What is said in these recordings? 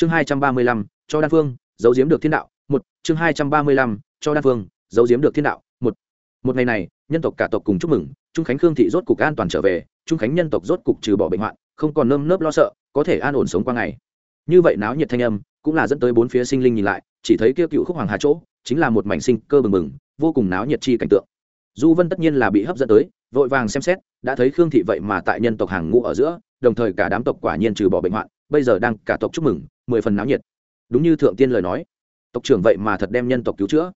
chương hai trăm ba mươi lăm, cho đan phương, giấu giếm được thiên đạo, một, chương hai trăm ba mươi lăm, cho đan phương, giấu giếm được thiên đạo, một. Một ngày này, nhân tộc cả tộc cùng chúc mừng, trung khánh khương thị rốt cục an toàn trở về, trung khánh nhân tộc rốt cục trừ bỏ bệnh hoạn, không còn nơm nớp lo sợ, có thể an ổn sống qua ngày. Như vậy náo nhiệt thanh âm, cũng là dẫn tới bốn phía sinh linh nhìn lại, chỉ thấy kia cựu khúc hoàng hà chỗ, chính là một mảnh sinh cơ bừng bừng, vô cùng náo nhiệt chi cảnh tượng. Du vân tất nhiên là bị hấp dẫn tới, vội vàng xem xét, đã thấy khương thị vậy mà tại nhân tộc hàng ngũ ở giữa, đồng thời cả đám tộc quả nhiên trừ bỏ bệnh hoạn bây giờ đang cả tộc chúc mừng, mười phần náo nhiệt. Đúng như thượng tiên lời nói, tộc trưởng vậy mà thật đem nhân tộc cứu chữa.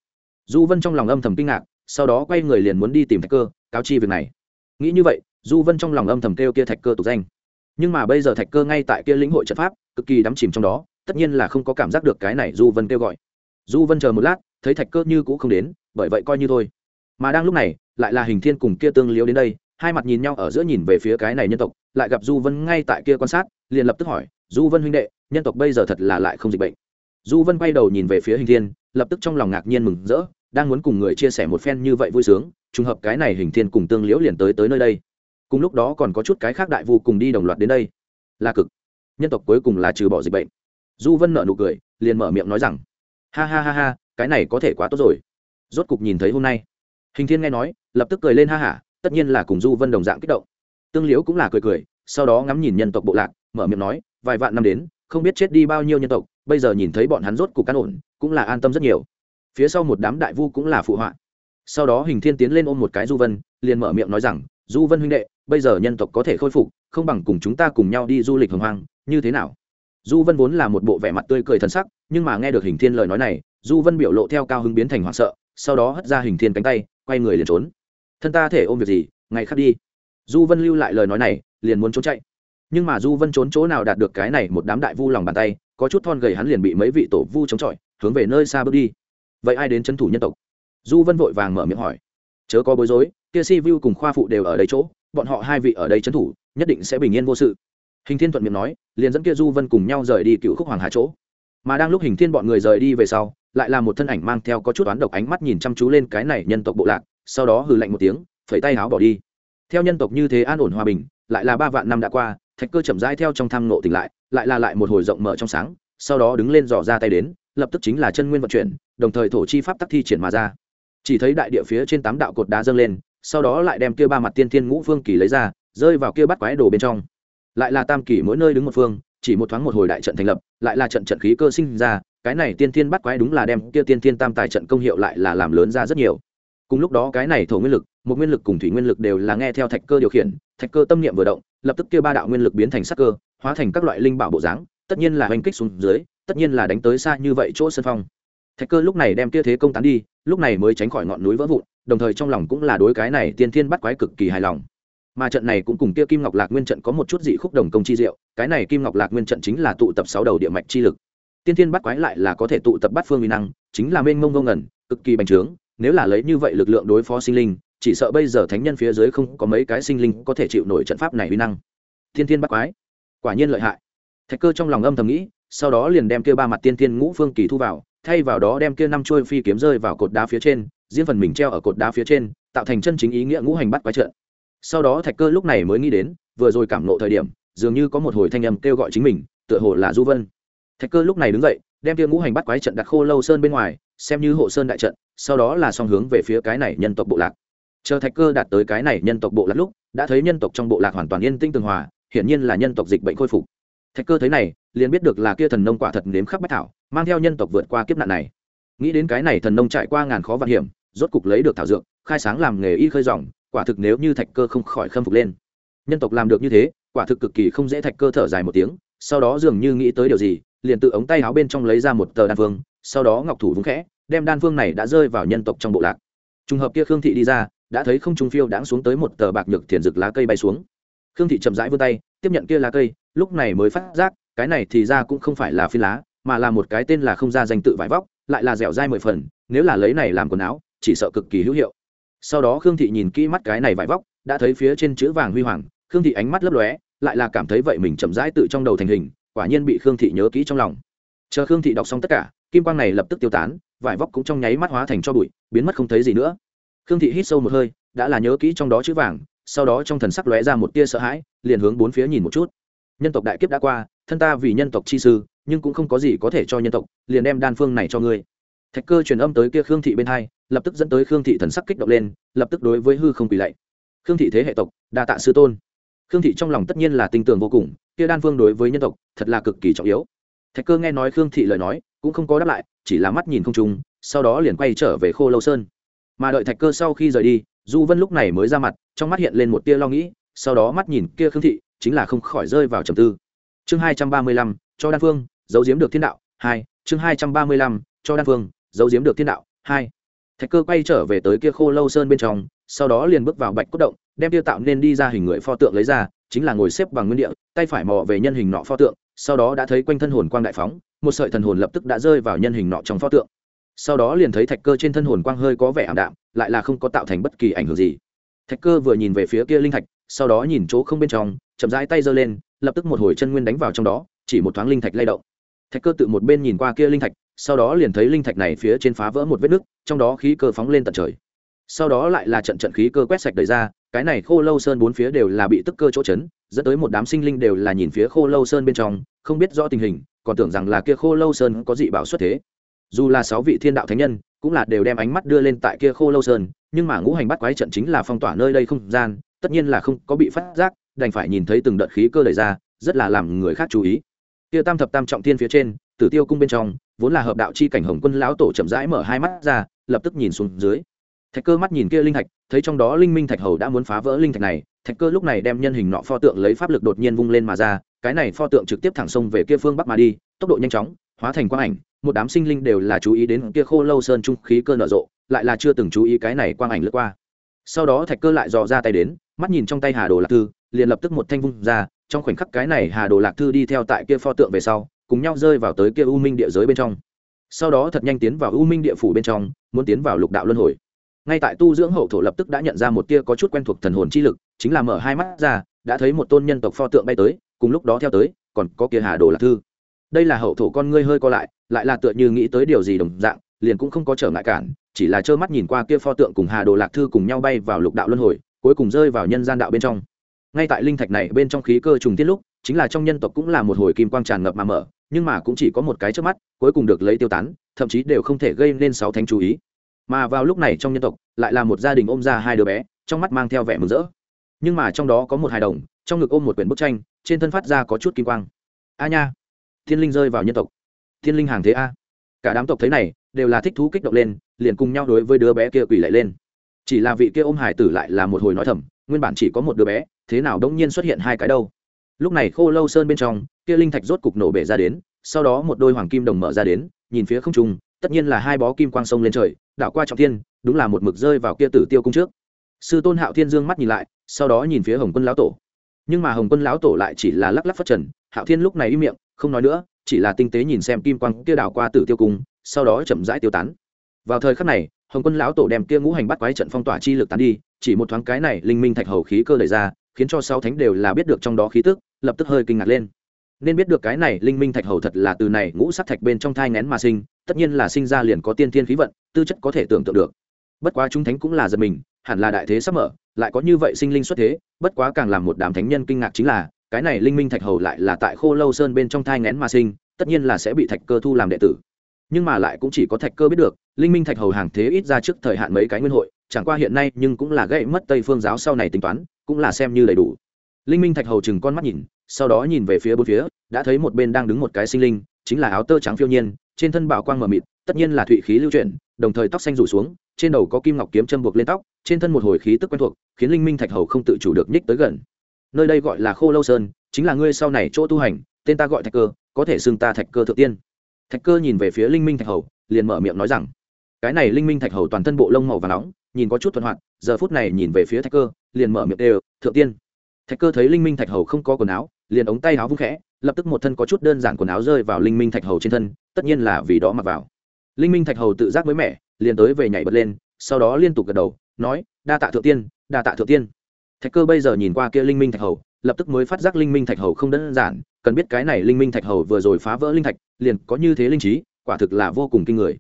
Du vân trong lòng âm thầm kinh ngạc, sau đó quay người liền muốn đi tìm thạch cơ, cáo chi việc này. Nghĩ như vậy, du vân trong lòng âm thầm kêu kia thạch cơ tục danh. Nhưng mà bây giờ thạch cơ ngay tại kia lĩnh hội trận pháp, cực kỳ đắm chìm trong đó, tất nhiên là không có cảm giác được cái này du vân kêu gọi. Du vân chờ một lát, thấy thạch cơ như cũ không đến, bởi vậy coi như thôi. Mà đang lúc này, lại là hình thiên cùng kia tương liếu đến đây, hai mặt nhìn nhau ở giữa nhìn về phía cái này nhân tộc, lại gặp du vân ngay tại kia quan sát, liền lập tức hỏi du vân huynh đệ, nhân tộc bây giờ thật là lại không dịch bệnh. Du vân quay đầu nhìn về phía hình thiên, lập tức trong lòng ngạc nhiên mừng rỡ, đang muốn cùng người chia sẻ một phen như vậy vui sướng, trùng hợp cái này hình thiên cùng tương liễu liền tới tới nơi đây. Cùng lúc đó còn có chút cái khác đại vu cùng đi đồng loạt đến đây. Là cực, nhân tộc cuối cùng là trừ bỏ dịch bệnh. Du vân nợ nụ cười, liền mở miệng nói rằng, ha ha ha ha, cái này có thể quá tốt rồi. Rốt cục nhìn thấy hôm nay, hình thiên nghe nói, lập tức cười lên ha hả, tất nhiên là cùng du vân đồng dạng kích động. Tương liễu cũng là cười cười, sau đó ngắm nhìn nhân tộc bộ lạc, mở miệng nói vài vạn năm đến, không biết chết đi bao nhiêu nhân tộc, bây giờ nhìn thấy bọn hắn rốt cục căn ổn, cũng là an tâm rất nhiều. Phía sau một đám đại vu cũng là phụ họa. Sau đó hình thiên tiến lên ôm một cái du vân, liền mở miệng nói rằng, du vân huynh đệ, bây giờ nhân tộc có thể khôi phục, không bằng cùng chúng ta cùng nhau đi du lịch hồng hoang, như thế nào? Du vân vốn là một bộ vẻ mặt tươi cười thân sắc, nhưng mà nghe được hình thiên lời nói này, du vân biểu lộ theo cao hứng biến thành hoảng sợ, sau đó hất ra hình thiên cánh tay, quay người liền trốn. Thân ta thể ôm việc gì, ngày khác đi. Du vân lưu lại lời nói này, liền muốn trốn chạy nhưng mà du vân trốn chỗ nào đạt được cái này một đám đại vu lòng bàn tay, có chút thon gầy hắn liền bị mấy vị tổ vu chống chọi, hướng về nơi xa bước đi. Vậy ai đến c h ấ n thủ nhân tộc? Du vân vội vàng mở miệng hỏi. Chớ có bối rối, kia si vu cùng khoa phụ đều ở đây chỗ, bọn họ hai vị ở đây c h ấ n thủ, nhất định sẽ bình yên vô sự. Hình thiên thuận miệng nói, liền dẫn kia du vân cùng nhau rời đi cựu khúc hoàng hà chỗ. Mà đang lúc hình thiên bọn người rời đi về sau, lại là một thân ảnh mang theo có chút oán độc ánh mắt nhìn chăm chú lên cái này nhân tộc bộ lạc, sau đó hừ lạnh một tiếng, phẩy tay áo bỏ đi. Theo nhân tộc như thế an ổn hòa bình, lại là ba vạn năm đã qua thạch cơ chậm rãi theo trong thăm nộ tỉnh lại lại là lại một hồi rộng mở trong sáng, sau đó đứng lên dò ra tay đến, lập tức chính là chân nguyên vận chuyển, đồng thời thổ chi pháp tắc thi triển mà ra. Chỉ thấy đại địa phía trên tám đạo cột đá dâng lên, sau đó lại đem kia ba mặt tiên thiên ngũ phương kỳ lấy ra, rơi vào kia bắt quái đồ bên trong. Lại là tam kỳ mỗi nơi đứng một phương, chỉ một thoáng một hồi đại trận thành lập, lại là trận trận khí cơ sinh ra, cái này tiên thiên bắt quái đúng là đem kia tiên thiên tam tài trận công hiệu lại là làm lớn ra rất nhiều. Cùng lúc đó cái này thổ nguyên lực, một nguyên lực cùng thủy nguyên lực đều là nghe theo thạch cơ điều khiển, thạch cơ tâm niệm vừa động lập tức kia ba đạo nguyên lực biến thành sắc cơ, hóa thành các loại linh bảo bộ dáng, tất nhiên là hành kích xuống dưới, tất nhiên là đánh tới xa như vậy chỗ sân phong. Thạch cơ lúc này đem kia thế công tán đi, lúc này mới tránh khỏi ngọn núi vỡ vụn, đồng thời trong lòng cũng là đối cái này tiên thiên bắt quái cực kỳ hài lòng. Mà trận này cũng cùng kia kim ngọc lạc nguyên trận có một chút dị khúc đồng công chi diệu, cái này kim ngọc lạc nguyên trận chính là tụ tập sáu đầu địa mạch chi lực. Tiên thiên bắt quái lại là có thể tụ tập bắt phương uy năng, chính là mênh mông vô ngẩn, cực kỳ bành trướng, nếu là lấy như vậy lực lượng đối phó sinh linh chỉ sợ bây giờ thánh nhân phía dưới không có mấy cái sinh linh có thể chịu nổi trận pháp này uy năng. Thiên thiên bắt quái, quả nhiên lợi hại. Thạch cơ trong lòng âm thầm nghĩ, sau đó liền đem kia ba mặt tiên thiên ngũ phương kỳ thu vào, thay vào đó đem kia năm chuôi phi kiếm rơi vào cột đá phía trên diễn phần mình treo ở cột đá phía trên, tạo thành chân chính ý nghĩa ngũ hành bắt quái trận. Sau đó thạch cơ lúc này mới nghĩ đến, vừa rồi cảm nộ thời điểm, dường như có một hồi thanh âm kêu gọi chính mình, tựa hồ là du vân. Thạch cơ lúc này đứng dậy, đem kia ngũ hành bắt quái trận đặt khô lâu sơn bên ngoài, xem như hộ sơn đại trận, sau đó là song hướng về phía cái này nhân tộc bộ lạc chờ thạch cơ đạt tới cái này nhân tộc bộ lạc lúc, đã thấy nhân tộc trong bộ lạc hoàn toàn yên tĩnh tường hòa, hiển nhiên là nhân tộc dịch bệnh khôi phục. Thạch cơ thấy này, liền biết được là kia thần nông quả thật nếm khắp bách thảo, mang theo nhân tộc vượt qua kiếp nạn này. Nghĩ đến cái này thần nông trải qua ngàn khó vạn hiểm, rốt cục lấy được thảo dược, khai sáng làm nghề y khơi dòng, quả thực nếu như thạch cơ không khỏi khâm phục lên. Nhân tộc làm được như thế, quả thực cực kỳ không dễ thạch cơ thở dài một tiếng, sau đó dường như nghĩ tới điều gì, liền tự ống tay áo bên trong lấy ra một tờ đan phương sau đó ngọc thủ vung khẽ, đem đan phương này đã rơi vào nhân tộc trong bộ lạc. Trùng hợp kia khương thị đi ra đã thấy không trung phiêu đãng xuống tới một tờ bạc nhược thiền rực lá cây bay xuống. Khương thị chậm rãi vươn tay, tiếp nhận kia lá cây, lúc này mới phát giác, cái này thì ra cũng không phải là phi lá, mà là một cái tên là không ra danh tự vải vóc, lại là dẻo dai mười phần, nếu là lấy này làm quần áo, chỉ sợ cực kỳ hữu hiệu. Sau đó khương thị nhìn kỹ mắt cái này vải vóc, đã thấy phía trên chữ vàng huy hoàng, khương thị ánh mắt lấp lóe, lại là cảm thấy vậy mình chậm rãi tự trong đầu thành hình, quả nhiên bị khương thị nhớ kỹ trong lòng. Chờ khương thị đọc xong tất cả, kim quang này lập tức tiêu tán, vải vóc cũng trong nháy mắt hóa thành cho bụi, biến mất không thấy gì nữa khương thị hít sâu một hơi, đã là nhớ kỹ trong đó chữ vàng, sau đó trong thần sắc lóe ra một tia sợ hãi, liền hướng bốn phía nhìn một chút. Nhân tộc đại kiếp đã qua, thân ta vì nhân tộc chi sư, nhưng cũng không có gì có thể cho nhân tộc, liền đem đan phương này cho ngươi. Thạch cơ truyền âm tới kia khương thị bên hai, lập tức dẫn tới khương thị thần sắc kích động lên, lập tức đối với hư không quỳ lạy. Khương thị thế hệ tộc, đa tạ sư tôn. Khương thị trong lòng tất nhiên là tinh tường vô cùng, kia đan phương đối với nhân tộc, thật là cực kỳ trọng yếu. Thạch cơ nghe nói khương thị lời nói, cũng không có đáp lại, chỉ là mắt nhìn không trùng sau đó liền quay trở về khô lâu sơn mà đợi thạch cơ sau khi rời đi, du vân lúc này mới ra mặt, trong mắt hiện lên một tia lo nghĩ, sau đó mắt nhìn kia khương thị, chính là không khỏi rơi vào trầm tư. Chương hai trăm ba mươi lăm, cho đan phương, giấu giếm được thiên đạo, hai, chương hai trăm ba mươi lăm, cho đan phương, giấu giếm được thiên đạo, hai. Thạch cơ quay trở về tới kia khô lâu sơn bên trong, sau đó liền bước vào bạch cốt động, đem tiêu tạo nên đi ra hình người pho tượng lấy ra, chính là ngồi xếp bằng nguyên địa, tay phải mò về nhân hình nọ pho tượng, sau đó đã thấy quanh thân hồn quang đại phóng, một sợi thần hồn lập tức đã rơi vào nhân hình nọ trong pho tượng sau đó liền thấy thạch cơ trên thân hồn quang hơi có vẻ ảm đạm, lại là không có tạo thành bất kỳ ảnh hưởng gì. Thạch cơ vừa nhìn về phía kia linh thạch, sau đó nhìn chỗ không bên trong, chậm rãi tay giơ lên, lập tức một hồi chân nguyên đánh vào trong đó, chỉ một thoáng linh thạch lay động. Thạch cơ tự một bên nhìn qua kia linh thạch, sau đó liền thấy linh thạch này phía trên phá vỡ một vết nứt, trong đó khí cơ phóng lên tận trời. Sau đó lại là trận trận khí cơ quét sạch đời ra, cái này khô lâu sơn bốn phía đều là bị tức cơ chỗ chấn, dẫn tới một đám sinh linh đều là nhìn phía khô lâu sơn bên trong, không biết rõ tình hình, còn tưởng rằng là kia khô lâu sơn có dị bảo xuất thế dù là sáu vị thiên đạo thánh nhân cũng là đều đem ánh mắt đưa lên tại kia khô lâu sơn, nhưng mà ngũ hành bắt quái trận chính là phong tỏa nơi đây không gian, tất nhiên là không có bị phát giác, đành phải nhìn thấy từng đợt khí cơ đẩy ra, rất là làm người khác chú ý. Kia tam thập tam trọng thiên phía trên, tử tiêu cung bên trong, vốn là hợp đạo chi cảnh hồng quân lão tổ chậm rãi mở hai mắt ra, lập tức nhìn xuống dưới. Thạch cơ mắt nhìn kia linh thạch, thấy trong đó linh minh thạch hầu đã muốn phá vỡ linh thạch này, thạch cơ lúc này đem nhân hình nọ pho tượng lấy pháp lực đột nhiên vung lên mà ra, cái này pho tượng trực tiếp thẳng sông về kia phương bắc mà đi, tốc độ nhanh chóng, hóa thành quang ảnh một đám sinh linh đều là chú ý đến kia khô lâu sơn trung khí cơ nở rộ, lại là chưa từng chú ý cái này quang ảnh lướt qua. Sau đó thạch cơ lại dò ra tay đến, mắt nhìn trong tay hà đồ lạc thư, liền lập tức một thanh vung ra, trong khoảnh khắc cái này hà đồ lạc thư đi theo tại kia pho tượng về sau, cùng nhau rơi vào tới kia u minh địa giới bên trong. Sau đó thật nhanh tiến vào u minh địa phủ bên trong, muốn tiến vào lục đạo luân hồi. Ngay tại tu dưỡng hậu thổ lập tức đã nhận ra một tia có chút quen thuộc thần hồn chi lực, chính là mở hai mắt ra, đã thấy một tôn nhân tộc pho tượng bay tới, cùng lúc đó theo tới, còn có kia hà đồ lạc thư đây là hậu thổ con ngươi hơi co lại lại là tựa như nghĩ tới điều gì đồng dạng, liền cũng không có trở ngại cản, chỉ là trơ mắt nhìn qua kia pho tượng cùng hà đồ lạc thư cùng nhau bay vào lục đạo luân hồi, cuối cùng rơi vào nhân gian đạo bên trong. Ngay tại linh thạch này bên trong khí cơ trùng tiết lúc, chính là trong nhân tộc cũng là một hồi kim quang tràn ngập mà mở, nhưng mà cũng chỉ có một cái trước mắt, cuối cùng được lấy tiêu tán, thậm chí đều không thể gây nên sáu thánh chú ý. Mà vào lúc này trong nhân tộc, lại là một gia đình ôm ra hai đứa bé, trong mắt mang theo vẻ mừng rỡ. Nhưng mà trong đó có một hài đồng, trong ngực ôm một quyển bức tranh, trên thân phát ra có chút kim quang. A nha! Thiên linh rơi vào nhân tộc. Thiên linh hàng thế a. Cả đám tộc thấy này, đều là thích thú kích động lên, liền cùng nhau đối với đứa bé kia quỷ lại lên. Chỉ là vị kia ôm hải tử lại là một hồi nói thầm, nguyên bản chỉ có một đứa bé, thế nào đông nhiên xuất hiện hai cái đâu. Lúc này khô lâu sơn bên trong, kia linh thạch rốt cục nổ bể ra đến, sau đó một đôi hoàng kim đồng mở ra đến, nhìn phía không trung, tất nhiên là hai bó kim quang sông lên trời, đảo qua trọng thiên, đúng là một mực rơi vào kia tử tiêu cung trước. Sư tôn hạo thiên dương mắt nhìn lại, sau đó nhìn phía hồng quân lão tổ. Nhưng mà hồng quân lão tổ lại chỉ là lắc lắc phát trần, hạo thiên lúc này im miệng không nói nữa, chỉ là tinh tế nhìn xem kim quang kia đảo qua tử tiêu cung, sau đó chậm rãi tiêu tán. Vào thời khắc này, hồng quân lão tổ đem kia ngũ hành bắt quái trận phong tỏa chi lực tán đi, chỉ một thoáng cái này linh minh thạch hầu khí cơ đẩy ra, khiến cho sáu thánh đều là biết được trong đó khí tức, lập tức hơi kinh ngạc lên. Nên biết được cái này linh minh thạch hầu thật là từ này ngũ sắc thạch bên trong thai ngén mà sinh, tất nhiên là sinh ra liền có tiên thiên khí vận, tư chất có thể tưởng tượng được. Bất quá chúng thánh cũng là giật mình, hẳn là đại thế sắp mở, lại có như vậy sinh linh xuất thế, bất quá càng làm một đám thánh nhân kinh ngạc chính là cái này linh minh thạch hầu lại là tại khô lâu sơn bên trong thai ngén mà sinh, tất nhiên là sẽ bị thạch cơ thu làm đệ tử. Nhưng mà lại cũng chỉ có thạch cơ biết được, linh minh thạch hầu hàng thế ít ra trước thời hạn mấy cái nguyên hội, chẳng qua hiện nay nhưng cũng là gãy mất tây phương giáo sau này tính toán, cũng là xem như đầy đủ. Linh minh thạch hầu chừng con mắt nhìn, sau đó nhìn về phía bốn phía, đã thấy một bên đang đứng một cái sinh linh, chính là áo tơ trắng phiêu nhiên, trên thân bảo quang mờ mịt, tất nhiên là thụy khí lưu chuyển, đồng thời tóc xanh rủ xuống, trên đầu có kim ngọc kiếm châm buộc lên tóc, trên thân một hồi khí tức quen thuộc, khiến linh minh thạch hầu không tự chủ được nhích tới gần nơi đây gọi là khô lâu sơn, chính là ngươi sau này chỗ tu hành, tên ta gọi thạch cơ, có thể xưng ta thạch cơ thượng tiên. Thạch cơ nhìn về phía linh minh thạch hầu, liền mở miệng nói rằng, cái này linh minh thạch hầu toàn thân bộ lông màu và nóng, nhìn có chút thuận hoạt, giờ phút này nhìn về phía thạch cơ, liền mở miệng đều, thượng tiên. Thạch cơ thấy linh minh thạch hầu không có quần áo, liền ống tay áo vung khẽ, lập tức một thân có chút đơn giản quần áo rơi vào linh minh thạch hầu trên thân, tất nhiên là vì đó mặc vào. Linh minh thạch hầu tự giác mới mẻ, liền tới về nhảy bật lên, sau đó liên tục gật đầu, nói, đa tạ thượng tiên, đa tạ thượng tiên thạch cơ bây giờ nhìn qua kia linh minh thạch hầu, lập tức mới phát giác linh minh thạch hầu không đơn giản, cần biết cái này linh minh thạch hầu vừa rồi phá vỡ linh thạch, liền có như thế linh trí, quả thực là vô cùng kinh người.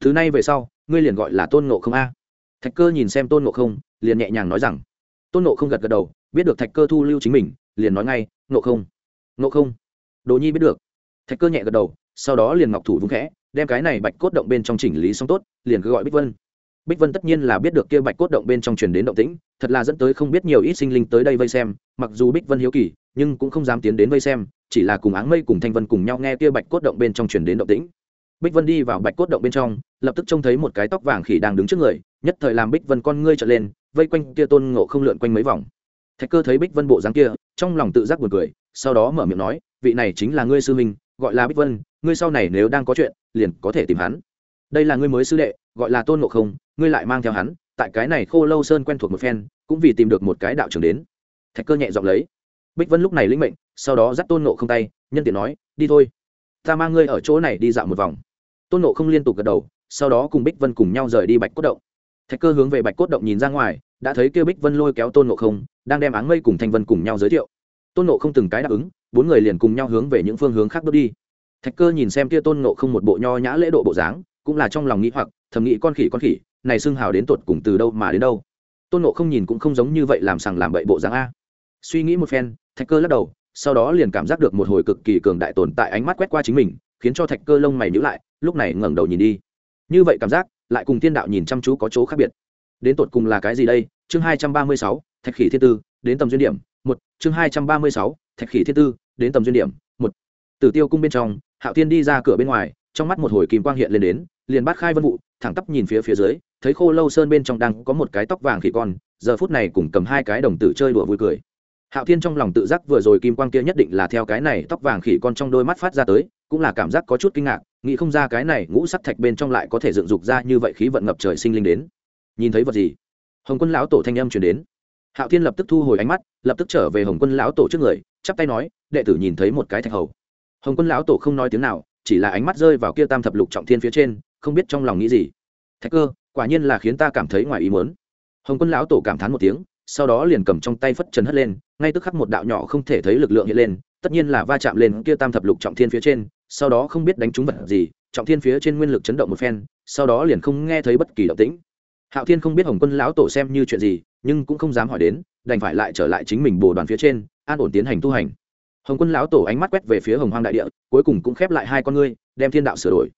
Thứ này về sau, ngươi liền gọi là tôn ngộ không a. Thạch cơ nhìn xem tôn ngộ không, liền nhẹ nhàng nói rằng, tôn ngộ không gật gật đầu, biết được thạch cơ thu lưu chính mình, liền nói ngay, ngộ không ngộ không. Đồ nhi biết được. Thạch cơ nhẹ gật đầu, sau đó liền ngọc thủ vung khẽ, đem cái này bạch cốt động bên trong chỉnh lý xong tốt, liền cứ gọi bích vân bích vân tất nhiên là biết được kia bạch cốt động bên trong truyền đến động tĩnh thật là dẫn tới không biết nhiều ít sinh linh tới đây vây xem mặc dù bích vân hiếu kỳ nhưng cũng không dám tiến đến vây xem chỉ là cùng áng mây cùng thanh vân cùng nhau nghe kia bạch cốt động bên trong truyền đến động tĩnh. Bích vân đi vào bạch cốt động bên trong lập tức trông thấy một cái tóc vàng khỉ đang đứng trước người nhất thời làm bích vân con ngươi trở lên vây quanh kia tôn ngộ không lượn quanh mấy vòng. Thạch cơ thấy bích vân bộ dáng kia trong lòng tự giác buồn cười sau đó mở miệng nói vị này chính là ngươi sư huynh, gọi là bích vân ngươi sau này nếu đang có chuyện liền có thể tìm hắn đây là ngươi mới sư đệ, gọi là tôn ngộ không, ngươi lại mang theo hắn, tại cái này khô lâu sơn quen thuộc một phen, cũng vì tìm được một cái đạo trưởng đến. Thạch cơ nhẹ giọng lấy. Bích vân lúc này lĩnh mệnh, sau đó dắt tôn nộ không tay, nhân tiện nói, đi thôi, ta mang ngươi ở chỗ này đi dạo một vòng. Tôn nộ không liên tục gật đầu, sau đó cùng bích vân cùng nhau rời đi bạch cốt động. Thạch cơ hướng về bạch cốt động nhìn ra ngoài, đã thấy kêu bích vân lôi kéo tôn nộ không, đang đem áng mây cùng thanh vân cùng nhau giới thiệu. Tôn nộ không từng cái đáp ứng, bốn người liền cùng nhau hướng về những phương hướng khác bước đi. Thạch cơ nhìn xem kia tôn nộ không một bộ nho nhã lễ độ bộ dáng cũng là trong lòng nghĩ hoặc, thầm nghĩ con khỉ con khỉ, này xưng hào đến tột cùng từ đâu mà đến đâu. Tôn nộ không nhìn cũng không giống như vậy làm sằng làm bậy bộ dáng a. Suy nghĩ một phen, thạch cơ lắc đầu, sau đó liền cảm giác được một hồi cực kỳ cường đại tồn tại ánh mắt quét qua chính mình, khiến cho thạch cơ lông mày nhữ lại, lúc này ngẩng đầu nhìn đi. Như vậy cảm giác, lại cùng thiên đạo nhìn chăm chú có chỗ khác biệt. Đến tột cùng là cái gì đây? Chương hai trăm ba mươi sáu, thạch khỉ thiên tư, đến tầm duyên điểm, một. Chương hai trăm ba mươi sáu, thạch khỉ thiên tư, đến tầm duyên điểm, một. Tử tiêu cung bên trong, hạo tiên đi ra cửa bên ngoài trong mắt một hồi kim quang hiện lên đến, liền bắt khai vân vụ, thẳng tắp nhìn phía phía dưới, thấy khô lâu sơn bên trong đang có một cái tóc vàng khỉ con, giờ phút này cùng cầm hai cái đồng tử chơi đùa vui cười. Hạo thiên trong lòng tự giác vừa rồi kim quang kia nhất định là theo cái này tóc vàng khỉ con trong đôi mắt phát ra tới, cũng là cảm giác có chút kinh ngạc, nghĩ không ra cái này ngũ sắc thạch bên trong lại có thể dựng dục ra như vậy khí vận ngập trời sinh linh đến. Nhìn thấy vật gì? Hồng quân lão tổ thanh âm chuyển đến. Hạo thiên lập tức thu hồi ánh mắt, lập tức trở về hồng quân lão tổ trước người, chắp tay nói, đệ tử nhìn thấy một cái thạch hầu. Hồng quân lão tổ không nói tiếng nào chỉ là ánh mắt rơi vào kia tam thập lục trọng thiên phía trên, không biết trong lòng nghĩ gì. Thạch cơ, quả nhiên là khiến ta cảm thấy ngoài ý muốn. Hồng quân lão tổ cảm thán một tiếng, sau đó liền cầm trong tay phất trần hất lên, ngay tức khắc một đạo nhỏ không thể thấy lực lượng hiện lên, tất nhiên là va chạm lên kia tam thập lục trọng thiên phía trên, sau đó không biết đánh trúng vật gì, trọng thiên phía trên nguyên lực chấn động một phen, sau đó liền không nghe thấy bất kỳ động tĩnh. Hạo thiên không biết hồng quân lão tổ xem như chuyện gì, nhưng cũng không dám hỏi đến, đành phải lại trở lại chính mình bồ đoàn phía trên, an ổn tiến hành tu hành hồng quân lão tổ ánh mắt quét về phía hồng hoang đại địa, cuối cùng cũng khép lại hai con ngươi, đem thiên đạo sửa đổi.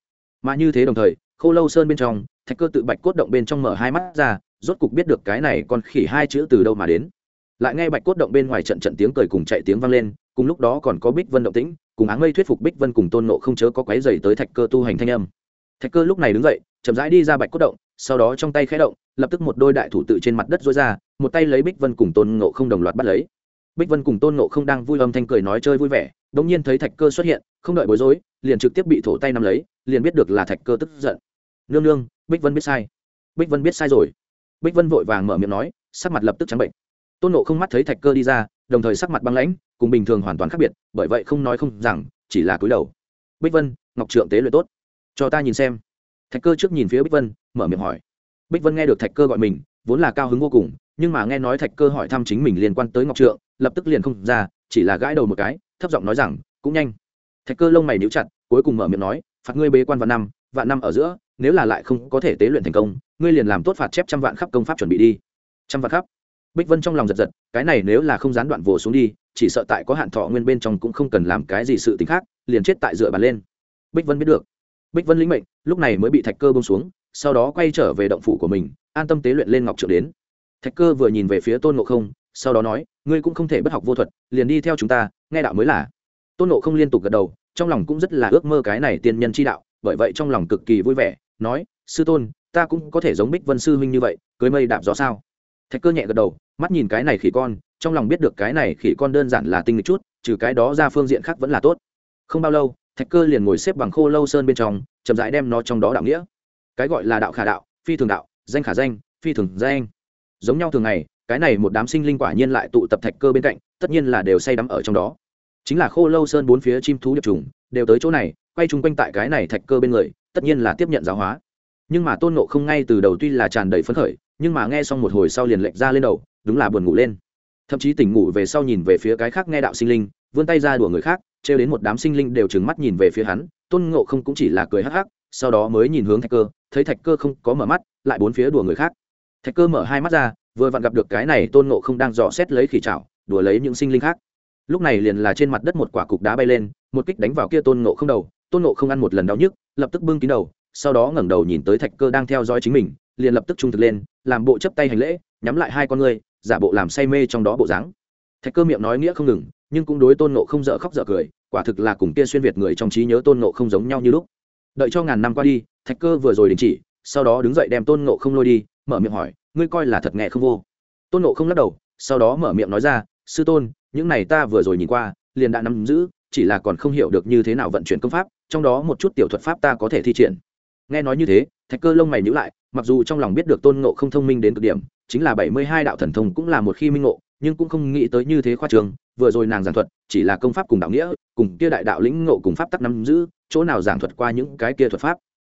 Mà như thế đồng thời, khô lâu sơn bên trong, thạch cơ tự bạch cốt động bên trong mở hai mắt ra, rốt cục biết được cái này còn khỉ hai chữ từ đâu mà đến. Lại nghe bạch cốt động bên ngoài trận trận tiếng cười cùng chạy tiếng vang lên, cùng lúc đó còn có bích vân động tĩnh, cùng áng mây thuyết phục bích vân cùng tôn nộ không chớ có quấy dày tới thạch cơ tu hành thanh âm. Thạch cơ lúc này đứng dậy, chậm rãi đi ra bạch cốt động, sau đó trong tay khẽ động, lập tức một đôi đại thủ tự trên mặt đất dối ra, một tay lấy bích vân cùng tôn nộ không đồng loạt bắt lấy bích vân cùng tôn nộ không đang vui âm thanh cười nói chơi vui vẻ đ ỗ n g nhiên thấy thạch cơ xuất hiện, không đợi bối rối, liền trực tiếp bị thổ tay nắm lấy, liền biết được là thạch cơ tức giận. Nương nương, bích vân biết sai. Bích vân biết sai rồi. Bích vân vội vàng mở miệng nói, sắc mặt lập tức trắng bệnh. Tôn nộ không mắt thấy thạch cơ đi ra, đồng thời sắc mặt băng lãnh, cùng bình thường hoàn toàn khác biệt, bởi vậy không nói không rằng, chỉ là cúi đầu. Bích vân, ngọc trượng tế luyện tốt. Cho ta nhìn xem. Thạch cơ trước nhìn phía bích vân, mở miệng hỏi. Bích vân nghe được thạch cơ gọi mình, vốn là cao hứng vô cùng nhưng mà nghe nói thạch cơ hỏi thăm chính mình liên quan tới ngọc trượng, lập tức liền không ra, chỉ là gãi đầu một cái, thấp giọng nói rằng, cũng nhanh. Thạch cơ lông mày níu chặt, cuối cùng mở miệng nói, phạt ngươi bế quan vào năm, vạn năm ở giữa, nếu là lại không có thể tế luyện thành công, ngươi liền làm tốt phạt chép trăm vạn khắp công pháp chuẩn bị đi. Trăm vạn khắp? Bích vân trong lòng giật giật, cái này nếu là không gián đoạn vồ xuống đi, chỉ sợ tại có hạn thọ nguyên bên trong cũng không cần làm cái gì sự t ì n h khác, liền chết tại dựa bàn lên. Bích vân biết được. Bích vân lĩnh mệnh, lúc này mới bị thạch cơ bông xuống, sau đó quay trở về động phủ của mình, an tâm tế luyện lên ngọc trượng đến thạch cơ vừa nhìn về phía tôn ngộ không, sau đó nói, ngươi cũng không thể bất học vô thuật, liền đi theo chúng ta, nghe đạo mới là. Tôn ngộ không liên tục gật đầu, trong lòng cũng rất là ước mơ cái này tiên nhân chi đạo, bởi vậy trong lòng cực kỳ vui vẻ, nói, sư tôn, ta cũng có thể giống bích vân sư huynh như vậy, cưới mây đạp gió sao? Thạch cơ nhẹ gật đầu, mắt nhìn cái này khỉ con, trong lòng biết được cái này khỉ con đơn giản là tinh lịch chút, trừ cái đó ra phương diện khác vẫn là tốt. Không bao lâu, thạch cơ liền ngồi xếp bằng khô lâu sơn bên trong, chậm rãi đem nó trong đó đạo nghĩa. Cái gọi là đạo khả đạo, phi thường đạo, danh khả danh, phi thường danh giống nhau thường ngày, cái này một đám sinh linh quả nhiên lại tụ tập thạch cơ bên cạnh, tất nhiên là đều say đắm ở trong đó. Chính là khô lâu sơn bốn phía chim thú điệp trùng, đều tới chỗ này, quay chung quanh tại cái này thạch cơ bên người, tất nhiên là tiếp nhận giáo hóa. Nhưng mà tôn nộ không ngay từ đầu tuy là tràn đầy phấn khởi, nhưng mà nghe xong một hồi sau liền lệch ra lên đầu, đúng là buồn ngủ lên. Thậm chí tỉnh ngủ về sau nhìn về phía cái khác nghe đạo sinh linh, vươn tay ra đùa người khác, trêu đến một đám sinh linh đều trừng mắt nhìn về phía hắn, tôn ngộ không cũng chỉ là cười hắc hắc, sau đó mới nhìn hướng thạch cơ, thấy thạch cơ không có mở mắt, lại bốn phía đùa người khác thạch cơ mở hai mắt ra, vừa vặn gặp được cái này tôn ngộ không đang dò xét lấy khỉ trảo đùa lấy những sinh linh khác. Lúc này liền là trên mặt đất một quả cục đá bay lên, một kích đánh vào kia tôn ngộ không đầu. Tôn ngộ không ăn một lần đau nhức, lập tức bưng kín đầu, sau đó ngẩng đầu nhìn tới thạch cơ đang theo dõi chính mình, liền lập tức trung thực lên, làm bộ chấp tay hành lễ, nhắm lại hai con ngươi, giả bộ làm say mê trong đó bộ dáng. Thạch cơ miệng nói nghĩa không ngừng, nhưng cũng đối tôn nộ không dở khóc dở cười, quả thực là cùng kia xuyên việt người trong trí nhớ tôn nộ không giống nhau như lúc. Đợi cho ngàn năm qua đi, thạch cơ vừa rồi đình chỉ, sau đó đứng dậy đem tôn nộ không lôi đi mở miệng hỏi, ngươi coi là thật nghe không vô? Tôn nộ không lắc đầu, sau đó mở miệng nói ra, sư tôn, những này ta vừa rồi nhìn qua, liền đã nắm giữ, chỉ là còn không hiểu được như thế nào vận chuyển công pháp, trong đó một chút tiểu thuật pháp ta có thể thi triển. Nghe nói như thế, thạch cơ lông mày nhữ lại, mặc dù trong lòng biết được tôn ngộ không thông minh đến cực điểm, chính là bảy mươi hai đạo thần thông cũng là một khi minh ngộ, nhưng cũng không nghĩ tới như thế khoa trường, vừa rồi nàng giảng thuật, chỉ là công pháp cùng đạo nghĩa, cùng kia đại đạo lĩnh ngộ cùng pháp tắc nắm giữ, chỗ nào giảng thuật qua những cái kia thuật pháp?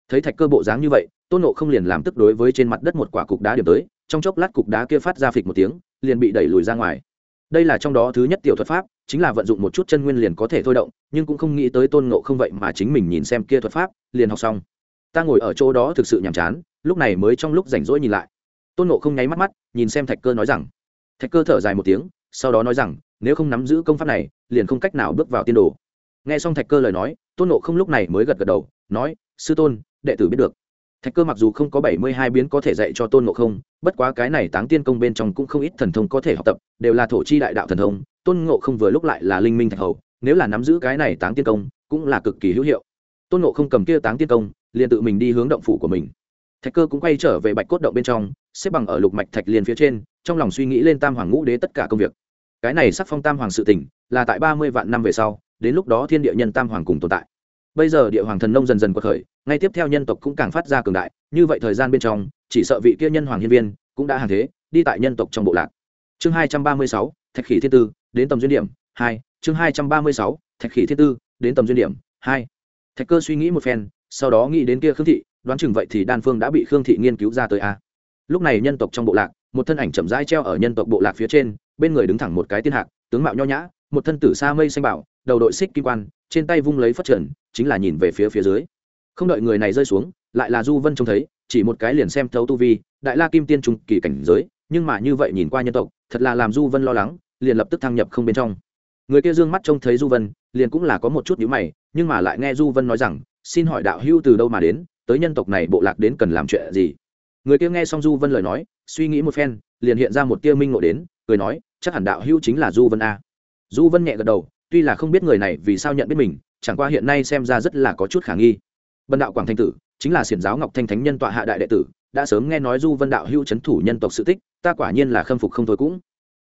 Thấy thạch cơ bộ dáng như vậy tôn ngộ không liền làm tức đối với trên mặt đất một quả cục đá điểm tới, trong chốc lát cục đá kia phát ra phịch một tiếng, liền bị đẩy lùi ra ngoài. Đây là trong đó thứ nhất tiểu thuật pháp, chính là vận dụng một chút chân nguyên liền có thể thôi động, nhưng cũng không nghĩ tới tôn ngộ không vậy mà chính mình nhìn xem kia thuật pháp, liền học xong. Ta ngồi ở chỗ đó thực sự nhàm chán, lúc này mới trong lúc rảnh rỗi nhìn lại. Tôn ngộ không nháy mắt mắt, nhìn xem thạch cơ nói rằng. Thạch cơ thở dài một tiếng, sau đó nói rằng, nếu không nắm giữ công pháp này, liền không cách nào bước vào tiên đồ. Nghe xong thạch cơ lời nói, tôn ngộ không lúc này mới gật gật đầu, nói, sư tôn, đệ tử biết được thạch cơ mặc dù không có bảy mươi hai biến có thể dạy cho tôn ngộ không, bất quá cái này táng tiên công bên trong cũng không ít thần thông có thể học tập, đều là thổ chi đại đạo thần thông, tôn ngộ không vừa lúc lại là linh minh thạch hầu, nếu là nắm giữ cái này táng tiên công, cũng là cực kỳ hữu hiệu. Tôn ngộ không cầm kia táng tiên công, liền tự mình đi hướng động phủ của mình. Thạch cơ cũng quay trở về bạch cốt động bên trong, xếp bằng ở lục mạch thạch liền phía trên, trong lòng suy nghĩ lên tam hoàng ngũ đế tất cả công việc. Cái này sắc phong tam hoàng sự tỉnh là tại ba mươi vạn năm về sau, đến lúc đó thiên địa nhân tam hoàng cùng tồn tại bây giờ địa hoàng thần nông dần dần quật khởi, ngay tiếp theo nhân tộc cũng càng phát ra cường đại, như vậy thời gian bên trong, chỉ sợ vị kia nhân hoàng hiên viên cũng đã hàng thế, đi tại nhân tộc trong bộ lạc. Chương hai trăm ba mươi sáu, thạch khỉ thiên tư, đến tầm duyên điểm, hai. Chương hai trăm ba mươi sáu, thạch khỉ thiên tư, đến tầm duyên điểm, hai. Thạch cơ suy nghĩ một phen, sau đó nghĩ đến kia khương thị, đoán chừng vậy thì đan phương đã bị khương thị nghiên cứu ra tới a. Lúc này nhân tộc trong bộ lạc, một thân ảnh chậm rãi treo ở nhân tộc bộ lạc phía trên, bên người đứng thẳng một cái tiên hạc, tướng mạo nho nhã, một thân tử sa mây xanh bảo, đầu đội xích kim quan, trên tay vung lấy phát trần chính là nhìn về phía phía dưới. Không đợi người này rơi xuống, lại là du vân trông thấy, chỉ một cái liền xem thấu tu vi, đại la kim tiên trung kỳ cảnh giới, nhưng mà như vậy nhìn qua nhân tộc, thật là làm du vân lo lắng, liền lập tức thăng nhập không bên trong. Người kia dương mắt trông thấy du vân, liền cũng là có một chút nhữ mày, nhưng mà lại nghe du vân nói rằng, xin hỏi đạo hưu từ đâu mà đến, tới nhân tộc này bộ lạc đến cần làm chuyện gì? Người kia nghe xong du vân lời nói, suy nghĩ một phen, liền hiện ra một tia minh ngộ đến, cười nói, chắc hẳn đạo hưu chính là du vân a. Du vân nhẹ gật đầu, tuy là không biết người này vì sao nhận biết mình chẳng qua hiện nay xem ra rất là có chút khả nghi. Bần đạo quảng thanh tử, chính là xiển giáo ngọc thanh thánh nhân tọa hạ đại đệ tử, đã sớm nghe nói du vân đạo hữu c thủ nhân tộc sự tích, ta quả nhiên là khâm phục không thôi cũng.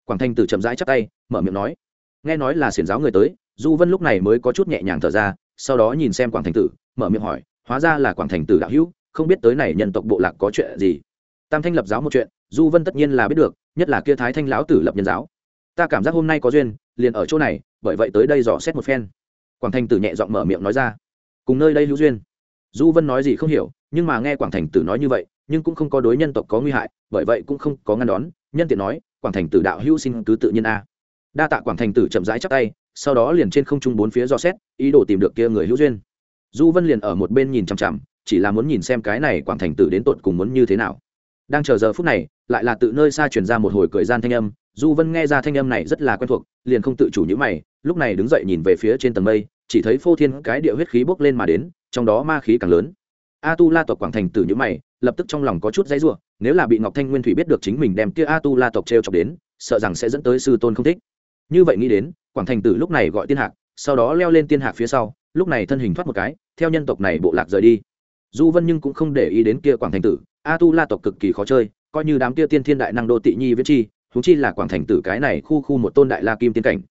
Quảng thanh tử chậm rãi chắc tay, mở miệng nói. Nghe nói là xiển giáo người tới, du vân lúc này mới có chút nhẹ nhàng thở ra, sau đó nhìn xem quảng thanh tử, mở miệng hỏi, hóa ra là quảng thanh tử đạo hữu, không biết tới này nhân tộc bộ lạc có chuyện gì? Tam thanh lập giáo một chuyện, du vân tất nhiên là biết được, nhất là kia thái thanh lão tử lập nhân giáo. Ta cảm giác hôm nay có duyên, liền ở chỗ này, bởi vậy tới đây dò xét một phen quảng thanh tử nhẹ giọng mở miệng nói ra. Cùng nơi đây hữu duyên. Du vân nói gì không hiểu, nhưng mà nghe quảng thành tử nói như vậy, nhưng cũng không có đối nhân tộc có nguy hại, bởi vậy cũng không có ngăn đón. Nhân tiện nói, quảng thành tử đạo hữu xin cứ tự nhiên a. Đa tạ quảng thành tử chậm rãi chắc tay, sau đó liền trên không trung bốn phía do xét, ý đồ tìm được kia người hữu duyên. Du vân liền ở một bên nhìn chằm chằm, chỉ là muốn nhìn xem cái này quảng thành tử đến tột cùng muốn như thế nào. Đang chờ giờ phút này, lại là tự nơi xa truyền ra một hồi cười gian thanh âm du vân nghe ra thanh âm này rất là quen thuộc, liền không tự chủ nhữ mày, lúc này đứng dậy nhìn về phía trên tầng mây, chỉ thấy phô thiên cái địa huyết khí bốc lên mà đến, trong đó ma khí càng lớn. A tu la tộc quảng thành tử nhữ mày, lập tức trong lòng có chút dãy r u ộ nếu là bị ngọc thanh nguyên thủy biết được chính mình đem kia a tu la tộc t r e o chọc đến, sợ rằng sẽ dẫn tới sư tôn không thích. Như vậy nghĩ đến, quảng thành tử lúc này gọi tiên hạc, sau đó leo lên tiên hạc phía sau, lúc này thân hình thoát một cái, theo nhân tộc này bộ lạc rời đi. Du vân nhưng cũng không để ý đến kia quảng thành tử a tu la tộc cực kỳ khó chơi, coi như đám kia tiên thiên đại năng đô tị nhi viết chi huống chi là quảng thành tử cái này khu khu một tôn đại la kim tiên cảnh.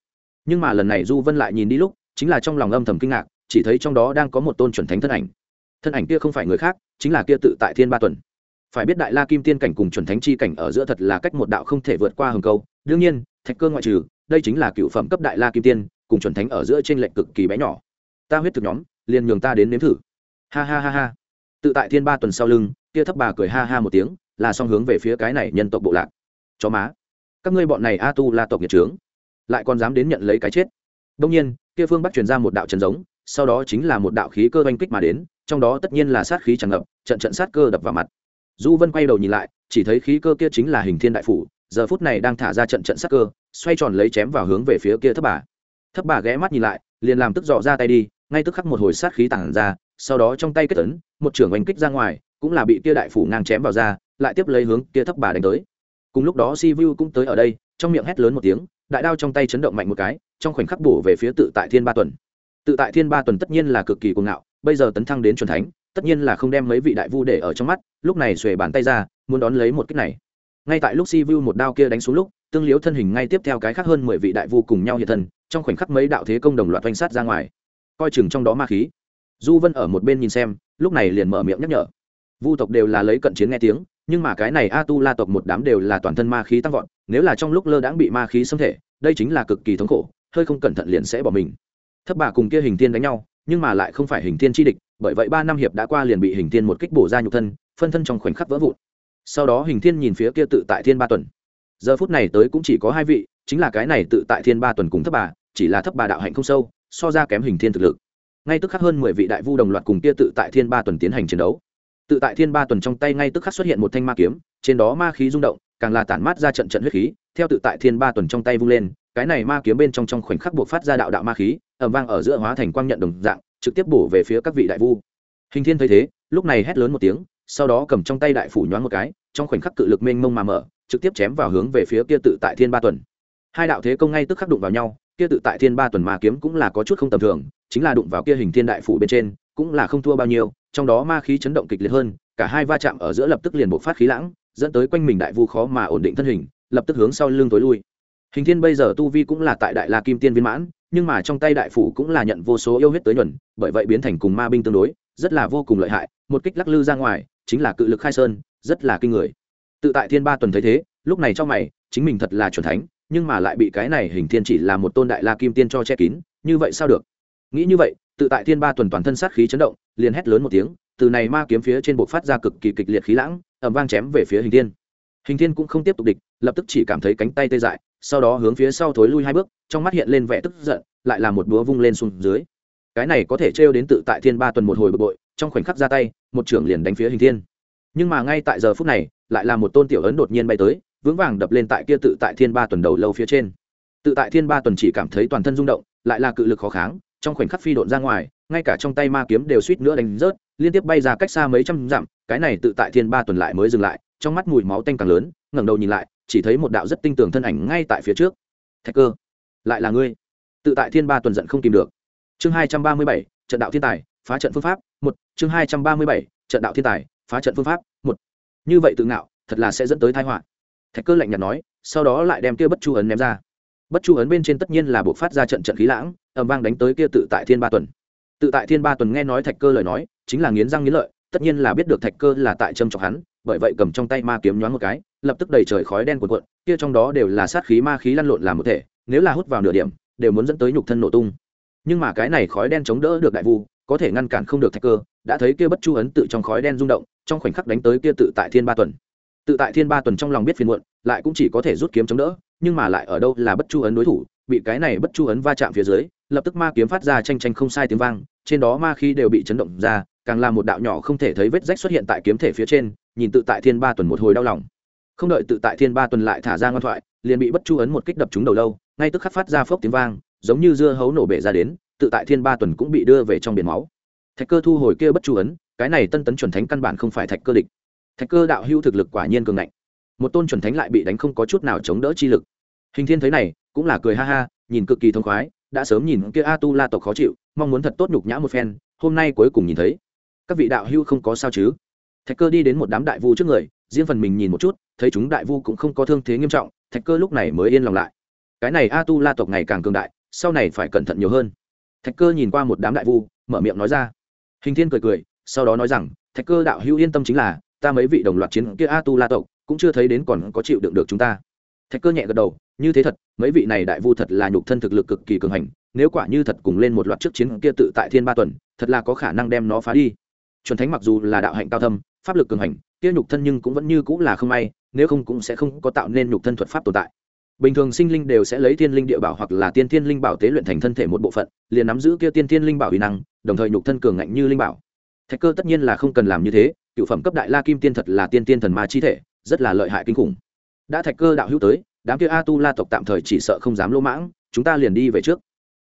Nhưng mà lần này du vân lại nhìn đi lúc, chính là trong lòng âm thầm kinh ngạc, chỉ thấy trong đó đang có một tôn chuẩn thánh thân ảnh. Thân ảnh kia không phải người khác, chính là kia tự tại thiên ba tuần. Phải biết đại la kim tiên cảnh cùng chuẩn thánh chi cảnh ở giữa thật là cách một đạo không thể vượt qua hầm câu. Đương nhiên, thạch cơ ngoại trừ, đây chính là cựu phẩm cấp đại la kim tiên, cùng chuẩn thánh ở giữa trên lệnh cực kỳ bé nhỏ. Ta huyết thực nhóm, liền nhường ta đến nếm thử. Ha ha ha ha. Tự tại thiên ba tuần sau lưng, kia thấp bà cười ha ha một tiếng, là song hướng về phía cái này nhân tộc bộ lạc. Chó má các ngươi bọn này a tu la tộc nhiệt trướng, lại còn dám đến nhận lấy cái chết. Đông nhiên, kia phương bắc truyền ra một đạo trần giống, sau đó chính là một đạo khí cơ oanh kích mà đến, trong đó tất nhiên là sát khí tràn ngập, trận trận sát cơ đập vào mặt. Du vân quay đầu nhìn lại, chỉ thấy khí cơ kia chính là hình thiên đại phủ, giờ phút này đang thả ra trận trận sát cơ, xoay tròn lấy chém vào hướng về phía kia thấp bà. Thấp bà ghé mắt nhìn lại, liền làm tức dọ ra tay đi, ngay tức khắc một hồi sát khí tản ra, sau đó trong tay kết tấn một trưởng oanh kích ra ngoài, cũng là bị kia đại phủ ngang chém vào ra, lại tiếp lấy hướng kia thấp bà đánh tới cùng lúc đó si vu cũng tới ở đây, trong miệng hét lớn một tiếng, đại đao trong tay chấn động mạnh một cái, trong khoảnh khắc bổ về phía tự tại thiên ba tuần. Tự tại thiên ba tuần tất nhiên là cực kỳ cuồng ngạo, bây giờ tấn thăng đến c thánh, tất nhiên là không đem mấy vị đại vu để ở trong mắt, lúc này xuề bàn tay ra, muốn đón lấy một kích này. Ngay tại lúc si vu một đao kia đánh xuống lúc, tương liếu thân hình ngay tiếp theo cái khác hơn mười vị đại vu cùng nhau hiện thân, trong khoảnh khắc mấy đạo thế công đồng loạt oanh sát ra ngoài. Coi chừng trong đó ma khí. Du vân ở một bên nhìn xem, lúc này liền mở miệng nhắc nhở. Vu tộc đều là lấy cận chiến nghe tiếng nhưng mà cái này a tu la tộc một đám đều là toàn thân ma khí tăng vọt, nếu là trong lúc lơ đãng bị ma khí xâm thể, đây chính là cực kỳ thống khổ, hơi không cẩn thận liền sẽ bỏ mình. Thấp bà cùng kia hình tiên đánh nhau, nhưng mà lại không phải hình tiên chi địch, bởi vậy ba năm hiệp đã qua liền bị hình tiên một kích bổ ra nhục thân, phân thân trong khoảnh khắc vỡ vụn. Sau đó hình thiên nhìn phía kia tự tại thiên ba tuần. Giờ phút này tới cũng chỉ có hai vị, chính là cái này tự tại thiên ba tuần cùng thấp bà, chỉ là thấp bà đạo hạnh không sâu, so ra kém hình thiên thực lực. Ngay tức khắc hơn mười vị đại vu đồng loạt cùng kia tự tại thiên ba tuần tiến hành chiến đấu tự tại thiên ba tuần trong tay ngay tức khắc xuất hiện một thanh ma kiếm, trên đó ma khí rung động, càng là tản mát ra trận trận huyết khí, theo tự tại thiên ba tuần trong tay vung lên, cái này ma kiếm bên trong trong khoảnh khắc buộc phát ra đạo đạo ma khí ẩm vang ở giữa hóa thành quang nhận đồng dạng, trực tiếp bổ về phía các vị đại vu. Hình thiên thấy thế, lúc này hét lớn một tiếng, sau đó cầm trong tay đại phủ nhoáng một cái, trong khoảnh khắc cự lực mênh mông mà mở, trực tiếp chém vào hướng về phía kia tự tại thiên ba tuần. Hai đạo thế công ngay tức khắc đụng vào nhau, kia tự tại thiên ba tuần ma kiếm cũng là có chút không tầm thường, chính là đụng vào kia hình thiên đại phủ bên trên cũng là không thua bao nhiêu, trong đó ma khí chấn động kịch liệt hơn, cả hai va chạm ở giữa lập tức liền bộc phát khí lãng, dẫn tới quanh mình đại vu khó mà ổn định thân hình, lập tức hướng sau lưng tối lui. Hình thiên bây giờ tu vi cũng là tại đại la kim tiên viên mãn, nhưng mà trong tay đại phủ cũng là nhận vô số yêu huyết tới nhuần, bởi vậy biến thành cùng ma binh tương đối, rất là vô cùng lợi hại, một kích lắc lư ra ngoài, chính là cự lực khai sơn, rất là kinh người. Tự tại thiên ba tuần thấy thế, lúc này trong mày, chính mình thật là chuẩn thánh, nhưng mà lại bị cái này hình thiên chỉ là một tôn đại la kim tiên cho che kín, như vậy sao được? Nghĩ như vậy tự tại thiên ba tuần toàn thân sát khí chấn động, liền hét lớn một tiếng, từ này ma kiếm phía trên bộ phát ra cực kỳ kịch liệt khí lãng ẩm vang chém về phía hình thiên. Hình thiên cũng không tiếp tục địch, lập tức chỉ cảm thấy cánh tay tê dại, sau đó hướng phía sau thối lui hai bước, trong mắt hiện lên vẻ tức giận, lại là một búa vung lên xuống dưới. Cái này có thể trêu đến tự tại thiên ba tuần một hồi bực bội, trong khoảnh khắc ra tay, một trưởng liền đánh phía hình thiên. Nhưng mà ngay tại giờ phút này, lại là một tôn tiểu ấn đột nhiên bay tới, vững vàng đập lên tại kia tự tại thiên ba tuần đầu lâu phía trên. Tự tại thiên ba tuần chỉ cảm thấy toàn thân rung động, lại là cự lực khó kháng trong khoảnh khắc phi độn ra ngoài, ngay cả trong tay ma kiếm đều suýt nữa đánh rớt, liên tiếp bay ra cách xa mấy trăm dặm, cái này tự tại thiên ba tuần lại mới dừng lại, trong mắt mùi máu tanh càng lớn, ngẩng đầu nhìn lại, chỉ thấy một đạo rất tinh tường thân ảnh ngay tại phía trước. Thạch cơ, lại là ngươi. Tự tại thiên ba tuần giận không tìm được. Chương hai trăm ba mươi bảy, trận đạo thiên tài, phá trận phương pháp, một. Chương hai trăm ba mươi bảy, trận đạo thiên tài, phá trận phương pháp, một. Như vậy tự ngạo, thật là sẽ dẫn tới thái họa. Thạch cơ lạnh nhạt nói, sau đó lại đem kia bất chu ấn ném ra bất chu ấn bên trên tất nhiên là buộc phát ra trận trận khí lãng ẩm vang đánh tới kia tự tại thiên ba tuần. Tự tại thiên ba tuần nghe nói thạch cơ lời nói, chính là nghiến răng nghiến lợi, tất nhiên là biết được thạch cơ là tại trâm trọng hắn, bởi vậy cầm trong tay ma kiếm nhoáng một cái, lập tức đầy trời khói đen cuộn cuộn, kia trong đó đều là sát khí ma khí lăn lộn làm một thể, nếu là hút vào nửa điểm, đều muốn dẫn tới nhục thân nổ tung. Nhưng mà cái này khói đen chống đỡ được đại vu, có thể ngăn cản không được thạch cơ, đã thấy kia bất chu ấn tự trong khói đen rung động, trong khoảnh khắc đánh tới kia tự tại thiên ba tuần tự tại thiên ba tuần trong lòng biết phiền muộn, lại cũng chỉ có thể rút kiếm chống đỡ, nhưng mà lại ở đâu là bất chu ấn đối thủ, bị cái này bất chu ấn va chạm phía dưới, lập tức ma kiếm phát ra tranh tranh không sai tiếng vang, trên đó ma khí đều bị chấn động ra, càng là một đạo nhỏ không thể thấy vết rách xuất hiện tại kiếm thể phía trên, nhìn tự tại thiên ba tuần một hồi đau lòng. Không đợi tự tại thiên ba tuần lại thả ra ngoan thoại, liền bị bất chu ấn một kích đập trúng đầu lâu, ngay tức khắc phát ra phốc tiếng vang, giống như dưa hấu nổ bể ra đến, tự tại thiên ba tuần cũng bị đưa về trong biển máu. Thạch cơ thu hồi kia bất chu ấn, cái này tân tấn chuẩn thánh căn bản không phải thạch cơ địch thạch cơ đạo hưu thực lực quả nhiên cường ngạnh. Một tôn chuẩn thánh lại bị đánh không có chút nào chống đỡ chi lực. Hình thiên thấy này, cũng là cười ha ha, nhìn cực kỳ thông khoái, đã sớm nhìn kia a tu la tộc khó chịu, mong muốn thật tốt nhục nhã một phen, hôm nay cuối cùng nhìn thấy. Các vị đạo hưu không có sao chứ? Thạch cơ đi đến một đám đại vu trước người, riêng phần mình nhìn một chút, thấy chúng đại vu cũng không có thương thế nghiêm trọng, thạch cơ lúc này mới yên lòng lại. Cái này a tu la tộc ngày càng cường đại, sau này phải cẩn thận nhiều hơn. Thạch cơ nhìn qua một đám đại vu, mở miệng nói ra. Hình thiên cười cười, sau đó nói rằng, thạch cơ đạo hữu yên tâm chính là ta mấy vị đồng loạt chiến kia a tu la tộc, cũng chưa thấy đến còn có chịu đựng được chúng ta. Thạch cơ nhẹ gật đầu, như thế thật, mấy vị này đại vu thật là nhục thân thực lực cực kỳ cường hành, nếu quả như thật cùng lên một loạt trước chiến kia tự tại thiên ba tuần, thật là có khả năng đem nó phá đi. Chuẩn thánh mặc dù là đạo hạnh cao thâm, pháp lực cường hành, kia nhục thân nhưng cũng vẫn như cũng là không may, nếu không cũng sẽ không có tạo nên nhục thân thuật pháp tồn tại. Bình thường sinh linh đều sẽ lấy thiên linh địa bảo hoặc là tiên thiên linh bảo tế luyện thành thân thể một bộ phận, liền nắm giữ kia tiên thiên linh bảo uy năng, đồng thời nhục thân cường ngạnh như linh bảo thạch cơ tất nhiên là không cần làm như thế, cựu phẩm cấp đại la kim tiên thật là tiên tiên thần ma chi thể, rất là lợi hại kinh khủng. Đã thạch cơ đạo hữu tới, đám kia a tu la tộc tạm thời chỉ sợ không dám lỗ mãng, chúng ta liền đi về trước.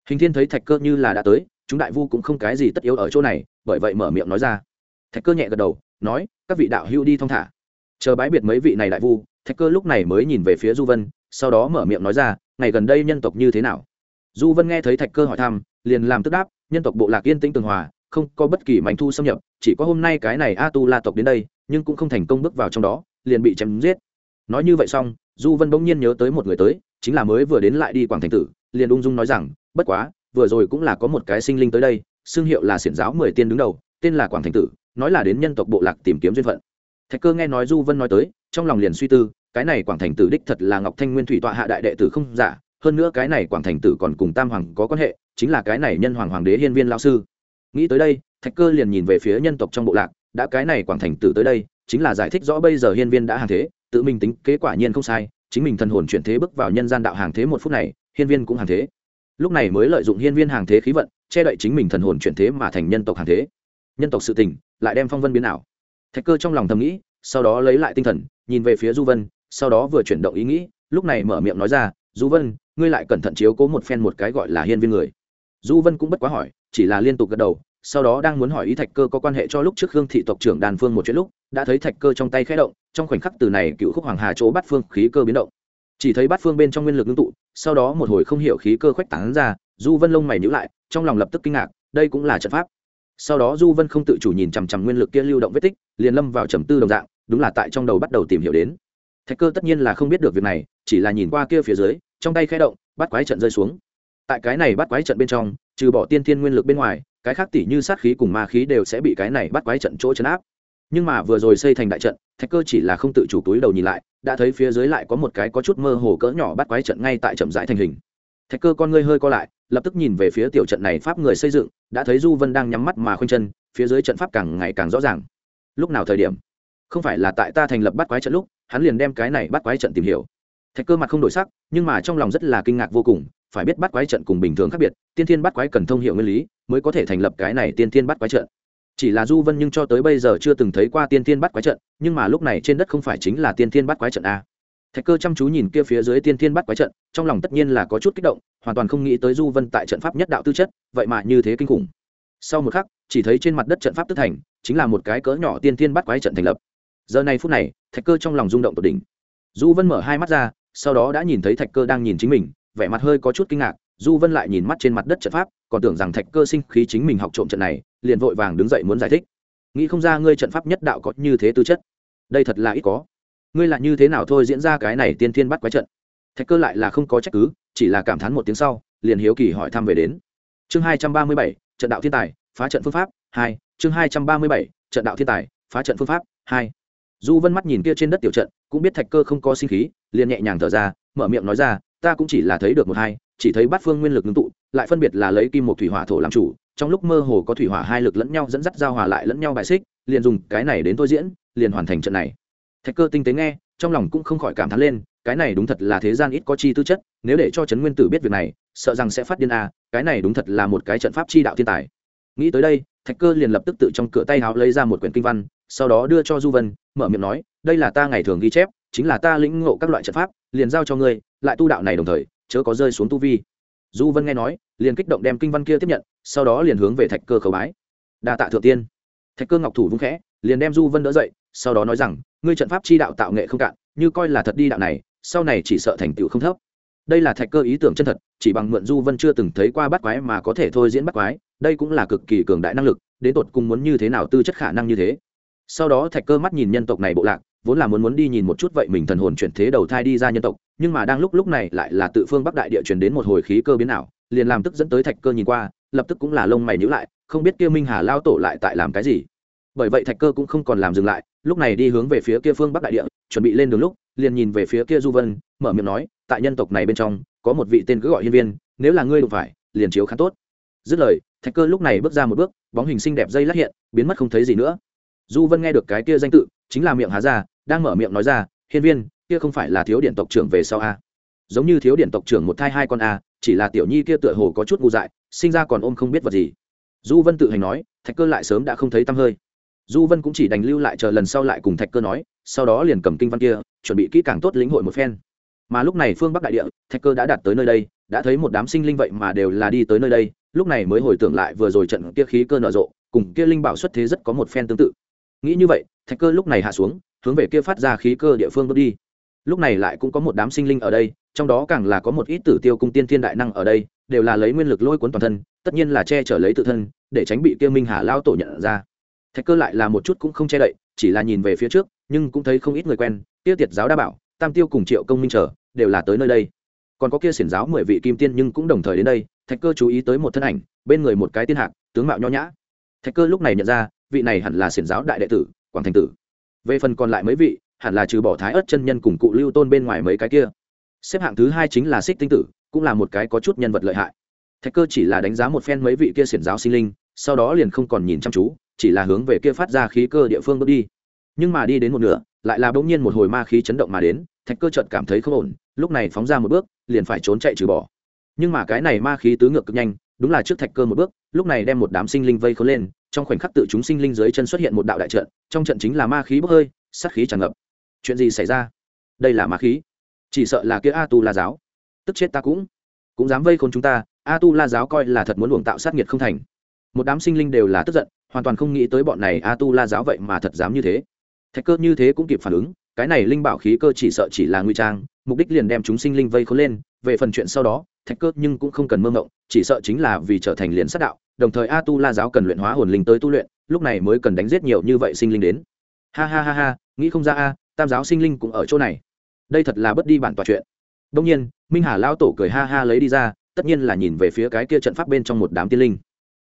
Hình thiên thấy thạch cơ như là đã tới, chúng đại vu cũng không cái gì tất yếu ở chỗ này, bởi vậy mở miệng nói ra. Thạch cơ nhẹ gật đầu, nói, các vị đạo hữu đi thong thả. Chờ bái biệt mấy vị này đại vu, thạch cơ lúc này mới nhìn về phía du vân, sau đó mở miệng nói ra, ngày gần đây nhân tộc như thế nào? Du vân nghe thấy thạch cơ hỏi thăm, liền làm tức đáp, nhân tộc bộ lạc yên tĩnh tường hòa không có bất kỳ mảnh thu xâm nhập, chỉ có hôm nay cái này a tu la tộc đến đây, nhưng cũng không thành công bước vào trong đó, liền bị chém giết. Nói như vậy xong, du vân bỗng nhiên nhớ tới một người tới, chính là mới vừa đến lại đi quảng thành tử, liền ung dung nói rằng, bất quá, vừa rồi cũng là có một cái sinh linh tới đây xương hiệu là xiển giáo mười tiên đứng đầu, tên là quảng thành tử, nói là đến nhân tộc bộ lạc tìm kiếm duyên phận. Thạch cơ nghe nói du vân nói tới, trong lòng liền suy tư, cái này quảng thành tử đích thật là ngọc thanh nguyên thủy tọa hạ đại đệ tử không giả, hơn nữa cái này quảng thành tử còn cùng tam hoàng có quan hệ, chính là cái này nhân hoàng hoàng đế hiên viên lao sư nghĩ tới đây, thạch cơ liền nhìn về phía nhân tộc trong bộ lạc, đã cái này quảng thành tử tới đây, chính là giải thích rõ bây giờ hiên viên đã hàng thế, tự mình tính kế quả nhiên không sai, chính mình thần hồn chuyển thế bước vào nhân gian đạo hàng thế một phút này, hiên viên cũng hàng thế. Lúc này mới lợi dụng hiên viên hàng thế khí vận, che đậy chính mình thần hồn chuyển thế mà thành nhân tộc hàng thế. Nhân tộc sự tình, lại đem phong vân biến ảo. Thạch cơ trong lòng thầm nghĩ, sau đó lấy lại tinh thần, nhìn về phía du vân, sau đó vừa chuyển động ý nghĩ, lúc này mở miệng nói ra, du vân, ngươi lại cẩn thận chiếu cố một phen một cái gọi là hiên viên người. Du vân cũng bất quá hỏi chỉ là liên tục gật đầu, sau đó đang muốn hỏi ý thạch cơ có quan hệ cho lúc trước khương thị tộc trưởng đàn phương một chuyện lúc, đã thấy thạch cơ trong tay khẽ động, trong khoảnh khắc từ này cựu khúc hoàng hà chỗ bắt phương khí cơ biến động. Chỉ thấy bắt phương bên trong nguyên lực ngưng tụ, sau đó một hồi không hiểu khí cơ khoách tán ra, du vân lông mày nhữ lại, trong lòng lập tức kinh ngạc, đây cũng là trận pháp. Sau đó du vân không tự chủ nhìn chằm chằm nguyên lực kia lưu động vết tích, liền lâm vào trầm tư đồng dạng, đúng là tại trong đầu bắt đầu tìm hiểu đến. Thạch cơ tất nhiên là không biết được việc này, chỉ là nhìn qua kia phía dưới, trong tay khẽ động, bắt quái trận rơi xuống tại cái này bắt quái trận bên trong, trừ bỏ tiên thiên nguyên lực bên ngoài, cái khác tỉ như sát khí cùng ma khí đều sẽ bị cái này bắt quái trận chỗ chấn áp. Nhưng mà vừa rồi xây thành đại trận, thạch cơ chỉ là không tự chủ túi đầu nhìn lại, đã thấy phía dưới lại có một cái có chút mơ hồ cỡ nhỏ bắt quái trận ngay tại chậm rãi thành hình. Thạch cơ con ngươi hơi co lại, lập tức nhìn về phía tiểu trận này pháp người xây dựng, đã thấy du vân đang nhắm mắt mà khoanh chân, phía dưới trận pháp càng ngày càng rõ ràng. Lúc nào thời điểm? Không phải là tại ta thành lập bắt quái trận lúc, hắn liền đem cái này bắt quái trận tìm hiểu thạch cơ mặt không đổi sắc, nhưng mà trong lòng rất là kinh ngạc vô cùng, phải biết bắt quái trận cùng bình thường khác biệt, tiên thiên bắt quái cần thông hiệu nguyên lý, mới có thể thành lập cái này tiên thiên bắt quái trận. Chỉ là du vân nhưng cho tới bây giờ chưa từng thấy qua tiên thiên bắt quái trận, nhưng mà lúc này trên đất không phải chính là tiên thiên bắt quái trận a thạch cơ chăm chú nhìn kia phía dưới tiên thiên bắt quái trận, trong lòng tất nhiên là có chút kích động, hoàn toàn không nghĩ tới du vân tại trận pháp nhất đạo tư chất, vậy mà như thế kinh khủng. Sau một khắc, chỉ thấy trên mặt đất trận pháp tức thành, chính là một cái cỡ nhỏ tiên thiên bắt quái trận thành lập. Giờ này phút này, thạch cơ trong lòng rung động tột đỉnh. Du vân mở hai mắt ra sau đó đã nhìn thấy thạch cơ đang nhìn chính mình, vẻ mặt hơi có chút kinh ngạc, du vân lại nhìn mắt trên mặt đất trận pháp, còn tưởng rằng thạch cơ sinh khí chính mình học trộm trận này, liền vội vàng đứng dậy muốn giải thích. Nghĩ không ra ngươi trận pháp nhất đạo có như thế tư chất. Đây thật là ít có. Ngươi là như thế nào thôi diễn ra cái này tiên thiên bắt quái trận? Thạch cơ lại là không có trách cứ, chỉ là cảm thán một tiếng sau, liền hiếu kỳ hỏi thăm về đến. Chương hai trăm ba mươi bảy, trận đạo thiên tài, phá trận phương pháp, hai. Chương hai trăm ba mươi bảy, trận đạo thiên tài, phá trận phương pháp, hai du vân mắt nhìn kia trên đất tiểu trận cũng biết thạch cơ không có sinh khí liền nhẹ nhàng thở ra mở miệng nói ra ta cũng chỉ là thấy được một hai chỉ thấy bát phương nguyên lực ngưng tụ lại phân biệt là lấy kim một thủy hỏa thổ làm chủ trong lúc mơ hồ có thủy hỏa hai lực lẫn nhau dẫn dắt giao hòa lại lẫn nhau bài xích liền dùng cái này đến tôi diễn liền hoàn thành trận này. Thạch cơ tinh tế nghe trong lòng cũng không khỏi cảm thán lên cái này đúng thật là thế gian ít có chi tư chất nếu để cho trấn nguyên tử biết việc này sợ rằng sẽ phát điên a à, cái này đúng thật là một cái trận pháp chi đạo thiên tài. Nghĩ tới đây thạch cơ liền lập tức tự trong cửa tay háo lấy ra một quyển kinh văn, sau đó đưa cho du vân, mở miệng nói, đây là ta ngày thường ghi chép, chính là ta lĩnh ngộ các loại trận pháp, liền giao cho ngươi, lại tu đạo này đồng thời, chớ có rơi xuống tu vi. Du vân nghe nói, liền kích động đem kinh văn kia tiếp nhận, sau đó liền hướng về thạch cơ khẩu bái. Đa tạ thượng tiên. Thạch cơ ngọc thủ vung khẽ, liền đem du vân đỡ dậy, sau đó nói rằng, ngươi trận pháp chi đạo tạo nghệ không cạn, như coi là thật đi đạo này, sau này chỉ sợ thành tựu không thấp. Đây là thạch cơ ý tưởng chân thật, chỉ bằng mượn du vân chưa từng thấy qua bắt quái mà có thể thôi diễn bắt quái đây cũng là cực kỳ cường đại năng lực, đến tột cùng muốn như thế nào tư chất khả năng như thế. Sau đó thạch cơ mắt nhìn nhân tộc này bộ lạc, vốn là muốn muốn đi nhìn một chút vậy mình thần hồn chuyển thế đầu thai đi ra nhân tộc, nhưng mà đang lúc lúc này lại là tự phương bắc đại địa chuyển đến một hồi khí cơ biến ảo, liền làm tức dẫn tới thạch cơ nhìn qua, lập tức cũng là lông mày nhữ lại, không biết kia minh hà lao tổ lại tại làm cái gì. Bởi vậy thạch cơ cũng không còn làm dừng lại, lúc này đi hướng về phía kia phương bắc đại địa, chuẩn bị lên đường lúc, liền nhìn về phía kia du vân, mở miệng nói, tại nhân tộc này bên trong, có một vị tên cứ gọi hiên viên, nếu là ngươi đụng phải, liền chiếu khá tốt. Dứt lời thạch cơ lúc này bước ra một bước, bóng hình xinh đẹp dây lát hiện, biến mất không thấy gì nữa. Du vân nghe được cái kia danh tự, chính là miệng há ra, đang mở miệng nói ra, hiên viên, kia không phải là thiếu điện tộc trưởng về sau a? Giống như thiếu điện tộc trưởng một thai hai con a, chỉ là tiểu nhi kia tựa hồ có chút ngu dại, sinh ra còn ôm không biết vật gì. Du vân tự hành nói, thạch cơ lại sớm đã không thấy tăm hơi. Du vân cũng chỉ đành lưu lại chờ lần sau lại cùng thạch cơ nói, sau đó liền cầm kinh văn kia, chuẩn bị kỹ càng tốt lĩnh hội một phen. Mà lúc này phương bắc đại địa, thạch cơ đã đạt tới nơi đây, đã thấy một đám sinh linh vậy mà đều là đi tới nơi đây lúc này mới hồi tưởng lại vừa rồi trận kia khí cơ nở rộ, cùng kia linh bảo xuất thế rất có một phen tương tự. Nghĩ như vậy, thạch cơ lúc này hạ xuống, hướng về kia phát ra khí cơ địa phương bước đi. Lúc này lại cũng có một đám sinh linh ở đây, trong đó càng là có một ít tử tiêu cung tiên thiên đại năng ở đây, đều là lấy nguyên lực lôi cuốn toàn thân, tất nhiên là che chở lấy tự thân, để tránh bị kia minh hà lao tổ nhận ra. Thạch cơ lại là một chút cũng không che đậy, chỉ là nhìn về phía trước, nhưng cũng thấy không ít người quen, kia tiệt giáo đa bảo, tam tiêu cùng triệu công minh trở đều là tới nơi đây. Còn có kia xiển giáo mười vị kim tiên nhưng cũng đồng thời đến đây thạch cơ chú ý tới một thân ảnh, bên người một cái tiên hạc, tướng mạo nho nhã. Thạch cơ lúc này nhận ra, vị này hẳn là xiển giáo đại đệ tử, quảng thành tử. Về phần còn lại mấy vị, hẳn là trừ bỏ thái ớt chân nhân cùng cụ lưu tôn bên ngoài mấy cái kia. Xếp hạng thứ hai chính là xích tinh tử, cũng là một cái có chút nhân vật lợi hại. Thạch cơ chỉ là đánh giá một phen mấy vị kia xiển giáo sinh linh, sau đó liền không còn nhìn chăm chú, chỉ là hướng về kia phát ra khí cơ địa phương bước đi. Nhưng mà đi đến một nửa, lại là bỗng nhiên một hồi ma khí chấn động mà đến, thạch cơ chợt cảm thấy không ổn, lúc này phóng ra một bước, liền phải trốn chạy trừ bỏ nhưng mà cái này ma khí tứ ngược cực nhanh, đúng là trước thạch cơ một bước, lúc này đem một đám sinh linh vây khốn lên, trong khoảnh khắc tự chúng sinh linh dưới chân xuất hiện một đạo đại trận, trong trận chính là ma khí bốc hơi, sát khí tràn ngập. Chuyện gì xảy ra? Đây là ma khí. Chỉ sợ là kia a tu la giáo. Tức chết ta cũng. Cũng dám vây khốn chúng ta a tu la giáo coi là thật muốn luồng tạo sát nhiệt không thành. Một đám sinh linh đều là tức giận, hoàn toàn không nghĩ tới bọn này a tu la giáo vậy mà thật dám như thế. Thạch cơ như thế cũng kịp phản ứng, cái này linh bảo khí cơ chỉ sợ chỉ là nguy trang, mục đích liền đem chúng sinh linh vây khốn lên, về phần chuyện sau đó thạch cơ nhưng cũng không cần mơ mộng chỉ sợ chính là vì trở thành liền sát đạo, đồng thời a tu la giáo cần luyện hóa hồn linh tới tu luyện, lúc này mới cần đánh giết nhiều như vậy sinh linh đến. Ha ha ha ha, nghĩ không ra a, tam giáo sinh linh cũng ở chỗ này. Đây thật là bất đi bản tòa chuyện. Đông nhiên, minh hà lao tổ cười ha ha lấy đi ra, tất nhiên là nhìn về phía cái kia trận pháp bên trong một đám tiên linh.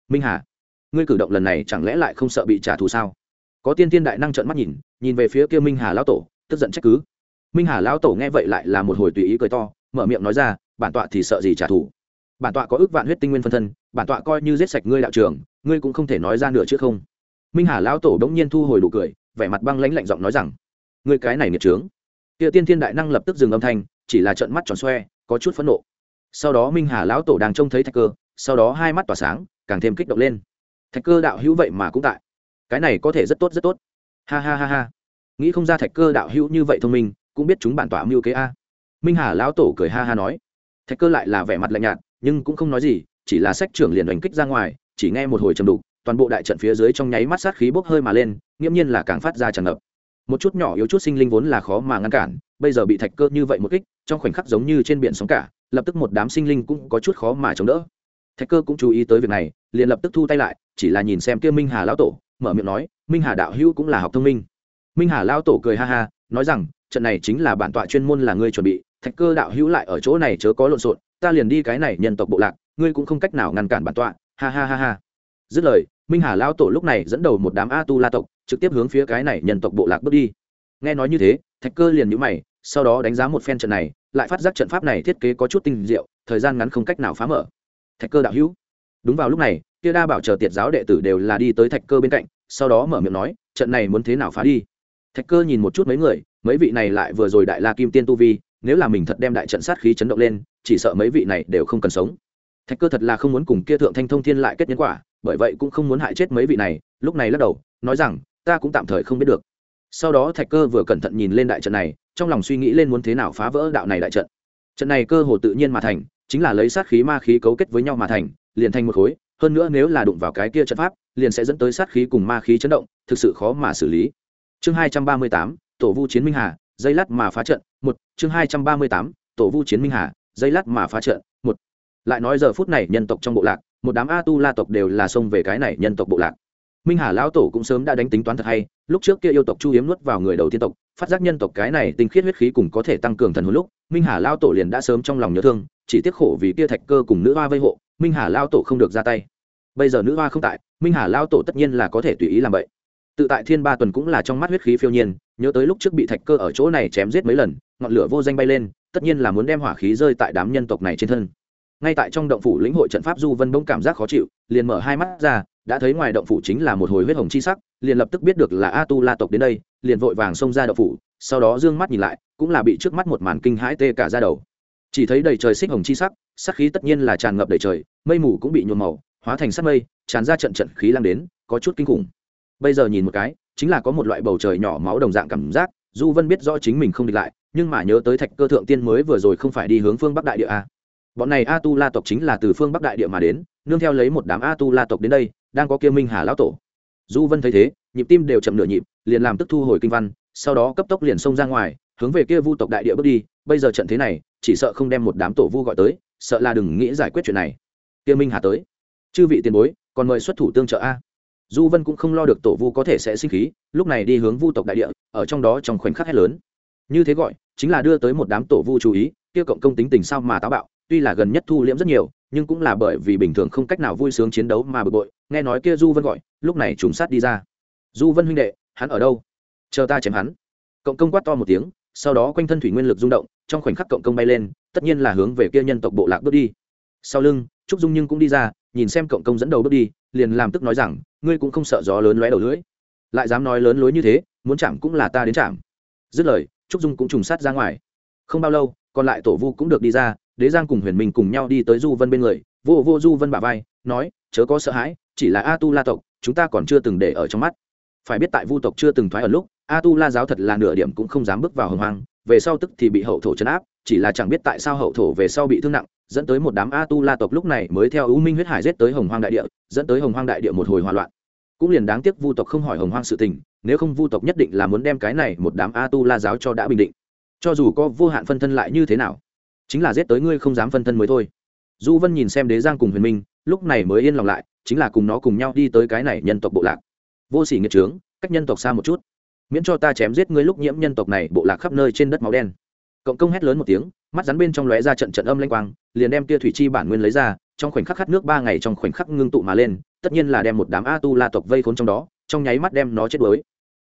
Minh hà, ngươi cử động lần này chẳng lẽ lại không sợ bị trả thù sao? Có tiên tiên đại năng trợn mắt nhìn nhìn về phía kia minh hà lão tổ, tức giận trách cứ. Minh hà lão tổ nghe vậy lại là một hồi tùy ý cười to, mở miệng nói ra bản tọa thì sợ gì trả thù? Bản tọa có ước vạn huyết tinh nguyên phân thân, bản tọa coi như giết sạch ngươi đạo trường, ngươi cũng không thể nói ra nửa chứ không? Minh hà lão tổ đống nhiên thu hồi đủ cười, vẻ mặt băng lãnh lạnh giọng nói rằng, ngươi cái này nghiệt trướng kia tiên thiên đại năng lập tức dừng âm thanh, chỉ là trợn mắt tròn xoe, có chút phẫn nộ. Sau đó minh hà lão tổ đang trông thấy thạch cơ, sau đó hai mắt tỏa sáng, càng thêm kích động lên. Thạch cơ đạo hữu vậy mà cũng tại. Cái này có thể rất tốt rất tốt. Ha ha ha ha. Nghĩ không ra thạch cơ đạo hữu như vậy thông minh, cũng biết chúng bản tọa mưu kế a. Minh hà lão tổ cười ha ha nói thạch cơ lại là vẻ mặt lạnh nhạt, nhưng cũng không nói gì, chỉ là sách trưởng liền đánh kích ra ngoài, chỉ nghe một hồi trầm đục, toàn bộ đại trận phía dưới trong nháy mắt sát khí bốc hơi mà lên, nghiễm nhiên là càng phát ra tràn ngập. Một chút nhỏ yếu chút sinh linh vốn là khó mà ngăn cản, bây giờ bị thạch cơ như vậy một kích, trong khoảnh khắc giống như trên biển sóng cả, lập tức một đám sinh linh cũng có chút khó mà chống đỡ. Thạch cơ cũng chú ý tới việc này, liền lập tức thu tay lại, chỉ là nhìn xem kia minh hà lão tổ, mở miệng nói, minh hà đạo hữu cũng là học thông minh. Minh hà lão tổ cười ha ha, nói rằng, trận này chính là bản tọa chuyên môn là ngươi chuẩn bị thạch cơ đạo hữu lại ở chỗ này chớ có lộn xộn, ta liền đi cái này nhân tộc bộ lạc, ngươi cũng không cách nào ngăn cản bản tọa. Ha ha ha ha. Dứt lời, minh hà lão tổ lúc này dẫn đầu một đám a tu la tộc, trực tiếp hướng phía cái này nhân tộc bộ lạc bước đi. Nghe nói như thế, thạch cơ liền nhíu mày, sau đó đánh giá một phen trận này, lại phát giác trận pháp này thiết kế có chút tinh diệu, thời gian ngắn không cách nào phá mở. Thạch cơ đạo hữu. Đúng vào lúc này, kia đa bảo chờ tiệt giáo đệ tử đều là đi tới thạch cơ bên cạnh, sau đó mở miệng nói, trận này muốn thế nào phá đi? Thạch cơ nhìn một chút mấy người, mấy vị này lại vừa rồi đại la kim tiên tu vi nếu là mình thật đem đại trận sát khí chấn động lên, chỉ sợ mấy vị này đều không cần sống. Thạch cơ thật là không muốn cùng kia thượng thanh thông thiên lại kết nhân quả, bởi vậy cũng không muốn hại chết mấy vị này, lúc này lắc đầu, nói rằng, ta cũng tạm thời không biết được. Sau đó thạch cơ vừa cẩn thận nhìn lên đại trận này, trong lòng suy nghĩ lên muốn thế nào phá vỡ đạo này đại trận. Trận này cơ hồ tự nhiên mà thành, chính là lấy sát khí ma khí cấu kết với nhau mà thành, liền thành một khối, hơn nữa nếu là đụng vào cái kia trận pháp, liền sẽ dẫn tới sát khí cùng ma khí chấn động, thực sự khó mà xử lý. Chương hai trăm ba mươi tám, tổ vu chiến minh hà dây lát mà phá trận, một, chương hai trăm ba mươi tám, tổ vu chiến minh hà dây lát mà phá trận, một. Lại nói giờ phút này nhân tộc trong bộ lạc, một đám a tu la tộc đều là xông về cái này nhân tộc bộ lạc. Minh hà lão tổ cũng sớm đã đánh tính toán thật hay, lúc trước kia yêu tộc chu hiếm nuốt vào người đầu tiên tộc, phát giác nhân tộc cái này tinh khiết huyết khí cùng có thể tăng cường thần hồn lúc, minh hà lão tổ liền đã sớm trong lòng nhớ thương, chỉ tiếc khổ vì kia thạch cơ cùng nữ hoa vây hộ, minh hà lão tổ không được ra tay. Bây giờ nữ hoa không tại, minh hà lão tổ tất nhiên là có thể tùy ý làm vậy tự tại thiên ba tuần cũng là trong mắt huyết khí phiêu nhiên, nhớ tới lúc trước bị thạch cơ ở chỗ này chém giết mấy lần, ngọn lửa vô danh bay lên, tất nhiên là muốn đem hỏa khí rơi tại đám nhân tộc này trên thân. Ngay tại trong động phủ lĩnh hội trận pháp du vân bỗng cảm giác khó chịu, liền mở hai mắt ra, đã thấy ngoài động phủ chính là một hồi huyết hồng chi sắc, liền lập tức biết được là a tu la tộc đến đây, liền vội vàng xông ra động phủ, sau đó d ư ơ n g mắt nhìn lại, cũng là bị trước mắt một màn kinh hãi tê cả ra đầu. Chỉ thấy đầy trời xích hồng chi sắc sắc khí tất nhiên là tràn ngập đầy trời, mây mù cũng bị nhuộm màu, hóa thành sắc mây, tràn ra trận trận khí lan đến, có chút kinh khủng bây giờ nhìn một cái, chính là có một loại bầu trời nhỏ máu đồng dạng cảm giác, du vân biết rõ chính mình không địch lại, nhưng mà nhớ tới thạch cơ thượng tiên mới vừa rồi không phải đi hướng phương bắc đại địa a bọn này a tu la tộc chính là từ phương bắc đại địa mà đến, nương theo lấy một đám a tu la tộc đến đây, đang có kia minh hà lão tổ. Du vân thấy thế, nhịp tim đều chậm nửa nhịp, liền làm tức thu hồi kinh văn, sau đó cấp tốc liền xông ra ngoài, hướng về kia vu tộc đại địa bước đi. Bây giờ trận thế này, chỉ sợ không đem một đám tổ vu gọi tới, sợ là đừng nghĩ giải quyết chuyện này. Kia minh hà tới. Chư vị tiền bối, còn mời xuất thủ tương trợ a du vân cũng không lo được tổ vu có thể sẽ sinh khí, lúc này đi hướng vu tộc đại địa, ở trong đó trong khoảnh khắc hét lớn. Như thế gọi, chính là đưa tới một đám tổ vu chú ý, kia cộng công tính tình sao mà táo bạo, tuy là gần nhất thu liễm rất nhiều, nhưng cũng là bởi vì bình thường không cách nào vui sướng chiến đấu mà bực bội, nghe nói kia du vân gọi, lúc này trùng sát đi ra. Du vân huynh đệ, hắn ở đâu? Chờ ta chém hắn. Cộng công quát to một tiếng, sau đó quanh thân thủy nguyên lực rung động, trong khoảnh khắc cộng công bay lên, tất nhiên là hướng về kia nhân tộc bộ lạc bước đi. Sau lưng, trúc dung nhưng cũng đi ra nhìn xem cộng công dẫn đầu bước đi, liền làm tức nói rằng, ngươi cũng không sợ gió lớn lóe đầu lưỡi. Lại dám nói lớn lối như thế, muốn chạm cũng là ta đến chạm. Dứt lời, trúc dung cũng trùng sát ra ngoài. Không bao lâu, còn lại tổ vu cũng được đi ra, đế giang cùng huyền minh cùng nhau đi tới du vân bên người. Vô vô du vân bà vai, nói, chớ có sợ hãi, chỉ là a tu la tộc, chúng ta còn chưa từng để ở trong mắt. Phải biết tại vu tộc chưa từng thoái ở lúc, a tu la giáo thật là nửa điểm cũng không dám bước vào hồng hoang, về sau tức thì bị hậu thổ chấn áp, chỉ là chẳng biết tại sao hậu thổ về sau bị thương nặng dẫn tới một đám a tu la tộc lúc này mới theo ưu minh huyết hải giết tới hồng hoang đại địa, dẫn tới hồng hoang đại địa một hồi hòa loạn. Cũng liền đáng tiếc vu tộc không hỏi hồng hoang sự tình, nếu không vu tộc nhất định là muốn đem cái này một đám a tu la giáo cho đã bình định. Cho dù có vô hạn phân thân lại như thế nào, chính là giết tới ngươi không dám phân thân mới thôi. Du vân nhìn xem đế giang cùng huyền minh, lúc này mới yên lòng lại, chính là cùng nó cùng nhau đi tới cái này nhân tộc bộ lạc. Vô sỉ nghiệt trướng, cách nhân tộc xa một chút. Miễn cho ta chém giết ngươi lúc nhiễm nhân tộc này bộ lạc khắp nơi trên đất máu đen. Cộng công hét lớn một tiếng, mắt rắn bên trong lóe ra trận trận âm lanh quang liền đem tia thủy chi bản nguyên lấy ra, trong khoảnh khắc khát nước ba ngày trong khoảnh khắc ngưng tụ mà lên, tất nhiên là đem một đám a tu la tộc vây khốn trong đó, trong nháy mắt đem nó chết đuối.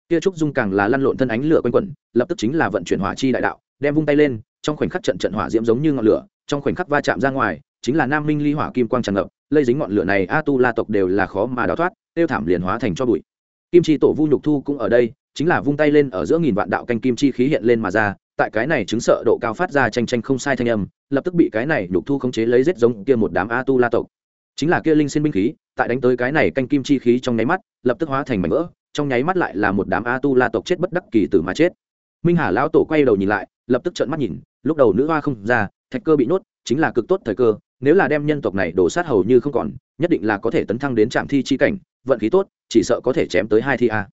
Tia trúc dung càng là lăn lộn thân ánh lửa quanh quẩn, lập tức chính là vận chuyển hỏa chi đại đạo, đem vung tay lên, trong khoảnh khắc trận trận hỏa diễm giống như ngọn lửa, trong khoảnh khắc va chạm ra ngoài, chính là nam minh ly hỏa kim quang tràn ngập, lây dính ngọn lửa này a tu la tộc đều là khó mà đào thoát, tiêu thảm liền hóa thành cho bụi. Kim chi tổ vu nhục thu cũng ở đây, chính là vung tay lên ở giữa nghìn vạn đạo canh kim chi khí hiện lên mà ra, tại cái này chứng sợ độ cao phát ra tranh tranh không sai thanh âm lập tức bị cái này nhục thu khống chế lấy giết giống kia một đám a tu la tộc. Chính là kia linh xin binh khí, tại đánh tới cái này canh kim chi khí trong nháy mắt, lập tức hóa thành mảnh vỡ, trong nháy mắt lại là một đám a tu la tộc chết bất đắc kỳ tử mà chết. Minh hà lão tổ quay đầu nhìn lại, lập tức trợn mắt nhìn, lúc đầu nữ hoa không ra, thạch cơ bị nuốt chính là cực tốt thời cơ, nếu là đem nhân tộc này đổ sát hầu như không còn, nhất định là có thể tấn thăng đến trạm thi chi cảnh, vận khí tốt, chỉ sợ có thể chém tới hai thi a.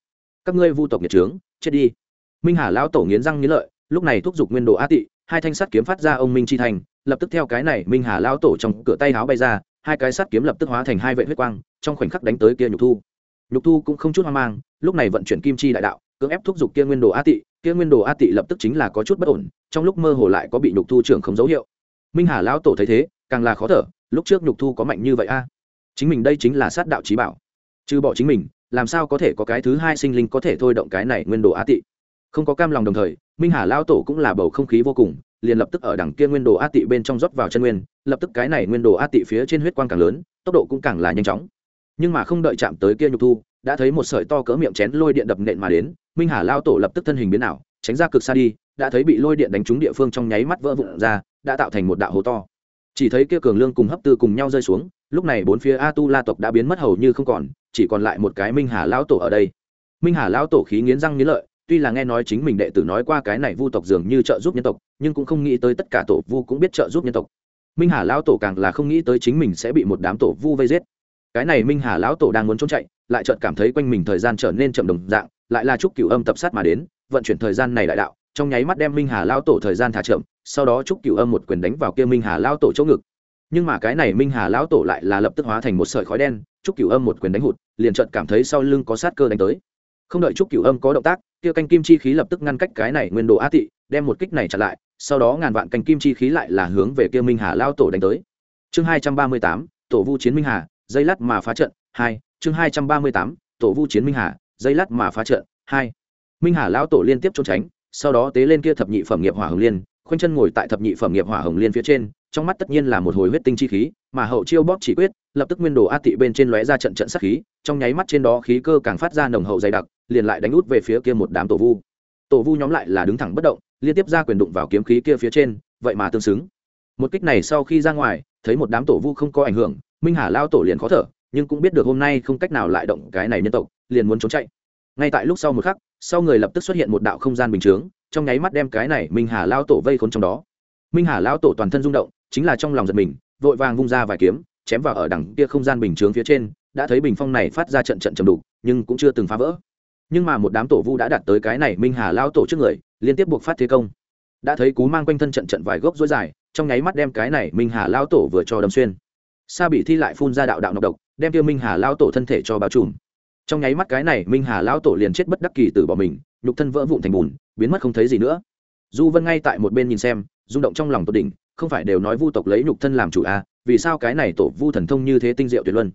Các ngươi vu tộc nhiệt trướng, chết đi. Minh hà lão tổ nghiến răng nghiến lợi, lúc này thúc giục nguyên đồ a tị hai thanh sắt kiếm phát ra ông minh chi thành, lập tức theo cái này minh hà lão tổ trong cửa tay háo bay ra, hai cái sắt kiếm lập tức hóa thành hai vệ huyết quang, trong khoảnh khắc đánh tới kia nhục thu. Nhục thu cũng không chút hoang mang, lúc này vận chuyển kim chi đại đạo, cưỡng ép thúc giục kia nguyên đồ a tị, kia nguyên đồ a tị lập tức chính là có chút bất ổn, trong lúc mơ hồ lại có bị nhục thu trưởng không dấu hiệu. Minh hà lão tổ thấy thế, càng là khó thở, lúc trước nhục thu có mạnh như vậy a? Chính mình đây chính là sát đạo trí bảo. Trừ bỏ chính mình, làm sao có thể có cái thứ hai sinh linh có thể thôi động cái này nguyên đồ a tị? Không có cam lòng đồng thời, minh hà lao tổ cũng là bầu không khí vô cùng, liền lập tức ở đằng kia nguyên đồ a tị bên trong rót vào chân nguyên, lập tức cái này nguyên đồ a tị phía trên huyết quang càng lớn, tốc độ cũng càng là nhanh chóng. Nhưng mà không đợi chạm tới kia nhục thu, đã thấy một sợi to cỡ miệng chén lôi điện đập nện mà đến, minh hà lao tổ lập tức thân hình biến ảo, tránh ra cực xa đi, đã thấy bị lôi điện đánh trúng địa phương trong nháy mắt vỡ vụn ra, đã tạo thành một đạo hố to. Chỉ thấy kia cường lương cùng hấp tư cùng nhau rơi xuống, lúc này bốn phía a tu la tộc đã biến mất hầu như không còn, chỉ còn lại một cái minh hà lao tổ ở đây. Minh hà lao tổ khí nghiến răng nghiến lợi tuy là nghe nói chính mình đệ tử nói qua cái này vu tộc dường như trợ giúp nhân tộc, nhưng cũng không nghĩ tới tất cả tổ vu cũng biết trợ giúp nhân tộc. Minh hà lão tổ càng là không nghĩ tới chính mình sẽ bị một đám tổ vu vây giết. Cái này minh hà lão tổ đang muốn trốn chạy, lại chợt cảm thấy quanh mình thời gian trở nên chậm đồng dạng, lại là chúc cửu âm tập sát mà đến, vận chuyển thời gian này đại đạo, trong nháy mắt đem minh hà lão tổ thời gian thả chậm, sau đó chúc cửu âm một quyền đánh vào kia minh hà lão tổ chỗ ngực. Nhưng mà cái này minh hà lão tổ lại là lập tức hóa thành một sợi khói đen, chúc cửu âm một quyền đánh hụt, liền chợt cảm thấy sau lưng có sát cơ đánh tới. Không đợi chúc cửu âm có động tác kia canh kim chi khí lập tức ngăn cách cái này nguyên đồ á tị, đem một kích này chặn lại, sau đó ngàn vạn canh kim chi khí lại là hướng về kia minh hà lao tổ đánh tới. Chương hai trăm ba mươi tám, tổ vu chiến minh hà, dây lát mà phá trận, hai, chương hai trăm ba mươi tám, tổ vu chiến minh hà, dây lát mà phá trận, hai. Minh hà lao tổ liên tiếp trốn tránh, sau đó tế lên kia thập nhị phẩm nghiệp hỏa hồng liên, khoanh chân ngồi tại thập nhị phẩm nghiệp hỏa hồng liên phía trên, trong mắt tất nhiên là một hồi huyết tinh chi khí, mà hậu chiêu bóp chỉ quyết, lập tức nguyên đồ a tị bên trên lóe ra trận trận sát khí, trong nháy mắt trên đó khí cơ càng phát ra nồng hậu dày đặc liền lại đánh út về phía kia một đám tổ vu. Tổ vu nhóm lại là đứng thẳng bất động, liên tiếp ra quyền đụng vào kiếm khí kia phía trên, vậy mà tương xứng. Một kích này sau khi ra ngoài, thấy một đám tổ vu không có ảnh hưởng, minh hà lao tổ liền khó thở, nhưng cũng biết được hôm nay không cách nào lại động cái này nhân tộc, liền muốn trốn chạy. Ngay tại lúc sau một khắc, sau người lập tức xuất hiện một đạo không gian bình chướng, trong nháy mắt đem cái này minh hà lao tổ vây khốn trong đó. Minh hà lao tổ toàn thân rung động, chính là trong lòng giật mình, vội vàng vung ra vài kiếm, chém vào ở đằng kia không gian bình chướng phía trên, đã thấy bình phong này phát ra trận trận chầm đục, nhưng cũng chưa từng phá vỡ nhưng mà một đám tổ vu đã đạt tới cái này minh hà lao tổ trước người, liên tiếp buộc phát thế công. Đã thấy cú mang quanh thân trận trận vài gốc dối dài, trong nháy mắt đem cái này minh hà lao tổ vừa cho đâm xuyên. Sa bị thi lại phun ra đạo đạo nọc độc, đem tiêu minh hà lao tổ thân thể cho bao trùm. Trong nháy mắt cái này minh hà lao tổ liền chết bất đắc kỳ từ bỏ mình, nhục thân vỡ vụn thành bùn, biến mất không thấy gì nữa. Du vân ngay tại một bên nhìn xem, rung động trong lòng tột đỉnh, không phải đều nói vu tộc lấy nhục thân làm chủ à vì sao cái này tổ vu thần thông như thế tinh diệu tuyệt luân?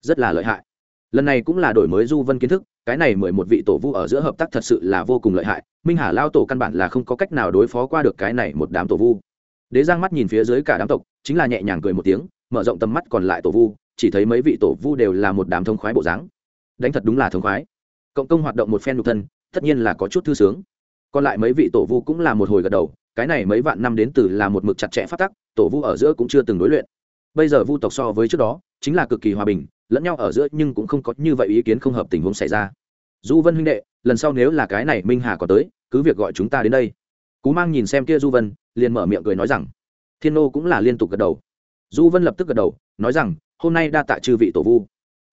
Rất là lợi hại. Lần này cũng là đổi mới du vân kiến thức cái này mười một vị tổ vu ở giữa hợp tác thật sự là vô cùng lợi hại, minh hà lao tổ căn bản là không có cách nào đối phó qua được cái này một đám tổ vu. Đế giang mắt nhìn phía dưới cả đám tộc, chính là nhẹ nhàng cười một tiếng, mở rộng tầm mắt còn lại tổ vu, chỉ thấy mấy vị tổ vu đều là một đám thông khoái bộ dáng. Đánh thật đúng là thông khoái. Cộng công hoạt động một phen nhục thân, tất nhiên là có chút thư sướng. Còn lại mấy vị tổ vu cũng là một hồi gật đầu, cái này mấy vạn năm đến từ là một mực chặt chẽ phát tắc, tổ vu ở giữa cũng chưa từng đối luyện. Bây giờ vu tộc so với trước đó, chính là cực kỳ hòa bình lẫn nhau ở giữa nhưng cũng không có như vậy ý kiến không hợp tình huống xảy ra. Du vân huynh đệ, lần sau nếu là cái này minh hà có tới, cứ việc gọi chúng ta đến đây. Cú mang nhìn xem kia du vân, liền mở miệng cười nói rằng, thiên nô cũng là liên tục gật đầu. Du vân lập tức gật đầu, nói rằng, hôm nay đa tạ chư vị tổ vu.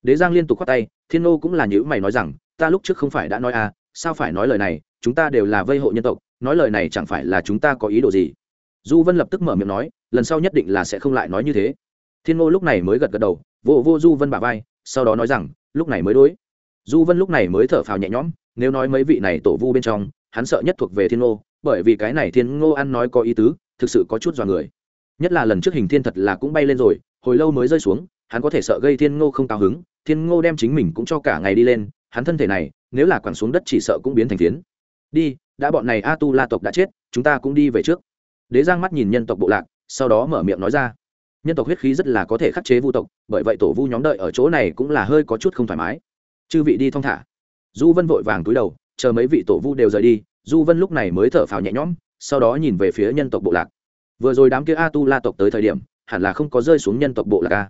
Đế giang liên tục khoát tay, thiên nô cũng là nhữ mày nói rằng, ta lúc trước không phải đã nói à sao phải nói lời này, chúng ta đều là vây hộ nhân tộc, nói lời này chẳng phải là chúng ta có ý đồ gì. Du vân lập tức mở miệng nói, lần sau nhất định là sẽ không lại nói như thế thiên ngô lúc này mới gật gật đầu, vô vô du vân bà vai, sau đó nói rằng, lúc này mới đối. Du vân lúc này mới thở phào nhẹ nhõm, nếu nói mấy vị này tổ vu bên trong, hắn sợ nhất thuộc về thiên ngô, bởi vì cái này thiên ngô ăn nói có ý tứ, thực sự có chút dọa người. Nhất là lần trước hình thiên thật là cũng bay lên rồi, hồi lâu mới rơi xuống, hắn có thể sợ gây thiên ngô không cao hứng, thiên ngô đem chính mình cũng cho cả ngày đi lên, hắn thân thể này, nếu là quẳng xuống đất chỉ sợ cũng biến thành phiến. Đi, đã bọn này a tu la tộc đã chết, chúng ta cũng đi về trước. Đế giang mắt nhìn nhân tộc bộ lạc, sau đó mở miệng nói ra nhân tộc huyết khí rất là có thể khắc chế vu tộc, bởi vậy tổ vu nhóm đợi ở chỗ này cũng là hơi có chút không thoải mái. Chư vị đi thong thả. Du vân vội vàng túi đầu, chờ mấy vị tổ vu đều rời đi du vân lúc này mới thở phào nhẹ nhõm, sau đó nhìn về phía nhân tộc bộ lạc. Vừa rồi đám kia a tu la tộc tới thời điểm, hẳn là không có rơi xuống nhân tộc bộ lạc a.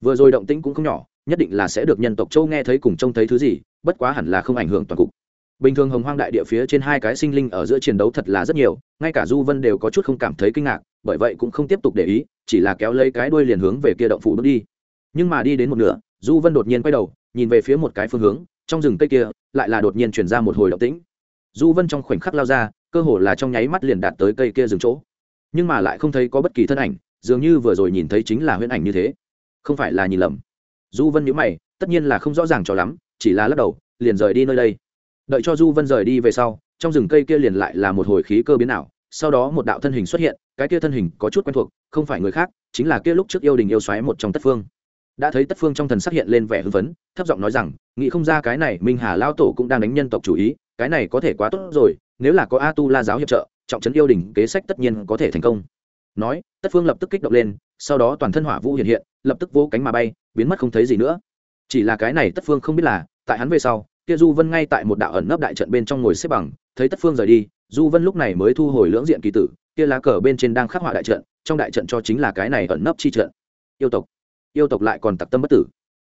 Vừa rồi động tĩnh cũng không nhỏ, nhất định là sẽ được nhân tộc châu nghe thấy cùng trông thấy thứ gì, bất quá hẳn là không ảnh hưởng toàn cục. Bình thường hồng hoang đại địa phía trên hai cái sinh linh ở giữa chiến đấu thật là rất nhiều, ngay cả du vân đều có chút không cảm thấy kinh ngạc bởi vậy cũng không tiếp tục để ý, chỉ là kéo lấy cái đuôi liền hướng về kia động phủ bước đi. Nhưng mà đi đến một nửa, du vân đột nhiên quay đầu, nhìn về phía một cái phương hướng, trong rừng cây kia lại là đột nhiên chuyển ra một hồi động tĩnh. Du vân trong khoảnh khắc lao ra, cơ hồ là trong nháy mắt liền đạt tới cây kia dừng chỗ. Nhưng mà lại không thấy có bất kỳ thân ảnh, dường như vừa rồi nhìn thấy chính là huyễn ảnh như thế. Không phải là nhìn lầm. Du vân nhíu mày, tất nhiên là không rõ ràng cho lắm, chỉ là lắc đầu, liền rời đi nơi đây. Đợi cho du vân rời đi về sau, trong rừng cây kia liền lại là một hồi khí cơ biến ảo, sau đó một đạo thân hình xuất hiện cái kia thân hình có chút quen thuộc, không phải người khác, chính là kia lúc trước yêu đình yêu xoáy một trong tất phương. Đã thấy tất phương trong thần sắc hiện lên vẻ hưng phấn, thấp giọng nói rằng, nghĩ không ra cái này minh hà lao tổ cũng đang đánh nhân tộc chủ ý, cái này có thể quá tốt rồi, nếu là có a tu la giáo hiệp trợ, trọng trấn yêu đình kế sách tất nhiên có thể thành công. Nói, tất phương lập tức kích động lên, sau đó toàn thân hỏa vũ hiện hiện, lập tức vỗ cánh mà bay, biến mất không thấy gì nữa. Chỉ là cái này tất phương không biết là, tại hắn về sau, kia du vân ngay tại một đạo ẩn nấp đại trận bên trong ngồi xếp bằng, thấy tất phương rời đi, du vân lúc này mới thu hồi lưỡng diện kỳ tử kia lá cờ bên trên đang khắc họa đại trận, trong đại trận cho chính là cái này ẩn nấp chi trận. Yêu tộc. Yêu tộc lại còn tặc tâm bất tử.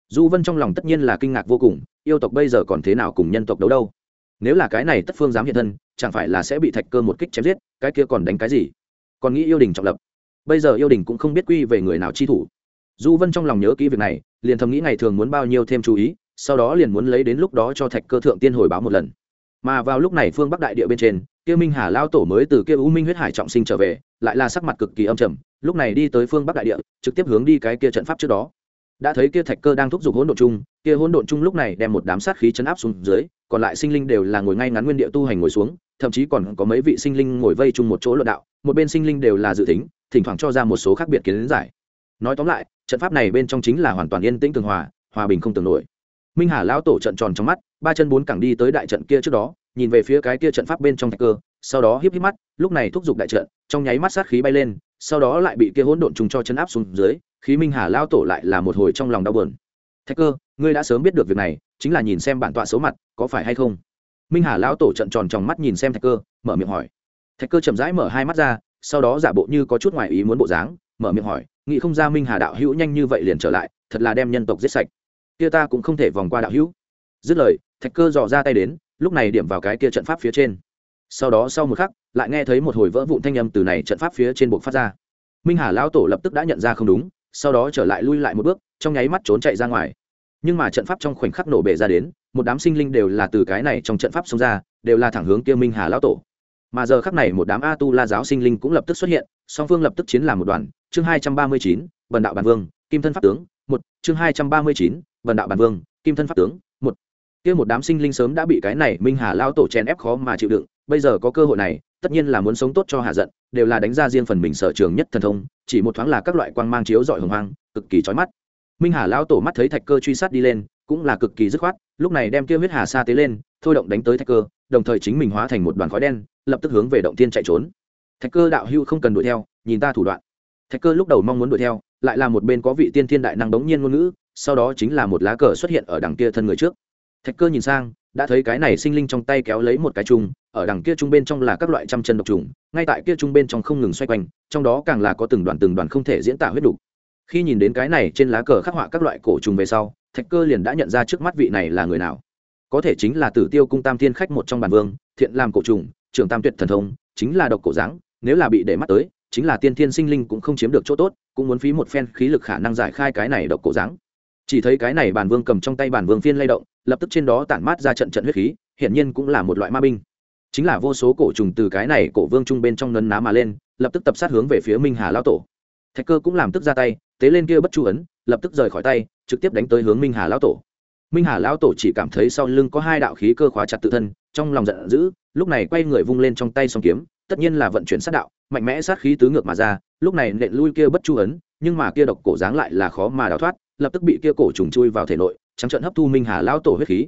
Du vân trong lòng tất nhiên là kinh ngạc vô cùng, yêu tộc bây giờ còn thế nào cùng nhân tộc đấu đâu? Nếu là cái này tất phương dám hiện thân, chẳng phải là sẽ bị thạch cơ một kích chém giết, cái kia còn đánh cái gì? Còn nghĩ yêu đình trọng lập. Bây giờ yêu đình cũng không biết quy về người nào chi thủ. Du vân trong lòng nhớ kỹ việc này, liền thầm nghĩ ngày thường muốn bao nhiêu thêm chú ý, sau đó liền muốn lấy đến lúc đó cho thạch cơ thượng tiên hồi báo một lần. Mà vào lúc này phương bắc đại địa bên trên kia minh hà lao tổ mới từ kia u minh huyết hải trọng sinh trở về, lại là sắc mặt cực kỳ âm trầm, lúc này đi tới phương bắc đại địa, trực tiếp hướng đi cái kia trận pháp trước đó. Đã thấy kia thạch cơ đang thúc giục hỗn độn chung, kia hỗn độn chung lúc này đem một đám sát khí chấn áp xuống dưới, còn lại sinh linh đều là ngồi ngay ngắn nguyên địa tu hành ngồi xuống, thậm chí còn có mấy vị sinh linh ngồi vây chung một chỗ luận đạo, một bên sinh linh đều là dự tính, thỉnh thoảng cho ra một số khác biệt kiến giải. Nói tóm lại, trận pháp này bên trong chính là hoàn toàn yên tĩnh tường hòa hòa bình không tưởng nổi. Minh hà lão tổ trận tròn trong mắt, ba chân bốn cẳng đi tới đại trận kia trước đó nhìn về phía cái kia trận pháp bên trong thạch cơ, sau đó híp híp mắt, lúc này thúc giục đại trận, trong nháy mắt sát khí bay lên, sau đó lại bị kia hỗn độn trùng cho chân áp xuống dưới, khí minh hà lao tổ lại là một hồi trong lòng đau buồn. Thạch cơ, ngươi đã sớm biết được việc này, chính là nhìn xem bản tọa xấu mặt, có phải hay không? Minh hà lão tổ trận tròn trong mắt nhìn xem thạch cơ, mở miệng hỏi. Thạch cơ chậm rãi mở hai mắt ra, sau đó giả bộ như có chút ngoài ý muốn bộ dáng, mở miệng hỏi, nghĩ không ra minh hà đạo hữu nhanh như vậy liền trở lại, thật là đem nhân tộc giết sạch. Kia ta cũng không thể vòng qua đạo hữu. Dứt lời, thạch cơ dò ra tay đến lúc này điểm vào cái kia trận pháp phía trên. Sau đó sau một khắc, lại nghe thấy một hồi vỡ vụn thanh âm từ này trận pháp phía trên buộc phát ra. Minh hà lão tổ lập tức đã nhận ra không đúng, sau đó trở lại lui lại một bước, trong nháy mắt trốn chạy ra ngoài. Nhưng mà trận pháp trong khoảnh khắc nổ bể ra đến, một đám sinh linh đều là từ cái này trong trận pháp xông ra, đều là thẳng hướng kia minh hà lão tổ. Mà giờ khắc này một đám a tu la giáo sinh linh cũng lập tức xuất hiện, song phương lập tức chiến làm một đoàn. Chương hai trăm ba mươi chín vần đạo bàn vương, kim thân pháp tướng, một. Chương hai trăm ba mươi chín vần đạo bàn vương, kim thân pháp tướng kia một đám sinh linh sớm đã bị cái này minh hà lao tổ chèn ép khó mà chịu đựng, bây giờ có cơ hội này, tất nhiên là muốn sống tốt cho hạ giận, đều là đánh ra riêng phần mình sở trường nhất thần thông, chỉ một thoáng là các loại quang mang chiếu dọi hồng hoang, cực kỳ chói mắt. Minh hà lao tổ mắt thấy thạch cơ truy sát đi lên, cũng là cực kỳ dứt khoát, lúc này đem kia huyết hà sa tế lên, thôi động đánh tới thạch cơ, đồng thời chính mình hóa thành một đoàn khói đen, lập tức hướng về động tiên chạy trốn. Thạch cơ đạo hưu không cần đuổi theo, nhìn ta thủ đoạn. Thạch cơ lúc đầu mong muốn đuổi theo, lại là một bên có vị tiên thiên đại năng đống nhiên ngôn ngữ, sau đó chính là một lá cờ xuất hiện ở đằng kia thân người trước thạch cơ nhìn sang, đã thấy cái này sinh linh trong tay kéo lấy một cái chung ở đằng kia chung bên trong là các loại trăm chân độc trùng, ngay tại kia chung bên trong không ngừng xoay quanh, trong đó càng là có từng đoàn từng đoàn không thể diễn tả huyết đủ. khi nhìn đến cái này trên lá cờ khắc họa các loại cổ trùng về sau, thạch cơ liền đã nhận ra trước mắt vị này là người nào có thể chính là tử tiêu cung tam thiên khách một trong bản vương, thiện làm cổ trùng, trưởng tam tuyệt thần thông, chính là độc cổ dáng, nếu là bị để mắt tới, chính là tiên thiên sinh linh cũng không chiếm được chỗ tốt, cũng muốn phí một phen khí lực khả năng giải khai cái này độc cổ dáng chỉ thấy cái này bản vương cầm trong tay bản vương phiên lay động, lập tức trên đó tản mát ra trận trận huyết khí, hiển nhiên cũng là một loại ma binh. Chính là vô số cổ trùng từ cái này cổ vương trung bên trong nấn ná mà lên, lập tức tập sát hướng về phía minh hà lao tổ. Thạch cơ cũng làm tức ra tay, tế lên kia bất chu ấn, lập tức rời khỏi tay, trực tiếp đánh tới hướng minh hà lao tổ. Minh hà lão tổ chỉ cảm thấy sau lưng có hai đạo khí cơ khóa chặt tự thân, trong lòng giận dữ, lúc này quay người vung lên trong tay song kiếm, tất nhiên là vận chuyển sát đạo, mạnh mẽ sát khí tứ ngược mà ra, lúc này nện lui kia bất chu ấn, nhưng mà kia độc cổ dáng lại là khó mà đào thoát lập tức bị kia cổ trùng chui vào thể nội, trắng trận hấp thu minh hà lão tổ huyết khí.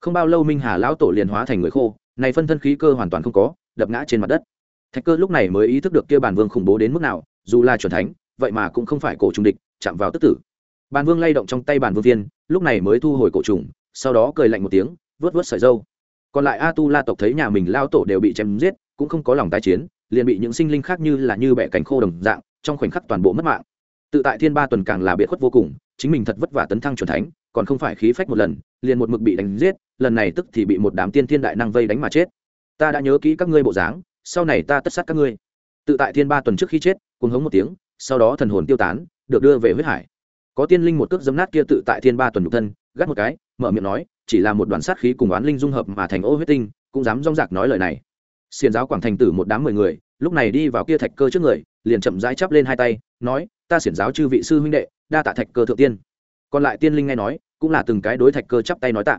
Không bao lâu minh hà lão tổ liền hóa thành người khô, này phân thân khí cơ hoàn toàn không có, đập ngã trên mặt đất. Thạch cơ lúc này mới ý thức được kia bản vương khủng bố đến mức nào, dù là chuẩn thánh, vậy mà cũng không phải cổ trùng địch, chạm vào tức tử. Bản vương lay động trong tay bản vương viên, lúc này mới thu hồi cổ trùng, sau đó cười lạnh một tiếng, vớt vớt sợi dâu. Còn lại a tu la tộc thấy nhà mình lao tổ đều bị chém giết, cũng không có lòng tái chiến, liền bị những sinh linh khác như là như bẻ cánh khô đồng dạng, trong khoảnh khắc toàn bộ mất mạng tự tại thiên ba tuần càng là biệt khuất vô cùng, chính mình thật vất vả tấn thăng c thánh, còn không phải khí phách một lần, liền một mực bị đánh giết, lần này tức thì bị một đám tiên thiên đại năng vây đánh mà chết. Ta đã nhớ kỹ các ngươi bộ dáng, sau này ta tất sát các ngươi. Tự tại thiên ba tuần trước khi chết cùng hống một tiếng, sau đó thần hồn tiêu tán, được đưa về huyết hải. Có tiên linh một cước dấm nát kia tự tại thiên ba tuần nhục thân, gắt một cái, mở miệng nói, chỉ là một đoàn sát khí cùng oán linh dung hợp mà thành ô huyết tinh, cũng dám rong rạc nói lời này. Xiền giáo quảng thành tử một đám mười người, lúc này đi vào kia thạch cơ trước người, liền chậm rãi chắp lên hai tay, nói ta xiển giáo chư vị sư huynh đệ, đa tạ thạch cơ thượng tiên. Còn lại tiên linh nghe nói, cũng là từng cái đối thạch cơ chắp tay nói tạ.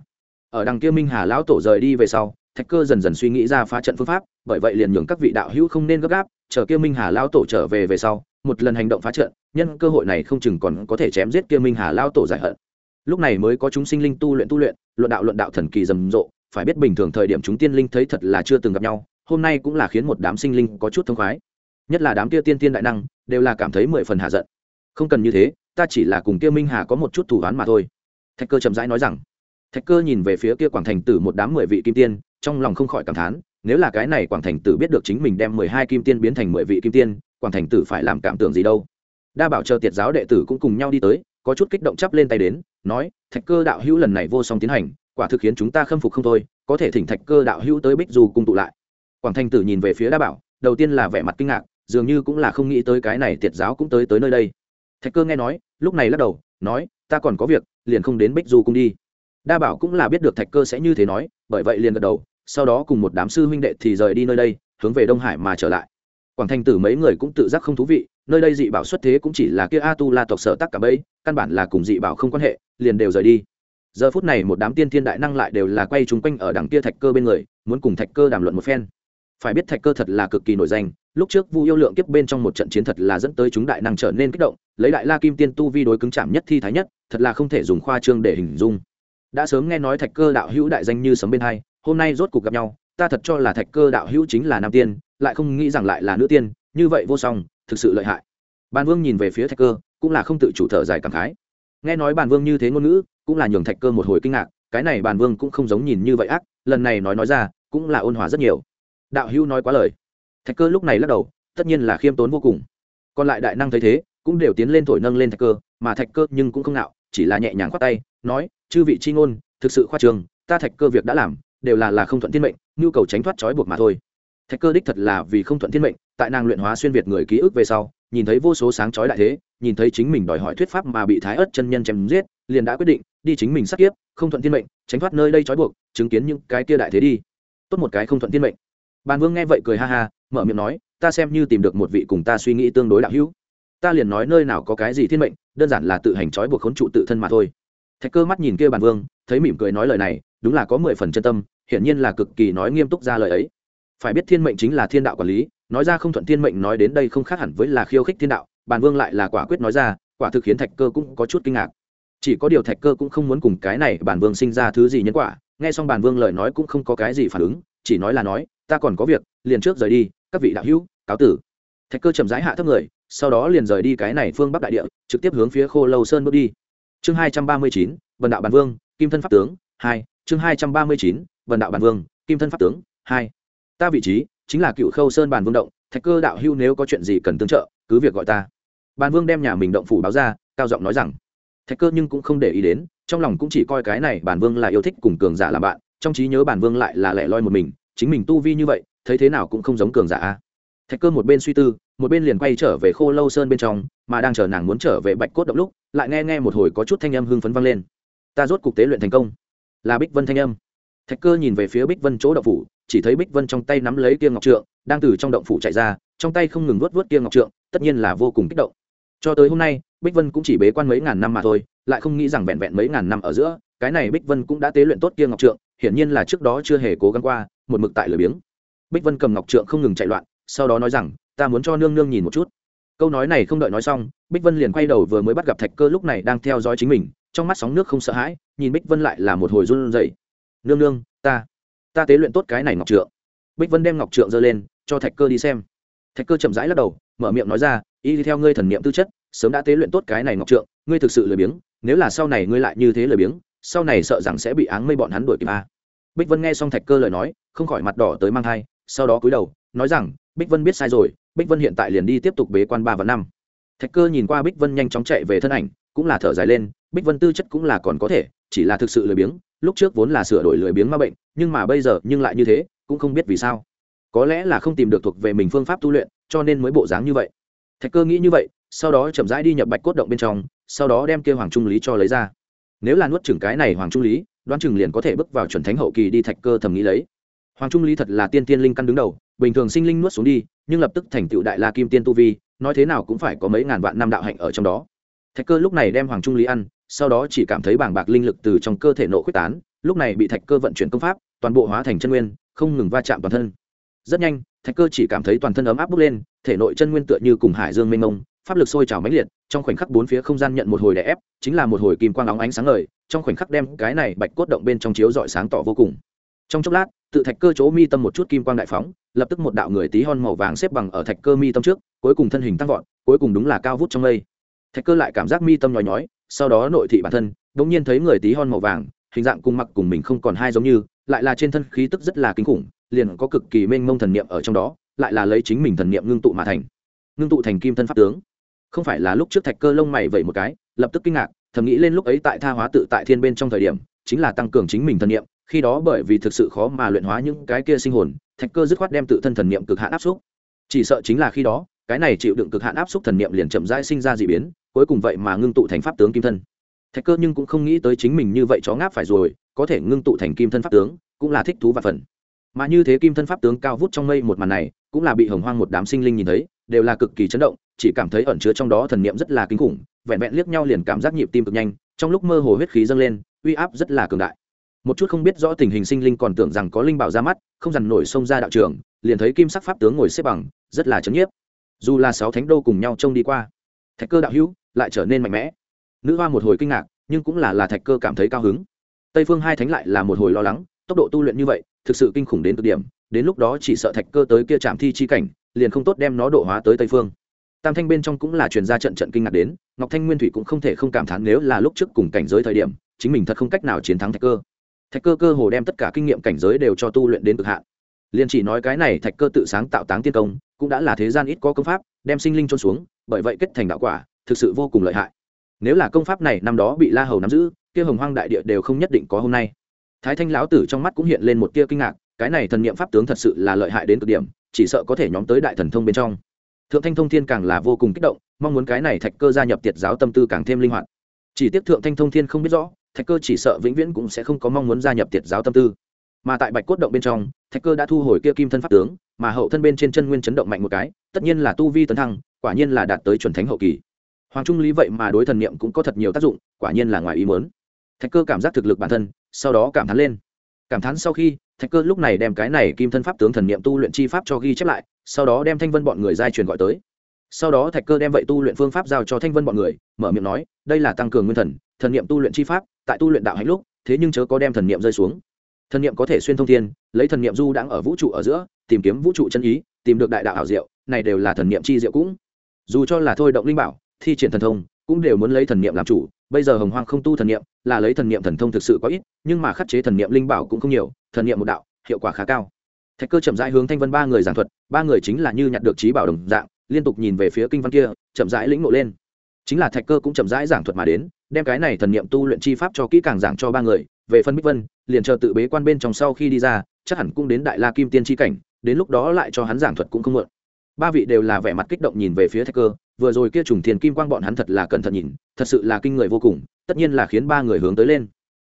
Ở đằng kia minh hà lão tổ rời đi về sau, thạch cơ dần dần suy nghĩ ra phá trận phương pháp, bởi vậy liền nhường các vị đạo hữu không nên gấp gáp, chờ kia minh hà lão tổ trở về về sau, một lần hành động phá trận, nhân cơ hội này không chừng còn có thể chém giết kia minh hà lão tổ giải hận. Lúc này mới có chúng sinh linh tu luyện tu luyện, luận đạo luận đạo thần kỳ rầm rộ, phải biết bình thường thời điểm chúng tiên linh thấy thật là chưa từng gặp nhau, hôm nay cũng là khiến một đám sinh linh có chút thông khoái nhất là đám kia tiên tiên đại năng, đều là cảm thấy mười phần hạ giận. Không cần như thế, ta chỉ là cùng kia minh hà có một chút thủ đoán mà thôi. Thạch cơ chậm rãi nói rằng. Thạch cơ nhìn về phía kia quảng thành tử một đám mười vị kim tiên, trong lòng không khỏi cảm thán, nếu là cái này quảng thành tử biết được chính mình đem mười hai kim tiên biến thành mười vị kim tiên, quảng thành tử phải làm cảm tưởng gì đâu. Đa bảo chờ tiệt giáo đệ tử cũng cùng nhau đi tới, có chút kích động chắp lên tay đến, nói, thạch cơ đạo hữu lần này vô song tiến hành, quả thực khiến chúng ta khâm phục không thôi, có thể thỉnh thạch cơ đạo hữu tới bích dù cùng tụ lại. Quảng thành tử nhìn về phía đa bảo, đầu tiên là vẻ mặt kinh ngạc dường như cũng là không nghĩ tới cái này tiệt giáo cũng tới tới nơi đây. Thạch cơ nghe nói, lúc này lắc đầu, nói, ta còn có việc, liền không đến bích du cung đi. Đa bảo cũng là biết được thạch cơ sẽ như thế nói, bởi vậy liền gật đầu, sau đó cùng một đám sư huynh đệ thì rời đi nơi đây, hướng về đông hải mà trở lại. Quảng thành tử mấy người cũng tự giác không thú vị, nơi đây dị bảo xuất thế cũng chỉ là kia a tu la tộc sở tắc cả bấy căn bản là cùng dị bảo không quan hệ, liền đều rời đi. Giờ phút này một đám tiên thiên đại năng lại đều là quay chung quanh ở đằng kia thạch cơ bên người, muốn cùng thạch cơ đàm luận một phen. Phải biết thạch cơ thật là cực kỳ nổi danh lúc trước vu yêu lượng kiếp bên trong một trận chiến thật là dẫn tới chúng đại năng trở nên kích động, lấy đại la kim tiên tu vi đối cứng chạm nhất thi thái nhất, thật là không thể dùng khoa trương để hình dung. Đã sớm nghe nói thạch cơ đạo hữu đại danh như sấm bên hai, hôm nay rốt cuộc gặp nhau, ta thật cho là thạch cơ đạo hữu chính là nam tiên, lại không nghĩ rằng lại là nữ tiên, như vậy vô song, thực sự lợi hại. Bàn vương nhìn về phía thạch cơ, cũng là không tự chủ thở dài cảm khái. Nghe nói bàn vương như thế ngôn ngữ, cũng là nhường thạch cơ một hồi kinh ngạc, cái này bàn vương cũng không giống nhìn như vậy ác, lần này nói nói ra, cũng là ôn hòa rất nhiều. Đạo hữu nói quá lời thạch cơ lúc này lắc đầu, tất nhiên là khiêm tốn vô cùng. Còn lại đại năng thấy thế, cũng đều tiến lên thổi nâng lên thạch cơ, mà thạch cơ nhưng cũng không nạo chỉ là nhẹ nhàng khoát tay, nói, chư vị c h i ngôn, thực sự khoa trường, ta thạch cơ việc đã làm, đều là là không thuận thiên mệnh, nhu cầu tránh thoát trói buộc mà thôi. Thạch cơ đích thật là vì không thuận thiên mệnh, tại nàng luyện hóa xuyên việt người ký ức về sau, nhìn thấy vô số sáng chói đại thế, nhìn thấy chính mình đòi hỏi thuyết pháp mà bị thái ớt chân nhân chém giết, liền đã quyết định, đi chính mình sát kiếp, không thuận thiên mệnh, tránh thoát nơi đây trói buộc, chứng kiến những cái kia đại thế đi. Tốt một cái không thuận thiên mệnh. Bàn vương nghe vậy cười ha ha mở miệng nói, ta xem như tìm được một vị cùng ta suy nghĩ tương đối đạo hữu. Ta liền nói nơi nào có cái gì thiên mệnh, đơn giản là tự hành trói buộc khốn trụ tự thân mà thôi. Thạch cơ mắt nhìn kia bàn vương, thấy mỉm cười nói lời này, đúng là có mười phần chân tâm, hiển nhiên là cực kỳ nói nghiêm túc ra lời ấy. Phải biết thiên mệnh chính là thiên đạo quản lý, nói ra không thuận thiên mệnh nói đến đây không khác hẳn với là khiêu khích thiên đạo, bàn vương lại là quả quyết nói ra, quả thực khiến thạch cơ cũng có chút kinh ngạc. Chỉ có điều thạch cơ cũng không muốn cùng cái này bản vương sinh ra thứ gì nhân quả, nghe xong bản vương lời nói cũng không có cái gì phản ứng, chỉ nói là nói, ta còn có việc liền trước rời đi, các vị đạo hữu, cáo tử. Thạch cơ chậm rãi hạ thấp người, sau đó liền rời đi cái này phương bắc đại địa, trực tiếp hướng phía khô lâu sơn bước đi. Chương hai trăm ba mươi chín vần đạo bản vương, kim thân pháp tướng, hai. Chương hai trăm ba mươi chín vần đạo bản vương, kim thân pháp tướng, hai. Ta vị trí, chính là cựu khâu sơn bản vương động, thạch cơ đạo hưu nếu có chuyện gì cần tương trợ, cứ việc gọi ta. Bản vương đem nhà mình động phủ báo ra, cao giọng nói rằng. Thạch cơ nhưng cũng không để ý đến, trong lòng cũng chỉ coi cái này bản vương là yêu thích cùng cường giả làm bạn, trong trí nhớ bản vương lại là lẻ loi một mình, chính mình tu vi như vậy thấy thế nào cũng không giống cường giả thạch cơ một bên suy tư, một bên liền quay trở về khô lâu sơn bên trong, mà đang chờ nàng muốn trở về bạch cốt động lúc, lại nghe nghe một hồi có chút thanh âm hưng phấn vang lên. Ta rốt cục tế luyện thành công. Là bích vân thanh âm. Thạch cơ nhìn về phía bích vân chỗ động phủ, chỉ thấy bích vân trong tay nắm lấy kia ngọc trượng, đang từ trong động phủ chạy ra, trong tay không ngừng vuốt vuốt kia ngọc trượng, tất nhiên là vô cùng kích động. Cho tới hôm nay, bích vân cũng chỉ bế quan mấy ngàn năm mà thôi, lại không nghĩ rằng vẹn vẹn mấy ngàn năm ở giữa, cái này bích vân cũng đã tế luyện tốt kia ngọc trượng, hiển nhiên là trước đó chưa hề cố gắng qua, một mực tại lười biếng bích vân cầm ngọc trượng không ngừng chạy loạn, sau đó nói rằng, ta muốn cho nương nương nhìn một chút. Câu nói này không đợi nói xong, bích vân liền quay đầu vừa mới bắt gặp thạch cơ lúc này đang theo dõi chính mình, trong mắt sóng nước không sợ hãi, nhìn bích vân lại là một hồi run rẩy. Nương nương, ta ta tế luyện tốt cái này ngọc trượng. Bích vân đem ngọc trượng giơ lên, cho thạch cơ đi xem. Thạch cơ chậm rãi lắc đầu, mở miệng nói ra, y đi theo ngươi thần niệm tư chất, sớm đã tế luyện tốt cái này ngọc trượng, ngươi thực sự lười biếng, nếu là sau này ngươi lại như thế lười biếng, sau này sợ rằng sẽ bị áng mây bọn hắn đuổi kịp a. Bích vân nghe xong thạch cơ lời nói, không khỏi mặt đỏ tới mang thai sau đó cúi đầu, nói rằng, bích vân biết sai rồi, bích vân hiện tại liền đi tiếp tục bế quan ba và năm. Thạch cơ nhìn qua bích vân nhanh chóng chạy về thân ảnh, cũng là thở dài lên, bích vân tư chất cũng là còn có thể, chỉ là thực sự lười biếng, lúc trước vốn là sửa đổi lười biếng ma bệnh, nhưng mà bây giờ nhưng lại như thế, cũng không biết vì sao. Có lẽ là không tìm được thuộc về mình phương pháp tu luyện, cho nên mới bộ dáng như vậy. Thạch cơ nghĩ như vậy, sau đó chậm rãi đi nhập bạch cốt động bên trong, sau đó đem kia hoàng trung lý cho lấy ra. Nếu là nuốt chừng cái này hoàng trung lý, đoán chừng liền có thể bước vào chuẩn thánh hậu kỳ đi thạch cơ thầm nghĩ lấy hoàng trung lý thật là tiên tiên linh căn đứng đầu, bình thường sinh linh nuốt xuống đi, nhưng lập tức thành tựu đại la kim tiên tu vi, nói thế nào cũng phải có mấy ngàn vạn năm đạo hạnh ở trong đó. Thạch cơ lúc này đem hoàng trung lý ăn, sau đó chỉ cảm thấy bàng bạc linh lực từ trong cơ thể nộ quyết tán, lúc này bị thạch cơ vận chuyển công pháp, toàn bộ hóa thành chân nguyên, không ngừng va chạm toàn thân. Rất nhanh, thạch cơ chỉ cảm thấy toàn thân ấm áp bốc lên, thể nội chân nguyên tựa như cùng hải dương mênh mông, pháp lực sôi trào mãnh liệt, trong khoảnh khắc bốn phía không gian nhận một hồi đè ép, chính là một hồi kim quang óng ánh sáng ngời, trong khoảnh khắc đem cái này bạch cốt động bên trong chiếu rọi sáng tỏ vô cùng. Trong chốc lát tự thạch cơ chỗ mi tâm một chút kim quang đại phóng, lập tức một đạo người tí hon màu vàng xếp bằng ở thạch cơ mi tâm trước, cuối cùng thân hình tăng vọt, cuối cùng đúng là cao vút trong mây. Thạch cơ lại cảm giác mi tâm nhói nhói, sau đó nội thị bản thân bỗng nhiên thấy người tí hon màu vàng, hình dạng cùng mặc cùng mình không còn hai giống như, lại là trên thân khí tức rất là kinh khủng, liền có cực kỳ mênh mông thần niệm ở trong đó, lại là lấy chính mình thần niệm ngưng tụ mà thành. Ngưng tụ thành kim thân pháp tướng. Không phải là lúc trước thạch cơ lông mày vậy một cái, lập tức kinh ngạc, thầm nghĩ lên lúc ấy tại tha hóa tự tại thiên bên trong thời điểm, chính là tăng cường chính mình thần niệm khi đó bởi vì thực sự khó mà luyện hóa những cái kia sinh hồn, thạch cơ dứt khoát đem tự thân thần niệm cực hạn áp xúc. Chỉ sợ chính là khi đó, cái này chịu đựng cực hạn áp xúc thần niệm liền chậm rãi sinh ra dị biến, cuối cùng vậy mà ngưng tụ thành pháp tướng kim thân. Thạch cơ nhưng cũng không nghĩ tới chính mình như vậy chó ngáp phải rồi, có thể ngưng tụ thành kim thân pháp tướng, cũng là thích thú và phần. Mà như thế kim thân pháp tướng cao vút trong mây một màn này, cũng là bị hồng hoang một đám sinh linh nhìn thấy, đều là cực kỳ chấn động, chỉ cảm thấy ẩn chứa trong đó thần niệm rất là kinh khủng, vẹn vẹn liếc nhau liền cảm giác nhịp tim cực nhanh, trong lúc mơ hồ huyết khí dâng lên, uy áp rất là cường đại một chút không biết rõ tình hình sinh linh còn tưởng rằng có linh bảo ra mắt, không dằn nổi xông ra đạo trường, liền thấy kim sắc pháp tướng ngồi xếp bằng, rất là chấn nhiếp. Dù là sáu thánh đô cùng nhau trông đi qua, thạch cơ đạo hữu lại trở nên mạnh mẽ. Nữ hoa một hồi kinh ngạc, nhưng cũng là là thạch cơ cảm thấy cao hứng. Tây phương hai thánh lại là một hồi lo lắng, tốc độ tu luyện như vậy, thực sự kinh khủng đến cực điểm, đến lúc đó chỉ sợ thạch cơ tới kia chạm thi chi cảnh, liền không tốt đem nó độ hóa tới tây phương. Tam thanh bên trong cũng là truyền ra trận trận kinh ngạc đến, ngọc thanh nguyên thủy cũng không thể không cảm thán nếu là lúc trước cùng cảnh giới thời điểm, chính mình thật không cách nào chiến thắng thạch cơ thạch cơ cơ hồ đem tất cả kinh nghiệm cảnh giới đều cho tu luyện đến cực hạn. Liền chỉ nói cái này thạch cơ tự sáng tạo táng tiên công, cũng đã là thế gian ít có công pháp, đem sinh linh trôn xuống, bởi vậy kết thành đạo quả, thực sự vô cùng lợi hại. Nếu là công pháp này năm đó bị la hầu nắm giữ, kia hồng hoang đại địa đều không nhất định có hôm nay. Thái thanh lão tử trong mắt cũng hiện lên một tia kinh ngạc, cái này thần niệm pháp tướng thật sự là lợi hại đến cực điểm, chỉ sợ có thể nhóm tới đại thần thông bên trong. Thượng thanh thông thiên càng là vô cùng kích động, mong muốn cái này thạch cơ gia nhập tiệt giáo tâm tư càng thêm linh hoạt. Chỉ tiếc thượng thanh thông thiên không biết rõ thạch cơ chỉ sợ vĩnh viễn cũng sẽ không có mong muốn gia nhập tiệt giáo tâm tư. Mà tại bạch cốt động bên trong, thạch cơ đã thu hồi kia kim thân pháp tướng, mà hậu thân bên trên chân nguyên chấn động mạnh một cái, tất nhiên là tu vi tấn thăng, quả nhiên là đạt tới chuẩn thánh hậu kỳ. Hoàng trung lý vậy mà đối thần niệm cũng có thật nhiều tác dụng, quả nhiên là ngoài ý muốn. Thạch cơ cảm giác thực lực bản thân, sau đó cảm thán lên. Cảm thán sau khi, thạch cơ lúc này đem cái này kim thân pháp tướng thần niệm tu luyện chi pháp cho ghi chép lại, sau đó đem thanh vân bọn người giai truyền gọi tới sau đó thạch cơ đem vậy tu luyện phương pháp giao cho thanh vân bọn người, mở miệng nói, đây là tăng cường nguyên thần thần niệm tu luyện chi pháp, tại tu luyện đạo hạnh lúc, thế nhưng chớ có đem thần niệm rơi xuống. Thần niệm có thể xuyên thông thiên, lấy thần niệm du đãng ở vũ trụ ở giữa, tìm kiếm vũ trụ chân ý, tìm được đại đạo ảo diệu, này đều là thần niệm chi diệu cũng. Dù cho là thôi động linh bảo, thi triển thần thông, cũng đều muốn lấy thần niệm làm chủ, bây giờ hồng hoang không tu thần niệm, là lấy thần niệm thần thông thực sự có ít, nhưng mà khắc chế thần niệm linh bảo cũng không nhiều, thần niệm một đạo, hiệu quả khá cao. Thạch cơ chậm rãi hướng thanh vân ba người giảng thuật, ba người chính là như nhặt được trí bảo đồng dạng liên tục nhìn về phía kinh văn kia, chậm rãi lĩnh ngộ lên. Chính là thạch cơ cũng chậm rãi giảng thuật mà đến, đem cái này thần niệm tu luyện chi pháp cho kỹ càng giảng cho ba người, về phân bích vân, liền chờ tự bế quan bên trong sau khi đi ra, chắc hẳn cũng đến đại la kim tiên tri cảnh, đến lúc đó lại cho hắn giảng thuật cũng không mượn ba vị đều là vẻ mặt kích động nhìn về phía thạch cơ, vừa rồi kia trùng thiền kim quang bọn hắn thật là cẩn thận nhìn, thật sự là kinh người vô cùng, tất nhiên là khiến ba người hướng tới lên.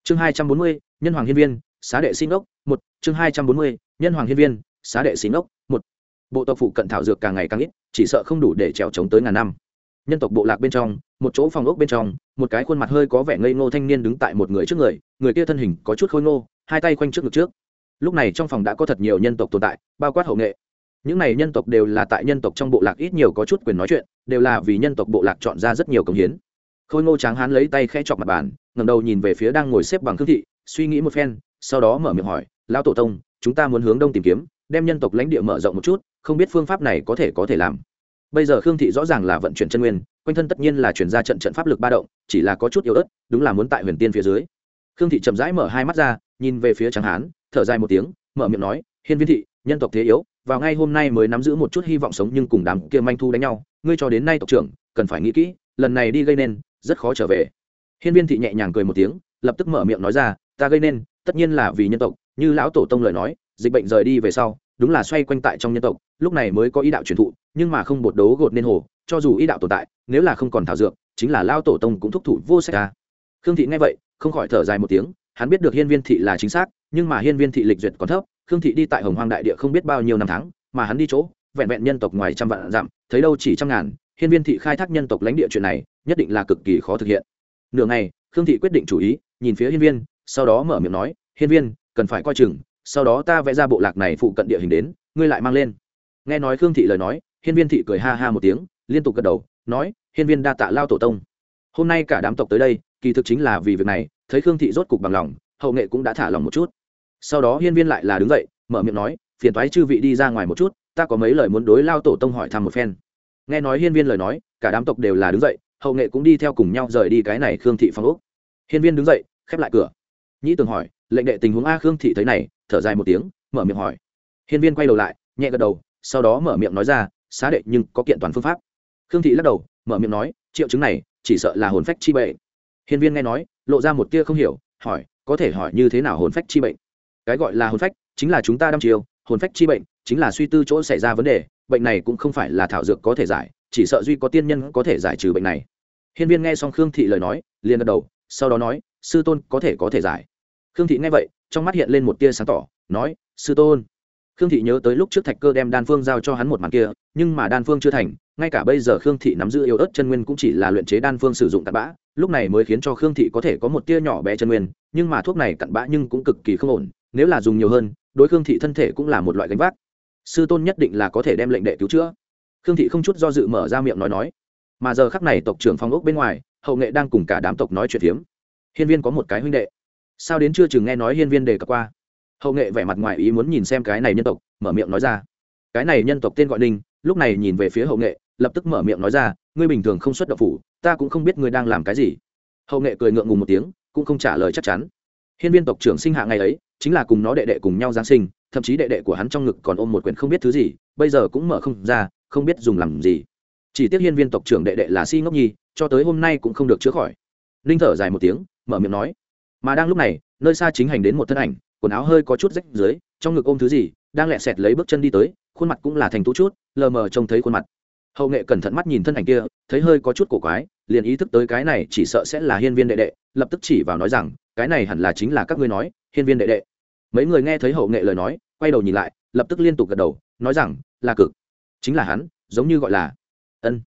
Chương hai trăm bốn mươi, nhân hoàng hiên viên, xá đệ xin ốc, một. Chương hai trăm bốn mươi, nhân hoàng hiên viên, xá đệ xin ốc, một bộ tộc phụ cận thảo dược càng ngày càng ít, chỉ sợ không đủ để trèo trống tới ngàn năm. Nhân tộc bộ lạc bên trong, một chỗ phòng ốc bên trong, một cái khuôn mặt hơi có vẻ ngây ngô thanh niên đứng tại một người trước người người kia thân hình có chút khôi ngô, hai tay quanh trước ngực trước. Lúc này trong phòng đã có thật nhiều nhân tộc tồn tại, bao quát hậu nghệ. Những này nhân tộc đều là tại nhân tộc trong bộ lạc ít nhiều có chút quyền nói chuyện, đều là vì nhân tộc bộ lạc chọn ra rất nhiều công hiến. Khôi ngô tráng hán lấy tay khẽ chọc mặt bàn, ngẩng đầu nhìn về phía đang ngồi xếp bằng khương thị, suy nghĩ một phen, sau đó mở miệng hỏi, lão tổ tông, chúng ta muốn hướng đông tìm kiếm, đem nhân tộc lãnh địa mở rộng một chút không biết phương pháp này có thể có thể làm. Bây giờ khương thị rõ ràng là vận chuyển chân nguyên, quanh thân tất nhiên là chuyển ra trận trận pháp lực ba động, chỉ là có chút yếu ớt, đúng là muốn tại huyền tiên phía dưới. Khương thị chậm rãi mở hai mắt ra, nhìn về phía tráng hán, thở dài một tiếng, mở miệng nói, hiên viên thị, nhân tộc thế yếu, vào ngay hôm nay mới nắm giữ một chút hy vọng sống nhưng cùng đám kia manh thu đánh nhau, ngươi cho đến nay tộc trưởng, cần phải nghĩ kỹ, lần này đi gây nên, rất khó trở về. Hiên viên thị nhẹ nhàng cười một tiếng, lập tức mở miệng nói ra, ta gây nên, tất nhiên là vì nhân tộc, như lão tổ tông lời nói, dịch bệnh rời đi về sau đúng là xoay quanh tại trong nhân tộc, lúc này mới có ý đạo truyền thụ, nhưng mà không bột đấu gột nên hồ, cho dù ý đạo tồn tại, nếu là không còn thảo dược, chính là lao tổ tông cũng thúc thủ vô sách ca khương thị nghe vậy, không khỏi thở dài một tiếng, hắn biết được hiên viên thị là chính xác, nhưng mà hiên viên thị lịch duyệt còn thấp, khương thị đi tại hồng hoang đại địa không biết bao nhiêu năm tháng, mà hắn đi chỗ, vẹn vẹn nhân tộc ngoài trăm vạn dặm, thấy đâu chỉ trăm ngàn, hiên viên thị khai thác nhân tộc lãnh địa chuyện này, nhất định là cực kỳ khó thực hiện. Nửa ngày, khương thị quyết định chủ ý, nhìn phía hiên viên, sau đó mở miệng nói, hiên viên, cần phải coi chừng sau đó ta vẽ ra bộ lạc này phụ cận địa hình đến, ngươi lại mang lên. Nghe nói khương thị lời nói, hiên viên thị cười ha ha một tiếng, liên tục gật đầu, nói, hiên viên đa tạ lao tổ tông. Hôm nay cả đám tộc tới đây, kỳ thực chính là vì việc này, thấy khương thị rốt cục bằng lòng, hậu nghệ cũng đã thả lòng một chút. Sau đó hiên viên lại là đứng dậy, mở miệng nói, phiền toái chư vị đi ra ngoài một chút, ta có mấy lời muốn đối lao tổ tông hỏi thăm một phen. Nghe nói hiên viên lời nói, cả đám tộc đều là đứng dậy, hậu nghệ cũng đi theo cùng nhau rời đi cái này khương thị phong úc hiên viên đứng dậy, khép lại cửa. Nhĩ tường hỏi lệnh đệ tình huống a khương thị thấy này, thở dài một tiếng, mở miệng hỏi. Hiên viên quay đầu lại, nhẹ gật đầu, sau đó mở miệng nói ra, xá đệ nhưng có kiện toàn phương pháp. Khương thị lắc đầu, mở miệng nói, triệu chứng này, chỉ sợ là hồn phách chi bệnh. Hiên viên nghe nói, lộ ra một tia không hiểu, hỏi, có thể hỏi như thế nào hồn phách chi bệnh? Cái gọi là hồn phách chính là chúng ta đăm chiều hồn phách chi bệnh chính là suy tư chỗ xảy ra vấn đề, bệnh này cũng không phải là thảo dược có thể giải, chỉ sợ duy có tiên nhân có thể giải trừ bệnh này. Hiên viên nghe xong khương thị lời nói, liền gật đầu, sau đó nói, sư tôn có thể có thể giải khương thị nghe vậy, trong mắt hiện lên một tia sáng tỏ, nói, sư tôn. Khương thị nhớ tới lúc trước thạch cơ đem đan phương giao cho hắn một màn kia, nhưng mà đan phương chưa thành, ngay cả bây giờ khương thị nắm giữ yếu ớt chân nguyên cũng chỉ là luyện chế đan phương sử dụng cặn bã, lúc này mới khiến cho khương thị có thể có một tia nhỏ bé chân nguyên, nhưng mà thuốc này cặn bã nhưng cũng cực kỳ không ổn, nếu là dùng nhiều hơn, đối khương thị thân thể cũng là một loại gánh vác. Sư tôn nhất định là có thể đem lệnh đệ cứu chữa. Khương thị không chút do dự mở ra miệng nói nói. Mà giờ khắc này tộc trưởng phong ốc bên ngoài, hậu nghệ đang cùng cả đám tộc nói chuyện phiếm. Hiên viên có một cái huynh đệ sao đến chưa chừng nghe nói hiên viên đề cập qua. Hậu nghệ vẻ mặt ngoài ý muốn nhìn xem cái này nhân tộc, mở miệng nói ra. Cái này nhân tộc tên gọi ninh, lúc này nhìn về phía hậu nghệ, lập tức mở miệng nói ra, ngươi bình thường không xuất độc phủ, ta cũng không biết ngươi đang làm cái gì. Hậu nghệ cười ngượng ngùng một tiếng, cũng không trả lời chắc chắn. Hiên viên tộc trưởng sinh hạ ngày ấy, chính là cùng nó đệ đệ cùng nhau giáng sinh, thậm chí đệ đệ của hắn trong ngực còn ôm một quyển không biết thứ gì, bây giờ cũng mở không ra, không biết dùng làm gì. Chỉ tiếc hiên viên tộc trưởng đệ đệ là si ngốc nhi, cho tới hôm nay cũng không được chữa khỏi. Ninh thở dài một tiếng, mở miệng nói mà đang lúc này, nơi xa chính hành đến một thân ảnh, quần áo hơi có chút rách dưới, trong ngực ôm thứ gì, đang lẹ sẹt lấy bước chân đi tới, khuôn mặt cũng là thành tú chút, lờ mờ trông thấy khuôn mặt. Hậu nghệ cẩn thận mắt nhìn thân ảnh kia, thấy hơi có chút cổ quái, liền ý thức tới cái này chỉ sợ sẽ là hiên viên đệ đệ, lập tức chỉ vào nói rằng, cái này hẳn là chính là các ngươi nói, hiên viên đệ đệ. Mấy người nghe thấy hậu nghệ lời nói, quay đầu nhìn lại, lập tức liên tục gật đầu, nói rằng, là cực. Chính là hắn, giống như gọi là ân.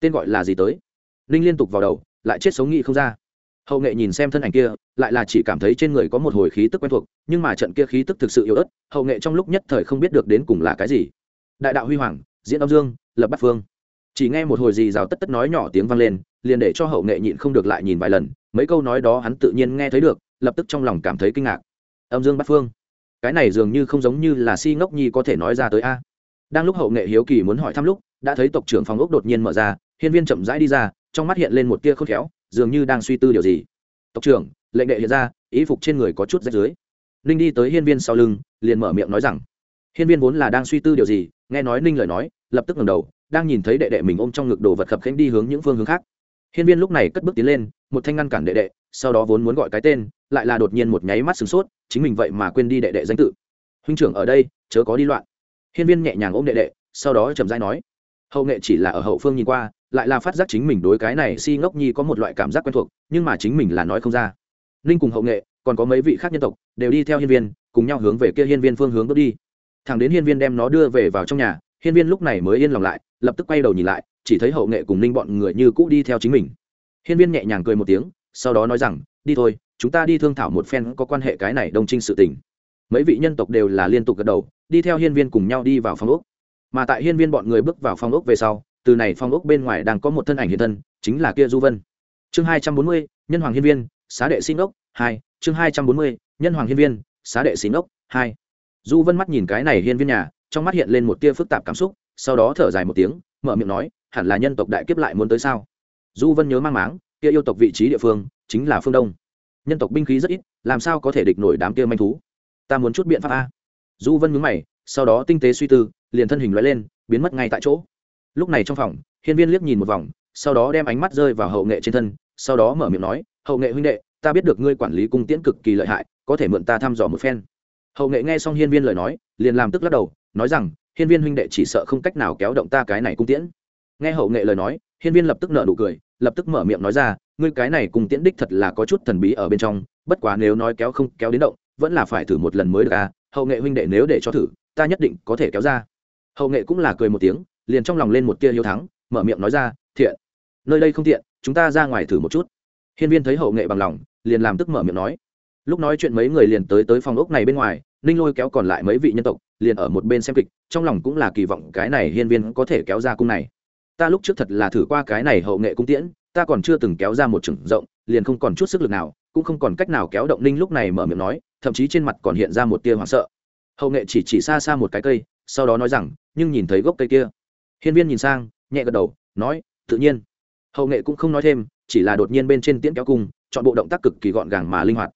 Tên gọi là gì tới? Ninh liên tục vào đầu, lại chết sống nghĩ không ra hậu nghệ nhìn xem thân ảnh kia, lại là chỉ cảm thấy trên người có một hồi khí tức quen thuộc, nhưng mà trận kia khí tức thực sự yếu ớt, hậu nghệ trong lúc nhất thời không biết được đến cùng là cái gì. Đại đạo huy hoàng, diễn âm dương, lập bát phương. Chỉ nghe một hồi gì rào tất tất nói nhỏ tiếng vang lên, liền để cho hậu nghệ nhịn không được lại nhìn vài lần, mấy câu nói đó hắn tự nhiên nghe thấy được, lập tức trong lòng cảm thấy kinh ngạc. Âm dương bát phương. Cái này dường như không giống như là si ngốc nhi có thể nói ra tới a. Đang lúc hậu nghệ hiếu kỳ muốn hỏi thăm lúc, đã thấy tộc trưởng phòng ốc đột nhiên mở ra, hiên viên chậm rãi đi ra, trong mắt hiện lên một tia khôn khéo dường như đang suy tư điều gì. Tộc trưởng, lệnh đệ hiện ra, ý phục trên người có chút rách dưới. Ninh đi tới hiên viên sau lưng, liền mở miệng nói rằng, hiên viên vốn là đang suy tư điều gì, nghe nói ninh lời nói, lập tức ngẩng đầu, đang nhìn thấy đệ đệ mình ôm trong ngực đồ vật khập khánh đi hướng những phương hướng khác. Hiên viên lúc này cất bước tiến lên, một thanh ngăn cản đệ đệ, sau đó vốn muốn gọi cái tên, lại là đột nhiên một nháy mắt sửng sốt, chính mình vậy mà quên đi đệ đệ danh tự. Huynh trưởng ở đây, chớ có đi loạn. Hiên viên nhẹ nhàng ôm đệ đệ, sau đó chậm rãi nói, hậu nghệ chỉ là ở hậu phương nhìn qua lại là phát giác chính mình đối cái này si ngốc nhi có một loại cảm giác quen thuộc, nhưng mà chính mình là nói không ra. Ninh cùng hậu nghệ, còn có mấy vị khác nhân tộc, đều đi theo hiên viên, cùng nhau hướng về kia hiên viên phương hướng bước đi. Thằng đến hiên viên đem nó đưa về vào trong nhà, hiên viên lúc này mới yên lòng lại, lập tức quay đầu nhìn lại, chỉ thấy hậu nghệ cùng ninh bọn người như cũ đi theo chính mình. Hiên viên nhẹ nhàng cười một tiếng, sau đó nói rằng, đi thôi, chúng ta đi thương thảo một phen có quan hệ cái này đông trinh sự tình. Mấy vị nhân tộc đều là liên tục gật đầu, đi theo hiên viên cùng nhau đi vào phòng ốc. Mà tại hiên viên bọn người bước vào phòng ốc về sau từ này phong ốc bên ngoài đang có một thân ảnh hiện thân, chính là kia du vân. Chương hai trăm bốn mươi, nhân hoàng hiên viên, xá đệ xin ốc hai. Chương hai trăm bốn mươi, nhân hoàng hiên viên, xá đệ xin ốc hai. Du vân mắt nhìn cái này hiên viên nhà, trong mắt hiện lên một tia phức tạp cảm xúc, sau đó thở dài một tiếng, mở miệng nói, hẳn là nhân tộc đại kiếp lại muốn tới sao? Du vân nhớ mang máng, kia yêu tộc vị trí địa phương chính là phương đông. Nhân tộc binh khí rất ít, làm sao có thể địch nổi đám kia manh thú? Ta muốn chút biện pháp a. Du vân mướn mày, sau đó tinh tế suy tư, liền thân hình loại lên, biến mất ngay tại chỗ lúc này trong phòng, hiên viên liếc nhìn một vòng, sau đó đem ánh mắt rơi vào hậu nghệ trên thân, sau đó mở miệng nói, hậu nghệ huynh đệ, ta biết được ngươi quản lý cung tiễn cực kỳ lợi hại, có thể mượn ta thăm dò một phen. Hậu nghệ nghe xong hiên viên lời nói, liền làm tức lắc đầu, nói rằng, hiên viên huynh đệ chỉ sợ không cách nào kéo động ta cái này cung tiễn. Nghe hậu nghệ lời nói, hiên viên lập tức nợ nụ cười, lập tức mở miệng nói ra, ngươi cái này cung tiễn đích thật là có chút thần bí ở bên trong, bất quá nếu nói kéo không kéo đến động, vẫn là phải thử một lần mới được à hậu nghệ huynh đệ nếu để cho thử, ta nhất định có thể kéo ra. Hậu nghệ cũng là cười một tiếng liền trong lòng lên một tia hiếu thắng, mở miệng nói ra, thiện, nơi đây không tiện, chúng ta ra ngoài thử một chút. Hiên viên thấy hậu nghệ bằng lòng, liền làm tức mở miệng nói. Lúc nói chuyện mấy người liền tới tới phòng ốc này bên ngoài, ninh lôi kéo còn lại mấy vị nhân tộc, liền ở một bên xem kịch, trong lòng cũng là kỳ vọng cái này hiên viên có thể kéo ra cung này. Ta lúc trước thật là thử qua cái này hậu nghệ cung tiễn, ta còn chưa từng kéo ra một chừng rộng, liền không còn chút sức lực nào, cũng không còn cách nào kéo động. Ninh lúc này mở miệng nói, thậm chí trên mặt còn hiện ra một tia hoảng sợ. Hậu nghệ chỉ chỉ xa xa một cái cây, sau đó nói rằng, nhưng nhìn thấy gốc cây kia hiên viên nhìn sang, nhẹ gật đầu, nói, tự nhiên. Hậu nghệ cũng không nói thêm, chỉ là đột nhiên bên trên tiễn kéo cung, chọn bộ động tác cực kỳ gọn gàng mà linh hoạt.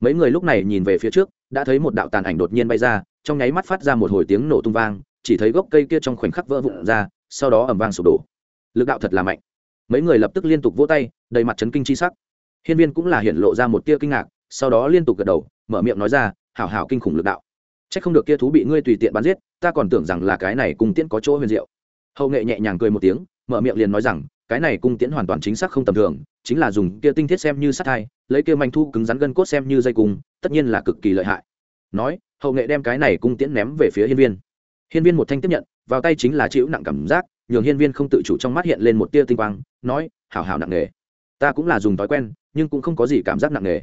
Mấy người lúc này nhìn về phía trước, đã thấy một đạo tàn ảnh đột nhiên bay ra, trong nháy mắt phát ra một hồi tiếng nổ tung vang, chỉ thấy gốc cây kia trong khoảnh khắc vỡ vụn ra, sau đó ẩm vang sụp đổ. Lực đạo thật là mạnh. Mấy người lập tức liên tục vỗ tay, đầy mặt chấn kinh chi sắc. Hiên viên cũng là hiện lộ ra một tia kinh ngạc, sau đó liên tục gật đầu, mở miệng nói ra, hảo hảo kinh khủng lực đạo. C h ắ c không được kia thú bị ngươi tùy tiện bắn giết, ta còn tưởng rằng là cái này cùng tiễn có chỗ huyền diệu hậu nghệ nhẹ nhàng cười một tiếng, mở miệng liền nói rằng, cái này cung tiễn hoàn toàn chính xác không tầm thường, chính là dùng kia tinh thiết xem như sắt thai, lấy kia manh thu cứng rắn gân cốt xem như dây cung, tất nhiên là cực kỳ lợi hại. Nói, hậu nghệ đem cái này cung tiễn ném về phía hiên viên. Hiên viên một thanh tiếp nhận, vào tay chính là chịu nặng cảm giác, nhường hiên viên không tự chủ trong mắt hiện lên một tia tinh quang, nói, hảo hảo nặng nghề. Ta cũng là dùng thói quen, nhưng cũng không có gì cảm giác nặng nghề.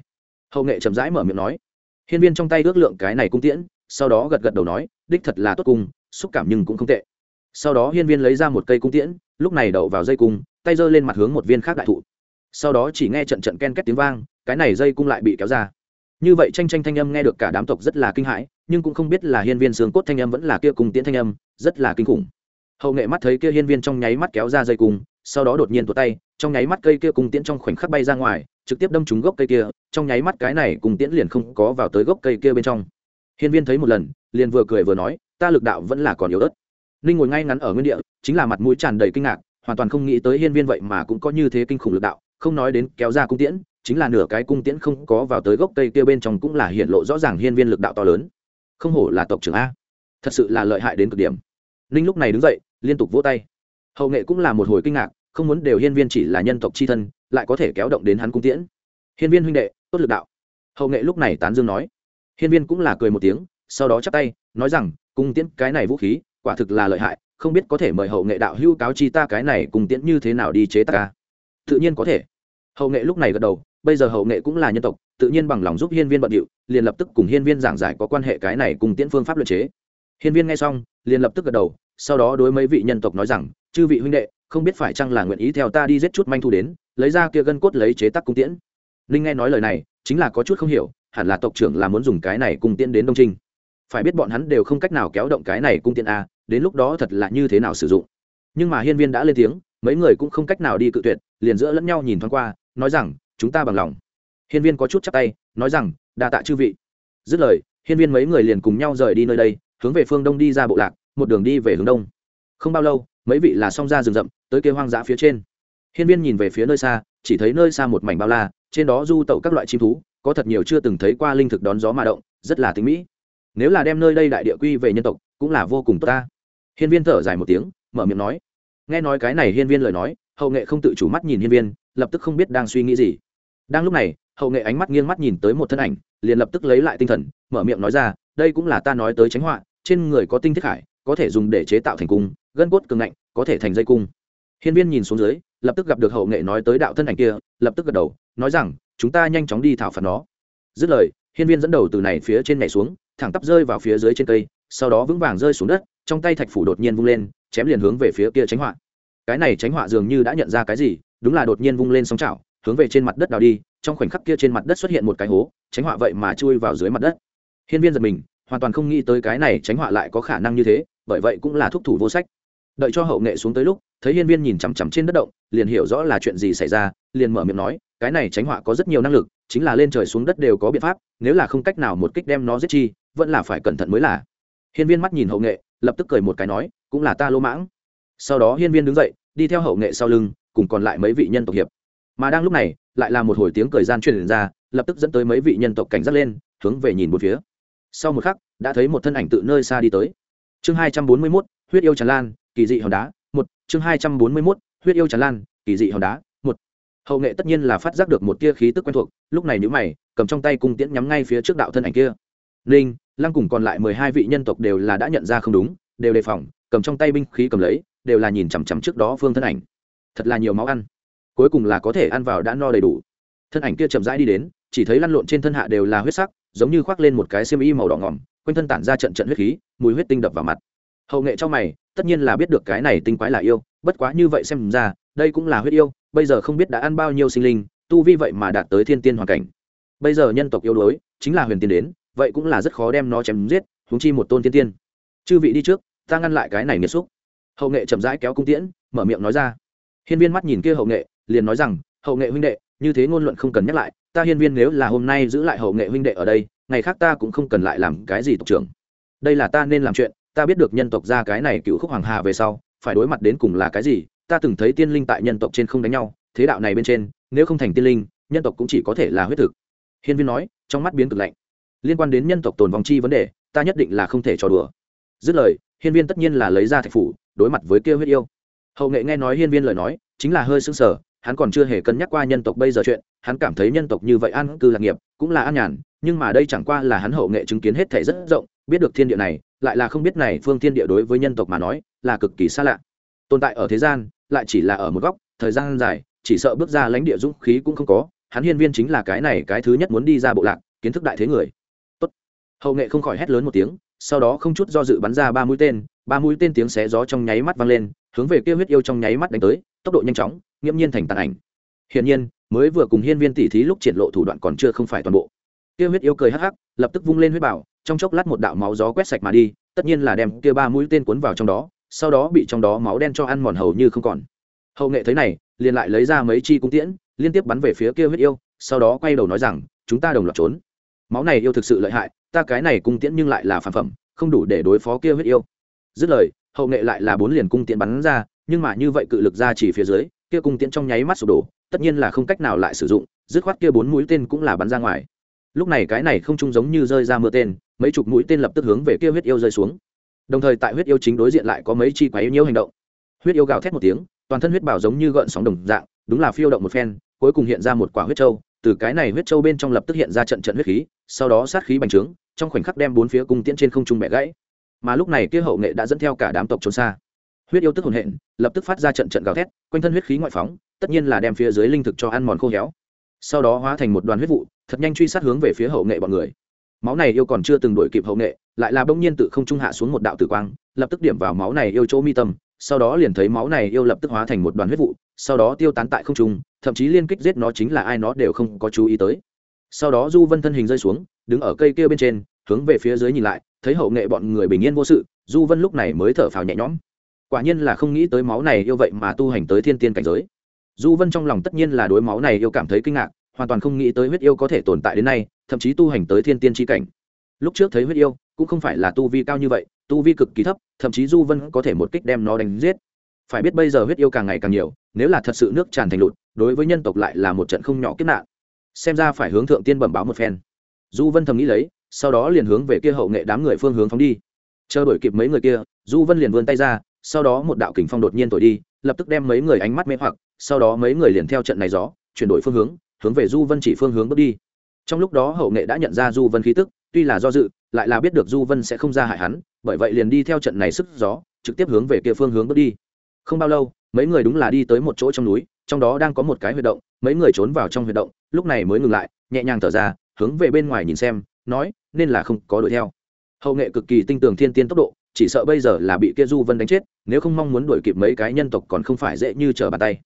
Hậu nghệ chậm rãi mở miệng nói. Hiên viên trong tay ước lượng cái này cung tiễn, sau đó gật gật đầu nói, đích thật là tốt cung, xúc cảm nhưng cũng không tệ sau đó hiên viên lấy ra một cây cung tiễn, lúc này đậu vào dây cung, tay giơ lên mặt hướng một viên khác đại thụ. Sau đó chỉ nghe trận trận ken két tiếng vang, cái này dây cung lại bị kéo ra. Như vậy tranh tranh thanh âm nghe được cả đám tộc rất là kinh hãi, nhưng cũng không biết là hiên viên xương cốt thanh âm vẫn là kia cung tiễn thanh âm, rất là kinh khủng. Hậu nghệ mắt thấy kia hiên viên trong nháy mắt kéo ra dây cung, sau đó đột nhiên tuột tay, trong nháy mắt cây kia cung tiễn trong khoảnh khắc bay ra ngoài, trực tiếp đâm trúng gốc cây kia, trong nháy mắt cái này cung tiễn liền không có vào tới gốc cây kia bên trong. Hiên viên thấy một lần, liền vừa cười vừa nói, ta lực đạo vẫn là còn yếu ớt ninh ngồi ngay ngắn ở nguyên địa, chính là mặt mũi tràn đầy kinh ngạc, hoàn toàn không nghĩ tới hiên viên vậy mà cũng có như thế kinh khủng lực đạo, không nói đến kéo ra cung tiễn, chính là nửa cái cung tiễn không có vào tới gốc cây kia bên trong cũng là hiện lộ rõ ràng hiên viên lực đạo to lớn. Không hổ là tộc trưởng a. Thật sự là lợi hại đến cực điểm. Ninh lúc này đứng dậy, liên tục vỗ tay. Hậu nghệ cũng là một hồi kinh ngạc, không muốn đều hiên viên chỉ là nhân tộc c h i thân, lại có thể kéo động đến hắn cung tiễn. Hiên viên huynh đệ, tốt lực đạo. Hậu nghệ lúc này tán dương nói. Hiên viên cũng là cười một tiếng, sau đó chắp tay, nói rằng, cung tiễn cái này vũ khí quả thực là lợi hại, không biết có thể mời hậu nghệ đạo hưu cáo chi ta cái này cùng tiễn như thế nào đi chế tác ca. Tự nhiên có thể. Hậu nghệ lúc này gật đầu, bây giờ hậu nghệ cũng là nhân tộc, tự nhiên bằng lòng giúp hiên viên bận điệu, liền lập tức cùng hiên viên giảng giải có quan hệ cái này cùng tiễn phương pháp luật chế. Hiên viên nghe xong, liền lập tức gật đầu, sau đó đối mấy vị nhân tộc nói rằng, chư vị huynh đệ, không biết phải chăng là nguyện ý theo ta đi giết chút manh thu đến, lấy ra kia gân cốt lấy chế tác cung tiễn. Linh nghe nói lời này, chính là có chút không hiểu, hẳn là tộc trưởng là muốn dùng cái này cung tiễn đến đông trinh phải biết bọn hắn đều không cách nào kéo động cái này cung tiện a, đến lúc đó thật là như thế nào sử dụng. Nhưng mà hiên viên đã lên tiếng, mấy người cũng không cách nào đi cự tuyệt, liền giữa lẫn nhau nhìn thoáng qua, nói rằng, chúng ta bằng lòng. Hiên viên có chút chắc tay, nói rằng, đa tạ chư vị. Dứt lời, hiên viên mấy người liền cùng nhau rời đi nơi đây, hướng về phương đông đi ra bộ lạc, một đường đi về hướng đông. Không bao lâu, mấy vị là xong ra rừng rậm, tới kia hoang dã phía trên. Hiên viên nhìn về phía nơi xa, chỉ thấy nơi xa một mảnh bao la, trên đó du tẩu các loại chim thú, có thật nhiều chưa từng thấy qua linh thực đón gió mà động, rất là tính mỹ nếu là đem nơi đây đại địa quy về nhân tộc, cũng là vô cùng tốt ta. Hiên viên thở dài một tiếng, mở miệng nói. Nghe nói cái này hiên viên lời nói, hậu nghệ không tự chủ mắt nhìn hiên viên, lập tức không biết đang suy nghĩ gì. Đang lúc này, hậu nghệ ánh mắt nghiêng mắt nhìn tới một thân ảnh, liền lập tức lấy lại tinh thần, mở miệng nói ra, đây cũng là ta nói tới tránh họa, trên người có tinh thiết hải, có thể dùng để chế tạo thành cung, gân cốt cường ngạnh, có thể thành dây cung. Hiên viên nhìn xuống dưới, lập tức gặp được hậu nghệ nói tới đạo thân ảnh kia, lập tức gật đầu, nói rằng, chúng ta nhanh chóng đi thảo phạt nó. Dứt lời, hiên viên dẫn đầu từ này phía trên nhảy xuống thẳng tắp rơi vào phía dưới trên cây, sau đó vững vàng rơi xuống đất, trong tay thạch phủ đột nhiên vung lên, chém liền hướng về phía kia tránh họa. Cái này tránh họa dường như đã nhận ra cái gì, đúng là đột nhiên vung lên sóng chảo, hướng về trên mặt đất đào đi, trong khoảnh khắc kia trên mặt đất xuất hiện một cái hố, tránh họa vậy mà chui vào dưới mặt đất. Hiên viên giật mình, hoàn toàn không nghĩ tới cái này tránh họa lại có khả năng như thế, bởi vậy cũng là thúc thủ vô sách. Đợi cho hậu nghệ xuống tới lúc, thấy hiên viên nhìn chằm chằm trên đất động, liền hiểu rõ là chuyện gì xảy ra, liền mở miệng nói, cái này tránh họa có rất nhiều năng lực, chính là lên trời xuống đất đều có biện pháp, nếu là không cách nào một kích đem nó giết chi vẫn là phải cẩn thận mới là. Hiên viên mắt nhìn hậu nghệ, lập tức cười một cái nói, cũng là ta lô mãng. Sau đó hiên viên đứng dậy, đi theo hậu nghệ sau lưng, cùng còn lại mấy vị nhân tộc hiệp. Mà đang lúc này, lại là một hồi tiếng cười gian truyền ra, lập tức dẫn tới mấy vị nhân tộc cảnh giác lên, hướng về nhìn một phía. Sau một khắc, đã thấy một thân ảnh tự nơi xa đi tới. Chương hai trăm bốn mươi mốt, huyết yêu tràn lan, kỳ dị hòn đá, một. Chương hai trăm bốn mươi mốt, huyết yêu tràn lan, kỳ dị hòn đá, một. Hậu nghệ tất nhiên là phát giác được một tia khí tức quen thuộc, lúc này nếu mày, cầm trong tay cung tiễn nhắm ngay phía trước đạo thân ảnh kia. Ninh lăng cùng còn lại mười hai vị nhân tộc đều là đã nhận ra không đúng đều đề phòng cầm trong tay binh khí cầm lấy đều là nhìn chằm chằm trước đó phương thân ảnh. Thật là nhiều máu ăn. Cuối cùng là có thể ăn vào đã no đầy đủ. Thân ảnh kia chậm rãi đi đến chỉ thấy lăn lộn trên thân hạ đều là huyết sắc giống như khoác lên một cái xiêm y màu đỏ ngỏm quanh thân tản ra trận trận huyết khí mùi huyết tinh đập vào mặt. Hậu nghệ trong mày tất nhiên là biết được cái này tinh quái là yêu bất quá như vậy xem ra đây cũng là huyết yêu bây giờ không biết đã ăn bao nhiêu sinh linh tu vi vậy mà đạt tới thiên tiên hoàn cảnh. Bây giờ nhân tộc yêu đối, chính là huyền tiên đến vậy cũng là rất khó đem nó chém giết húng chi một tôn tiên tiên. Chư vị đi trước, ta ngăn lại cái này nghiệt xúc. Hậu nghệ chậm rãi kéo cung tiễn, mở miệng nói ra. Hiên viên mắt nhìn kia hậu nghệ, liền nói rằng, hậu nghệ huynh đệ, như thế ngôn luận không cần nhắc lại, ta hiên viên nếu là hôm nay giữ lại hậu nghệ huynh đệ ở đây, ngày khác ta cũng không cần lại làm cái gì tộc trưởng. Đây là ta nên làm chuyện, ta biết được nhân tộc ra cái này cựu khúc hoàng hà về sau, phải đối mặt đến cùng là cái gì, ta từng thấy tiên linh tại nhân tộc trên không đánh nhau, thế đạo này bên trên, nếu không thành tiên linh, nhân tộc cũng chỉ có thể là huyết thực. Hiên viên nói, trong mắt biến cực lạnh liên quan đến nhân tộc tồn vong chi vấn đề, ta nhất định là không thể trò đùa. Dứt lời, hiên viên tất nhiên là lấy ra thạch phủ, đối mặt với kia huyết yêu. Hậu nghệ nghe nói hiên viên lời nói, chính là hơi sưng sờ, hắn còn chưa hề cân nhắc qua nhân tộc bây giờ chuyện, hắn cảm thấy nhân tộc như vậy an cư lạc nghiệp, cũng là an nhàn, nhưng mà đây chẳng qua là hắn hậu nghệ chứng kiến hết thể rất rộng, biết được thiên địa này, lại là không biết này phương thiên địa đối với nhân tộc mà nói, là cực kỳ xa lạ. Tồn tại ở thế gian, lại chỉ là ở một góc, thời gian dài, chỉ sợ bước ra lãnh địa dũng khí cũng không có, hắn hiên viên chính là cái này cái thứ nhất muốn đi ra bộ lạc, kiến thức đại thế người hậu nghệ không khỏi hét lớn một tiếng, sau đó không chút do dự bắn ra ba mũi tên, ba mũi tên tiếng xé gió trong nháy mắt vang lên, hướng về kia huyết yêu trong nháy mắt đánh tới, tốc độ nhanh chóng, nghiễm nhiên thành tàn ảnh. Hiển nhiên, mới vừa cùng hiên viên tỷ thí lúc triển lộ thủ đoạn còn chưa không phải toàn bộ. Kia huyết yêu cười hắc hắc, lập tức vung lên huyết bảo, trong chốc lát một đạo máu gió quét sạch mà đi, tất nhiên là đem kia ba mũi tên cuốn vào trong đó, sau đó bị trong đó máu đen cho ăn mòn hầu như không còn. Hậu nghệ thấy này, liền lại lấy ra mấy chi cung tiễn, liên tiếp bắn về phía kia huyết yêu, sau đó quay đầu nói rằng, chúng ta đồng loạt trốn máu này yêu thực sự lợi hại, ta cái này cung tiễn nhưng lại là phản phẩm, không đủ để đối phó kia huyết yêu. Dứt lời, hậu nghệ lại là bốn liền cung tiễn bắn ra, nhưng mà như vậy cự lực ra chỉ phía dưới, kia cung tiễn trong nháy mắt sụp đổ, tất nhiên là không cách nào lại sử dụng, dứt khoát kia bốn mũi tên cũng là bắn ra ngoài. Lúc này cái này không chung giống như rơi ra mưa tên, mấy chục mũi tên lập tức hướng về kia huyết yêu rơi xuống. Đồng thời tại huyết yêu chính đối diện lại có mấy chi quái nhiễu hành động. Huyết yêu gào thét một tiếng, toàn thân huyết bảo giống như gợn sóng đồng dạng, đúng là phiêu động một phen, cuối cùng hiện ra một quả huyết trâu từ cái này huyết châu bên trong lập tức hiện ra trận trận huyết khí, sau đó sát khí bành trướng, trong khoảnh khắc đem bốn phía cung tiễn trên không trung bẻ gãy. Mà lúc này kia hậu nghệ đã dẫn theo cả đám tộc trốn xa. Huyết yêu tức hồn hện, lập tức phát ra trận trận gào thét, quanh thân huyết khí ngoại phóng, tất nhiên là đem phía dưới linh thực cho ăn mòn khô héo. Sau đó hóa thành một đoàn huyết vụ, thật nhanh truy sát hướng về phía hậu nghệ bọn người. Máu này yêu còn chưa từng đuổi kịp hậu nghệ, lại là bỗng nhiên tự không trung hạ xuống một đạo tử quang, lập tức điểm vào máu này yêu chỗ mi tâm sau đó liền thấy máu này yêu lập tức hóa thành một đoàn huyết vụ, sau đó tiêu tán tại không trung, thậm chí liên kích giết nó chính là ai nó đều không có chú ý tới. Sau đó du vân thân hình rơi xuống, đứng ở cây kia bên trên, hướng về phía dưới nhìn lại, thấy hậu nghệ bọn người bình yên vô sự, du vân lúc này mới thở phào nhẹ nhõm. Quả nhiên là không nghĩ tới máu này yêu vậy mà tu hành tới thiên tiên cảnh giới. Du vân trong lòng tất nhiên là đối máu này yêu cảm thấy kinh ngạc, hoàn toàn không nghĩ tới huyết yêu có thể tồn tại đến nay, thậm chí tu hành tới thiên tiên tri cảnh. Lúc trước thấy huyết yêu cũng không phải là tu vi cao như vậy, tu vi cực kỳ thấp, thậm chí du vân có thể một kích đem nó đánh giết. Phải biết bây giờ huyết yêu càng ngày càng nhiều, nếu là thật sự nước tràn thành lụt, đối với nhân tộc lại là một trận không nhỏ kiếp nạn. Xem ra phải hướng thượng tiên bẩm báo một phen. Du vân thầm nghĩ lấy, sau đó liền hướng về kia hậu nghệ đám người phương hướng phóng đi. Chờ đợi kịp mấy người kia, du vân liền vươn tay ra, sau đó một đạo kình phong đột nhiên thổi đi, lập tức đem mấy người ánh mắt mê hoặc, sau đó mấy người liền theo trận này gió, chuyển đổi phương hướng hướng về du vân chỉ phương hướng bước đi. Trong lúc đó hậu nghệ đã nhận ra du vân khí tức, tuy là do dự lại là biết được du vân sẽ không ra hại hắn, bởi vậy liền đi theo trận này sức gió, trực tiếp hướng về kia phương hướng bước đi. Không bao lâu, mấy người đúng là đi tới một chỗ trong núi, trong đó đang có một cái huyệt động, mấy người trốn vào trong huyệt động, lúc này mới ngừng lại, nhẹ nhàng thở ra, hướng về bên ngoài nhìn xem, nói, nên là không có đuổi theo. Hậu nghệ cực kỳ tinh tường thiên tiên tốc độ, chỉ sợ bây giờ là bị kia du vân đánh chết, nếu không mong muốn đuổi kịp mấy cái nhân tộc còn không phải dễ như trở bàn tay.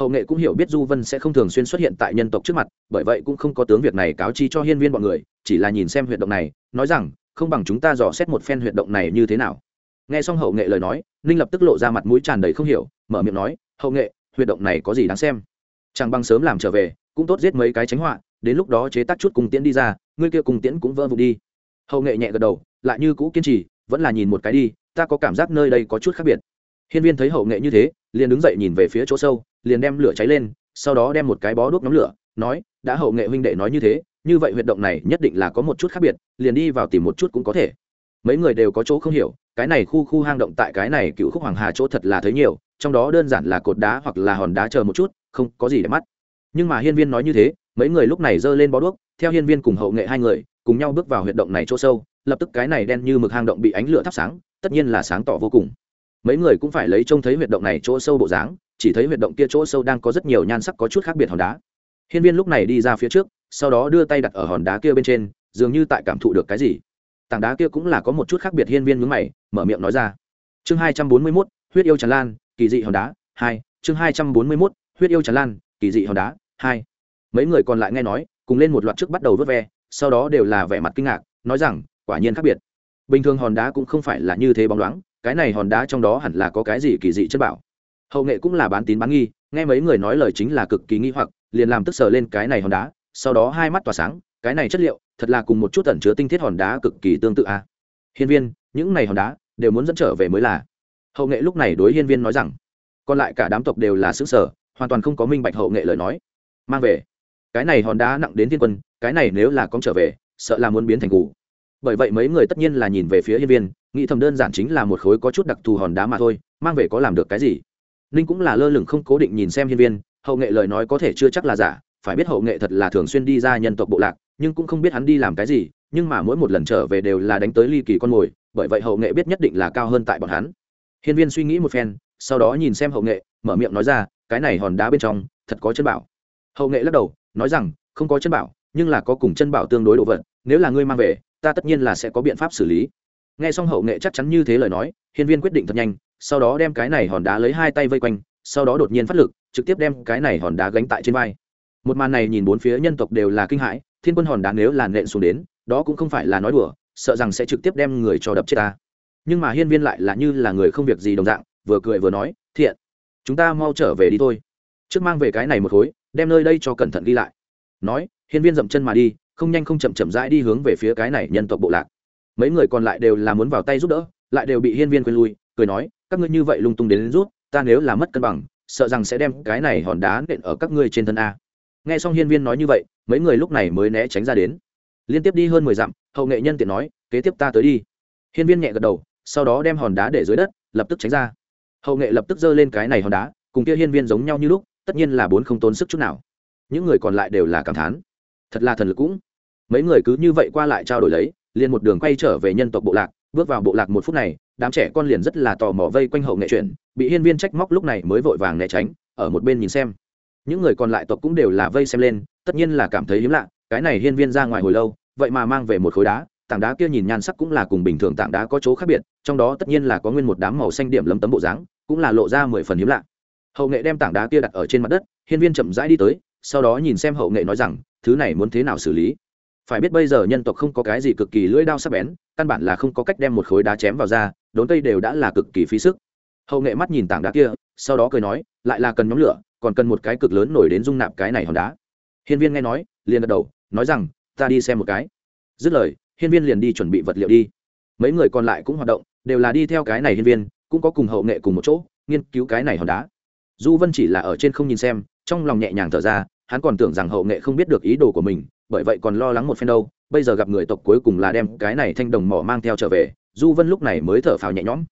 Hậu nghệ cũng hiểu biết du vân sẽ không thường xuyên xuất hiện tại nhân tộc trước mặt, bởi vậy cũng không có tướng việc này cáo chi cho hiên viên bọn người, chỉ là nhìn xem huyệt động này nói rằng, không bằng chúng ta dò xét một phen huyệt động này như thế nào. Nghe xong hậu nghệ lời nói, ninh lập tức lộ ra mặt mũi tràn đầy không hiểu, mở miệng nói, hậu nghệ, huyệt động này có gì đáng xem? Chẳng bằng sớm làm trở về, cũng tốt giết mấy cái tránh họa, đến lúc đó chế tác chút cùng tiễn đi ra, ngươi kia cùng tiễn cũng vỡ vụt đi. Hậu nghệ nhẹ gật đầu, lại như cũ kiên trì, vẫn là nhìn một cái đi, ta có cảm giác nơi đây có chút khác biệt. Hiên viên thấy hậu nghệ như thế, liền đứng dậy nhìn về phía chỗ sâu, liền đem lửa cháy lên, sau đó đem một cái bó đuốc nhóm lửa, nói, đã hậu nghệ huynh đệ nói như thế như vậy huyệt động này nhất định là có một chút khác biệt, liền đi vào tìm một chút cũng có thể. Mấy người đều có chỗ không hiểu, cái này khu khu hang động tại cái này cựu khúc hoàng hà chỗ thật là thấy nhiều, trong đó đơn giản là cột đá hoặc là hòn đá chờ một chút, không có gì để mắt. Nhưng mà hiên viên nói như thế, mấy người lúc này giơ lên bó đuốc, theo hiên viên cùng hậu nghệ hai người, cùng nhau bước vào huyệt động này chỗ sâu, lập tức cái này đen như mực hang động bị ánh lửa thắp sáng, tất nhiên là sáng tỏ vô cùng. Mấy người cũng phải lấy trông thấy huyệt động này chỗ sâu bộ dáng, chỉ thấy huyệt động kia chỗ sâu đang có rất nhiều nhan sắc có chút khác biệt hòn đá. Hiên viên lúc này đi ra phía trước sau đó đưa tay đặt ở hòn đá kia bên trên, dường như tại cảm thụ được cái gì. Tảng đá kia cũng là có một chút khác biệt hiên viên mướn mày, mở miệng nói ra. Chương hai trăm bốn mươi mốt, huyết yêu tràn lan, kỳ dị hòn đá, hai. Chương hai trăm bốn mươi mốt, huyết yêu tràn lan, kỳ dị hòn đá, hai. Mấy người còn lại nghe nói, cùng lên một loạt trước bắt đầu vớt ve, sau đó đều là vẻ mặt kinh ngạc, nói rằng, quả nhiên khác biệt. Bình thường hòn đá cũng không phải là như thế bóng loáng, cái này hòn đá trong đó hẳn là có cái gì kỳ dị chất bảo. Hậu nghệ cũng là bán tín bán nghi, nghe mấy người nói lời chính là cực kỳ nghi hoặc, liền làm tức sờ lên cái này hòn đá sau đó hai mắt tỏa sáng, cái này chất liệu, thật là cùng một chút tẩn chứa tinh thiết hòn đá cực kỳ tương tự a. À. hiên viên, những này hòn đá đều muốn dẫn trở về mới là. Hậu nghệ lúc này đối hiên viên nói rằng, còn lại cả đám tộc đều là xứ sở, hoàn toàn không có minh bạch hậu nghệ lời nói. Mang về. Cái này hòn đá nặng đến thiên quân, cái này nếu là con trở về, sợ là muốn biến thành cũ. Bởi vậy mấy người tất nhiên là nhìn về phía hiên viên, nghĩ thầm đơn giản chính là một khối có chút đặc thù hòn đá mà thôi, mang về có làm được cái gì. Ninh cũng là lơ lửng không cố định nhìn xem hiên viên, hậu nghệ lời nói có thể chưa chắc là giả phải biết hậu nghệ thật là thường xuyên đi ra nhân tộc bộ lạc, nhưng cũng không biết hắn đi làm cái gì, nhưng mà mỗi một lần trở về đều là đánh tới ly kỳ con mồi, bởi vậy hậu nghệ biết nhất định là cao hơn tại bọn hắn. Hiên viên suy nghĩ một phen, sau đó nhìn xem hậu nghệ, mở miệng nói ra, cái này hòn đá bên trong, thật có chân bảo. Hậu nghệ lắc đầu, nói rằng, không có chân bảo, nhưng là có cùng chân bảo tương đối đồ vật, nếu là ngươi mang về, ta tất nhiên là sẽ có biện pháp xử lý. Nghe xong hậu nghệ chắc chắn như thế lời nói, hiên viên quyết định thật nhanh, sau đó đem cái này hòn đá lấy hai tay vây quanh, sau đó đột nhiên phát lực, trực tiếp đem cái này hòn đá gánh tại trên vai một màn này nhìn bốn phía nhân tộc đều là kinh hãi thiên quân hòn đá nếu là nện xuống đến đó cũng không phải là nói đùa sợ rằng sẽ trực tiếp đem người cho đập chết ta. Nhưng mà hiên viên lại là như là người không việc gì đồng dạng vừa cười vừa nói thiện chúng ta mau trở về đi thôi. Trước mang về cái này một khối đem nơi đây cho cẩn thận đi lại. Nói hiên viên dậm chân mà đi không nhanh không chậm chậm rãi đi hướng về phía cái này nhân tộc bộ lạc. Mấy người còn lại đều là muốn vào tay giúp đỡ lại đều bị hiên viên quên lui cười nói các ngươi như vậy lung tung đến, đến rút ta nếu là mất cân bằng sợ rằng sẽ đem cái này hòn đá nện ở các ngươi trên thân a nghe xong hiên viên nói như vậy, mấy người lúc này mới né tránh ra đến. Liên tiếp đi hơn mười dặm, hậu nghệ nhân tiện nói, kế tiếp ta tới đi. Hiên viên nhẹ gật đầu, sau đó đem hòn đá để dưới đất, lập tức tránh ra. Hậu nghệ lập tức giơ lên cái này hòn đá, cùng kia hiên viên giống nhau như lúc, tất nhiên là bốn không tốn sức chút nào. Những người còn lại đều là cảm thán. Thật là thần lực cũng. Mấy người cứ như vậy qua lại trao đổi lấy, liền một đường quay trở về nhân tộc bộ lạc, bước vào bộ lạc một phút này, đám trẻ con liền rất là tò mò vây quanh hậu nghệ chuyển bị hiên viên trách móc lúc này mới vội vàng né tránh, ở một bên nhìn xem những người còn lại tộc cũng đều là vây xem lên, tất nhiên là cảm thấy hiếm lạ, cái này hiên viên ra ngoài hồi lâu, vậy mà mang về một khối đá, tảng đá kia nhìn nhan sắc cũng là cùng bình thường tảng đá có chỗ khác biệt, trong đó tất nhiên là có nguyên một đám màu xanh điểm lấm tấm bộ dáng, cũng là lộ ra mười phần hiếm lạ. Hậu nghệ đem tảng đá kia đặt ở trên mặt đất, hiên viên chậm rãi đi tới, sau đó nhìn xem hậu nghệ nói rằng, thứ này muốn thế nào xử lý? Phải biết bây giờ nhân tộc không có cái gì cực kỳ lưỡi đao sắc bén, căn bản là không có cách đem một khối đá chém vào ra, đốn cây đều đã là cực kỳ phí sức. Hậu nghệ mắt nhìn tảng đá kia, sau đó cười nói, lại là cần nhóm lửa còn cần một cái cực lớn nổi đến dung nạp cái này hòn đá. Hiên viên nghe nói, liền gật đầu, nói rằng, ta đi xem một cái. Dứt lời, hiên viên liền đi chuẩn bị vật liệu đi. Mấy người còn lại cũng hoạt động, đều là đi theo cái này hiên viên, cũng có cùng hậu nghệ cùng một chỗ, nghiên cứu cái này hòn đá. Du vân chỉ là ở trên không nhìn xem, trong lòng nhẹ nhàng thở ra, hắn còn tưởng rằng hậu nghệ không biết được ý đồ của mình, bởi vậy còn lo lắng một phen đâu. Bây giờ gặp người tộc cuối cùng là đem cái này thanh đồng mỏ mang theo trở về, du vân lúc này mới thở phào nhẹ nhõm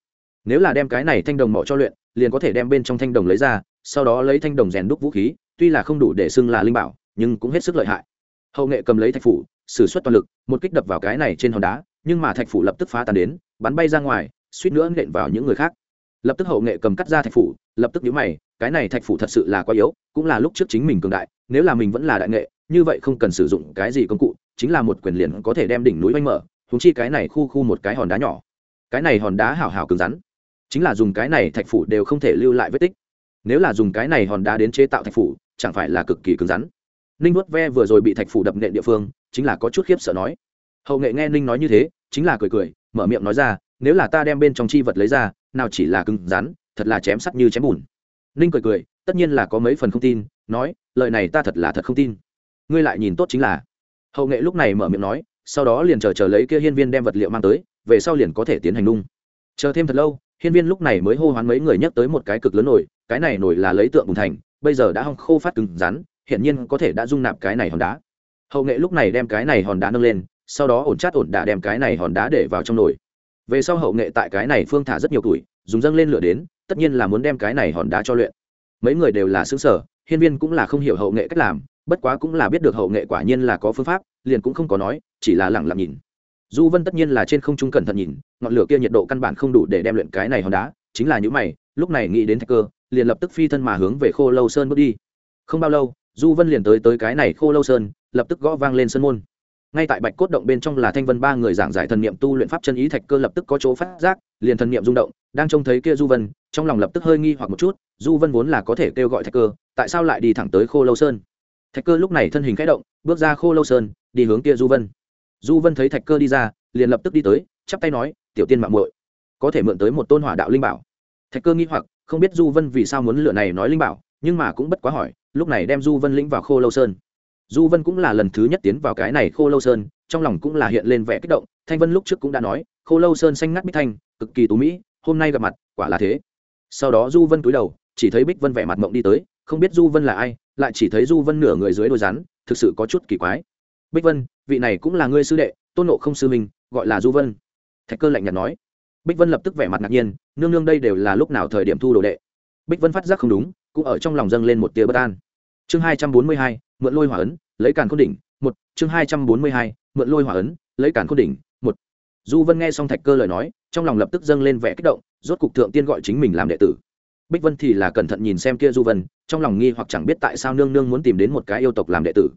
nếu là đem cái này thanh đồng mỏ cho luyện, liền có thể đem bên trong thanh đồng lấy ra, sau đó lấy thanh đồng rèn đúc vũ khí, tuy là không đủ để xưng là linh bảo, nhưng cũng hết sức lợi hại. Hậu nghệ cầm lấy thạch phủ s ử suất toàn lực, một kích đập vào cái này trên hòn đá, nhưng mà thạch phủ lập tức phá tan đến, bắn bay ra ngoài, suýt nữa nện vào những người khác. Lập tức hậu nghệ cầm cắt ra thạch phủ, lập tức nhũ mày, cái này thạch phủ thật sự là quá yếu, cũng là lúc trước chính mình cường đại, nếu là mình vẫn là đại nghệ, như vậy không cần sử dụng cái gì công cụ, chính là một quyền liền có thể đem đỉnh núi oanh mở húng chi cái này khu khu một cái hòn đá nhỏ. Cái này hòn đá hảo hảo cứng rắn chính là dùng cái này thạch phủ đều không thể lưu lại vết tích. Nếu là dùng cái này hòn đá đến chế tạo thạch phủ, chẳng phải là cực kỳ cứng rắn. Ninh vuốt ve vừa rồi bị thạch phủ đập nện địa phương, chính là có chút khiếp sợ nói. Hậu nghệ nghe ninh nói như thế, chính là cười cười, mở miệng nói ra, nếu là ta đem bên trong chi vật lấy ra, nào chỉ là cứng rắn, thật là chém sắt như chém bùn. Ninh cười cười, tất nhiên là có mấy phần không tin, nói, lời này ta thật là thật không tin. Ngươi lại nhìn tốt chính là. Hậu nghệ lúc này mở miệng nói, sau đó liền chờ chờ lấy kia hiên viên đem vật liệu mang tới, về sau liền có thể tiến hành nung. Chờ thêm thật lâu hiên viên lúc này mới hô hoán mấy người nhắc tới một cái cực lớn nổi cái này nổi là lấy tượng bùn thành, bây giờ đã hong khô phát cứng rắn hiện nhiên có thể đã dung nạp cái này hòn đá. Hậu nghệ lúc này đem cái này hòn đá nâng lên, sau đó ổn chát ổn đả đem cái này hòn đá để vào trong nồi. Về sau hậu nghệ tại cái này phương thả rất nhiều tuổi, dùng dâng lên lửa đến, tất nhiên là muốn đem cái này hòn đá cho luyện. Mấy người đều là xứng sở hiên viên cũng là không hiểu hậu nghệ cách làm, bất quá cũng là biết được hậu nghệ quả nhiên là có phương pháp, liền cũng không có nói, chỉ là lẳng lặng nhìn du vân tất nhiên là trên không trung cẩn thận nhìn, ngọn lửa kia nhiệt độ căn bản không đủ để đem luyện cái này hòn đá, chính là những mày, lúc này nghĩ đến thạch cơ, liền lập tức phi thân mà hướng về khô lâu sơn bước đi. Không bao lâu du vân liền tới tới cái này khô lâu sơn, lập tức gõ vang lên sân môn. Ngay tại bạch cốt động bên trong là thanh vân ba người giảng giải thần niệm tu luyện pháp chân ý, thạch cơ lập tức có chỗ phát giác, liền thần niệm rung động, đang trông thấy kia du vân, trong lòng lập tức hơi nghi hoặc một chút du vân vốn là có thể kêu gọi thạch cơ, tại sao lại đi thẳng tới khô lâu sơn? Thạch cơ lúc này thân hình khẽ động, bước ra khô lâu sơn, đi hướng kia du vân du vân thấy thạch cơ đi ra, liền lập tức đi tới, chắp tay nói, tiểu tiên mạng muội, có thể mượn tới một tôn hỏa đạo linh bảo. Thạch cơ nghĩ hoặc, không biết du vân vì sao muốn lựa này nói linh bảo, nhưng mà cũng bất quá hỏi, lúc này đem du vân lĩnh vào khô lâu sơn. Du vân cũng là lần thứ nhất tiến vào cái này khô lâu sơn, trong lòng cũng là hiện lên vẻ kích động, thanh vân lúc trước cũng đã nói, khô lâu sơn xanh ngắt bích thanh, cực kỳ tú mỹ, hôm nay gặp mặt, quả là thế. Sau đó du vân cúi đầu, chỉ thấy bích vân vẻ mặt mộng đi tới, không biết du vân là ai, lại chỉ thấy du vân nửa người dưới đôi rắn thực sự có chút kỳ quái. Bích vân vị này cũng là ngươi sư đệ, tôn nộ không sư minh gọi là du vân. Thạch cơ lạnh nhạt nói. Bích vân lập tức vẻ mặt ngạc nhiên, nương nương đây đều là lúc nào thời điểm thu đồ đệ. Bích vân phát giác không đúng, cũng ở trong lòng dâng lên một tia bất an. Chương hai trăm bốn mươi hai, mượn lôi hỏa ấn, lấy càn khôn đỉnh, một. Chương hai trăm bốn mươi hai, mượn lôi hỏa ấn, lấy càn khôn đỉnh, một. Du vân nghe xong thạch cơ lời nói, trong lòng lập tức dâng lên vẻ kích động, rốt cục thượng tiên gọi chính mình làm đệ tử. Bích vân thì là cẩn thận nhìn xem kia du vân, trong lòng nghi hoặc chẳng biết tại sao nương nương muốn tìm đến một cái yêu tộc làm đệ tử.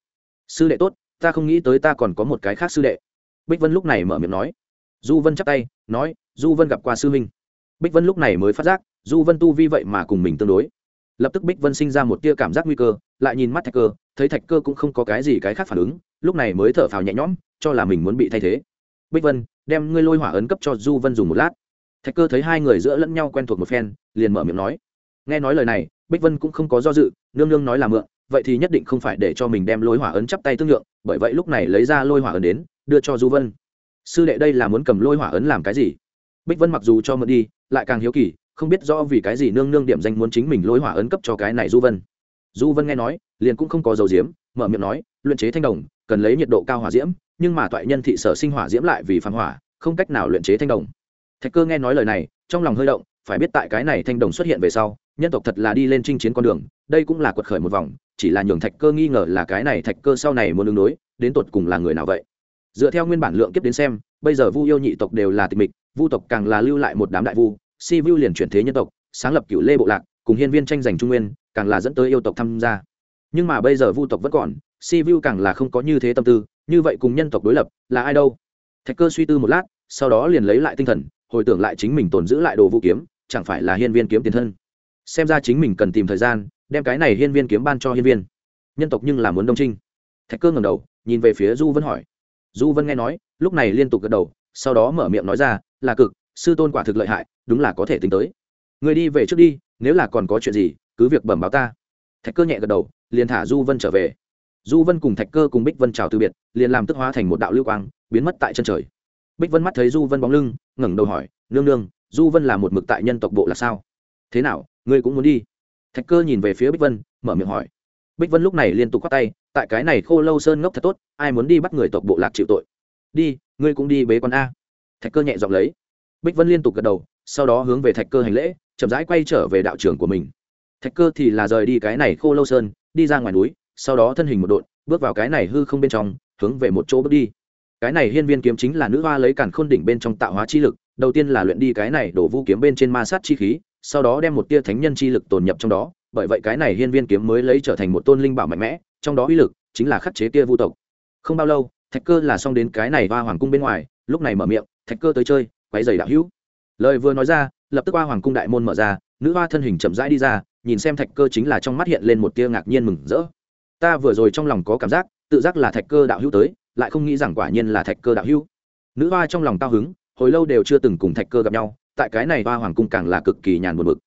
Sư đệ tốt ta không nghĩ tới ta còn có một cái khác sư đệ. Bích vân lúc này mở miệng nói. Du vân chắp tay, nói, du vân gặp qua sư huynh. Bích vân lúc này mới phát giác, du vân tu vi vậy mà cùng mình tương đối. Lập tức bích vân sinh ra một tia cảm giác nguy cơ, lại nhìn mắt thạch cơ, thấy thạch cơ cũng không có cái gì cái khác phản ứng, lúc này mới thở phào nhẹ nhõm, cho là mình muốn bị thay thế. Bích vân, đem ngươi lôi hỏa ấn cấp cho du vân dùng một lát. Thạch cơ thấy hai người giữa lẫn nhau quen thuộc một phen, liền mở miệng nói. Nghe nói lời này, bích vân cũng không có do dự, nương nương nói là mượn, vậy thì nhất định không phải để cho mình đem lôi hỏa ấn chắp tay tương lượng bởi vậy lúc này lấy ra lôi hỏa ấn đến, đưa cho du vân. Sư đệ đây là muốn cầm lôi hỏa ấn làm cái gì? Bích vân mặc dù cho mượn đi, lại càng hiếu kỳ, không biết rõ vì cái gì nương nương điểm danh muốn chính mình lôi hỏa ấn cấp cho cái này du vân. Du vân nghe nói, liền cũng không có dầu diếm, mở miệng nói, luyện chế thanh đồng, cần lấy nhiệt độ cao hỏa diễm, nhưng mà toại nhân thị sở sinh hỏa diễm lại vì phản hỏa, không cách nào luyện chế thanh đồng. Thạch cơ nghe nói lời này, trong lòng hơi động, phải biết tại cái này thanh đồng xuất hiện về sau, nhân tộc thật là đi lên chinh chiến con đường, đây cũng là quật khởi một vòng chỉ là nhường thạch cơ nghi ngờ là cái này thạch cơ sau này muốn ứng đối, đến tột cùng là người nào vậy? Dựa theo nguyên bản lượng kiếp đến xem, bây giờ vu yêu nhị tộc đều là tịch mịch, vu tộc càng là lưu lại một đám đại vu, si vu liền chuyển thế nhân tộc, sáng lập cựu lê bộ lạc, cùng hiên viên tranh giành trung nguyên, càng là dẫn tới yêu tộc tham gia. Nhưng mà bây giờ vu tộc vẫn còn, si vu càng là không có như thế tâm tư, như vậy cùng nhân tộc đối lập, là ai đâu? Thạch cơ suy tư một lát, sau đó liền lấy lại tinh thần, hồi tưởng lại chính mình tồn giữ lại đồ vũ kiếm, chẳng phải là hiên viên kiếm tiền thân. Xem ra chính mình cần tìm thời gian đem cái này hiên viên kiếm ban cho hiên viên. Nhân tộc nhưng là muốn đông trinh. Thạch cơ ngầm đầu, nhìn về phía du vân hỏi. Du vân nghe nói, lúc này liên tục gật đầu, sau đó mở miệng nói ra, là cực, sư tôn quả thực lợi hại, đúng là có thể tính tới. Người đi về trước đi, nếu là còn có chuyện gì, cứ việc bẩm báo ta. Thạch cơ nhẹ gật đầu, liền thả du vân trở về. Du vân cùng thạch cơ cùng bích vân chào từ biệt, liền làm tức hóa thành một đạo lưu quang, biến mất tại chân trời. Bích vân mắt thấy du vân bóng lưng, ngẩng đầu hỏi, nương nương, du vân là một mực tại nhân tộc bộ là sao? Thế nào, ngươi cũng muốn đi? Thạch cơ nhìn về phía bích vân, mở miệng hỏi. Bích vân lúc này liên tục k tay, tại cái này khô lâu sơn ngốc thật tốt, ai muốn đi bắt người tộc bộ lạc chịu tội? Đi, ngươi cũng đi bế con a. Thạch cơ nhẹ giọng lấy. Bích vân liên tục gật đầu, sau đó hướng về thạch cơ hành lễ, chậm rãi quay trở về đạo trưởng của mình. Thạch cơ thì là rời đi cái này khô lâu sơn, đi ra ngoài núi, sau đó thân hình một đội bước vào cái này hư không bên trong, hướng về một chỗ bước đi. Cái này hiên viên kiếm chính là nữ hoa lấy cản khôn đỉnh bên trong tạo hóa chi lực, đầu tiên là luyện đi cái này đổ vu kiếm bên trên ma sát chi khí sau đó đem một tia thánh nhân chi lực tồn nhập trong đó, bởi vậy cái này hiên viên kiếm mới lấy trở thành một tôn linh bảo mạnh mẽ, trong đó uy lực chính là khắc chế tia vu tộc. Không bao lâu, thạch cơ là xong đến cái này hoa hoàng cung bên ngoài, lúc này mở miệng, thạch cơ tới chơi quáy giày đạo hữu. Lời vừa nói ra, lập tức hoa hoàng cung đại môn mở ra, nữ hoa thân hình chậm rãi đi ra, nhìn xem thạch cơ chính là trong mắt hiện lên một tia ngạc nhiên mừng rỡ. Ta vừa rồi trong lòng có cảm giác, tự giác là thạch cơ đạo hữu tới, lại không nghĩ rằng quả nhiên là thạch cơ đạo hữu. Nữ hoa trong lòng cao hứng, hồi lâu đều chưa từng cùng thạch cơ gặp nhau tại cái này hoa hoàng cung càng là cực kỳ nhàn buồn bực.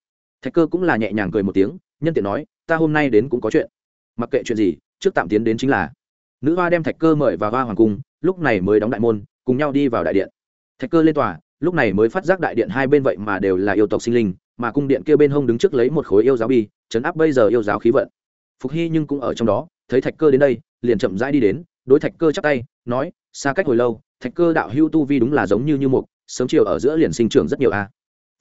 Thạch cơ cũng là nhẹ nhàng cười một tiếng, nhân tiện nói, ta hôm nay đến cũng có chuyện. Mặc kệ chuyện gì, trước tạm tiến đến chính là. Nữ hoa đem thạch cơ mời vào hoa hoàng cung, lúc này mới đóng đại môn, cùng nhau đi vào đại điện. Thạch cơ lên tòa, lúc này mới phát giác đại điện hai bên vậy mà đều là yêu tộc sinh linh, mà cung điện kia bên hông đứng trước lấy một khối yêu giáo bi chấn áp bây giờ yêu giáo khí vận. Phục hy nhưng cũng ở trong đó, thấy thạch cơ đến đây, liền chậm rãi đi đến, đối thạch cơ chắp tay, nói, xa cách hồi lâu, thạch cơ đạo hưu tu vi đúng là giống như như mục sớm chiều ở giữa liền sinh trưởng rất nhiều a.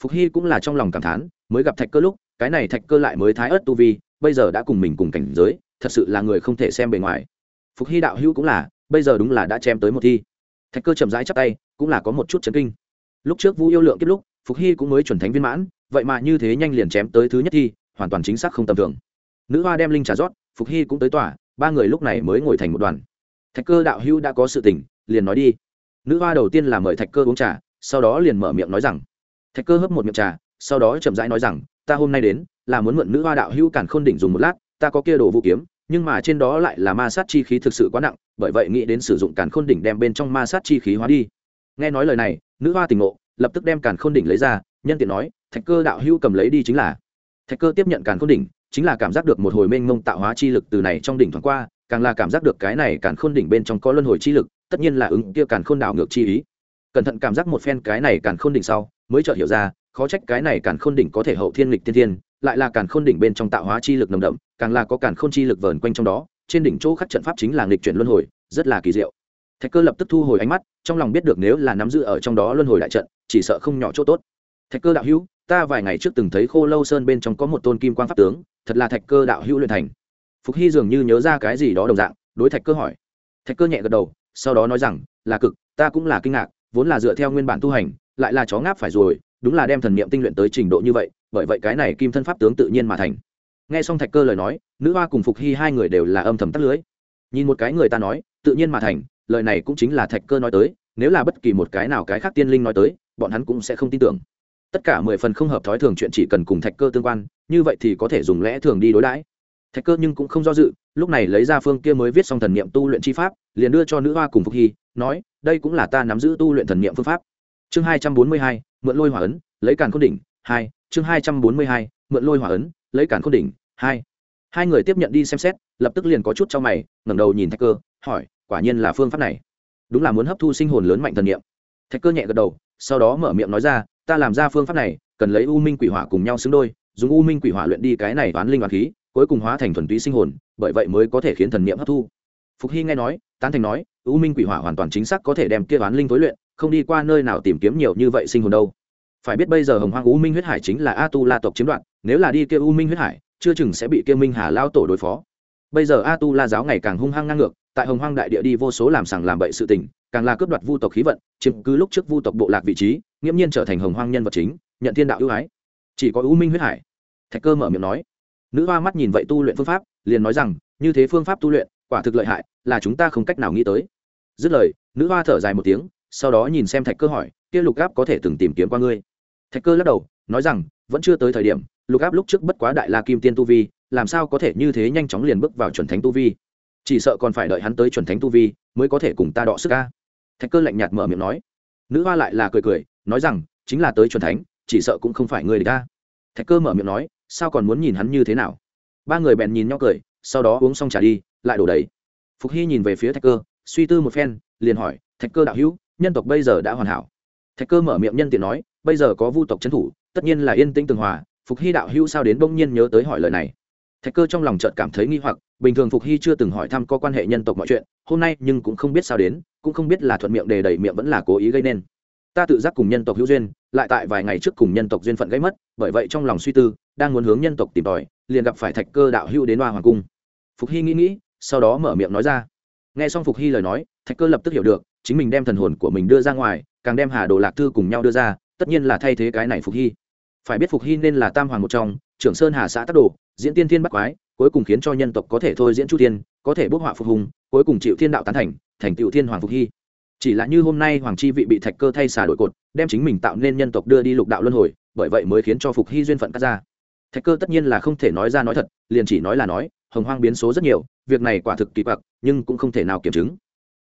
Phục hy cũng là trong lòng cảm thán mới gặp thạch cơ lúc cái này thạch cơ lại mới thái ớt tu vi bây giờ đã cùng mình cùng cảnh giới thật sự là người không thể xem bề ngoài. Phục hy đạo hữu cũng là bây giờ đúng là đã chém tới một thi. Thạch cơ chậm rãi chắp tay cũng là có một chút chấn kinh. Lúc trước vũ yêu lượng kết lúc phục hy cũng mới chuẩn thánh viên mãn vậy mà như thế nhanh liền chém tới thứ nhất thi hoàn toàn chính xác không tầm thường. Nữ hoa đem linh trà rót phục hy cũng tới tỏa, ba người lúc này mới ngồi thành một đoàn. Thạch cơ đạo hữu đã có sự tỉnh, liền nói đi. Nữ hoa đầu tiên là mời thạch cơ uống trà sau đó liền mở miệng nói rằng, thạch cơ hấp một miệng trà, sau đó chậm rãi nói rằng, ta hôm nay đến, là muốn mượn nữ hoa đạo hữu cản khôn đỉnh dùng một lát, ta có kia đồ vũ kiếm, nhưng mà trên đó lại là ma sát chi khí thực sự quá nặng, bởi vậy nghĩ đến sử dụng cản khôn đỉnh đem bên trong ma sát chi khí hóa đi. Nghe nói lời này, nữ hoa tỉnh ngộ, lập tức đem cản khôn đỉnh lấy ra, nhân tiện nói, thạch cơ đạo hữu cầm lấy đi chính là. Thạch cơ tiếp nhận cản khôn đỉnh, chính là cảm giác được một hồi mênh mông tạo hóa chi lực từ này trong đỉnh thoáng qua, càng là cảm giác được cái này cản khôn đỉnh bên trong có luân hồi chi lực, tất nhiên là ứng kia cản khôn đảo ngược chi ý cẩn thận cảm giác một phen cái này càn khôn đỉnh sau, mới chợt hiểu ra, khó trách cái này càn khôn đỉnh có thể hậu thiên lịch tiên thiên, lại là càn khôn đỉnh bên trong tạo hóa chi lực nồng đậm, càng là có càn khôn chi lực vờn quanh trong đó, trên đỉnh chỗ khắc trận pháp chính là nghịch chuyển luân hồi, rất là kỳ diệu. Thạch cơ lập tức thu hồi ánh mắt, trong lòng biết được nếu là nắm giữ ở trong đó luân hồi đại trận, chỉ sợ không nhỏ chỗ tốt. Thạch cơ đạo hữu, ta vài ngày trước từng thấy khô lâu sơn bên trong có một tôn kim quan pháp tướng, thật là thạch cơ đạo hữu luyện thành. Phục hy dường như nhớ ra cái gì đó đồng dạng, đối thạch cơ hỏi. Thạch cơ nhẹ gật đầu, sau đó nói rằng, là cực, ta cũng là kinh ngạc vốn là dựa theo nguyên bản tu hành, lại là chó ngáp phải rồi, đúng là đem thần niệm tinh luyện tới trình độ như vậy, bởi vậy cái này kim thân pháp tướng tự nhiên mà thành. Nghe xong thạch cơ lời nói, nữ hoa cùng phục hy hai người đều là âm thầm tắt lưới. Nhìn một cái người ta nói, tự nhiên mà thành, lời này cũng chính là thạch cơ nói tới, nếu là bất kỳ một cái nào cái khác tiên linh nói tới, bọn hắn cũng sẽ không tin tưởng. Tất cả mười phần không hợp thói thường chuyện chỉ cần cùng thạch cơ tương quan, như vậy thì có thể dùng lẽ thường đi đối đãi. Thạch cơ nhưng cũng không do dự, lúc này lấy ra phương kia mới viết xong thần niệm tu luyện chi pháp, liền đưa cho nữ hoa cùng phục hy nói, đây cũng là ta nắm giữ tu luyện thần niệm phương pháp. Chương hai trăm bốn mươi hai, mượn lôi hỏa ấn, lấy càn khôn đỉnh, hai, chương hai trăm bốn mươi hai, mượn lôi hỏa ấn, lấy càn khôn đỉnh, hai. Hai người tiếp nhận đi xem xét, lập tức liền có chút cho mày, ngẩng đầu nhìn thạch cơ, hỏi, quả nhiên là phương pháp này. Đúng là muốn hấp thu sinh hồn lớn mạnh thần niệm. Thạch cơ nhẹ gật đầu, sau đó mở miệng nói ra, ta làm ra phương pháp này, cần lấy u minh quỷ hỏa cùng nhau xứng đôi, dùng u minh quỷ hỏa luyện đi cái này toán linh hoạt khí, cuối cùng hóa thành thuần túy sinh hồn, bởi vậy mới có thể khiến thần niệm hấp thu. Phục hy nghe nói, tán thành nói u minh quỷ hỏa hoàn toàn chính xác có thể đem kia toán linh tối luyện, không đi qua nơi nào tìm kiếm nhiều như vậy sinh hồn đâu. Phải biết bây giờ hồng hoang u minh huyết hải chính là a tu la tộc chiếm đoạt, nếu là đi kia u minh huyết hải, chưa chừng sẽ bị kia minh hà lao tổ đối phó. Bây giờ a tu la giáo ngày càng hung hăng ngang ngược, tại hồng hoang đại địa đi vô số làm sàng làm bậy sự tình, càng là cướp đoạt vu tộc khí vận, chiếm cứ lúc trước vu tộc bộ lạc vị trí, nghiễm nhiên trở thành hồng hoang nhân vật chính, nhận thiên đạo ưu ái. Chỉ có u minh huyết hải. Thạch cơ mở miệng nói. Nữ hoa mắt nhìn vậy tu luyện phương pháp, liền nói rằng, như thế phương pháp tu luyện quả thực lợi hại, là chúng ta không cách nào nghĩ tới. Dứt lời, nữ hoa thở dài một tiếng, sau đó nhìn xem thạch cơ hỏi, kia lục áp có thể từng tìm kiếm qua ngươi? Thạch cơ lắc đầu, nói rằng, vẫn chưa tới thời điểm, lục áp lúc trước bất quá đại la kim tiên tu vi, làm sao có thể như thế nhanh chóng liền bước vào chuẩn thánh tu vi? Chỉ sợ còn phải đợi hắn tới chuẩn thánh tu vi mới có thể cùng ta đọ sức ca thạch cơ lạnh nhạt mở miệng nói. Nữ hoa lại là cười cười, nói rằng, chính là tới chuẩn thánh, chỉ sợ cũng không phải người địch ca thạch cơ mở miệng nói, sao còn muốn nhìn hắn như thế nào? Ba người bèn nhìn nhau cười, sau đó uống xong trà đi lại đổ đầy. Phục hy nhìn về phía thạch cơ, suy tư một phen, liền hỏi, thạch cơ đạo hữu, nhân tộc bây giờ đã hoàn hảo? Thạch cơ mở miệng nhân tiện nói, bây giờ có vu tộc trấn thủ, tất nhiên là yên tĩnh tường hòa, phục hy đạo hữu sao đến bỗng nhiên nhớ tới hỏi lời này? Thạch cơ trong lòng chợt cảm thấy nghi hoặc, bình thường phục hy chưa từng hỏi thăm có quan hệ nhân tộc mọi chuyện, hôm nay nhưng cũng không biết sao đến, cũng không biết là thuận miệng đề đầy miệng vẫn là cố ý gây nên. Ta tự giác cùng nhân tộc hữu duyên, lại tại vài ngày trước cùng nhân tộc duyên phận gây mất, bởi vậy trong lòng suy tư, đang muốn hướng nhân tộc tìm tòi, liền gặp phải thạch cơ đạo hữu đến hoa hoàng cung. Phục hy nghĩ nghĩ sau đó mở miệng nói ra. Nghe xong phục hy lời nói, thạch cơ lập tức hiểu được, chính mình đem thần hồn của mình đưa ra ngoài, càng đem hà đồ lạc thư cùng nhau đưa ra, tất nhiên là thay thế cái này phục hy. Phải biết phục hy nên là tam hoàng một trong, trưởng sơn hà xã tắc đồ, diễn tiên thiên bắc quái, cuối cùng khiến cho nhân tộc có thể thôi diễn chu tiên, có thể bốc họa phục hùng, cuối cùng chịu thiên đạo tán thành thành tựu thiên hoàng phục hy. Chỉ là như hôm nay hoàng chi vị bị thạch cơ thay xả đổi cột, đem chính mình tạo nên nhân tộc đưa đi lục đạo luân hồi, bởi vậy mới khiến cho phục hy duyên phận cắt ra. Thạch cơ tất nhiên là không thể nói ra nói thật, liền chỉ nói là nói, hồng hoang biến số rất nhiều việc này quả thực kỳ quặc, nhưng cũng không thể nào kiểm chứng.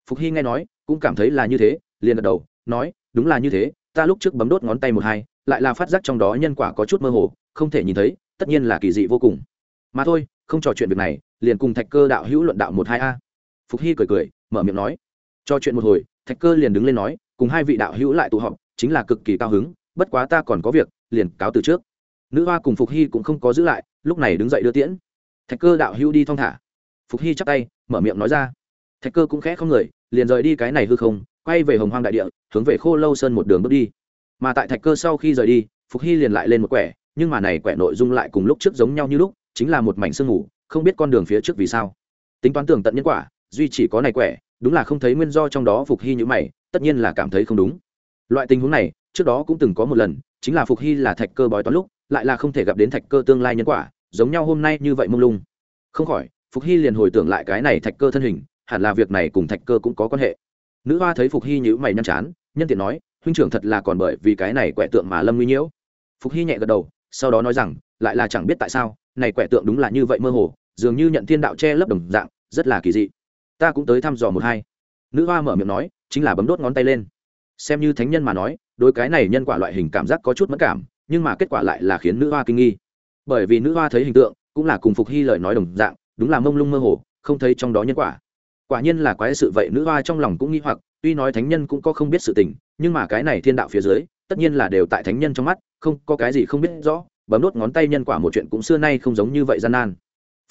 Phục hy nghe nói, cũng cảm thấy là như thế, liền gật đầu, nói, đúng là như thế, ta lúc trước bấm đốt ngón tay một hai, lại là phát giác trong đó nhân quả có chút mơ hồ, không thể nhìn thấy, tất nhiên là kỳ dị vô cùng. Mà thôi, không trò chuyện việc này, liền cùng thạch cơ đạo hữu luận đạo một hai a. Phục hy cười cười, mở miệng nói. Cho chuyện một hồi, thạch cơ liền đứng lên nói, cùng hai vị đạo hữu lại tụ họp, chính là cực kỳ cao hứng, bất quá ta còn có việc, liền cáo từ trước. Nữ hoa cùng phục hy cũng không có giữ lại, lúc này đứng dậy đưa tiễn. Thạch cơ đạo hữu đi thong thả phục hy chắp tay, mở miệng nói ra. Thạch cơ cũng khẽ không người, liền rời đi cái này hư không, quay về hồng hoang đại địa, hướng về khô lâu sơn một đường bước đi. Mà tại thạch cơ sau khi rời đi, phục hy liền lại lên một quẻ, nhưng mà này quẻ nội dung lại cùng lúc trước giống nhau như lúc, chính là một mảnh sương mù, không biết con đường phía trước vì sao. Tính toán tưởng tận nhân quả, duy chỉ có này quẻ, đúng là không thấy nguyên do trong đó phục hy như mày, tất nhiên là cảm thấy không đúng. Loại tình huống này, trước đó cũng từng có một lần, chính là phục hy là thạch cơ bói toán lúc, lại là không thể gặp đến thạch cơ tương lai nhân quả, giống nhau hôm nay như vậy mông lung. Không khỏi phục hy liền hồi tưởng lại cái này thạch cơ thân hình, hẳn là việc này cùng thạch cơ cũng có quan hệ. Nữ hoa thấy phục hy nhữ mày nhăn chán, nhân tiện nói, huynh trưởng thật là còn bởi vì cái này quẻ tượng mà lâm nguy nhiễu. Phục hy nhẹ gật đầu, sau đó nói rằng, lại là chẳng biết tại sao, này quẻ tượng đúng là như vậy mơ hồ, dường như nhận thiên đạo che lấp đồng dạng, rất là kỳ dị. Ta cũng tới thăm dò một hai. Nữ hoa mở miệng nói, chính là bấm đốt ngón tay lên. Xem như thánh nhân mà nói, đối cái này nhân quả loại hình cảm giác có chút mất cảm, nhưng mà kết quả lại là khiến nữ hoa kinh nghi. Bởi vì nữ hoa thấy hình tượng, cũng là cùng phục hy lời nói đồng dạng đúng là mông lung mơ hồ, không thấy trong đó nhân quả. Quả nhiên là quái sự vậy, nữ hoa trong lòng cũng nghi hoặc, tuy nói thánh nhân cũng có không biết sự tình, nhưng mà cái này thiên đạo phía dưới, tất nhiên là đều tại thánh nhân trong mắt, không có cái gì không biết rõ, bấm đốt ngón tay nhân quả một chuyện cũng xưa nay không giống như vậy gian nan.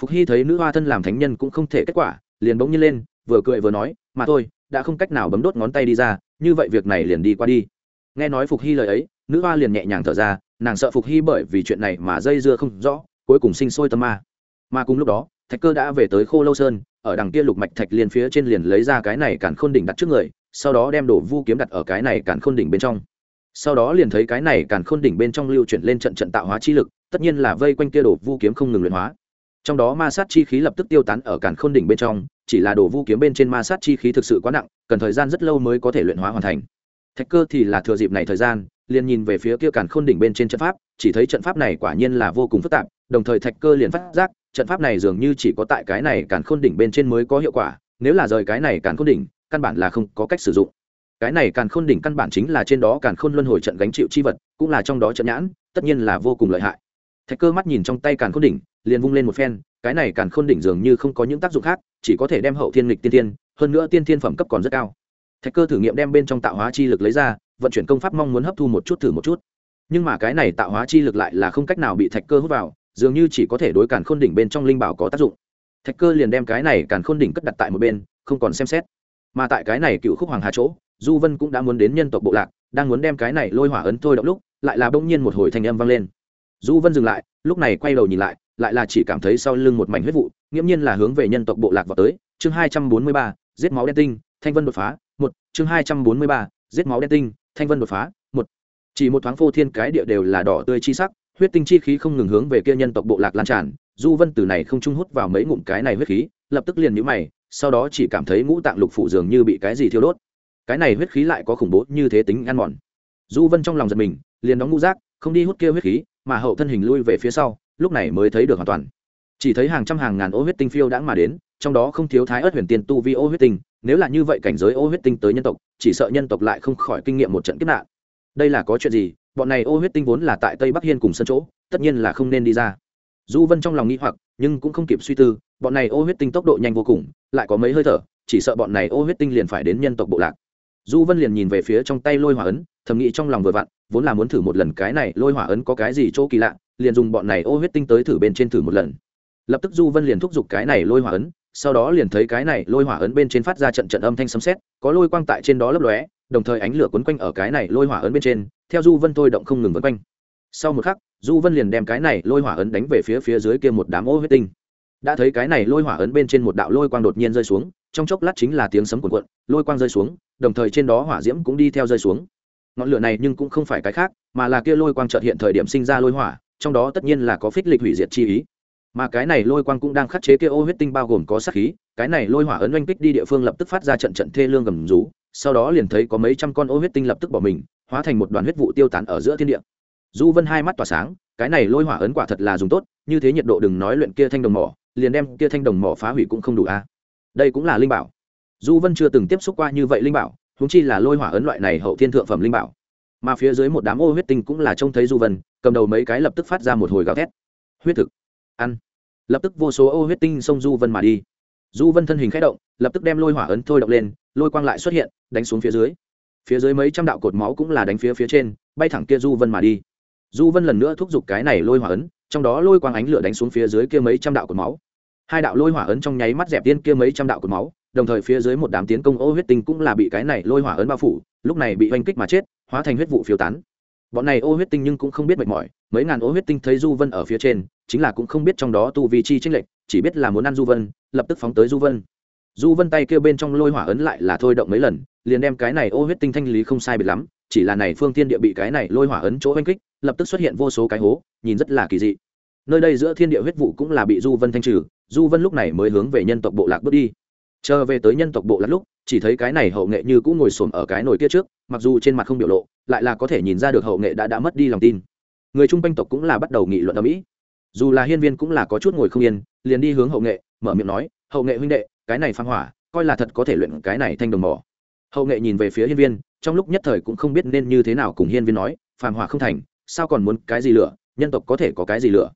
Phục hy thấy nữ hoa thân làm thánh nhân cũng không thể kết quả, liền bỗng nhiên lên, vừa cười vừa nói, mà thôi, đã không cách nào bấm đốt ngón tay đi ra, như vậy việc này liền đi qua đi. Nghe nói phục hy lời ấy, nữ hoa liền nhẹ nhàng thở ra, nàng sợ phục hy bởi vì chuyện này mà dây dưa không rõ, cuối cùng sinh sôi tâm ma. Mà cùng lúc đó thạch cơ đã về tới khô lâu sơn, ở đằng kia lục mạch thạch liên phía trên liền lấy ra cái này càn khôn đỉnh đặt trước người, sau đó đem đổ vu kiếm đặt ở cái này càn khôn đỉnh bên trong. Sau đó liền thấy cái này càn khôn đỉnh bên trong lưu chuyển lên trận trận tạo hóa chi lực, tất nhiên là vây quanh kia đổ vu kiếm không ngừng luyện hóa. Trong đó ma sát chi khí lập tức tiêu tán ở càn khôn đỉnh bên trong, chỉ là đổ vu kiếm bên trên ma sát chi khí thực sự quá nặng, cần thời gian rất lâu mới có thể luyện hóa hoàn thành. Thạch cơ thì là thừa dịp này thời gian liền nhìn về phía kia càn khôn đỉnh bên trên trận pháp, chỉ thấy trận pháp này quả nhiên là vô cùng phức tạp, đồng thời thạch cơ liền phát giác, trận pháp này dường như chỉ có tại cái này càn khôn đỉnh bên trên mới có hiệu quả, nếu là rời cái này càn khôn đỉnh, căn bản là không có cách sử dụng. Cái này càn khôn đỉnh căn bản chính là trên đó càn khôn luân hồi trận gánh chịu chi vật, cũng là trong đó trận nhãn, tất nhiên là vô cùng lợi hại. Thạch cơ mắt nhìn trong tay càn khôn đỉnh, liền vung lên một phen, cái này càn khôn đỉnh dường như không có những tác dụng khác, chỉ có thể đem hậu thiên lịch tiên tiên hơn nữa tiên thiên phẩm cấp còn rất cao. Thạch cơ thử nghiệm đem bên trong tạo hóa chi lực lấy ra vận chuyển công pháp mong muốn hấp thu một chút thử một chút. Nhưng mà cái này tạo hóa chi lực lại là không cách nào bị thạch cơ hút vào, dường như chỉ có thể đối càn khôn đỉnh bên trong linh bảo có tác dụng. Thạch cơ liền đem cái này càn khôn đỉnh cất đặt tại một bên, không còn xem xét. Mà tại cái này cựu khúc hoàng hà chỗ, du vân cũng đã muốn đến nhân tộc bộ lạc, đang muốn đem cái này lôi hỏa ấn thôi động lúc, lại là bỗng nhiên một hồi thanh âm vang lên. Du vân dừng lại, lúc này quay đầu nhìn lại lại là chỉ cảm thấy sau lưng một mảnh huyết vụ, nghiễm nhiên là hướng về nhân tộc bộ lạc vào tới. Chương hai trăm bốn mươi ba, giết máu đen tinh, thanh vân đột phá. Một, chương hai trăm bốn mươi ba, giết máu đen tinh thanh vân đột phá, một. Chỉ một thoáng phô thiên cái địa đều là đỏ tươi chi sắc, huyết tinh chi khí không ngừng hướng về kia nhân tộc bộ lạc lan tràn, du vân từ này không trung hút vào mấy ngụm cái này huyết khí, lập tức liền nhũ mày, sau đó chỉ cảm thấy ngũ tạng lục phủ dường như bị cái gì thiêu đốt. Cái này huyết khí lại có khủng bố như thế tính ăn mòn. Du vân trong lòng giật mình, liền đóng ngũ rác, không đi hút kia huyết khí, mà hậu thân hình lui về phía sau, lúc này mới thấy được hoàn toàn. Chỉ thấy hàng trăm hàng ngàn ô huyết tinh phiêu đãng mà đến, trong đó không thiếu thái ớt huyền tiên tu vi ô huyết tinh nếu là như vậy cảnh giới ô huyết tinh tới nhân tộc, chỉ sợ nhân tộc lại không khỏi kinh nghiệm một trận kiếp nạn. Đây là có chuyện gì? Bọn này ô huyết tinh vốn là tại tây bắc hiên cùng sân chỗ, tất nhiên là không nên đi ra. Du vân trong lòng nghĩ hoặc, nhưng cũng không kịp suy tư, bọn này ô huyết tinh tốc độ nhanh vô cùng, lại có mấy hơi thở, chỉ sợ bọn này ô huyết tinh liền phải đến nhân tộc bộ lạc. Du vân liền nhìn về phía trong tay lôi hỏa ấn, thầm nghĩ trong lòng vừa vặn, vốn là muốn thử một lần cái này lôi hỏa ấn có cái gì chỗ kỳ lạ, liền dùng bọn này ô huyết tinh tới thử bên trên thử một lần. Lập tức du vân liền thúc giục cái này lôi hỏa ấn sau đó liền thấy cái này lôi hỏa ấn bên trên phát ra trận trận âm thanh sấm sét, có lôi quang tại trên đó lấp lóe, đồng thời ánh lửa quấn quanh ở cái này lôi hỏa ấn bên trên, theo du vân thôi động không ngừng vân quanh. Sau một khắc, du vân liền đem cái này lôi hỏa ấn đánh về phía phía dưới kia một đám ô huyết tinh. Đã thấy cái này lôi hỏa ấn bên trên một đạo lôi quang đột nhiên rơi xuống, trong chốc lát chính là tiếng sấm cuộn cuộn, lôi quang rơi xuống, đồng thời trên đó hỏa diễm cũng đi theo rơi xuống. Ngọn lửa này nhưng cũng không phải cái khác, mà là kia lôi quang trợt hiện thời điểm sinh ra lôi hỏa, trong đó tất nhiên là có phích lịch hủy diệt chi ý mà cái này lôi quang cũng đang khắc chế kia ô huyết tinh bao gồm có sát khí, cái này lôi hỏa ấn oanh kích đi địa phương lập tức phát ra trận trận thê lương gầm rú, sau đó liền thấy có mấy trăm con ô huyết tinh lập tức bỏ mình, hóa thành một đoàn huyết vụ tiêu tán ở giữa thiên địa. Du vân hai mắt tỏa sáng, cái này lôi hỏa ấn quả thật là dùng tốt, như thế nhiệt độ đừng nói luyện kia thanh đồng mỏ, liền đem kia thanh đồng mỏ phá hủy cũng không đủ a. Đây cũng là linh bảo. Du vân chưa từng tiếp xúc qua như vậy linh bảo húng chi là lôi hỏa ấn loại này hậu thiên thượng phẩm linh bảo. Mà phía dưới một đám ô huyết tinh cũng là trông thấy du vân, cầm đầu mấy cái lập tức phát ra một hồi gào thét. Huyết thực. Ăn lập tức vô số ô huyết tinh xông du vân mà đi. Du vân thân hình k h ẽ động, lập tức đem lôi hỏa ấn thôi động lên, lôi quang lại xuất hiện, đánh xuống phía dưới. Phía dưới mấy trăm đạo cột máu cũng là đánh phía phía trên, bay thẳng kia du vân mà đi. Du vân lần nữa thúc giục cái này lôi hỏa ấn, trong đó lôi quang ánh lửa đánh xuống phía dưới kia mấy trăm đạo cột máu. Hai đạo lôi hỏa ấn trong nháy mắt dẹp tiên kia mấy trăm đạo cột máu, đồng thời phía dưới một đám tiến công ô huyết tinh cũng là bị cái này lôi hỏa ấn bao phủ, lúc này bị oanh kích mà chết, hóa thành huyết vụ phiêu tán bọn này ô huyết tinh nhưng cũng không biết mệt mỏi, mấy ngàn ô huyết tinh thấy du vân ở phía trên, chính là cũng không biết trong đó tu vi chi tranh lệch, chỉ biết là muốn ăn du vân, lập tức phóng tới du vân. Du vân tay kêu bên trong lôi hỏa ấn lại là thôi động mấy lần, liền đem cái này ô huyết tinh thanh lý không sai biệt lắm, chỉ là này phương tiên địa bị cái này lôi hỏa ấn chỗ oanh kích, lập tức xuất hiện vô số cái hố, nhìn rất là kỳ dị. Nơi đây giữa thiên địa huyết vụ cũng là bị du vân thanh trừ, du vân lúc này mới hướng về nhân tộc bộ lạc bước đi. Chờ về tới nhân tộc bộ lạc lúc chỉ thấy cái này hậu nghệ như cũng ngồi xổm ở cái nồi kia trước, mặc dù trên mặt không biểu lộ, lại là có thể nhìn ra được hậu nghệ đã đã mất đi lòng tin. Người trung quanh tộc cũng là bắt đầu nghị luận ở mỹ. Dù là hiên viên cũng là có chút ngồi không yên, liền đi hướng hậu nghệ, mở miệng nói, hậu nghệ huynh đệ, cái này phang hỏa, coi là thật có thể luyện cái này thanh đồng mỏ. Hậu nghệ nhìn về phía hiên viên, trong lúc nhất thời cũng không biết nên như thế nào cùng hiên viên nói, phàm hỏa không thành, sao còn muốn cái gì lửa, nhân tộc có thể có cái gì lửa?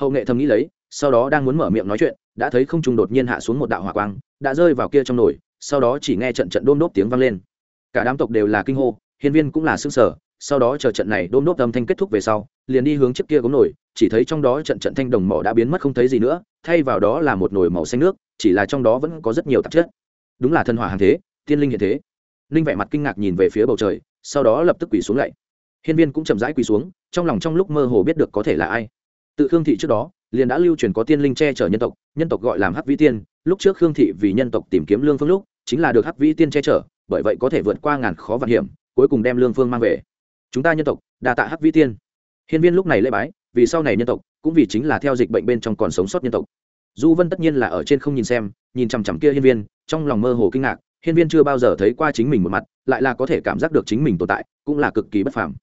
Hậu nghệ thầm nghĩ lấy, sau đó đang muốn mở miệng nói chuyện, đã thấy không trung đột nhiên hạ xuống một đạo hỏa quang, đã rơi vào kia trong nồi sau đó chỉ nghe trận trận đôm đốp tiếng vang lên. Cả đám tộc đều là kinh hô, hiên viên cũng là xương sở sau đó chờ trận này đôm đốp âm thanh kết thúc về sau, liền đi hướng trước kia gốm nổi chỉ thấy trong đó trận trận thanh đồng mỏ đã biến mất không thấy gì nữa, thay vào đó là một nồi màu xanh nước, chỉ là trong đó vẫn có rất nhiều tạp chất. Đúng là thân hỏa hàng thế, tiên linh hiện thế. Ninh vẻ mặt kinh ngạc nhìn về phía bầu trời, sau đó lập tức quỳ xuống lạy hiên viên cũng chậm rãi quỳ xuống, trong lòng trong lúc mơ hồ biết được có thể là ai. Tự khương thị trước đó, liền đã lưu truyền có tiên linh che chở nhân tộc nhân tộc gọi làm hắc vĩ tiên, lúc trước khương thị vì nhân tộc tìm kiếm lương phương lúc chính là được hắc vĩ tiên che chở, bởi vậy có thể vượt qua ngàn khó vạn hiểm, cuối cùng đem lương phương mang về. Chúng ta nhân tộc, đa tạ hắc vĩ tiên. Hiên viên lúc này lễ bái, vì sau này nhân tộc, cũng vì chính là theo dịch bệnh bên trong còn sống sót nhân tộc. Du vân tất nhiên là ở trên không nhìn xem, nhìn chằm chằm kia hiên viên, trong lòng mơ hồ kinh ngạc, hiên viên chưa bao giờ thấy qua chính mình một mặt, lại là có thể cảm giác được chính mình tồn tại, cũng là cực kỳ bất phàm.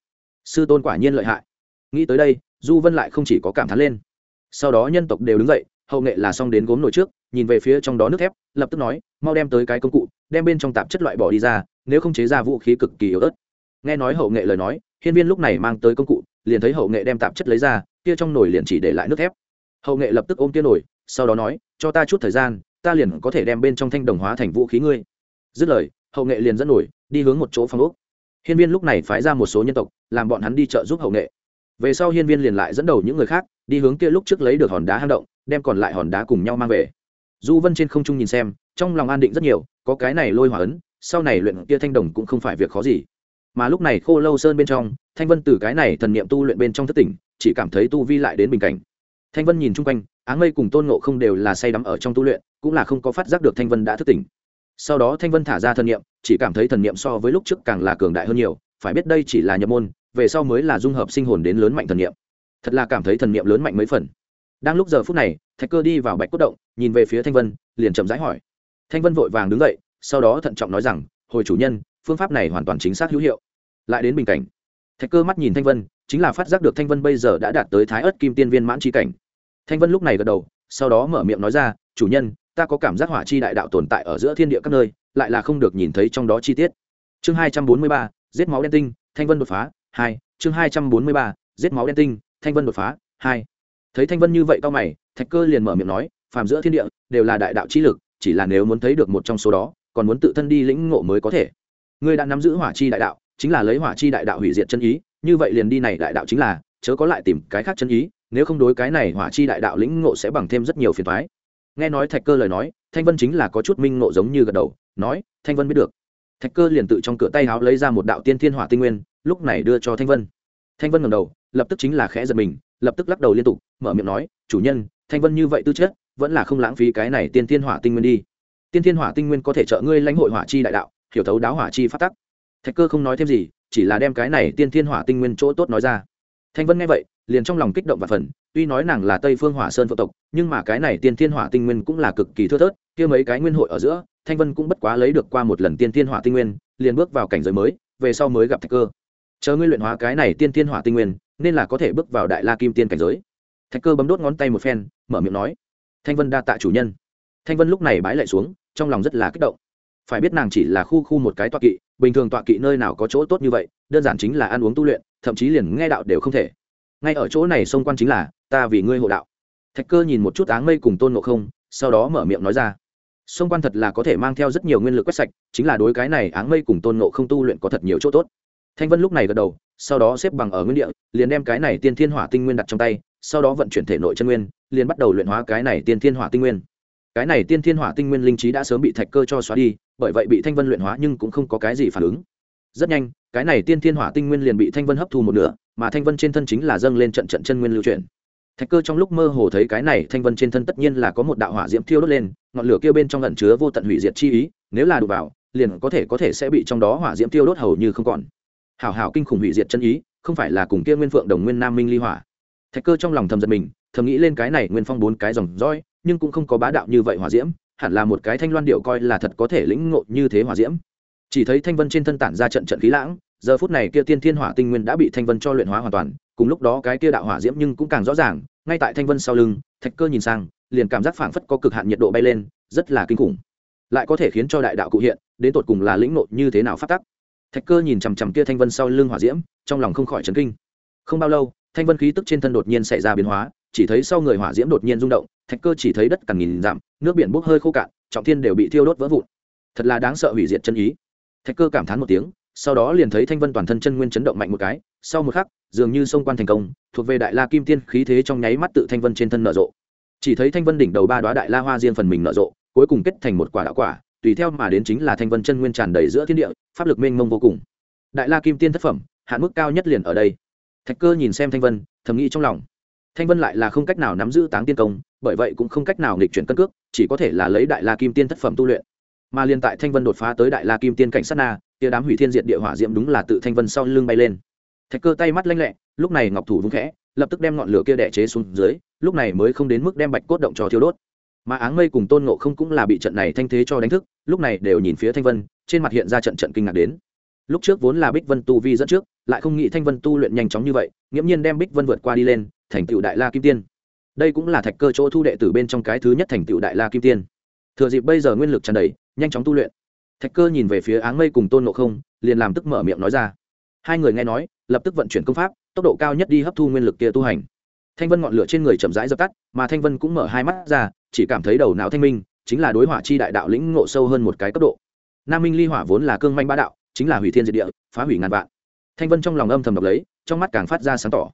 Sư tôn quả nhiên lợi hại. Nghĩ tới đây, du vân lại không chỉ có cảm thán lên. Sau đó nhân tộc đều đứng dậy, hậu nghệ là xong đến gốm nổi trước nhìn về phía trong đó nước thép, lập tức nói, mau đem tới cái công cụ, đem bên trong tạp chất loại bỏ đi ra, nếu không chế ra vũ khí cực kỳ yếu ớt. Nghe nói hậu nghệ lời nói, hiên viên lúc này mang tới công cụ, liền thấy hậu nghệ đem tạp chất lấy ra, kia trong nồi liền chỉ để lại nước thép. Hậu nghệ lập tức ôm kia nồi, sau đó nói, cho ta chút thời gian, ta liền có thể đem bên trong thanh đồng hóa thành vũ khí ngươi. Dứt lời, hậu nghệ liền dẫn nổi đi hướng một chỗ phong ốc. Hiên viên lúc này phái ra một số nhân tộc, làm bọn hắn đi chợ giúp hậu nghệ. Về sau hiên viên liền lại dẫn đầu những người khác, đi hướng kia lúc trước lấy được hòn đá hang động, đem còn lại hòn đá cùng nhau mang về du vân trên không trung nhìn xem, trong lòng an định rất nhiều, có cái này lôi hỏa ấn, sau này luyện kia thanh đồng cũng không phải việc khó gì. Mà lúc này khô lâu sơn bên trong, thanh vân từ cái này thần niệm tu luyện bên trong thất tỉnh, chỉ cảm thấy tu vi lại đến bình cảnh. Thanh vân nhìn chung quanh, áng mây cùng tôn ngộ không đều là say đắm ở trong tu luyện, cũng là không có phát giác được thanh vân đã thất tỉnh. Sau đó thanh vân thả ra thần niệm, chỉ cảm thấy thần niệm so với lúc trước càng là cường đại hơn nhiều, phải biết đây chỉ là nhập môn, về sau mới là dung hợp sinh hồn đến lớn mạnh thần niệm. Thật là cảm thấy thần niệm lớn mạnh mấy phần. Đang lúc giờ phút này, thạch cơ đi vào bạch cốt động nhìn về phía thanh vân, liền chậm rãi hỏi. Thanh vân vội vàng đứng dậy, sau đó thận trọng nói rằng, hồi chủ nhân, phương pháp này hoàn toàn chính xác hữu hiệu. Lại đến bình cảnh. Thạch cơ mắt nhìn thanh vân, chính là phát giác được thanh vân bây giờ đã đạt tới thái ớt kim tiên viên mãn tri cảnh. Thanh vân lúc này gật đầu, sau đó mở miệng nói ra, chủ nhân, ta có cảm giác hỏa chi đại đạo tồn tại ở giữa thiên địa các nơi, lại là không được nhìn thấy trong đó chi tiết. Chương hai trăm bốn mươi ba, giết máu đen tinh, thanh vân đột phá, hai. Chương hai trăm bốn mươi ba, giết máu đen tinh, thanh vân đột phá, hai. Thấy thanh vân như vậy cao mày, thạch cơ liền mở miệng nói phàm giữa thiên địa, đều là đại đạo chi lực, chỉ là nếu muốn thấy được một trong số đó, còn muốn tự thân đi lĩnh ngộ mới có thể. Ngươi đã nắm giữ hỏa chi đại đạo, chính là lấy hỏa chi đại đạo hủy diệt chân ý, như vậy liền đi này đại đạo chính là, chớ có lại tìm cái khác chân ý, nếu không đối cái này hỏa chi đại đạo lĩnh ngộ sẽ bằng thêm rất nhiều phiền toái. nghe nói thạch cơ lời nói, thanh vân chính là có chút minh ngộ giống như gật đầu, nói, thanh vân biết được. Thạch cơ liền tự trong cửa tay háo lấy ra một đạo tiên thiên hỏa tinh nguyên, lúc này đưa cho thanh vân. Thanh vân ngầm đầu, lập tức chính là khẽ giật mình, lập tức lắc đầu liên tục, mở miệng nói, chủ nhân, thanh vân như vậy tư chất vẫn là không lãng phí cái này tiên thiên hỏa tinh nguyên đi. Tiên thiên hỏa tinh nguyên có thể trợ ngươi lãnh hội hỏa chi đại đạo, hiểu thấu đáo hỏa chi phát tắc. Thạch cơ không nói thêm gì, chỉ là đem cái này tiên thiên hỏa tinh nguyên chỗ tốt nói ra. Thanh vân nghe vậy, liền trong lòng kích động và phần tuy nói nàng là tây phương hỏa sơn phượng tộc, nhưng mà cái này tiên thiên hỏa tinh nguyên cũng là cực kỳ thưa thớt, kia mấy cái nguyên hội ở giữa, thanh vân cũng bất quá lấy được qua một lần tiên thiên hỏa tinh nguyên, liền bước vào cảnh giới mới, về sau mới gặp thạch cơ. Chờ ngươi luyện hóa cái này tiên thiên hỏa tinh nguyên, nên là có thể bước vào đại la kim tiên cảnh giới. Thạch cơ bấm đốt ngón tay một phen, mở miệng nói thanh vân đa tạ chủ nhân. Thanh vân lúc này bái lại xuống, trong lòng rất là kích động. Phải biết nàng chỉ là khu khu một cái tọa kỵ, bình thường tọa kỵ nơi nào có chỗ tốt như vậy, đơn giản chính là ăn uống tu luyện, thậm chí liền nghe đạo đều không thể. Ngay ở chỗ này xung quan chính là, ta vì ngươi hộ đạo. Thạch cơ nhìn một chút áng mây cùng tôn ngộ không, sau đó mở miệng nói ra xung quan thật là có thể mang theo rất nhiều nguyên lực quét sạch, chính là đối cái này áng mây cùng tôn ngộ không tu luyện có thật nhiều chỗ tốt. Thanh vân lúc này gật đầu, sau đó xếp bằng ở nguyên địa, liền đem cái này tiên thiên hỏa tinh nguyên đặt trong tay, sau đó vận chuyển thể nội chân nguyên liền bắt đầu luyện hóa cái này tiên thiên hỏa tinh nguyên. Cái này tiên thiên hỏa tinh nguyên linh trí đã sớm bị thạch cơ cho xóa đi, bởi vậy bị thanh vân luyện hóa nhưng cũng không có cái gì phản ứng. Rất nhanh, cái này tiên thiên hỏa tinh nguyên liền bị thanh vân hấp thu một nửa, mà thanh vân trên thân chính là dâng lên trận trận chân nguyên lưu chuyển. Thạch cơ trong lúc mơ hồ thấy cái này thanh vân trên thân tất nhiên là có một đạo hỏa diễm thiêu đốt lên, ngọn lửa kia bên trong lẩn chứa vô tận hủy diệt chi ý, nếu là đụng vào, liền có thể có thể sẽ bị trong đó hỏa diễm thiêu đốt hầu như không còn. Hảo hảo kinh khủng hủy diệt chân ý, không phải là cùng kia nguyên phượng đồng nguyên nam minh ly hỏa. Thạch cơ trong lòng thầm giật mình thầm nghĩ lên cái này nguyên phong bốn cái dòng roi nhưng cũng không có bá đạo như vậy hỏa diễm, hẳn là một cái thanh loan điệu coi là thật có thể lĩnh ngộ như thế hỏa diễm. Chỉ thấy thanh vân trên thân tản ra trận trận khí lãng, giờ phút này kia tiên thiên hỏa tinh nguyên đã bị thanh vân cho luyện hóa hoàn toàn, cùng lúc đó cái kia đạo hỏa diễm nhưng cũng càng rõ ràng, ngay tại thanh vân sau lưng, thạch cơ nhìn sang, liền cảm giác phảng phất có cực hạn nhiệt độ bay lên, rất là kinh khủng. Lại có thể khiến cho đại đạo cụ hiện, đến tột cùng là lĩnh nộ như thế nào phát tắc. Thạch cơ nhìn chằm chằm kia thanh vân sau lưng hỏa diễm, trong lòng không khỏi chấn kinh. Không bao lâu, thanh vân khí tức trên thân đột nhiên xảy ra biến hóa chỉ thấy sau người hỏa diễm đột nhiên rung động, thạch cơ chỉ thấy đất càng nghìn dặm, nước biển bốc hơi khô cạn, trọng thiên đều bị thiêu đốt vỡ vụn. Thật là đáng sợ hủy diệt chân ý. Thạch cơ cảm thán một tiếng, sau đó liền thấy thanh vân toàn thân chân nguyên chấn động mạnh một cái, sau một khắc, dường như sông quan thành công, thuộc về đại la kim tiên khí thế trong nháy mắt tự thanh vân trên thân nở rộ. Chỉ thấy thanh vân đỉnh đầu ba đoá đại la hoa riêng phần mình nở rộ, cuối cùng kết thành một quả đạo quả, tùy theo mà đến chính là thanh vân chân nguyên tràn đầy giữa thiên địa, pháp lực mênh mông vô cùng. Đại la kim tiên thất phẩm, hạn mức cao nhất liền ở đây. Thạch cơ nhìn xem thanh vân, thầm nghĩ trong lòng thanh vân lại là không cách nào nắm giữ táng tiên công, bởi vậy cũng không cách nào nghịch chuyển cân cước, chỉ có thể là lấy đại la kim tiên thất phẩm tu luyện. Mà liên tại thanh vân đột phá tới đại la kim tiên cảnh sát na tia đám hủy thiên diệt địa hỏa diễm đúng là tự thanh vân sau lưng bay lên. Thạch cơ tay mắt lanh lẹ, lúc này ngọc thủ vung khẽ, lập tức đem ngọn lửa kia đẻ chế xuống dưới, lúc này mới không đến mức đem bạch cốt động cho thiêu đốt. Mà áng mây cùng tôn ngộ không cũng là bị trận này thanh thế cho đánh thức, lúc này đều nhìn phía thanh vân, trên mặt hiện ra trận trận kinh ngạc đến. Lúc trước vốn là bích vân tu vi dẫn trước, lại không nghĩ thanh vân tu luyện nhanh chóng như vậy, nghiễm nhiên đem bích vân vượt qua đi lên thành tựu đại la kim tiên. Đây cũng là thạch cơ chỗ thu đệ tử bên trong cái thứ nhất thành tựu đại la kim tiên. Thừa dịp bây giờ nguyên lực tràn đầy, nhanh chóng tu luyện. Thạch cơ nhìn về phía áng mây cùng tôn nộ không, liền làm tức mở miệng nói ra. Hai người nghe nói, lập tức vận chuyển công pháp, tốc độ cao nhất đi hấp thu nguyên lực kia tu hành. Thanh vân ngọn lửa trên người chậm rãi dập tắt, mà thanh vân cũng mở hai mắt ra, chỉ cảm thấy đầu não thanh minh, chính là đối hỏa chi đại đạo lĩnh ngộ sâu hơn một cái cấp độ. Nam minh ly hỏa vốn là cương manh bá đạo, chính là hủy thiên diệt địa, phá hủy ngàn vạn. Thanh vân trong lòng âm thầm đọc lấy, trong mắt càng phát ra sáng tỏ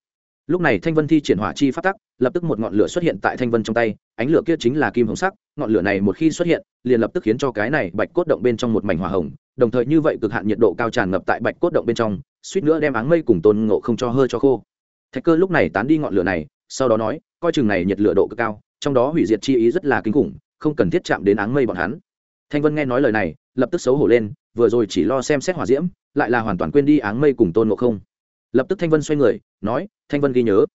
lúc này thanh vân thi triển hỏa chi phát tắc, lập tức một ngọn lửa xuất hiện tại thanh vân trong tay, ánh lửa kia chính là kim hồng sắc, ngọn lửa này một khi xuất hiện, liền lập tức khiến cho cái này bạch cốt động bên trong một mảnh hỏa hồng, đồng thời như vậy cực hạn nhiệt độ cao tràn ngập tại bạch cốt động bên trong, suýt nữa đem áng mây cùng tôn ngộ không cho hơi cho khô. Thạch cơ lúc này tán đi ngọn lửa này, sau đó nói, coi chừng này nhiệt lửa độ cực cao, trong đó hủy diệt chi ý rất là kinh khủng, không cần thiết chạm đến áng mây bọn hắn. Thanh vân nghe nói lời này, lập tức xấu hổ lên, vừa rồi chỉ lo xem xét hỏa diễm, lại là hoàn toàn quên đi áng mây cùng tôn ngộ không lập tức thanh vân xoay người, nói, thanh vân ghi nhớ.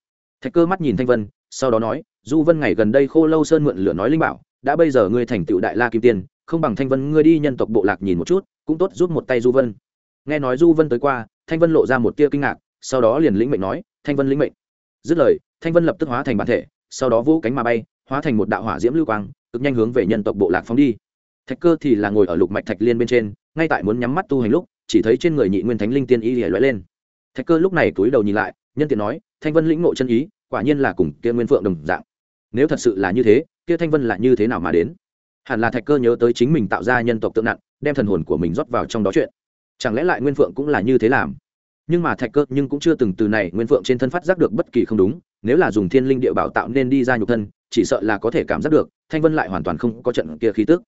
Thạch cơ mắt nhìn thanh vân, sau đó nói, du vân ngày gần đây khô lâu sơn mượn lửa nói linh bảo, đã bây giờ ngươi thành tựu đại la kim tiên, không bằng thanh vân ngươi đi nhân tộc bộ lạc nhìn một chút, cũng tốt giúp một tay du vân. Nghe nói du vân tới qua, thanh vân lộ ra một tia kinh ngạc, sau đó liền lĩnh mệnh nói, thanh vân lĩnh mệnh. Dứt lời, thanh vân lập tức hóa thành bản thể, sau đó vũ cánh mà bay, hóa thành một đạo hỏa diễm lưu quang, cực nhanh hướng về nhân tộc bộ lạc phóng đi. Thạch cơ thì là ngồi ở lục mạch thạch liên bên trên, ngay tại muốn nhắm mắt tu hành lúc, chỉ thấy trên người nhị nguyên thánh linh tiên y lẻ lóe lên thạch cơ lúc này túi đầu nhìn lại, nhân tiện nói, thanh vân lĩnh ngộ chân ý, quả nhiên là cùng kia nguyên phượng đồng dạng. Nếu thật sự là như thế, kia thanh vân là như thế nào mà đến? Hẳn là thạch cơ nhớ tới chính mình tạo ra nhân tộc tượng nặng, đem thần hồn của mình rót vào trong đó chuyện. Chẳng lẽ lại nguyên phượng cũng là như thế làm? Nhưng mà thạch cơ nhưng cũng chưa từng từ này nguyên phượng trên thân phát giác được bất kỳ không đúng, nếu là dùng thiên linh địa bảo tạo nên đi ra nhục thân, chỉ sợ là có thể cảm giác được, thanh vân lại hoàn toàn không có trận kia khí tức.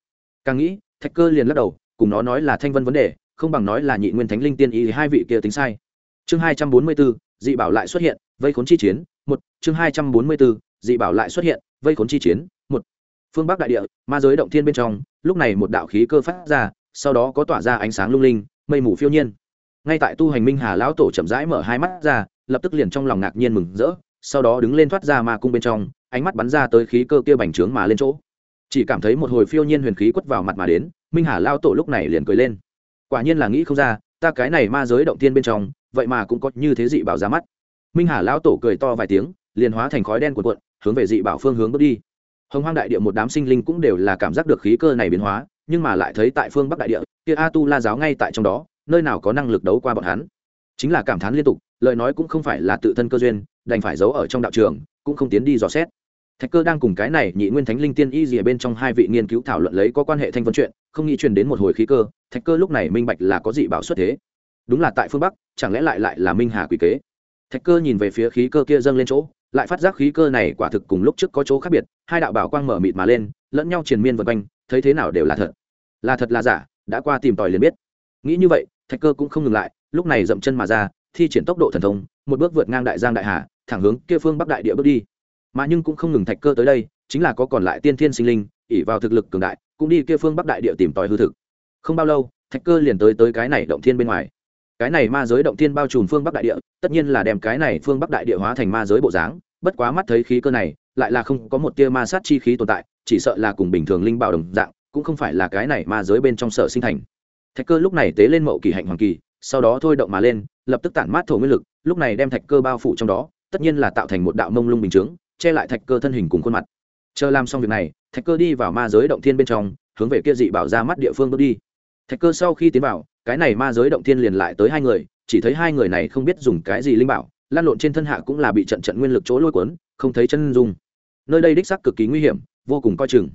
Càng nghĩ, thạch cơ liền lắc đầu, cùng nó nói là thanh vân vấn đề, không bằng nói là nhị nguyên thánh linh tiên ý hai vị kia tính sai chương hai trăm bốn mươi bốn dị bảo lại xuất hiện, vây khốn chi chiến, một. Chương hai trăm bốn mươi bốn dị bảo lại xuất hiện, vây khốn chi chiến, một. Phương bắc đại địa, ma giới động thiên bên trong, lúc này một đạo khí cơ phát ra, sau đó có tỏa ra ánh sáng lung linh, mây mù phiêu nhiên. Ngay tại tu hành minh hà lão tổ chậm rãi mở hai mắt ra, lập tức liền trong lòng ngạc nhiên mừng rỡ, sau đó đứng lên thoát ra ma cung bên trong, ánh mắt bắn ra tới khí cơ kia bành trướng mà lên chỗ. Chỉ cảm thấy một hồi phiêu nhiên huyền khí quất vào mặt mà đến, minh hà lao tổ lúc này liền cười lên. Quả nhiên là nghĩ không ra, ta cái này ma giới động tiên bên trong vậy mà cũng có như thế dị bảo ra mắt. Minh hà lão tổ cười to vài tiếng, liền hóa thành khói đen cuộn cuộn, hướng về dị bảo phương hướng bước đi. Hồng hoang đại địa một đám sinh linh cũng đều là cảm giác được khí cơ này biến hóa, nhưng mà lại thấy tại phương bắc đại địa, kia a tu la giáo ngay tại trong đó, nơi nào có năng lực đấu qua bọn hắn. Chính là cảm thán liên tục, lời nói cũng không phải là tự thân cơ duyên, đành phải giấu ở trong đạo trường, cũng không tiến đi dò xét. Thạch cơ đang cùng cái này nhị nguyên thánh linh tiên y gì bên trong hai vị nghiên cứu thảo luận lấy có quan hệ thanh vân chuyện, không nghĩ truyền đến một hồi khí cơ, thạch cơ lúc này minh bạch là có dị bảo xuất thế đúng là tại phương bắc chẳng lẽ lại lại là minh hà quỷ kế thạch cơ nhìn về phía khí cơ kia dâng lên chỗ lại phát giác khí cơ này quả thực cùng lúc trước có chỗ khác biệt hai đạo bảo quang mở mịt mà lên lẫn nhau triền miên vân quanh thấy thế nào đều là thật là thật là giả đã qua tìm tòi liền biết nghĩ như vậy thạch cơ cũng không ngừng lại lúc này dậm chân mà ra thi triển tốc độ thần thông một bước vượt ngang đại giang đại hà thẳng hướng kia phương bắc đại địa bước đi mà nhưng cũng không ngừng thạch cơ tới đây chính là có còn lại tiên thiên sinh linh ỉ vào thực lực cường đại cũng đi kia phương bắc đại địa tìm tòi hư thực không bao lâu thạch cơ liền tới tới cái này động thiên bên ngoài cái này ma giới động thiên bao trùm phương bắc đại địa, tất nhiên là đem cái này phương bắc đại địa hóa thành ma giới bộ dáng, bất quá mắt thấy khí cơ này, lại là không có một tia ma sát chi khí tồn tại, chỉ sợ là cùng bình thường linh bảo đồng dạng, cũng không phải là cái này ma giới bên trong sở sinh thành. Thạch cơ lúc này tế lên mậu kỳ hạnh hoàng kỳ, sau đó thôi động mà lên, lập tức tản mát thổ nguyên lực, lúc này đem thạch cơ bao phủ trong đó, tất nhiên là tạo thành một đạo mông lung bình chướng, che lại thạch cơ thân hình cùng khuôn mặt. Chờ làm xong việc này, thạch cơ đi vào ma giới động thiên bên trong, hướng về kia dị bảo ra mắt địa phương bước đi thạch cơ sau khi tiến vào, cái này ma giới động thiên liền lại tới hai người, chỉ thấy hai người này không biết dùng cái gì linh bảo, lan lộn trên thân hạ cũng là bị trận trận nguyên lực chỗ lôi cuốn, không thấy chân dung. Nơi đây đích sắc cực kỳ nguy hiểm, vô cùng coi chừng.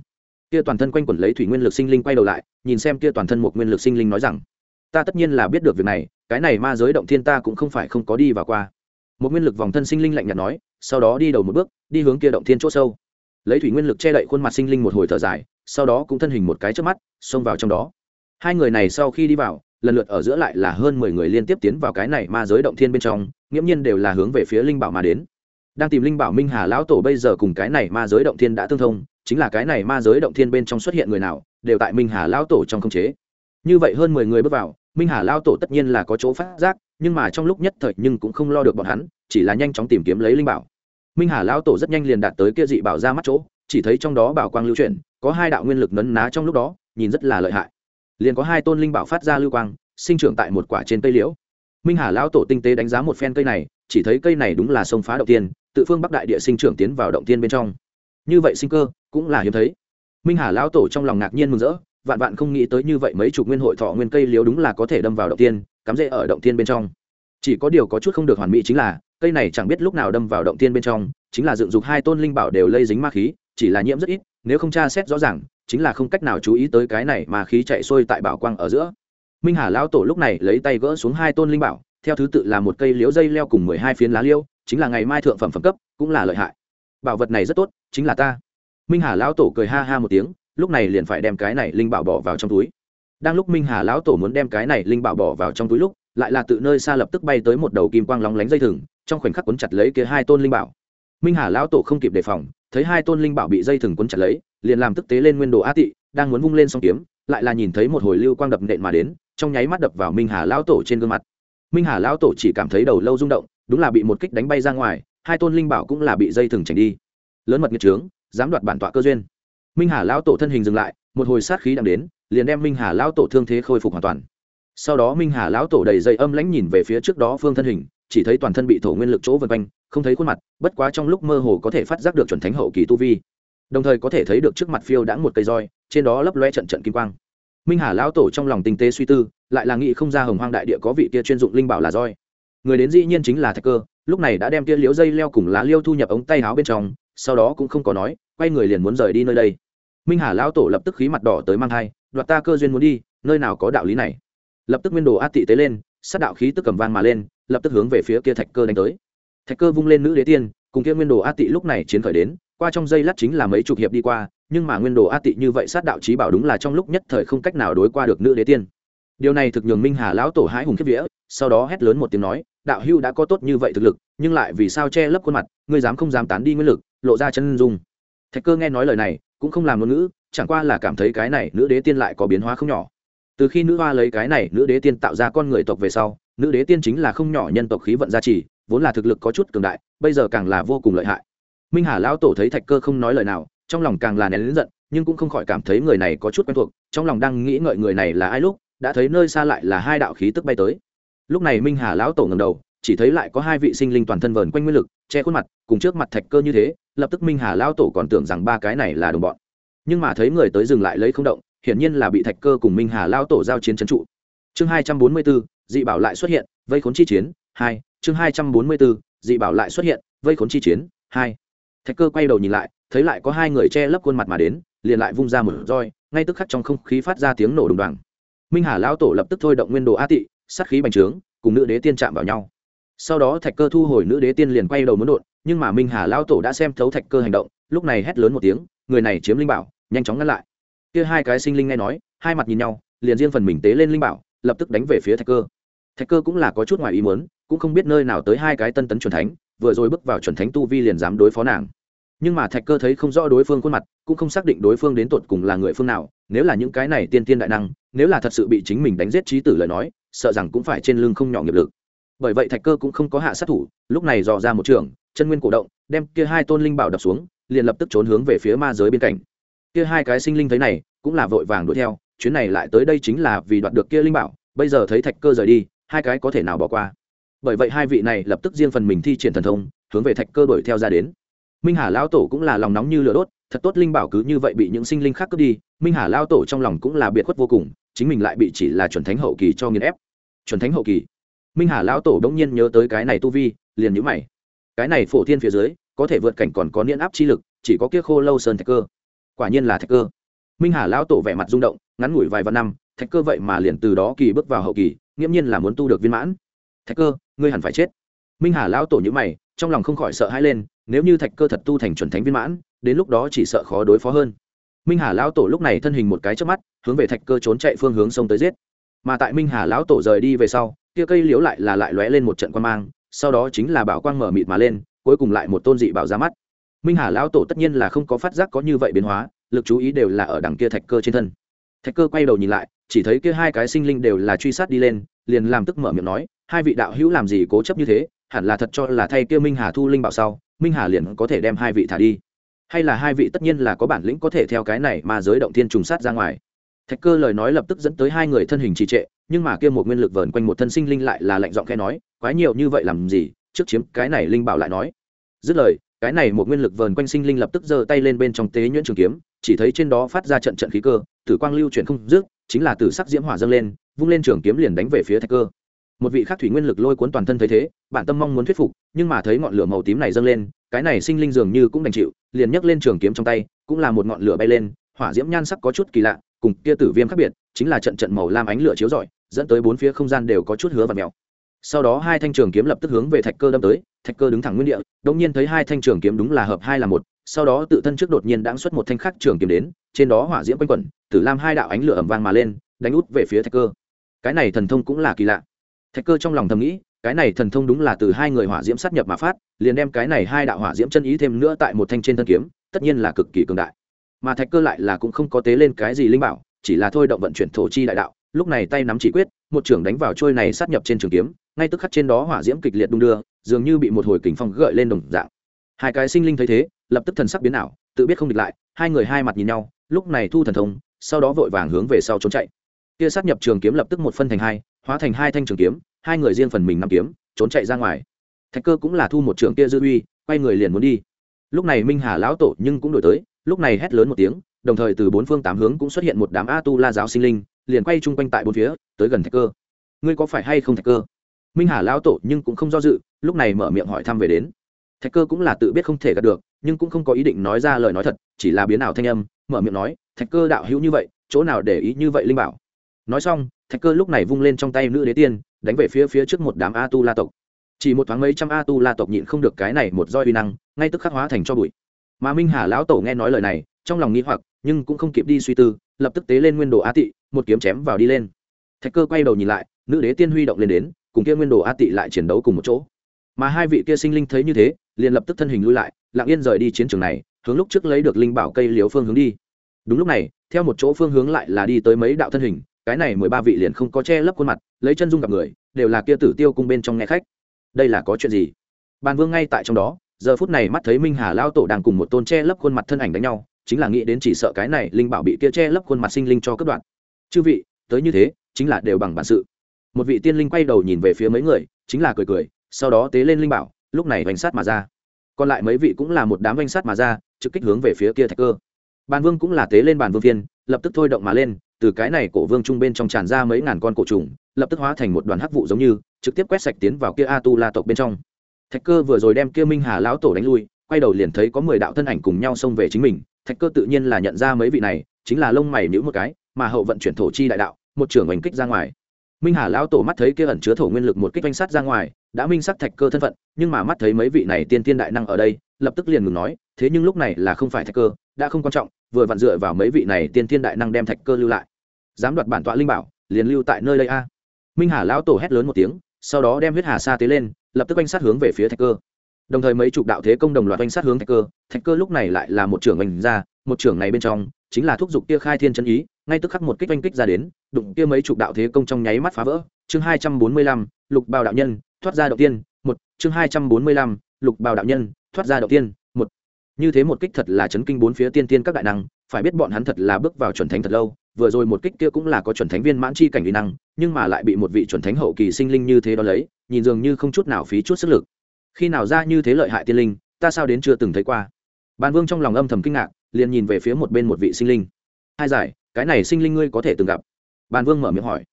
Kia toàn thân quanh quẩn lấy thủy nguyên lực sinh linh quay đầu lại, nhìn xem kia toàn thân một nguyên lực sinh linh nói rằng, ta tất nhiên là biết được việc này, cái này ma giới động thiên ta cũng không phải không có đi vào qua. Một nguyên lực vòng thân sinh linh lạnh nhạt nói, sau đó đi đầu một bước, đi hướng kia động thiên chỗ sâu. Lấy thủy nguyên lực che đậy khuôn mặt sinh linh một hồi thở dài, sau đó cũng thân hình một cái trước mắt, xông vào trong đó hai người này sau khi đi vào, lần lượt ở giữa lại là hơn mười người liên tiếp tiến vào cái này ma giới động thiên bên trong, nghiễm nhiên đều là hướng về phía linh bảo mà đến. Đang tìm linh bảo minh hà lão tổ bây giờ cùng cái này ma giới động thiên đã tương thông, chính là cái này ma giới động thiên bên trong xuất hiện người nào, đều tại minh hà lão tổ trong không chế. Như vậy hơn mười người bước vào, minh hà lão tổ tất nhiên là có chỗ phát giác, nhưng mà trong lúc nhất thời nhưng cũng không lo được bọn hắn, chỉ là nhanh chóng tìm kiếm lấy linh bảo. Minh hà lão tổ rất nhanh liền đạt tới kia dị bảo ra mắt chỗ, chỉ thấy trong đó bảo quang lưu chuyển, có hai đạo nguyên lực nấn ná trong lúc đó, nhìn rất là lợi hại liền có hai tôn linh bảo phát ra lưu quang, sinh trưởng tại một quả trên cây liễu. Minh hà lão tổ tinh tế đánh giá một phen cây này, chỉ thấy cây này đúng là sông phá động tiên, tự phương bắc đại địa sinh trưởng tiến vào động tiên bên trong. Như vậy sinh cơ, cũng là hiếm thấy. Minh hà lão tổ trong lòng ngạc nhiên mừng rỡ, vạn vạn không nghĩ tới như vậy mấy chục nguyên hội thọ nguyên cây liễu đúng là có thể đâm vào động tiên, cắm rễ ở động tiên bên trong. Chỉ có điều có chút không được hoàn mỹ chính là, cây này chẳng biết lúc nào đâm vào động tiên bên trong, chính là dựng dục hai tôn linh bảo đều lây dính ma khí, chỉ là nhiễm rất ít, nếu không tra xét rõ ràng chính là không cách nào chú ý tới cái này mà khí chạy xuôi tại bảo quang ở giữa. Minh hà lão tổ lúc này lấy tay gỡ xuống hai tôn linh bảo, theo thứ tự là một cây liễu dây leo cùng mười hai phiến lá liêu, chính là ngày mai thượng phẩm phẩm cấp, cũng là lợi hại. Bảo vật này rất tốt, chính là ta. Minh hà lão tổ cười ha ha một tiếng, lúc này liền phải đem cái này linh bảo bỏ vào trong túi. Đang lúc minh hà lão tổ muốn đem cái này linh bảo bỏ vào trong túi lúc, lại là tự nơi xa lập tức bay tới một đầu kim quang lóng lánh dây thừng, trong khoảnh khắc cuốn chặt lấy kia hai tôn linh bảo. Minh hà lão tổ không kịp đề phòng thấy hai tôn linh bảo bị dây thừng cuốn chặt lấy, liền làm tức tế lên nguyên đồ á tị, đang muốn vung lên song kiếm, lại là nhìn thấy một hồi lưu quang đập nện mà đến, trong nháy mắt đập vào minh hà lão tổ trên gương mặt. Minh hà lão tổ chỉ cảm thấy đầu lâu rung động, đúng là bị một kích đánh bay ra ngoài, hai tôn linh bảo cũng là bị dây thừng chảnh đi. Lớn mật nghiệt trướng, dám đoạt bản tọa cơ duyên. Minh hà lão tổ thân hình dừng lại, một hồi sát khí đang đến, liền đem minh hà lão tổ thương thế khôi phục hoàn toàn. Sau đó minh hà lão tổ đầy dây âm lãnh nhìn về phía trước đó phương thân hình chỉ thấy toàn thân bị thổ nguyên lực chỗ vân quanh, không thấy khuôn mặt, bất quá trong lúc mơ hồ có thể phát giác được chuẩn thánh hậu kỳ tu vi. Đồng thời có thể thấy được trước mặt phiêu đã một cây roi, trên đó lấp loe trận trận kim quang. Minh hà lão tổ trong lòng tinh tế suy tư, lại là nghĩ không ra hồng hoang đại địa có vị kia chuyên dụng linh bảo là roi. Người đến dĩ nhiên chính là thạch cơ, lúc này đã đem kia liễu dây leo cùng lá liêu thu nhập ống tay áo bên trong, sau đó cũng không có nói, quay người liền muốn rời đi nơi đây. Minh hà lão tổ lập tức khí mặt đỏ tới mang thai, đoạt ta cơ duyên muốn đi, nơi nào có đạo lý này? Lập tức nguyên đồ át tị tế lên, sát đạo khí tức cầm vang mà lên lập tức hướng về phía kia thạch cơ đánh tới. Thạch cơ vung lên nữ đế tiên, cùng kia nguyên đồ át tị lúc này chiến khởi đến, qua trong giây lát chính là mấy chục hiệp đi qua, nhưng mà nguyên đồ át tị như vậy sát đạo trí bảo đúng là trong lúc nhất thời không cách nào đối qua được nữ đế tiên. Điều này thực nhường minh hà lão tổ hãi hùng kiếp vía, sau đó hét lớn một tiếng nói, đạo hưu đã có tốt như vậy thực lực, nhưng lại vì sao che lấp khuôn mặt, ngươi dám không dám tán đi nguyên lực, lộ ra chân dung. Thạch cơ nghe nói lời này, cũng không làm ngôn ngữ, chẳng qua là cảm thấy cái này nữ đế tiên lại có biến hóa không nhỏ. Từ khi nữ hoa lấy cái này nữ đế tiên tạo ra con người tộc về sau nữ đế tiên chính là không nhỏ nhân tộc khí vận gia trì, vốn là thực lực có chút cường đại, bây giờ càng là vô cùng lợi hại. Minh hà lão tổ thấy thạch cơ không nói lời nào, trong lòng càng là nén lớn giận, nhưng cũng không khỏi cảm thấy người này có chút quen thuộc, trong lòng đang nghĩ ngợi người này là ai lúc, đã thấy nơi xa lại là hai đạo khí tức bay tới. Lúc này minh hà lão tổ ngầm đầu, chỉ thấy lại có hai vị sinh linh toàn thân vờn quanh nguyên lực, che khuôn mặt, cùng trước mặt thạch cơ như thế, lập tức minh hà lão tổ còn tưởng rằng ba cái này là đồng bọn. Nhưng mà thấy người tới dừng lại lấy không động, hiển nhiên là bị thạch cơ cùng minh hà lão tổ giao chiến trấn trụ chương hai trăm bốn mươi bốn dị bảo lại xuất hiện, vây khốn chi chiến, hai, chương hai trăm bốn mươi bốn dị bảo lại xuất hiện, vây khốn chi chiến, hai. Thạch cơ quay đầu nhìn lại, thấy lại có hai người che lấp khuôn mặt mà đến, liền lại vung ra một roi, ngay tức khắc trong không khí phát ra tiếng nổ đùng đoàn minh hà lão tổ lập tức thôi động nguyên đồ a tị, sát khí bành trướng, cùng nữ đế tiên chạm vào nhau. Sau đó thạch cơ thu hồi nữ đế tiên liền quay đầu muốn đột, nhưng mà minh hà lão tổ đã xem thấu thạch cơ hành động, lúc này hét lớn một tiếng, người này chiếm linh bảo, nhanh chóng ngăn lại. Kia hai cái sinh linh nghe nói, hai mặt nhìn nhau, liền riêng phần mình tế lên linh bảo lập tức đánh về phía thạch cơ. Thạch cơ cũng là có chút ngoài ý muốn, cũng không biết nơi nào tới hai cái tân tấn chuẩn thánh, vừa rồi bước vào chuẩn thánh tu vi liền dám đối phó nàng. Nhưng mà thạch cơ thấy không rõ đối phương khuôn mặt, cũng không xác định đối phương đến tột cùng là người phương nào, nếu là những cái này tiên tiên đại năng, nếu là thật sự bị chính mình đánh giết trí tử lời nói, sợ rằng cũng phải trên lưng không nhỏ nghiệp lực. Bởi vậy thạch cơ cũng không có hạ sát thủ, lúc này dò ra một trường, chân nguyên cổ động, đem kia hai tôn linh bảo đập xuống, liền lập tức trốn hướng về phía ma giới bên cạnh. Kia hai cái sinh linh thấy này, cũng là vội vàng đuổi theo chuyến này lại tới đây chính là vì đoạt được kia linh bảo, bây giờ thấy thạch cơ rời đi, hai cái có thể nào bỏ qua. Bởi vậy hai vị này lập tức riêng phần mình thi triển thần thông, hướng về thạch cơ đuổi theo ra đến. Minh hà lão tổ cũng là lòng nóng như lửa đốt, thật tốt linh bảo cứ như vậy bị những sinh linh khác cướp đi, minh hà lao tổ trong lòng cũng là biệt khuất vô cùng, chính mình lại bị chỉ là chuẩn thánh hậu kỳ cho nghiền ép. Chuẩn thánh hậu kỳ. Minh hà lão tổ đ ỗ n g nhiên nhớ tới cái này tu vi, liền nhữ mày. Cái này phổ thiên phía dưới, có thể vượt cảnh còn có niên áp chi lực, chỉ có kia khô lâu sơn thạch cơ. Quả nhiên là thạch cơ. Minh hà lão tổ vẻ mặt rung động ngắn ngủi vài vạn năm, thạch cơ vậy mà liền từ đó kỳ bước vào hậu kỳ, nghiễm nhiên là muốn tu được viên mãn. Thạch cơ, ngươi hẳn phải chết. Minh hà lão tổ nhữ mày, trong lòng không khỏi sợ hãi lên, nếu như thạch cơ thật tu thành chuẩn thánh viên mãn, đến lúc đó chỉ sợ khó đối phó hơn. Minh hà lão tổ lúc này thân hình một cái trước mắt, hướng về thạch cơ trốn chạy phương hướng sông tới giết. Mà tại minh hà lão tổ rời đi về sau Tia cây liếu lại là lại lóe lên một trận quan mang, sau đó chính là bảo quang mở mịt mà lên, cuối cùng lại một tôn dị bảo ra mắt. Minh hà lão tổ tất nhiên là không có phát giác có như vậy biến hóa, lực chú ý đều là ở đằng kia thạch cơ trên thân thạch cơ quay đầu nhìn lại, chỉ thấy kia hai cái sinh linh đều là truy sát đi lên, liền làm tức mở miệng nói, hai vị đạo hữu làm gì cố chấp như thế, hẳn là thật cho là thay kia minh hà thu linh bảo sau, minh hà liền có thể đem hai vị thả đi. Hay là hai vị tất nhiên là có bản lĩnh có thể theo cái này mà giới động thiên trùng sát ra ngoài. Thạch cơ lời nói lập tức dẫn tới hai người thân hình trì trệ, nhưng mà kia một nguyên lực vờn quanh một thân sinh linh lại là lạnh giọng khe nói, quái nhiều như vậy làm gì? Trước chiếm cái này linh bảo lại nói. Dứt lời, cái này một nguyên lực vờn quanh sinh linh lập tức giơ tay lên bên trong tế nhuyễn trường kiếm chỉ thấy trên đó phát ra trận trận khí cơ, tử quang lưu chuyển không dứt, chính là tử sắc diễm hỏa dâng lên, vung lên trường kiếm liền đánh về phía thạch cơ. Một vị khác thủy nguyên lực lôi cuốn toàn thân thấy thế, bản tâm mong muốn thuyết phục, nhưng mà thấy ngọn lửa màu tím này dâng lên, cái này sinh linh dường như cũng đành chịu, liền nhấc lên trường kiếm trong tay, cũng là một ngọn lửa bay lên, hỏa diễm nhan sắc có chút kỳ lạ, cùng kia tử viêm khác biệt, chính là trận trận màu lam ánh lửa chiếu rọi, dẫn tới bốn phía không gian đều có chút hứa và mèo sau đó hai thanh trường kiếm lập tức hướng về thạch cơ đâm tới, thạch cơ đứng thẳng nguyên địa đống nhiên thấy hai thanh trường kiếm đúng là hợp hai là một sau đó tự thân trước đột nhiên đãng xuất một thanh khắc trường kiếm đến, trên đó hỏa diễm quanh quẩn, tử lam hai đạo ánh lửa ẩm vang mà lên, đánh út về phía thạch cơ. Cái này thần thông cũng là kỳ lạ. Thạch cơ trong lòng thầm nghĩ, cái này thần thông đúng là từ hai người hỏa diễm sát nhập mà phát, liền đem cái này hai đạo hỏa diễm chân ý thêm nữa tại một thanh trên thân kiếm, tất nhiên là cực kỳ cường đại. Mà thạch cơ lại là cũng không có tế lên cái gì linh bảo, chỉ là thôi động vận chuyển thổ chi đại đạo, lúc này tay nắm chỉ quyết, một trưởng đánh vào trôi này sát nhập trên trường kiếm, ngay tức khắc trên đó hỏa diễm kịch liệt đung đưa, dường như bị một hồi kình phong gợi lên đồng dạng. Hai cái sinh linh thấy thế lập tức thần sắc biến ảo, tự biết không địch lại, hai người hai mặt nhìn nhau, lúc này thu thần thông, sau đó vội vàng hướng về sau trốn chạy. Kia sát nhập trường kiếm lập tức một phân thành hai, hóa thành hai thanh trường kiếm, hai người riêng phần mình nắm kiếm, trốn chạy ra ngoài. Thạch cơ cũng là thu một trường kia dư uy, quay người liền muốn đi. Lúc này minh hà lão tổ nhưng cũng đổi tới, lúc này hét lớn một tiếng, đồng thời từ bốn phương tám hướng cũng xuất hiện một đám a tu la giáo sinh linh, liền quay chung quanh tại bốn phía, tới gần thạch cơ. Ngươi có phải hay không thạch cơ? Minh hà lão tổ nhưng cũng không do dự, lúc này mở miệng hỏi thăm về đến thạch cơ cũng là tự biết không thể gạt được, nhưng cũng không có ý định nói ra lời nói thật, chỉ là biến ảo thanh âm, mở miệng nói, thạch cơ đạo hữu như vậy, chỗ nào để ý như vậy linh bảo? Nói xong, thạch cơ lúc này vung lên trong tay nữ đế tiên, đánh về phía phía trước một đám a tu la tộc. Chỉ một thoáng mấy trăm a tu la tộc nhịn không được cái này một roi uy năng, ngay tức khắc hóa thành cho bụi. Mà minh hà lão tổ nghe nói lời này, trong lòng nghĩ hoặc, nhưng cũng không kịp đi suy tư, lập tức tế lên nguyên đồ a tị một kiếm chém vào đi lên. Thạch cơ quay đầu nhìn lại, nữ đế tiên huy động lên đến, cùng kia nguyên đồ a tị lại chiến đấu cùng một chỗ mà hai vị kia sinh linh thấy như thế, liền lập tức thân hình lui lại, lặng yên rời đi chiến trường này, hướng lúc trước lấy được linh bảo cây liếu phương hướng đi. Đúng lúc này, theo một chỗ phương hướng lại là đi tới mấy đạo thân hình, cái này mười ba vị liền không có che lấp khuôn mặt, lấy chân dung gặp người, đều là kia tử tiêu cung bên trong nghe khách. Đây là có chuyện gì? Bàn vương ngay tại trong đó, giờ phút này mắt thấy minh hà lao tổ đang cùng một tôn che lấp khuôn mặt thân ảnh đánh nhau, chính là nghĩ đến chỉ sợ cái này linh bảo bị kia che lấp khuôn mặt sinh linh cho cất đoạn chư vị, tới như thế, chính là đều bằng bản sự. Một vị tiên linh quay đầu nhìn về phía mấy người, chính là cười cười sau đó tế lên linh bảo, lúc này vành sát mà ra. Còn lại mấy vị cũng là một đám vành sát mà ra, trực kích hướng về phía kia thạch cơ. Bàn vương cũng là tế lên bàn vương phiên, lập tức thôi động mà lên, từ cái này cổ vương trung bên trong tràn ra mấy ngàn con cổ trùng, lập tức hóa thành một đoàn hắc vụ giống như, trực tiếp quét sạch tiến vào kia a tu la tộc bên trong. Thạch cơ vừa rồi đem kia minh hà lão tổ đánh lui, quay đầu liền thấy có mười đạo thân ảnh cùng nhau xông về chính mình, thạch cơ tự nhiên là nhận ra mấy vị này, chính là lông mày nhữ một cái, mà hậu vận chuyển thổ chi đại đạo, một trưởng oanh kích ra ngoài minh hà lão tổ mắt thấy kia ẩn chứa thổ nguyên lực một kích oanh sát ra ngoài, đã minh sắc thạch cơ thân phận, nhưng mà mắt thấy mấy vị này tiên tiên đại năng ở đây, lập tức liền ngừng nói, thế nhưng lúc này là không phải thạch cơ, đã không quan trọng, vừa vặn dựa vào mấy vị này tiên tiên đại năng đem thạch cơ lưu lại. Dám đoạt bản tọa linh bảo, liền lưu tại nơi đây a. Minh hà lão tổ hét lớn một tiếng, sau đó đem huyết hà sa tế lên, lập tức oanh sát hướng về phía thạch cơ. Đồng thời mấy chục đạo thế công đồng loạt oanh sát hướng thạch cơ thạch cơ lúc này lại là một trưởng oanh ra, một trưởng này bên trong, chính là thúc giục kia khai thiên chân ý ngay tức khắc một kích oanh kích ra đến, đụng kia mấy chục đạo thế công trong nháy mắt phá vỡ. Chương hai trăm bốn mươi lăm, lục bào đạo nhân, thoát ra đầu tiên, một. Chương hai trăm bốn mươi lăm, lục bào đạo nhân, thoát ra đầu tiên, một. Như thế một kích thật là chấn kinh bốn phía tiên tiên các đại năng, phải biết bọn hắn thật là bước vào chuẩn thánh thật lâu, vừa rồi một kích kia cũng là có chuẩn thánh viên mãn chi cảnh uy năng, nhưng mà lại bị một vị chuẩn thánh hậu kỳ sinh linh như thế đó lấy, nhìn dường như không chút nào phí chút sức lực. Khi nào ra như thế lợi hại tiên linh, ta sao đến chưa từng thấy qua. Bàn vương trong lòng âm thầm kinh ngạc, liền nhìn về phía một bên một vị sinh linh. Hai giải cái này sinh linh ngươi có thể từng gặp. Bàn vương mở miệng hỏi.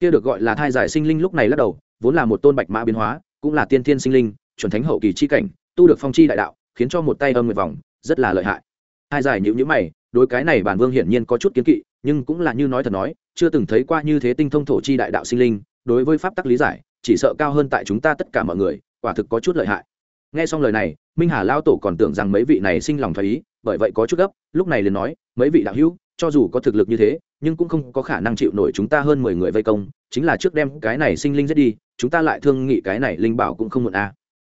Kia được gọi là thai giải sinh linh lúc này lắc đầu, vốn là một tôn bạch mã biến hóa, cũng là tiên thiên sinh linh, chuẩn thánh hậu kỳ chi cảnh, tu được phong chi đại đạo, khiến cho một tay âm nguyệt vòng, rất là lợi hại. Hai giải nhữ nhữ mày, đối cái này bản vương hiển nhiên có chút kiến kỵ, nhưng cũng là như nói thật nói, chưa từng thấy qua như thế tinh thông thổ chi đại đạo sinh linh, đối với pháp tắc lý giải, chỉ sợ cao hơn tại chúng ta tất cả mọi người, quả thực có chút lợi hại. Nghe xong lời này, minh hà lao tổ còn tưởng rằng mấy vị này sinh lòng thoái ý, bởi vậy có chút gấp, lúc này liền nói, mấy vị đạo hữu cho dù có thực lực như thế, nhưng cũng không có khả năng chịu nổi chúng ta hơn mười người vây công, chính là trước đem cái này sinh linh giết đi, chúng ta lại thương nghị cái này linh bảo cũng không muộn a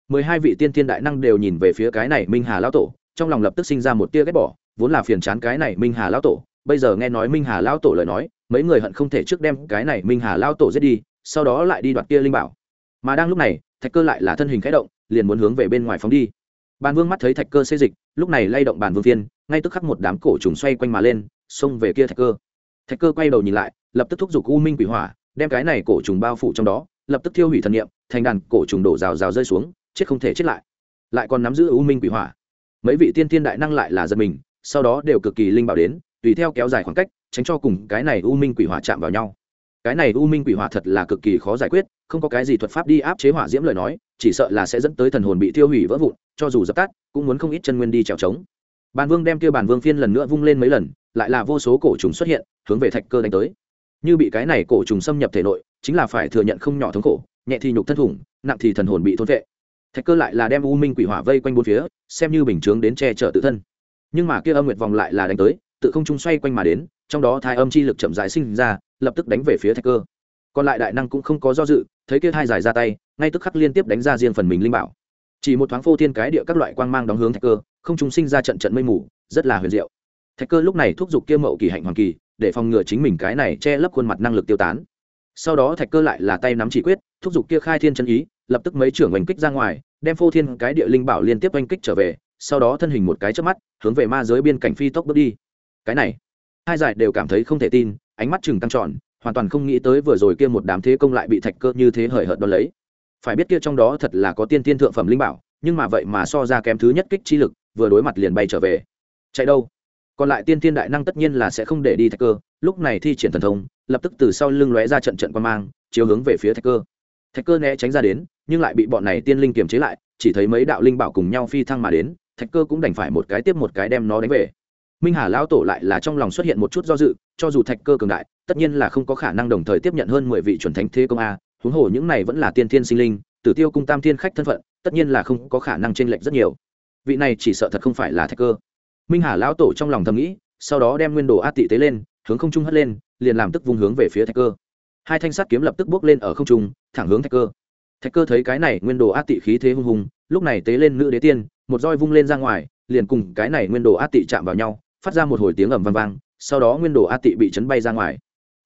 mười hai vị tiên thiên đại năng đều nhìn về phía cái này minh hà lão tổ, trong lòng lập tức sinh ra một tia ghét bỏ, vốn là phiền chán cái này minh hà lão tổ, bây giờ nghe nói minh hà lão tổ lời nói, mấy người hận không thể trước đem cái này minh hà lão tổ giết đi, sau đó lại đi đoạt kia linh bảo. Mà đang lúc này, thạch cơ lại là thân hình khẽ động, liền muốn hướng về bên ngoài phóng đi. Bàn vương mắt thấy thạch cơ xê dịch, lúc này lay động bàn vương viên ngay tức khắc một đám cổ trùng xoay quanh mà lên xông về kia thạch cơ. Thạch cơ quay đầu nhìn lại, lập tức thúc giục u minh quỷ hỏa, đem cái này cổ trùng bao phủ trong đó, lập tức thiêu hủy thần niệm, thành đàn cổ trùng đổ rào rào rơi xuống, chết không thể chết lại. Lại còn nắm giữ u minh quỷ hỏa. Mấy vị tiên tiên đại năng lại là giật mình, sau đó đều cực kỳ linh bảo đến, tùy theo kéo dài khoảng cách, tránh cho cùng cái này u minh quỷ hỏa chạm vào nhau. Cái này u minh quỷ hỏa thật là cực kỳ khó giải quyết, không có cái gì thuật pháp đi áp chế hỏa diễm lời nói, chỉ sợ là sẽ dẫn tới thần hồn bị tiêu hủy vỡ vụn, cho dù dập tắt, cũng muốn không ít chân nguyên đi trèo trống bàn vương đem kia bàn vương phiên lần nữa vung lên mấy lần lại là vô số cổ trùng xuất hiện, hướng về thạch cơ đánh tới. Như bị cái này cổ trùng xâm nhập thể nội, chính là phải thừa nhận không nhỏ thống khổ, nhẹ thì nhục thân thủng, nặng thì thần hồn bị thôn vệ. Thạch cơ lại là đem u minh quỷ hỏa vây quanh bốn phía, xem như bình chướng đến che chở tự thân. Nhưng mà kia âm nguyệt vòng lại là đánh tới, tự không trung xoay quanh mà đến, trong đó thai âm chi lực chậm rãi sinh ra, lập tức đánh về phía thạch cơ. Còn lại đại năng cũng không có do dự, thấy kia hai dài ra tay, ngay tức khắc liên tiếp đánh ra riêng phần mình linh bảo. Chỉ một thoáng phô thiên cái địa các loại quang mang đóng hướng thạch cơ, không trung sinh ra trận trận mây mù, rất là huyền diệu thạch cơ lúc này thúc giục kia mậu kỳ hạnh hoàng kỳ, để phòng ngừa chính mình cái này che lấp khuôn mặt năng lực tiêu tán. Sau đó thạch cơ lại là tay nắm chỉ quyết, thúc giục kia khai thiên chân ý, lập tức mấy trưởng oanh kích ra ngoài, đem phô thiên cái địa linh bảo liên tiếp oanh kích trở về, sau đó thân hình một cái trước mắt, hướng về ma giới biên cảnh phi tốc bước đi. Cái này, hai giải đều cảm thấy không thể tin, ánh mắt chừng tăng tròn, hoàn toàn không nghĩ tới vừa rồi kia một đám thế công lại bị thạch cơ như thế hời hợt đo lấy. Phải biết kia trong đó thật là có tiên tiên thượng phẩm linh bảo, nhưng mà vậy mà so ra kém thứ nhất kích chi lực, vừa đối mặt liền bay trở về. Chạy đâu? Còn lại tiên thiên đại năng tất nhiên là sẽ không để đi thạch cơ, lúc này thi triển thần thông, lập tức từ sau lưng lóe ra trận trận quan mang, chiếu hướng về phía thạch cơ. Thạch cơ né tránh ra đến, nhưng lại bị bọn này tiên linh kiềm chế lại, chỉ thấy mấy đạo linh bảo cùng nhau phi thăng mà đến, thạch cơ cũng đành phải một cái tiếp một cái đem nó đánh về. Minh hà lão tổ lại là trong lòng xuất hiện một chút do dự, cho dù thạch cơ cường đại, tất nhiên là không có khả năng đồng thời tiếp nhận hơn mười vị chuẩn thánh thế công a, huống hồ những này vẫn là tiên thiên sinh linh, tử tiêu cung tam thiên khách thân phận, tất nhiên là không có khả năng chênh lệch rất nhiều. Vị này chỉ sợ thật không phải là thạch cơ minh hà lão tổ trong lòng thầm nghĩ, sau đó đem nguyên đồ át tị tế lên, hướng không trung hất lên, liền làm tức vung hướng về phía thạch cơ. Hai thanh sắt kiếm lập tức bước lên ở không trung, thẳng hướng thạch cơ. Thạch cơ thấy cái này, nguyên đồ át tị khí thế hung hùng, lúc này tế lên nữ đế tiên, một roi vung lên ra ngoài, liền cùng cái này nguyên đồ át tị chạm vào nhau, phát ra một hồi tiếng ầm vang vang, sau đó nguyên đồ át tị bị chấn bay ra ngoài.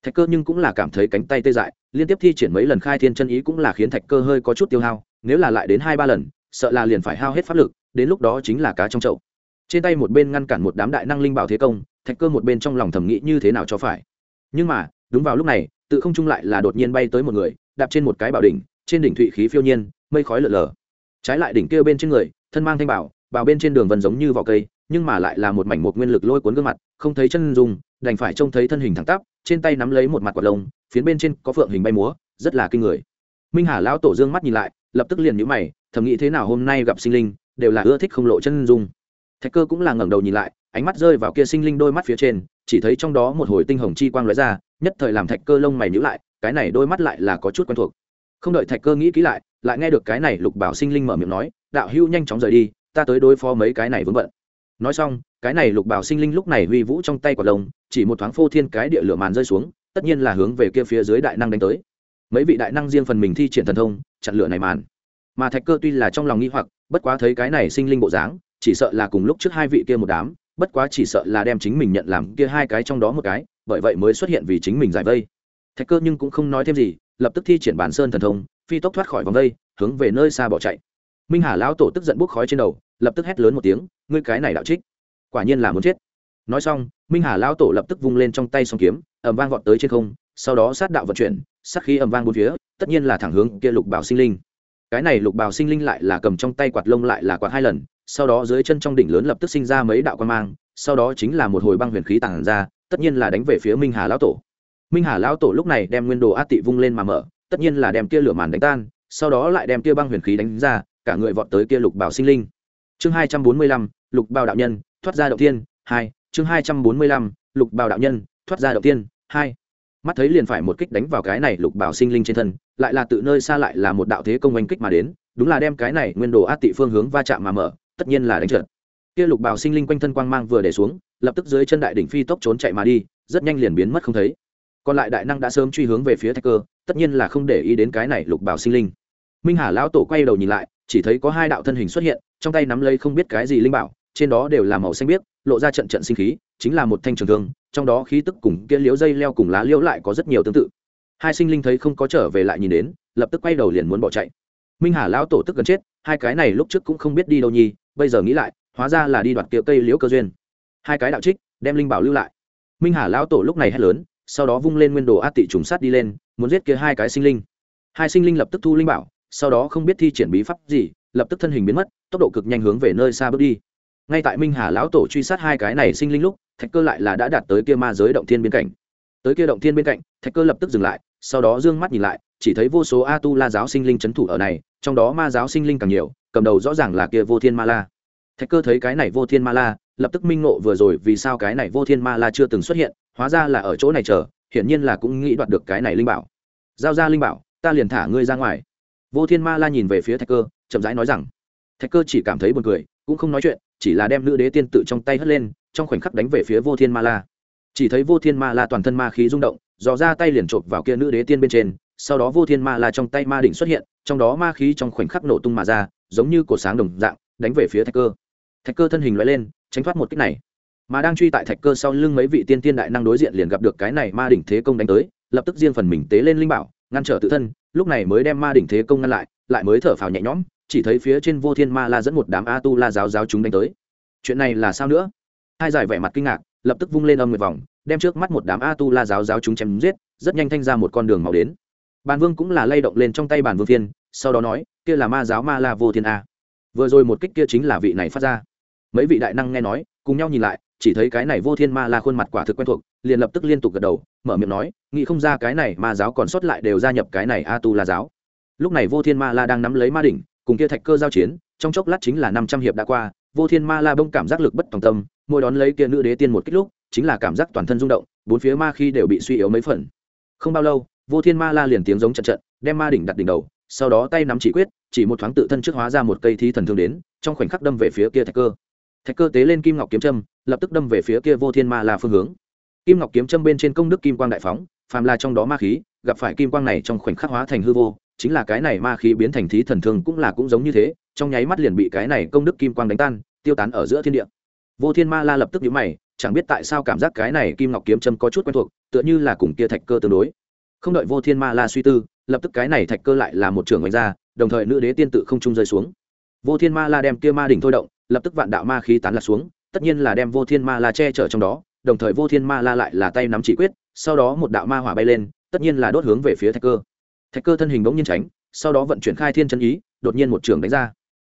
Thạch cơ nhưng cũng là cảm thấy cánh tay tê dại, liên tiếp thi triển mấy lần khai thiên chân ý cũng là khiến thạch cơ hơi có chút tiêu hao, nếu là lại đến hai ba lần, sợ là liền phải hao hết pháp lực, đến lúc đó chính là cá trong chậu trên tay một bên ngăn cản một đám đại năng linh bảo thế công, thạch cơ một bên trong lòng thầm nghĩ như thế nào cho phải. Nhưng mà, đúng vào lúc này, tự không trung lại là đột nhiên bay tới một người, đạp trên một cái bảo đỉnh, trên đỉnh thụy khí phiêu nhiên, mây khói lở lở. Trái lại đỉnh kia bên trên người, thân mang thanh bảo bảo bên trên đường vần giống như vỏ cây, nhưng mà lại là một mảnh một nguyên lực lôi cuốn gương mặt, không thấy chân dùng đành phải trông thấy thân hình thẳng tắp, trên tay nắm lấy một mặt quạt lông phiến bên trên có phượng hình bay múa, rất là kinh người. Minh hà lão tổ dương mắt nhìn lại, lập tức liền nhíu mày, thầm nghĩ thế nào hôm nay gặp sinh linh, đều là ưa thích không lộ chân dung thạch cơ cũng là ngẩng đầu nhìn lại, ánh mắt rơi vào kia sinh linh đôi mắt phía trên, chỉ thấy trong đó một hồi tinh hồng chi quang lóe ra, nhất thời làm thạch cơ lông mày nhíu lại, cái này đôi mắt lại là có chút quen thuộc. Không đợi thạch cơ nghĩ kỹ lại lại nghe được cái này lục bảo sinh linh mở miệng nói, đạo hưu nhanh chóng rời đi, ta tới đối phó mấy cái này vướng bận. Nói xong, cái này lục bảo sinh linh lúc này huy vũ trong tay quả lông, chỉ một thoáng phô thiên cái địa lửa màn rơi xuống, tất nhiên là hướng về kia phía dưới đại năng đánh tới. Mấy vị đại năng riêng phần mình thi triển thần thông, chặn lửa này màn. Mà thạch cơ tuy là trong lòng nghi hoặc, bất quá thấy cái này sinh linh bộ dáng chỉ sợ là cùng lúc trước hai vị kia một đám, bất quá chỉ sợ là đem chính mình nhận làm kia hai cái trong đó một cái, bởi vậy mới xuất hiện vì chính mình giải vây. Thạch cơ nhưng cũng không nói thêm gì, lập tức thi triển bản sơn thần thông, phi tốc thoát khỏi vòng vây, hướng về nơi xa bỏ chạy. Minh hà lão tổ tức giận bốc khói trên đầu, lập tức hét lớn một tiếng, ngươi cái này đạo trích, quả nhiên là muốn chết. Nói xong, minh hà lão tổ lập tức vung lên trong tay song kiếm ẩm vang vọt tới trên không, sau đó sát đạo vận chuyển, sát khí ẩm vang bốn phía, tất nhiên là thẳng hướng kia lục bảo sinh linh. Cái này lục bảo sinh linh lại là cầm trong tay quạt lông lại là quạt hai lần sau đó dưới chân trong đỉnh lớn lập tức sinh ra mấy đạo quan mang, sau đó chính là một hồi băng huyền khí tản ra, tất nhiên là đánh về phía minh hà lão tổ. Minh hà lão tổ lúc này đem nguyên đồ át tị vung lên mà mở, tất nhiên là đem kia lửa màn đánh tan, sau đó lại đem kia băng huyền khí đánh ra, cả người vọt tới kia lục bảo sinh linh. Chương hai trăm bốn mươi lăm, lục bảo đạo nhân, thoát ra đầu tiên hai, chương hai trăm bốn mươi lăm, lục bảo đạo nhân, thoát ra đầu tiên hai. Mắt thấy liền phải một kích đánh vào cái này lục bảo sinh linh trên thân, lại là tự nơi xa lại là một đạo thế công oanh kích mà đến, đúng là đem cái này nguyên đồ át tị phương hướng va chạm mà mở tất nhiên là đánh trượt. Kia lục bào sinh linh quanh thân quang mang vừa để xuống, lập tức dưới chân đại đỉnh phi tốc trốn chạy mà đi, rất nhanh liền biến mất không thấy. Còn lại đại năng đã sớm truy hướng về phía thạch cơ, tất nhiên là không để ý đến cái này lục bào sinh linh. Minh hà lão tổ quay đầu nhìn lại, chỉ thấy có hai đạo thân hình xuất hiện, trong tay nắm lấy không biết cái gì linh bảo, trên đó đều là màu xanh biếc, lộ ra trận trận sinh khí, chính là một thanh trường thương, trong đó khí tức cùng kia liếu dây leo cùng lá liễu lại có rất nhiều tương tự. Hai sinh linh thấy không có trở về lại nhìn đến, lập tức quay đầu liền muốn bỏ chạy. Minh hà lão tổ tức gần chết, hai cái này lúc trước cũng không biết đi đâu nhi bây giờ nghĩ lại, hóa ra là đi đoạt kia cây liễu cơ duyên. Hai cái đạo trích, đem linh bảo lưu lại. Minh hà lão tổ lúc này hét lớn, sau đó vung lên nguyên đồ át tị trùng sát đi lên, muốn giết kia hai cái sinh linh. Hai sinh linh lập tức thu linh bảo, sau đó không biết thi triển bí pháp gì, lập tức thân hình biến mất, tốc độ cực nhanh hướng về nơi xa bước đi. Ngay tại minh hà lão tổ truy sát hai cái này sinh linh lúc, thạch cơ lại là đã đạt tới kia ma giới động thiên bên cạnh. Tới kia động thiên bên cạnh, thạch cơ lập tức dừng lại, sau đó d ư ơ n g mắt nhìn lại, chỉ thấy vô số a tu la giáo sinh linh c h ấ n thủ ở này, trong đó ma giáo sinh linh càng nhiều cầm đầu rõ ràng là kia vô thiên ma la. Thạch cơ thấy cái này vô thiên ma la, lập tức minh ngộ vừa rồi vì sao cái này vô thiên ma la chưa từng xuất hiện, hóa ra là ở chỗ này chờ, hiển nhiên là cũng nghĩ đoạt được cái này linh bảo. Giao ra linh bảo, ta liền thả ngươi ra ngoài. Vô thiên ma la nhìn về phía thạch cơ, chậm rãi nói rằng. Thạch cơ chỉ cảm thấy buồn cười, cũng không nói chuyện, chỉ là đem nữ đế tiên tự trong tay hất lên, trong khoảnh khắc đánh về phía vô thiên ma la. Chỉ thấy vô thiên ma la toàn thân ma khí rung động, dò ra tay liền chộp vào kia nữ đế tiên bên trên sau đó vô thiên ma la trong tay ma đỉnh xuất hiện, trong đó ma khí trong khoảnh khắc nổ tung mà ra, giống như cổ sáng đồng dạng, đánh về phía thạch cơ. Thạch cơ thân hình loại lên, tránh thoát một kích này. Mà đang truy tại thạch cơ sau lưng mấy vị tiên tiên đại năng đối diện liền gặp được cái này ma đỉnh thế công đánh tới, lập tức riêng phần mình tế lên linh bảo, ngăn trở tự thân, lúc này mới đem ma đỉnh thế công ngăn lại lại mới thở phào nhẹ nhõm, chỉ thấy phía trên vô thiên ma la dẫn một đám a tu la giáo giáo chúng đánh tới. Chuyện này là sao nữa? Hai giải vẻ mặt kinh ngạc, lập tức vung lên âm nguyệt vòng, đem trước mắt một đám a tu la giáo giáo chúng chém giết, rất nhanh thanh ra một con đường màu đến bàn vương cũng là lay động lên trong tay bàn vương phiên, sau đó nói, kia là ma giáo ma la vô thiên a. Vừa rồi một kích kia chính là vị này phát ra. Mấy vị đại năng nghe nói, cùng nhau nhìn lại, chỉ thấy cái này vô thiên ma la khuôn mặt quả thực quen thuộc, liền lập tức liên tục gật đầu, mở miệng nói, nghĩ không ra cái này ma giáo còn sót lại đều gia nhập cái này a tu la giáo. Lúc này vô thiên ma la đang nắm lấy ma đỉnh, cùng kia thạch cơ giao chiến, trong chốc lát chính là năm trăm hiệp đã qua, vô thiên ma la bông cảm giác lực bất tòng tâm môi đón lấy kia nữ đế tiên một kích lúc, chính là cảm giác toàn thân rung động, bốn phía ma khi đều bị suy yếu mấy phần. Không bao lâu vô thiên ma la liền tiếng giống trận trận, đem ma đỉnh đặt đỉnh đầu, sau đó tay nắm chỉ quyết, chỉ một thoáng tự thân trước hóa ra một cây thí thần thương đến, trong khoảnh khắc đâm về phía kia thạch cơ. Thạch cơ tế lên kim ngọc kiếm trâm lập tức đâm về phía kia vô thiên ma la phương hướng. Kim ngọc kiếm trâm bên trên công đức kim quang đại phóng, phàm là trong đó ma khí, gặp phải kim quang này trong khoảnh khắc hóa thành hư vô, chính là cái này ma khí biến thành thí thần thương cũng là cũng giống như thế, trong nháy mắt liền bị cái này công đức kim quang đánh tan, tiêu tán ở giữa thiên địa. Vô thiên ma la lập tức nhíu mày, chẳng biết tại sao cảm giác cái này kim ngọc kiếm châm có chút quen thuộc, tựa như là cùng kia thạch cơ tương đối không đợi vô thiên ma la suy tư, lập tức cái này thạch cơ lại là một trưởng đánh ra, đồng thời nữ đế tiên tự không trung rơi xuống. Vô thiên ma la đem kia ma đỉnh thôi động, lập tức vạn đạo ma khí tán lạc xuống, tất nhiên là đem vô thiên ma la che chở trong đó, đồng thời vô thiên ma la lại là tay nắm chỉ quyết, sau đó một đạo ma hỏa bay lên, tất nhiên là đốt hướng về phía thạch cơ. Thạch cơ thân hình bỗng nhiên tránh, sau đó vận chuyển khai thiên chân ý, đột nhiên một trường đánh ra.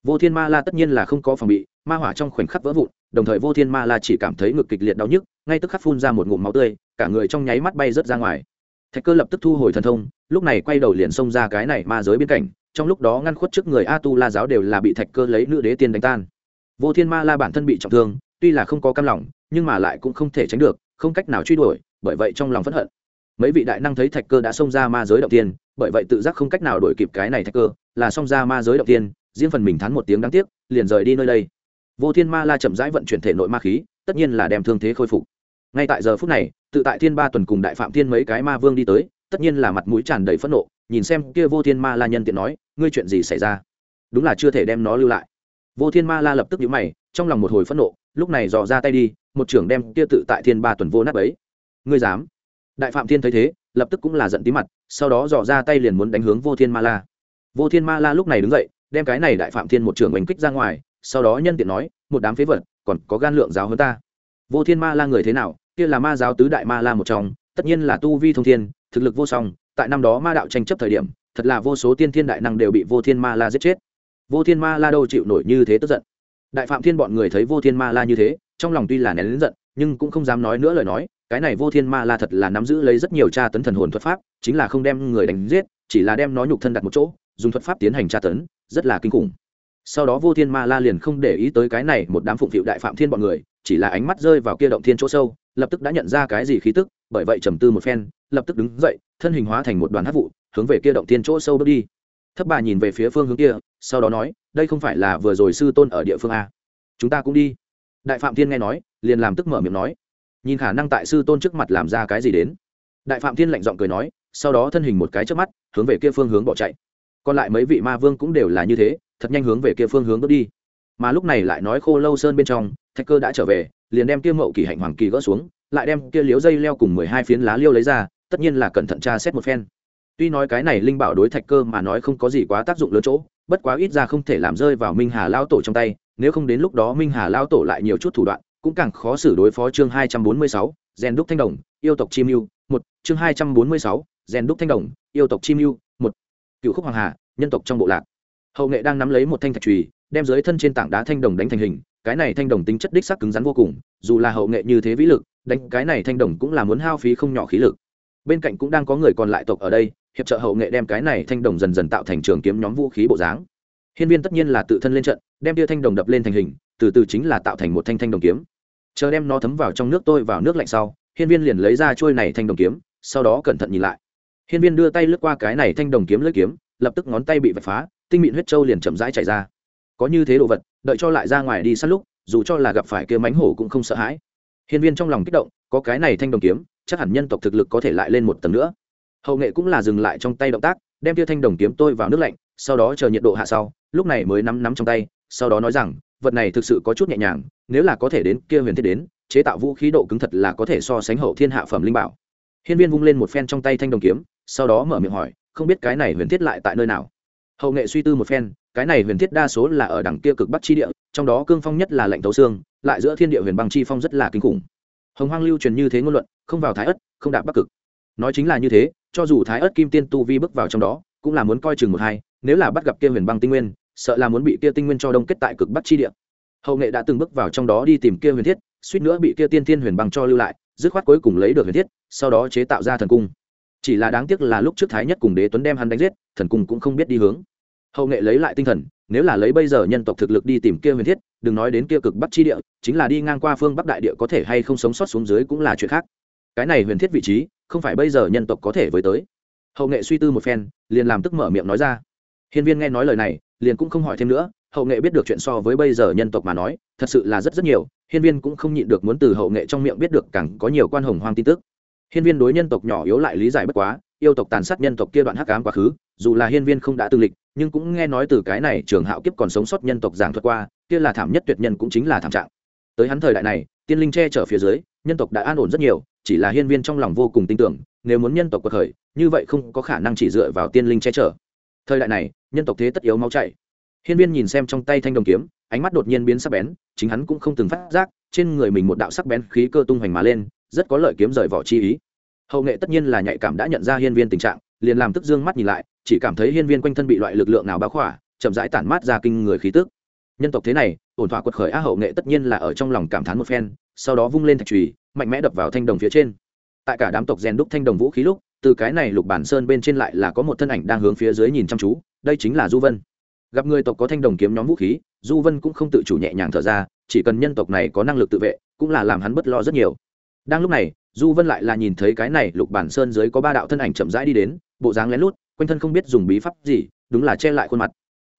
Vô thiên ma la tất nhiên là không có phòng bị, ma hỏa trong khoảnh khắc vỡ vụn, đồng thời vô thiên ma la chỉ cảm thấy ngực kịch liệt đau nhức, ngay tức khắc phun ra một ngụm máu tươi, cả người trong nháy mắt bay rớt ra ngoài thạch cơ lập tức thu hồi thần thông, lúc này quay đầu liền xông ra cái này ma giới bên cạnh trong lúc đó ngăn khuất trước người a tu la giáo đều là bị thạch cơ lấy nữ đế tiên đánh tan. Vô thiên ma la bản thân bị trọng thương, tuy là không có cam lòng, nhưng mà lại cũng không thể tránh được, không cách nào truy đuổi, bởi vậy trong lòng phẫn hận. Mấy vị đại năng thấy thạch cơ đã xông ra ma giới động tiên, bởi vậy tự giác không cách nào đuổi kịp cái này thạch cơ, là xông ra ma giới động tiên, riêng phần mình thắn một tiếng đáng tiếc, liền rời đi nơi đây. Vô thiên ma la chậm rãi vận chuyển thể nội ma khí, tất nhiên là đem thương thế khôi phục ngay tại giờ phút này, tự tại thiên ba tuần cùng đại phạm thiên mấy cái ma vương đi tới, tất nhiên là mặt mũi tràn đầy phẫn nộ, nhìn xem kia vô thiên ma la nhân tiện nói, ngươi chuyện gì xảy ra? Đúng là chưa thể đem nó lưu lại. Vô thiên ma la lập tức nhíu mày, trong lòng một hồi phẫn nộ, lúc này dò ra tay đi, một trưởng đem kia tự tại thiên ba tuần vô nát ấy. Ngươi dám? Đại phạm thiên thấy thế, lập tức cũng là giận tí mặt, sau đó dò ra tay liền muốn đánh hướng vô thiên ma la. Vô thiên ma la lúc này đứng dậy, đem cái này đại phạm thiên một trưởng oanh kích ra ngoài, sau đó nhân tiện nói, một đám phế vật, còn có gan lượng giáo hơn ta vô thiên ma la người thế nào, kia là ma giáo tứ đại ma la một trong, tất nhiên là tu vi thông thiên, thực lực vô song, tại năm đó ma đạo tranh chấp thời điểm, thật là vô số tiên thiên đại năng đều bị vô thiên ma la giết chết. Vô thiên ma la đâu chịu nổi như thế tức giận. Đại phạm thiên bọn người thấy vô thiên ma la như thế, trong lòng tuy là nén lớn giận, nhưng cũng không dám nói nữa lời nói, cái này vô thiên ma la thật là nắm giữ lấy rất nhiều tra tấn thần hồn thuật pháp, chính là không đem người đánh giết, chỉ là đem nó nhục thân đặt một chỗ, dùng thuật pháp tiến hành tra tấn, rất là kinh khủng. Sau đó vô thiên ma la liền không để ý tới cái này một đám phụng phịu đại phạm thiên bọn người chỉ là ánh mắt rơi vào kia động thiên chỗ sâu, lập tức đã nhận ra cái gì khí tức, bởi vậy trầm tư một phen, lập tức đứng dậy, thân hình hóa thành một đoàn hát vụ, hướng về kia động thiên chỗ sâu bước đi. Thấp bà nhìn về phía phương hướng kia, sau đó nói, đây không phải là vừa rồi sư tôn ở địa phương a. Chúng ta cũng đi. Đại phạm thiên nghe nói, liền làm tức mở miệng nói, nhìn khả năng tại sư tôn trước mặt làm ra cái gì đến. Đại phạm thiên lạnh giọng cười nói, sau đó thân hình một cái trước mắt, hướng về kia phương hướng bỏ chạy. Còn lại mấy vị ma vương cũng đều là như thế, thật nhanh hướng về kia phương hướng bước đi. Mà lúc này lại nói khô lâu sơn bên trong thạch cơ đã trở về, liền đem kia mậu kỳ hạnh hoàng kỳ gỡ xuống, lại đem kia liếu dây leo cùng mười hai phiến lá liêu lấy ra, tất nhiên là cẩn thận tra xét một phen. Tuy nói cái này linh bảo đối thạch cơ mà nói không có gì quá tác dụng lớn chỗ, bất quá ít ra không thể làm rơi vào minh hà lao tổ trong tay, nếu không đến lúc đó minh hà lao tổ lại nhiều chút thủ đoạn, cũng càng khó xử đối phó chương hai trăm bốn mươi sáu rèn đúc thanh đồng, yêu tộc chim yêu, một, chương hai trăm bốn mươi sáu rèn đúc thanh đồng, yêu tộc chim yêu, một, cựu khúc hoàng hà, nhân tộc trong bộ lạc. Hậu nghệ đang nắm lấy một thanh thạch trùy đem dưới thân trên tảng đá thanh đồng đánh thành hình cái này thanh đồng tính chất đích sắc cứng rắn vô cùng, dù là hậu nghệ như thế vĩ lực, đánh cái này thanh đồng cũng là muốn hao phí không nhỏ khí lực. Bên cạnh cũng đang có người còn lại tộc ở đây, hiệp trợ hậu nghệ đem cái này thanh đồng dần dần tạo thành trường kiếm nhóm vũ khí bộ dáng. Hiên viên tất nhiên là tự thân lên trận, đem tia thanh đồng đập lên thành hình, từ từ chính là tạo thành một thanh thanh đồng kiếm. Chờ đem nó thấm vào trong nước tôi vào nước lạnh sau, hiên viên liền lấy ra trôi này thanh đồng kiếm, sau đó cẩn thận nhìn lại. Hiên viên đưa tay lướt qua cái này thanh đồng kiếm lưỡi kiếm, lập tức ngón tay bị vạch phá, tinh mịn huyết trâu liền chậm rãi chảy ra. Có như thế đồ vật đợi cho lại ra ngoài đi săn lúc, dù cho là gặp phải kia mánh hổ cũng không sợ hãi. Hiên viên trong lòng kích động, có cái này thanh đồng kiếm, chắc hẳn nhân tộc thực lực có thể lại lên một tầng nữa. Hậu nghệ cũng là dừng lại trong tay động tác, đem tia thanh đồng kiếm tôi vào nước lạnh, sau đó chờ nhiệt độ hạ sau, lúc này mới nắm nắm trong tay, sau đó nói rằng, vật này thực sự có chút nhẹ nhàng, nếu là có thể đến kia huyền thiết đến, chế tạo vũ khí độ cứng thật là có thể so sánh hậu thiên hạ phẩm linh bảo. Hiên viên vung lên một phen trong tay thanh đồng kiếm, sau đó mở miệng hỏi, không biết cái này huyền thiết lại tại nơi nào? Hậu nghệ suy tư một phen cái này huyền thiết đa số là ở đằng kia cực bắc chi địa, trong đó cương phong nhất là lạnh thấu xương, lại giữa thiên địa huyền băng chi phong rất là kinh khủng. Hồng hoang lưu truyền như thế ngôn luận, không vào thái ất, không đạt bắc cực. Nói chính là như thế, cho dù thái ất kim tiên tu vi bước vào trong đó, cũng là muốn coi chừng một hai, nếu là bắt gặp kia huyền băng tinh nguyên, sợ là muốn bị kia tinh nguyên cho đông kết tại cực bắc chi địa. Hậu nghệ đã từng bước vào trong đó đi tìm kia huyền thiết, suýt nữa bị kia tiên thiên huyền băng cho lưu lại, dứt khoát cuối cùng lấy được huyền thiết, sau đó chế tạo ra thần cung. Chỉ là đáng tiếc là lúc trước thái nhất cùng đế tuấn đem hắn đánh giết, thần cung cũng không biết đi hướng hậu nghệ lấy lại tinh thần, nếu là lấy bây giờ nhân tộc thực lực đi tìm kia huyền thiết, đừng nói đến kia cực bắc chi địa, chính là đi ngang qua phương bắc đại địa có thể hay không sống sót xuống dưới cũng là chuyện khác. Cái này huyền thiết vị trí, không phải bây giờ nhân tộc có thể với tới. Hậu nghệ suy tư một phen, liền làm tức mở miệng nói ra. Hiên viên nghe nói lời này, liền cũng không hỏi thêm nữa, hậu nghệ biết được chuyện so với bây giờ nhân tộc mà nói, thật sự là rất rất nhiều, hiên viên cũng không nhịn được muốn từ hậu nghệ trong miệng biết được càng có nhiều quan hồng hoang tin tức. Hiên viên đối nhân tộc nhỏ yếu lại lý giải bất quá, yêu tộc tàn sát nhân tộc kia đoạn hắc ám quá khứ, dù là hiên viên không đã tư lịch nhưng cũng nghe nói từ cái này trường hạo kiếp còn sống sót nhân tộc giảng thuật qua, kia là thảm nhất tuyệt nhân cũng chính là thảm trạng. Tới hắn thời đại này, tiên linh che chở phía dưới, nhân tộc đã an ổn rất nhiều, chỉ là hiên viên trong lòng vô cùng tin tưởng, nếu muốn nhân tộc cuộc khởi, như vậy không có khả năng chỉ dựa vào tiên linh che chở. Thời đại này, nhân tộc thế tất yếu máu chảy. Hiên viên nhìn xem trong tay thanh đồng kiếm, ánh mắt đột nhiên biến sắc bén, chính hắn cũng không từng phát giác, trên người mình một đạo sắc bén khí cơ tung hoành mà lên, rất có lợi kiếm rời vỏ chi ý. Hậu nghệ tất nhiên là nhạy cảm đã nhận ra hiên viên tình trạng liền làm tức dương mắt nhìn lại, chỉ cảm thấy hiên viên quanh thân bị loại lực lượng nào báo khỏa, chậm rãi tản mát ra kinh người khí tức. Nhân tộc thế này, ổn thỏa quật khởi á hậu nghệ tất nhiên là ở trong lòng cảm thán một phen, sau đó vung lên thạch trùy mạnh mẽ đập vào thanh đồng phía trên. Tại cả đám tộc rèn đúc thanh đồng vũ khí lúc, từ cái này lục bản sơn bên trên lại là có một thân ảnh đang hướng phía dưới nhìn chăm chú, đây chính là du vân. Gặp người tộc có thanh đồng kiếm nhóm vũ khí, du vân cũng không tự chủ nhẹ nhàng thở ra, chỉ cần nhân tộc này có năng lực tự vệ, cũng là làm hắn bất lo rất nhiều. Đang lúc này, du vân lại là nhìn thấy cái này lục bản sơn dưới có ba đạo thân ảnh chậm rãi đi đến bộ dáng lén lút, quanh thân không biết dùng bí pháp gì, đúng là che lại khuôn mặt.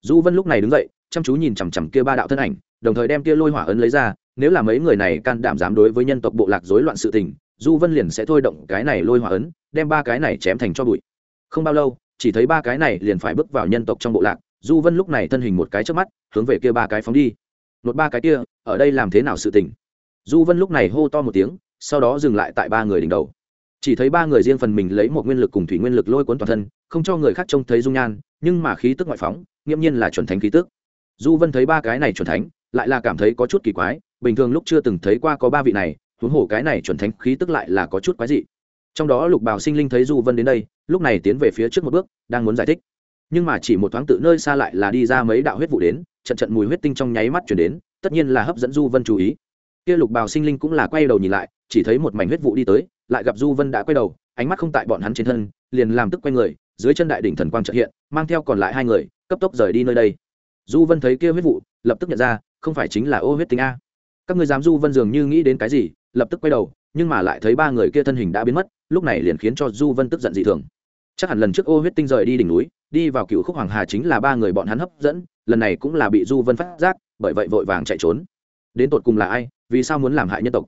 Du vân lúc này đứng dậy, chăm chú nhìn chằm chằm kia ba đạo thân ảnh, đồng thời đem kia lôi hỏa ấn lấy ra, nếu là mấy người này can đảm dám đối với nhân tộc bộ lạc rối loạn sự tình du vân liền sẽ thôi động cái này lôi hỏa ấn, đem ba cái này chém thành cho bụi. Không bao lâu, chỉ thấy ba cái này liền phải bước vào nhân tộc trong bộ lạc du vân lúc này thân hình một cái trước mắt, hướng về kia ba cái phóng đi. Một ba cái kia, ở đây làm thế nào sự tình? Du vân lúc này hô to một tiếng, sau đó dừng lại tại ba người đỉnh đầu chỉ thấy ba người riêng phần mình lấy một nguyên lực cùng thủy nguyên lực lôi cuốn toàn thân, không cho người khác trông thấy dung nhan, nhưng mà khí tức ngoại phóng, nghiễm nhiên là chuẩn thánh khí tức. Du vân thấy ba cái này chuẩn thánh, lại là cảm thấy có chút kỳ quái, bình thường lúc chưa từng thấy qua có ba vị này, huống hồ cái này chuẩn thánh khí tức lại là có chút quái dị. Trong đó lục bảo sinh linh thấy du vân đến đây, lúc này tiến về phía trước một bước, đang muốn giải thích. Nhưng mà chỉ một thoáng tự nơi xa lại là đi ra mấy đạo huyết vụ đến, trận trận mùi huyết tinh trong nháy mắt chuyển đến, tất nhiên là hấp dẫn du vân chú ý. Kia lục bào sinh linh cũng là quay đầu nhìn lại, chỉ thấy một mảnh huyết vụ đi tới lại gặp du vân đã quay đầu, ánh mắt không tại bọn hắn trên thân, liền làm tức quay người, dưới chân đại đỉnh thần quang trợ hiện, mang theo còn lại hai người, cấp tốc rời đi nơi đây. Du vân thấy kia huyết vụ, lập tức nhận ra, không phải chính là ô huyết tinh a. Các người dám du vân dường như nghĩ đến cái gì, lập tức quay đầu, nhưng mà lại thấy ba người kia thân hình đã biến mất, lúc này liền khiến cho du vân tức giận dị thường. Chắc hẳn lần trước ô huyết tinh rời đi đỉnh núi, đi vào cựu khúc hoàng hà chính là ba người bọn hắn hấp dẫn, lần này cũng là bị du vân phát giác, bởi vậy vội vàng chạy trốn. Đến tột cùng là ai, vì sao muốn làm hại nhân tộc?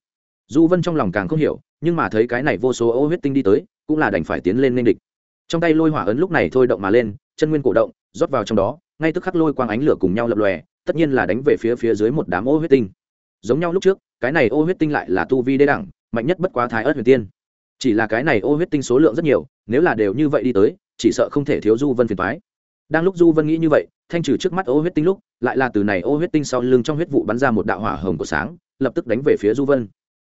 Du vân trong lòng càng không hiểu nhưng mà thấy cái này vô số ô huyết tinh đi tới, cũng là đành phải tiến lên nên địch. Trong tay lôi hỏa ấn lúc này thôi động mà lên, chân nguyên cổ động, rót vào trong đó, ngay tức khắc lôi quang ánh lửa cùng nhau lập lòe, tất nhiên là đánh về phía phía dưới một đám ô huyết tinh. Giống nhau lúc trước, cái này ô huyết tinh lại là tu vi đê đẳng, mạnh nhất bất quá thái ớt huyền tiên. Chỉ là cái này ô huyết tinh số lượng rất nhiều, nếu là đều như vậy đi tới, chỉ sợ không thể thiếu du vân phiền thoái đang lúc du vân nghĩ như vậy, thanh trừ trước mắt ô huyết tinh lúc, lại là từ này ô huyết tinh sau lưng trong huyết vụ bắn ra một đạo hỏa hồng của sáng, lập tức đánh về phía du vân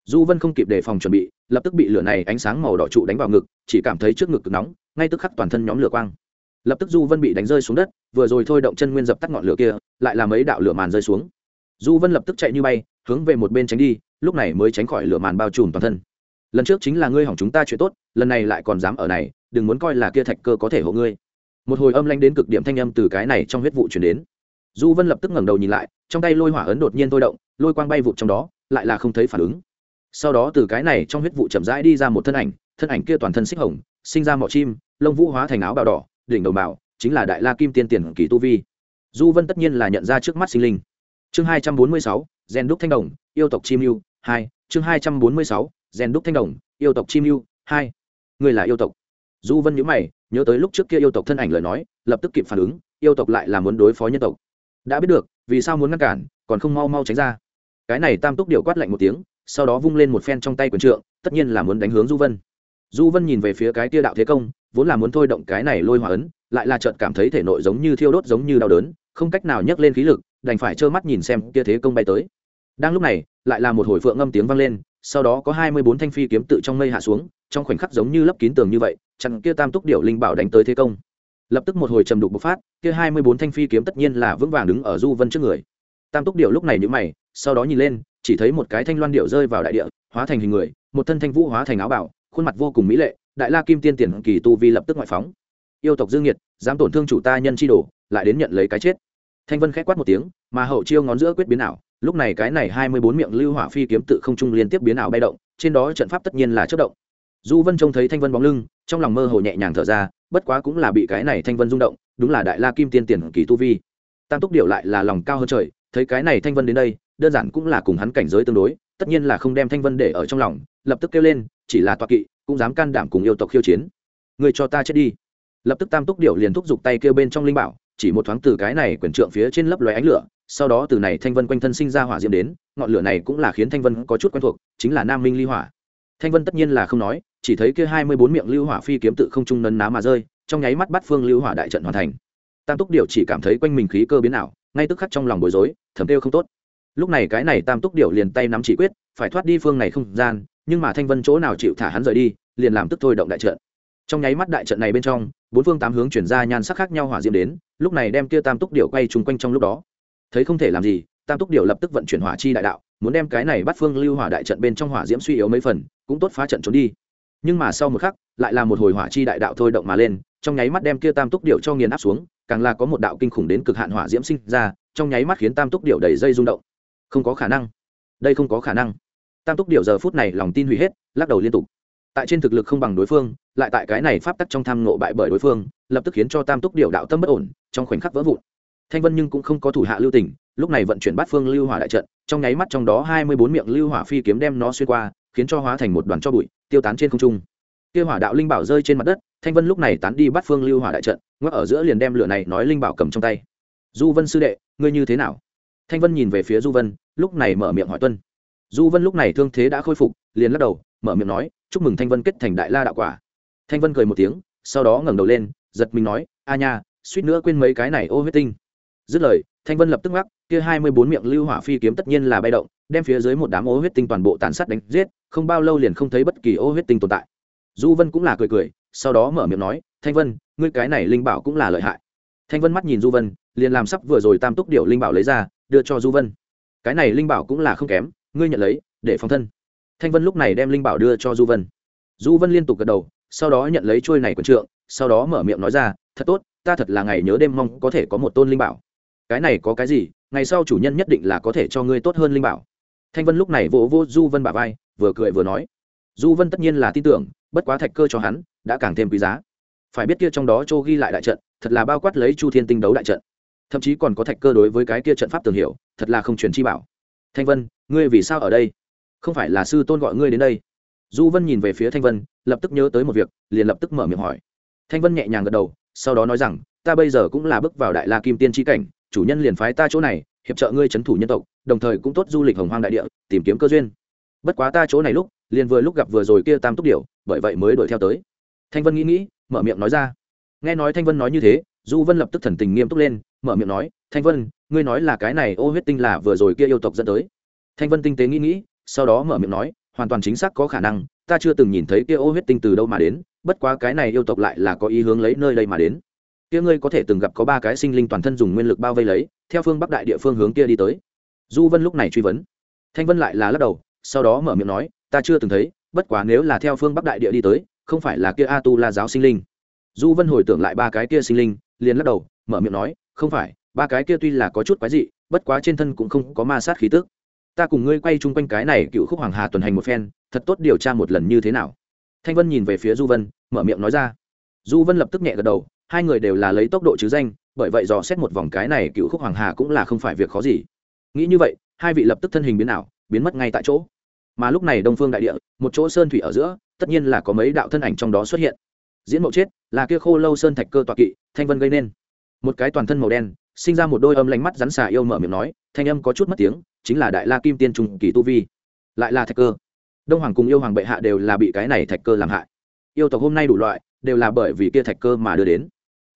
du vân không kịp đề phòng chuẩn bị, lập tức bị lửa này ánh sáng màu đỏ trụ đánh vào ngực, chỉ cảm thấy trước ngực cực nóng, ngay tức khắc toàn thân nhóm lửa quang. Lập tức du vân bị đánh rơi xuống đất, vừa rồi thôi động chân nguyên dập tắt ngọn lửa kia, lại là mấy đạo lửa màn rơi xuống. Du vân lập tức chạy như bay, hướng về một bên tránh đi, lúc này mới tránh khỏi lửa màn bao trùm toàn thân. Lần trước chính là ngươi hỏng chúng ta chuyện tốt, lần này lại còn dám ở này, đừng muốn coi là kia thạch cơ có thể hộ ngươi. Một hồi âm lanh đến cực điểm thanh âm từ cái này trong huyết vụ chuyển đến. Du vân lập tức ngẩng đầu nhìn lại, trong tay lôi hỏa ấn đột nhiên thôi động, lôi quang bay vụt trong đó, lại là không thấy phản ứng sau đó từ cái này trong huyết vụ chậm rãi đi ra một thân ảnh thân ảnh kia toàn thân xích hồng, sinh ra mỏ chim, lông vũ hóa thành áo bào đỏ, đỉnh đầu bào chính là đại la kim tiên tiền kỳ tu vi. Du vân tất nhiên là nhận ra trước mắt sinh linh. Chương hai trăm bốn mươi sáu, gen đúc thanh đồng, yêu tộc chim yêu, hai, chương hai trăm bốn mươi sáu, gen đúc thanh đồng, yêu tộc chim yêu, hai. Người là yêu tộc. Du vân nhữ mày, nhớ tới lúc trước kia yêu tộc thân ảnh lời nói, lập tức kịp phản ứng, yêu tộc lại là muốn đối phó nhân tộc. Đã biết được, vì sao muốn ngăn cản, còn không mau mau tránh ra. Cái này tam túc điệu quát lạnh một tiếng sau đó vung lên một phen trong tay quyền trượng, tất nhiên là muốn đánh hướng du vân. Du vân nhìn về phía cái tia đạo thế công, vốn là muốn thôi động cái này lôi hỏa ấn, lại là chợt cảm thấy thể nội giống như thiêu đốt giống như đau đớn, không cách nào nhấc lên khí lực, đành phải trơ mắt nhìn xem kia thế công bay tới. Đang lúc này, lại là một hồi phượng ngâm tiếng vang lên, sau đó có hai mươi bốn thanh phi kiếm tự trong mây hạ xuống, trong khoảnh khắc giống như lấp kín tường như vậy, chặn kia tam túc điệu linh bảo đánh tới thế công. Lập tức một hồi trầm đục bộc phát, kia hai mươi bốn thanh phi kiếm tất nhiên là vững vàng đứng ở du vân trước người. Tam túc điệu lúc này nhữ mày, sau đó nhìn lên chỉ thấy một cái thanh loan điệu rơi vào đại địa, hóa thành hình người, một thân thanh vũ hóa thành áo bảo, khuôn mặt vô cùng mỹ lệ, đại la kim tiên tiền kỳ tu vi lập tức ngoại phóng. Yêu tộc dương nhiệt, dám tổn thương chủ ta nhân chi đồ, lại đến nhận lấy cái chết. Thanh vân khẽ quát một tiếng, mà hậu chiêu ngón giữa quyết biến ảo, lúc này cái này hai mươi bốn miệng lưu hỏa phi kiếm tự không trung liên tiếp biến ảo bay động, trên đó trận pháp tất nhiên là chất động. Du vân trông thấy thanh vân bóng lưng, trong lòng mơ hồ nhẹ nhàng thở ra, bất quá cũng là bị cái này thanh vân rung động, đúng là đại la kim tiên tiền kỳ tu vi. Tam túc điệu lại là lòng cao hơn trời, thấy cái này thanh vân đến đây đơn giản cũng là cùng hắn cảnh giới tương đối, tất nhiên là không đem thanh vân để ở trong lòng, lập tức kêu lên, chỉ là toa kỵ, cũng dám can đảm cùng yêu tộc khiêu chiến. Người cho ta chết đi. Lập tức tam túc điệu liền thúc giục tay kêu bên trong linh bảo, chỉ một thoáng từ cái này quyển trượng phía trên lấp loé ánh lửa, sau đó từ này thanh vân quanh thân sinh ra hỏa diễm đến, ngọn lửa này cũng là khiến thanh vân có chút quen thuộc, chính là nam minh ly hỏa. Thanh vân tất nhiên là không nói, chỉ thấy kia hai mươi bốn miệng lưu hỏa phi kiếm tự không trung nấn ná mà rơi, trong nháy mắt bắt phương lưu hỏa đại trận hoàn thành. Tam túc điệu chỉ cảm thấy quanh mình khí cơ biến ảo, ngay tức khắc trong lòng bối rối, thầm kêu không tốt lúc này cái này tam túc điệu liền tay nắm chỉ quyết, phải thoát đi phương này không gian, nhưng mà thanh vân chỗ nào chịu thả hắn rời đi, liền làm tức thôi động đại trận. Trong nháy mắt đại trận này bên trong, bốn phương tám hướng chuyển ra nhan sắc khác nhau hỏa diễm đến, lúc này đem kia tam túc điệu quay chung quanh trong lúc đó. Thấy không thể làm gì, tam túc điệu lập tức vận chuyển hỏa chi đại đạo, muốn đem cái này bắt phương lưu hỏa đại trận bên trong hỏa diễm suy yếu mấy phần, cũng tốt phá trận trốn đi. Nhưng mà sau một khắc, lại là một hồi hỏa chi đại đạo thôi động mà lên, trong nháy mắt đem kia tam túc điệu cho nghiền áp xuống, càng là có một đạo kinh khủng đến cực hạn hỏa diễm sinh ra, trong nháy mắt khiến tam túc điệu đầy dây rung động không có khả năng. Đây không có khả năng. Tam túc điệu giờ phút này lòng tin hủy hết, lắc đầu liên tục. Tại trên thực lực không bằng đối phương, lại tại cái này pháp tắc trong tham nộ bại bởi đối phương, lập tức khiến cho tam túc điệu đạo tâm bất ổn, trong khoảnh khắc vỡ vụn. Thanh vân nhưng cũng không có thủ hạ lưu tình, lúc này vận chuyển bát phương lưu hỏa đại trận, trong nháy mắt trong đó hai mươi bốn miệng lưu hỏa phi kiếm đem nó xuyên qua, khiến cho hóa thành một đoàn cho bụi, tiêu tán trên không trung. Kia hỏa đạo linh bảo rơi trên mặt đất, thanh vân lúc này tán đi bắt phương lưu hỏa đại trận, ngoắc ở giữa liền đem lửa này nói linh bảo cầm trong tay. Du vân sư đệ, ngươi như thế nào? Thanh vân nhìn về phía du vân, lúc này mở miệng hỏi tuân. Du vân lúc này thương thế đã khôi phục, liền lắc đầu, mở miệng nói, chúc mừng thanh vân kết thành đại la đạo quả. Thanh vân cười một tiếng, sau đó ngẩng đầu lên, giật mình nói, a nha, suýt nữa quên mấy cái này ô huyết tinh. Dứt lời, thanh vân lập tức ngắc, kia hai mươi bốn miệng lưu hỏa phi kiếm tất nhiên là bay động, đem phía dưới một đám ô huyết tinh toàn bộ tàn sát đánh giết, không bao lâu liền không thấy bất kỳ ô huyết tinh tồn tại. Du vân cũng là cười cười, sau đó mở miệng nói, thanh vân, ngươi cái này linh bảo cũng là lợi hại. Thanh vân mắt nhìn du vân, liền làm sắp vừa rồi tam túc điệu linh bảo lấy ra đưa cho du vân cái này linh bảo cũng là không kém ngươi nhận lấy để phòng thân thanh vân lúc này đem linh bảo đưa cho du vân du vân liên tục gật đầu sau đó nhận lấy trôi này quần trượng sau đó mở miệng nói ra thật tốt ta thật là ngày nhớ đêm mong có thể có một tôn linh bảo cái này có cái gì ngày sau chủ nhân nhất định là có thể cho ngươi tốt hơn linh bảo thanh vân lúc này vỗ vô du vân bà vai vừa cười vừa nói du vân tất nhiên là tin tưởng bất quá thạch cơ cho hắn đã càng thêm quý giá phải biết kia trong đó châu ghi lại đại trận thật là bao quát lấy chu thiên tinh đấu đại trận thậm chí còn có thạch cơ đối với cái kia trận pháp tường hiểu thật là không truyền chi bảo. Thanh vân, ngươi vì sao ở đây? Không phải là sư tôn gọi ngươi đến đây? Du vân nhìn về phía thanh vân, lập tức nhớ tới một việc, liền lập tức mở miệng hỏi. Thanh vân nhẹ nhàng gật đầu, sau đó nói rằng, ta bây giờ cũng là bước vào đại la kim tiên tri cảnh, chủ nhân liền phái ta chỗ này, hiệp trợ ngươi c h ấ n thủ nhân tộc, đồng thời cũng tốt du lịch hồng hoang đại địa, tìm kiếm cơ duyên. Bất quá ta chỗ này lúc, liền vừa lúc gặp vừa rồi kia tam túc điệu bởi vậy mới đuổi theo tới. Thanh vân nghĩ nghĩ, mở miệng nói ra. Nghe nói thanh vân nói như thế du vân lập tức thần tình nghiêm túc lên, mở miệng nói, thanh vân, ngươi nói là cái này ô huyết tinh là vừa rồi kia yêu tộc dẫn tới. Thanh vân tinh tế nghĩ nghĩ, sau đó mở miệng nói, hoàn toàn chính xác có khả năng, ta chưa từng nhìn thấy kia ô huyết tinh từ đâu mà đến, bất quá cái này yêu tộc lại là có ý hướng lấy nơi đây mà đến. Kia ngươi có thể từng gặp có ba cái sinh linh toàn thân dùng nguyên lực bao vây lấy, theo phương bắc đại địa phương hướng kia đi tới. Du vân lúc này truy vấn. Thanh vân lại là lắc đầu, sau đó mở miệng nói, ta chưa từng thấy, bất quá nếu là theo phương bắc đại địa đi tới, không phải là kia a tu la giáo sinh linh. Du vân hồi tưởng lại ba cái kia sinh linh liền lắc đầu, mở miệng nói, không phải, ba cái kia tuy là có chút quái dị, bất quá trên thân cũng không có ma sát khí tức. Ta cùng ngươi quay chung quanh cái này cựu khúc hoàng hà tuần hành một phen, thật tốt điều tra một lần như thế nào. Thanh vân nhìn về phía du vân, mở miệng nói ra. Du vân lập tức nhẹ gật đầu, hai người đều là lấy tốc độ chứ danh, bởi vậy dò xét một vòng cái này cựu khúc hoàng hà cũng là không phải việc khó gì. Nghĩ như vậy, hai vị lập tức thân hình biến ảo, biến mất ngay tại chỗ. Mà lúc này đông phương đại địa, một chỗ sơn thủy ở giữa, tất nhiên là có mấy đạo thân ảnh trong đó xuất hiện diễn mộ chết, là kia khô lâu sơn thạch cơ tọa kỵ, thanh vân gây nên. Một cái toàn thân màu đen, sinh ra một đôi âm lánh mắt rắn xà yêu mở miệng nói, thanh âm có chút mất tiếng, chính là đại la kim tiên trùng kỳ tu vi. Lại là thạch cơ. Đông hoàng cùng yêu hoàng bệ hạ đều là bị cái này thạch cơ làm hại. Yêu tộc hôm nay đủ loại, đều là bởi vì kia thạch cơ mà đưa đến.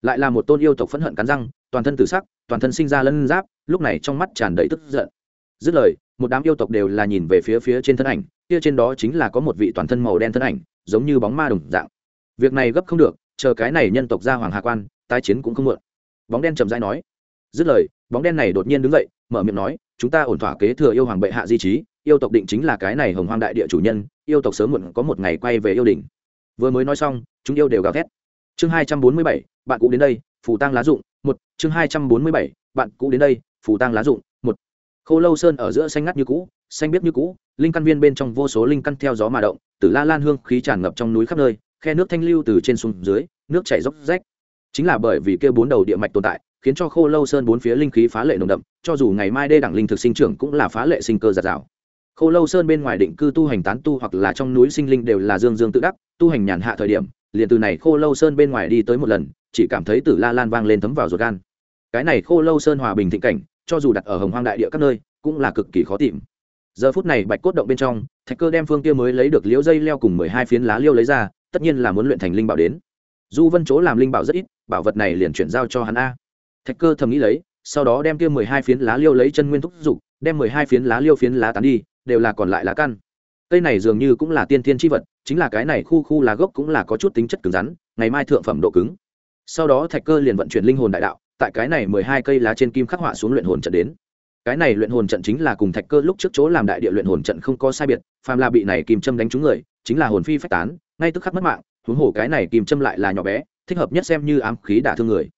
Lại là một tôn yêu tộc phẫn hận cắn răng, toàn thân tử sắc, toàn thân sinh ra lân giáp, lúc này trong mắt tràn đầy tức giận. Dứt lời, một đám yêu tộc đều là nhìn về phía phía trên thân ảnh, kia trên đó chính là có một vị toàn thân màu đen thân ảnh, giống như bóng ma đồng dạng việc này gấp không được, chờ cái này nhân tộc ra hoàng hà quan, tái chiến cũng không muộn. Bóng đen trầm dai nói. Dứt lời, bóng đen này đột nhiên đứng dậy, mở miệng nói, chúng ta ổn thỏa kế thừa yêu hoàng bệ hạ di trí, yêu tộc định chính là cái này hồng hoang đại địa chủ nhân, yêu tộc sớm muộn có một ngày quay về yêu đình vừa mới nói xong, chúng yêu đều gào thét. Chương hai trăm bốn mươi bảy, bạn cũ đến đây phù tăng lá dụng, một. Chương hai trăm bốn mươi bảy, bạn cũ đến đây phù tăng lá dụng, một. Khô lâu sơn ở giữa xanh ngắt như cũ, xanh biếc như cũ, linh căn viên bên trong vô số linh căn theo gió mà động, từ la lan hương khí tràn ngập trong núi khắp nơi khe nước thanh lưu từ trên xuống dưới, nước chảy dốc rách. Chính là bởi vì kia bốn đầu địa mạch tồn tại, khiến cho khô lâu sơn bốn phía linh khí phá lệ nồng đậm, cho dù ngày mai đê đẳng linh thực sinh trưởng cũng là phá lệ sinh cơ giạt rào. Khô lâu sơn bên ngoài định cư tu hành tán tu hoặc là trong núi sinh linh đều là dương dương tự đắc, tu hành nhàn hạ thời điểm, liền từ này khô lâu sơn bên ngoài đi tới một lần, chỉ cảm thấy tử la lan vang lên thấm vào ruột gan. Cái này khô lâu sơn hòa bình thịnh cảnh, cho dù đặt ở hồng hoang đại địa các nơi, cũng là cực kỳ khó tìm. Giờ phút này bạch cốt động bên trong, thạch cơ đem phương kia mới lấy được liễu dây leo cùng mười hai phiến lá liêu lấy ra tất nhiên là muốn luyện thành linh bảo đến. Du vân chỗ làm linh bảo rất ít, bảo vật này liền chuyển giao cho hắn a. Thạch cơ thầm nghĩ lấy, sau đó đem kia mười hai phiến lá liêu lấy chân nguyên thúc dục, đem mười hai phiến lá liêu phiến lá tán đi, đều là còn lại lá căn. Cây này dường như cũng là tiên thiên tri vật, chính là cái này khu khu lá gốc cũng là có chút tính chất cứng rắn, ngày mai thượng phẩm độ cứng. Sau đó thạch cơ liền vận chuyển linh hồn đại đạo, tại cái này mười hai cây lá trên kim khắc họa xuống luyện hồn trận đến. Cái này luyện hồn trận chính là cùng thạch cơ lúc trước chỗ làm đại địa luyện hồn trận không có sai biệt, phàm là bị này kim châm đánh trúng người, chính là hồn phi phách tán ngay tức khắc mất mạng, huống hồ cái này kim châm lại là nhỏ bé, thích hợp nhất xem như ám khí đả thương người.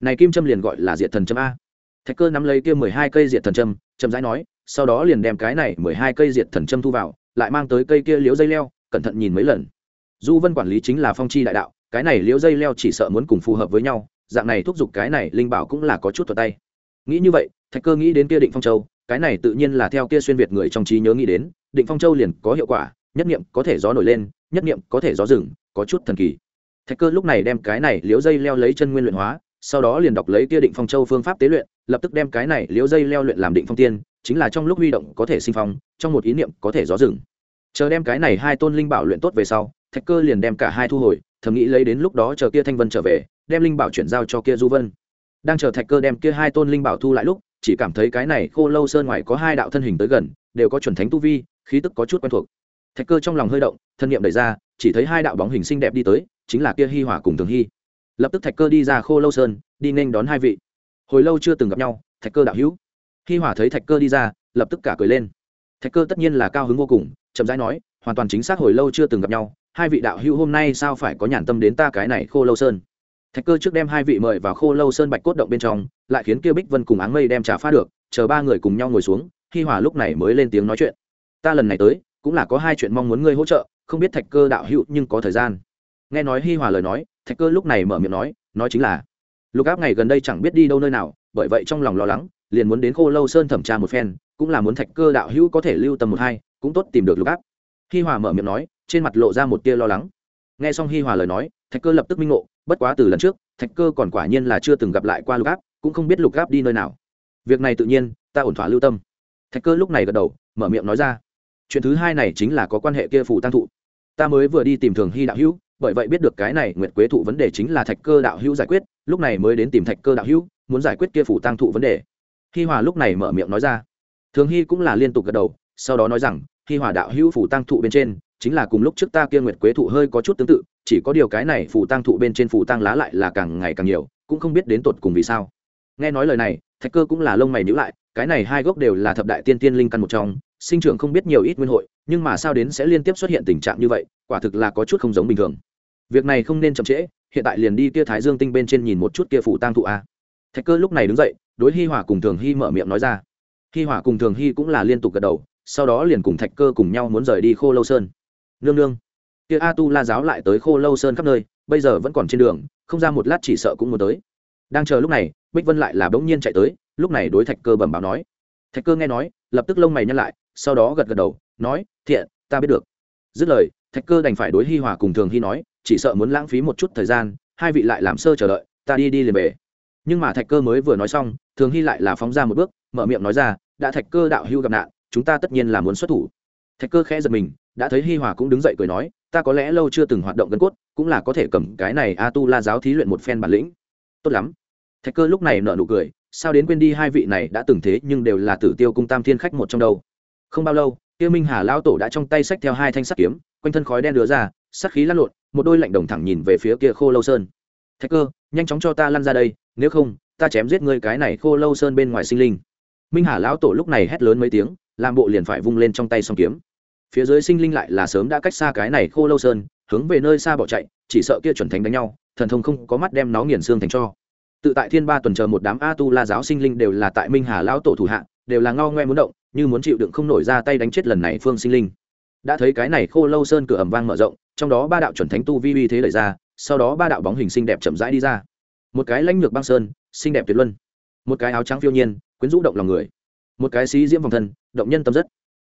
Này kim châm liền gọi là diệt thần châm a. Thạch cơ nắm lấy kia mười hai cây diệt thần châm châm rãi nói, sau đó liền đem cái này mười hai cây diệt thần châm thu vào, lại mang tới cây kia liếu dây leo, cẩn thận nhìn mấy lần. Du vân quản lý chính là phong chi đại đạo, cái này liếu dây leo chỉ sợ muốn cùng phù hợp với nhau, dạng này thúc giục cái này linh bảo cũng là có chút thuật tay. Nghĩ như vậy, thạch cơ nghĩ đến kia định phong châu, cái này tự nhiên là theo kia xuyên việt người trong trí nhớ nghĩ đến, định phong châu liền có hiệu quả, nhất niệm có thể gió nổi lên nhất niệm có thể gió rừng, có chút thần kỳ. Thạch cơ lúc này đem cái này liếu dây leo lấy chân nguyên luyện hóa, sau đó liền đọc lấy kia định phong châu phương pháp tế luyện, lập tức đem cái này liếu dây leo luyện làm định phong tiên, chính là trong lúc huy động có thể sinh phong, trong một ý niệm có thể gió rừng. Chờ đem cái này hai tôn linh bảo luyện tốt về sau, thạch cơ liền đem cả hai thu hồi, thầm nghĩ lấy đến lúc đó chờ kia thanh vân trở về, đem linh bảo chuyển giao cho kia du vân. Đang chờ thạch cơ đem kia hai tôn linh bảo thu lại lúc, chỉ cảm thấy cái này khô lâu sơn ngoài có hai đạo thân hình tới gần, đều có chuẩn thánh tu vi, khí tức có chút quen thuộc thạch cơ trong lòng hơi động, thân nhiệm đẩy ra, chỉ thấy hai đạo bóng hình xinh đẹp đi tới, chính là kia hi hỏa cùng thường hy lập tức thạch cơ đi ra khô lâu sơn, đi nên đón hai vị. Hồi lâu chưa từng gặp nhau, thạch cơ đạo hữu. Hi hỏa thấy thạch cơ đi ra, lập tức cả cười lên. Thạch cơ tất nhiên là cao hứng vô cùng, chậm rãi nói, hoàn toàn chính xác hồi lâu chưa từng gặp nhau, hai vị đạo hữu hôm nay sao phải có nhàn tâm đến ta cái này khô lâu sơn? Thạch cơ trước đem hai vị mời vào khô lâu sơn bạch cốt động bên trong, lại khiến kia bích vân cùng áng mây đem trà pha được, chờ ba người cùng nhau ngồi xuống, hi hòa lúc này mới lên tiếng nói chuyện. Ta lần này tới cũng là có hai chuyện mong muốn ngươi hỗ trợ, không biết thạch cơ đạo hữu nhưng có thời gian. Nghe nói hi hòa lời nói, thạch cơ lúc này mở miệng nói nói chính là, lục áp ngày gần đây chẳng biết đi đâu nơi nào, bởi vậy trong lòng lo lắng, liền muốn đến khô lâu sơn thẩm tra một phen, cũng là muốn thạch cơ đạo hữu có thể lưu tâm một hai, cũng tốt tìm được lục áp. Hi hòa mở miệng nói, trên mặt lộ ra một tia lo lắng. Nghe xong hi hòa lời nói, thạch cơ lập tức minh ngộ, bất quá từ lần trước, thạch cơ còn quả nhiên là chưa từng gặp lại qua lục áp, cũng không biết lục áp đi nơi nào. Việc này tự nhiên, ta ổn thỏa lưu tâm. Thạch cơ lúc này gật đầu, mở miệng nói ra chuyện thứ hai này chính là có quan hệ kia phụ tăng thụ. Ta mới vừa đi tìm thường hy đạo hữu, bởi vậy biết được cái này nguyệt quế thụ vấn đề chính là thạch cơ đạo hữu giải quyết, lúc này mới đến tìm thạch cơ đạo hữu, muốn giải quyết kia phủ tăng thụ vấn đề. Hi hòa lúc này mở miệng nói ra. Thường hy cũng là liên tục gật đầu, sau đó nói rằng, hi hòa đạo hữu phủ tăng thụ bên trên, chính là cùng lúc trước ta kia nguyệt quế thụ hơi có chút tương tự, chỉ có điều cái này phủ tăng thụ bên trên phủ tăng lá lại là càng ngày càng nhiều, cũng không biết đến tột cùng vì sao. Nghe nói lời này, thạch cơ cũng là lông mày nhữ lại, cái này hai gốc đều là thập đại tiên tiên linh căn một trong sinh trưởng không biết nhiều ít nguyên hội, nhưng mà sao đến sẽ liên tiếp xuất hiện tình trạng như vậy, quả thực là có chút không giống bình thường. Việc này không nên chậm trễ, hiện tại liền đi kia thái dương tinh bên trên nhìn một chút kia phủ tang thụ a. Thạch cơ lúc này đứng dậy, đối hi hỏa cùng thường hy mở miệng nói ra. Hi hỏa cùng thường hy cũng là liên tục gật đầu, sau đó liền cùng thạch cơ cùng nhau muốn rời đi khô lâu sơn. Nương nương, kia a tu la giáo lại tới khô lâu sơn khắp nơi, bây giờ vẫn còn trên đường, không ra một lát chỉ sợ cũng muốn tới. Đang chờ lúc này, bích vân lại là bỗng nhiên chạy tới, lúc này đối thạch cơ bẩm báo nói. Thạch cơ nghe nói, lập tức lông mày nhăn lại sau đó gật gật đầu, nói, thiện, ta biết được. Dứt lời, thạch cơ đành phải đối hi hòa cùng thường hy nói, chỉ sợ muốn lãng phí một chút thời gian, hai vị lại làm sơ chờ đợi, ta đi đi liền về. Nhưng mà thạch cơ mới vừa nói xong, thường hy lại là phóng ra một bước, mở miệng nói ra, đã thạch cơ đạo hưu gặp nạn, chúng ta tất nhiên là muốn xuất thủ. Thạch cơ khẽ giật mình, đã thấy hi hòa cũng đứng dậy cười nói, ta có lẽ lâu chưa từng hoạt động gân cốt, cũng là có thể cầm cái này a tu la giáo thí luyện một phen bản lĩnh. Tốt lắm. Thạch cơ lúc này nở nụ cười, sao đến quên đi hai vị này đã từng thế, nhưng đều là tử tiêu cung tam thiên khách một trong đâu? Không bao lâu tiêu minh hà lao tổ đã trong tay xách theo hai thanh sắt kiếm, quanh thân khói đen đưa ra sắc khí lăn lộn, một đôi lạnh đồng thẳng nhìn về phía kia khô lâu sơn. Thạch cơ, nhanh chóng cho ta lăn ra đây, nếu không, ta chém giết ngươi cái này khô lâu sơn bên ngoài sinh linh. Minh hà lão tổ lúc này hét lớn mấy tiếng, làm bộ liền phải vung lên trong tay song kiếm. Phía dưới sinh linh lại là sớm đã cách xa cái này khô lâu sơn, hướng về nơi xa bỏ chạy, chỉ sợ kia chuẩn thánh đánh nhau, thần thông không có mắt đem nó nghiền xương thành cho. Tự tại thiên ba tuần chờ một đám a tu la giáo sinh linh đều là tại minh hà lão tổ thủ hạ, đều là ngao ngoe muốn động như muốn chịu đựng không nổi ra tay đánh chết lần này phương sinh linh. Đã thấy cái này khô lâu sơn cửa ẩm vang mở rộng, trong đó ba đạo chuẩn thánh tu vi uy thế đẩy ra, sau đó ba đạo bóng hình xinh đẹp chậm rãi đi ra. Một cái lãnh lược băng sơn, xinh đẹp tuyệt luân. Một cái áo trắng phiêu nhiên, quyến rũ động lòng người. Một cái xí diễm vòng thân, động nhân tâm rất.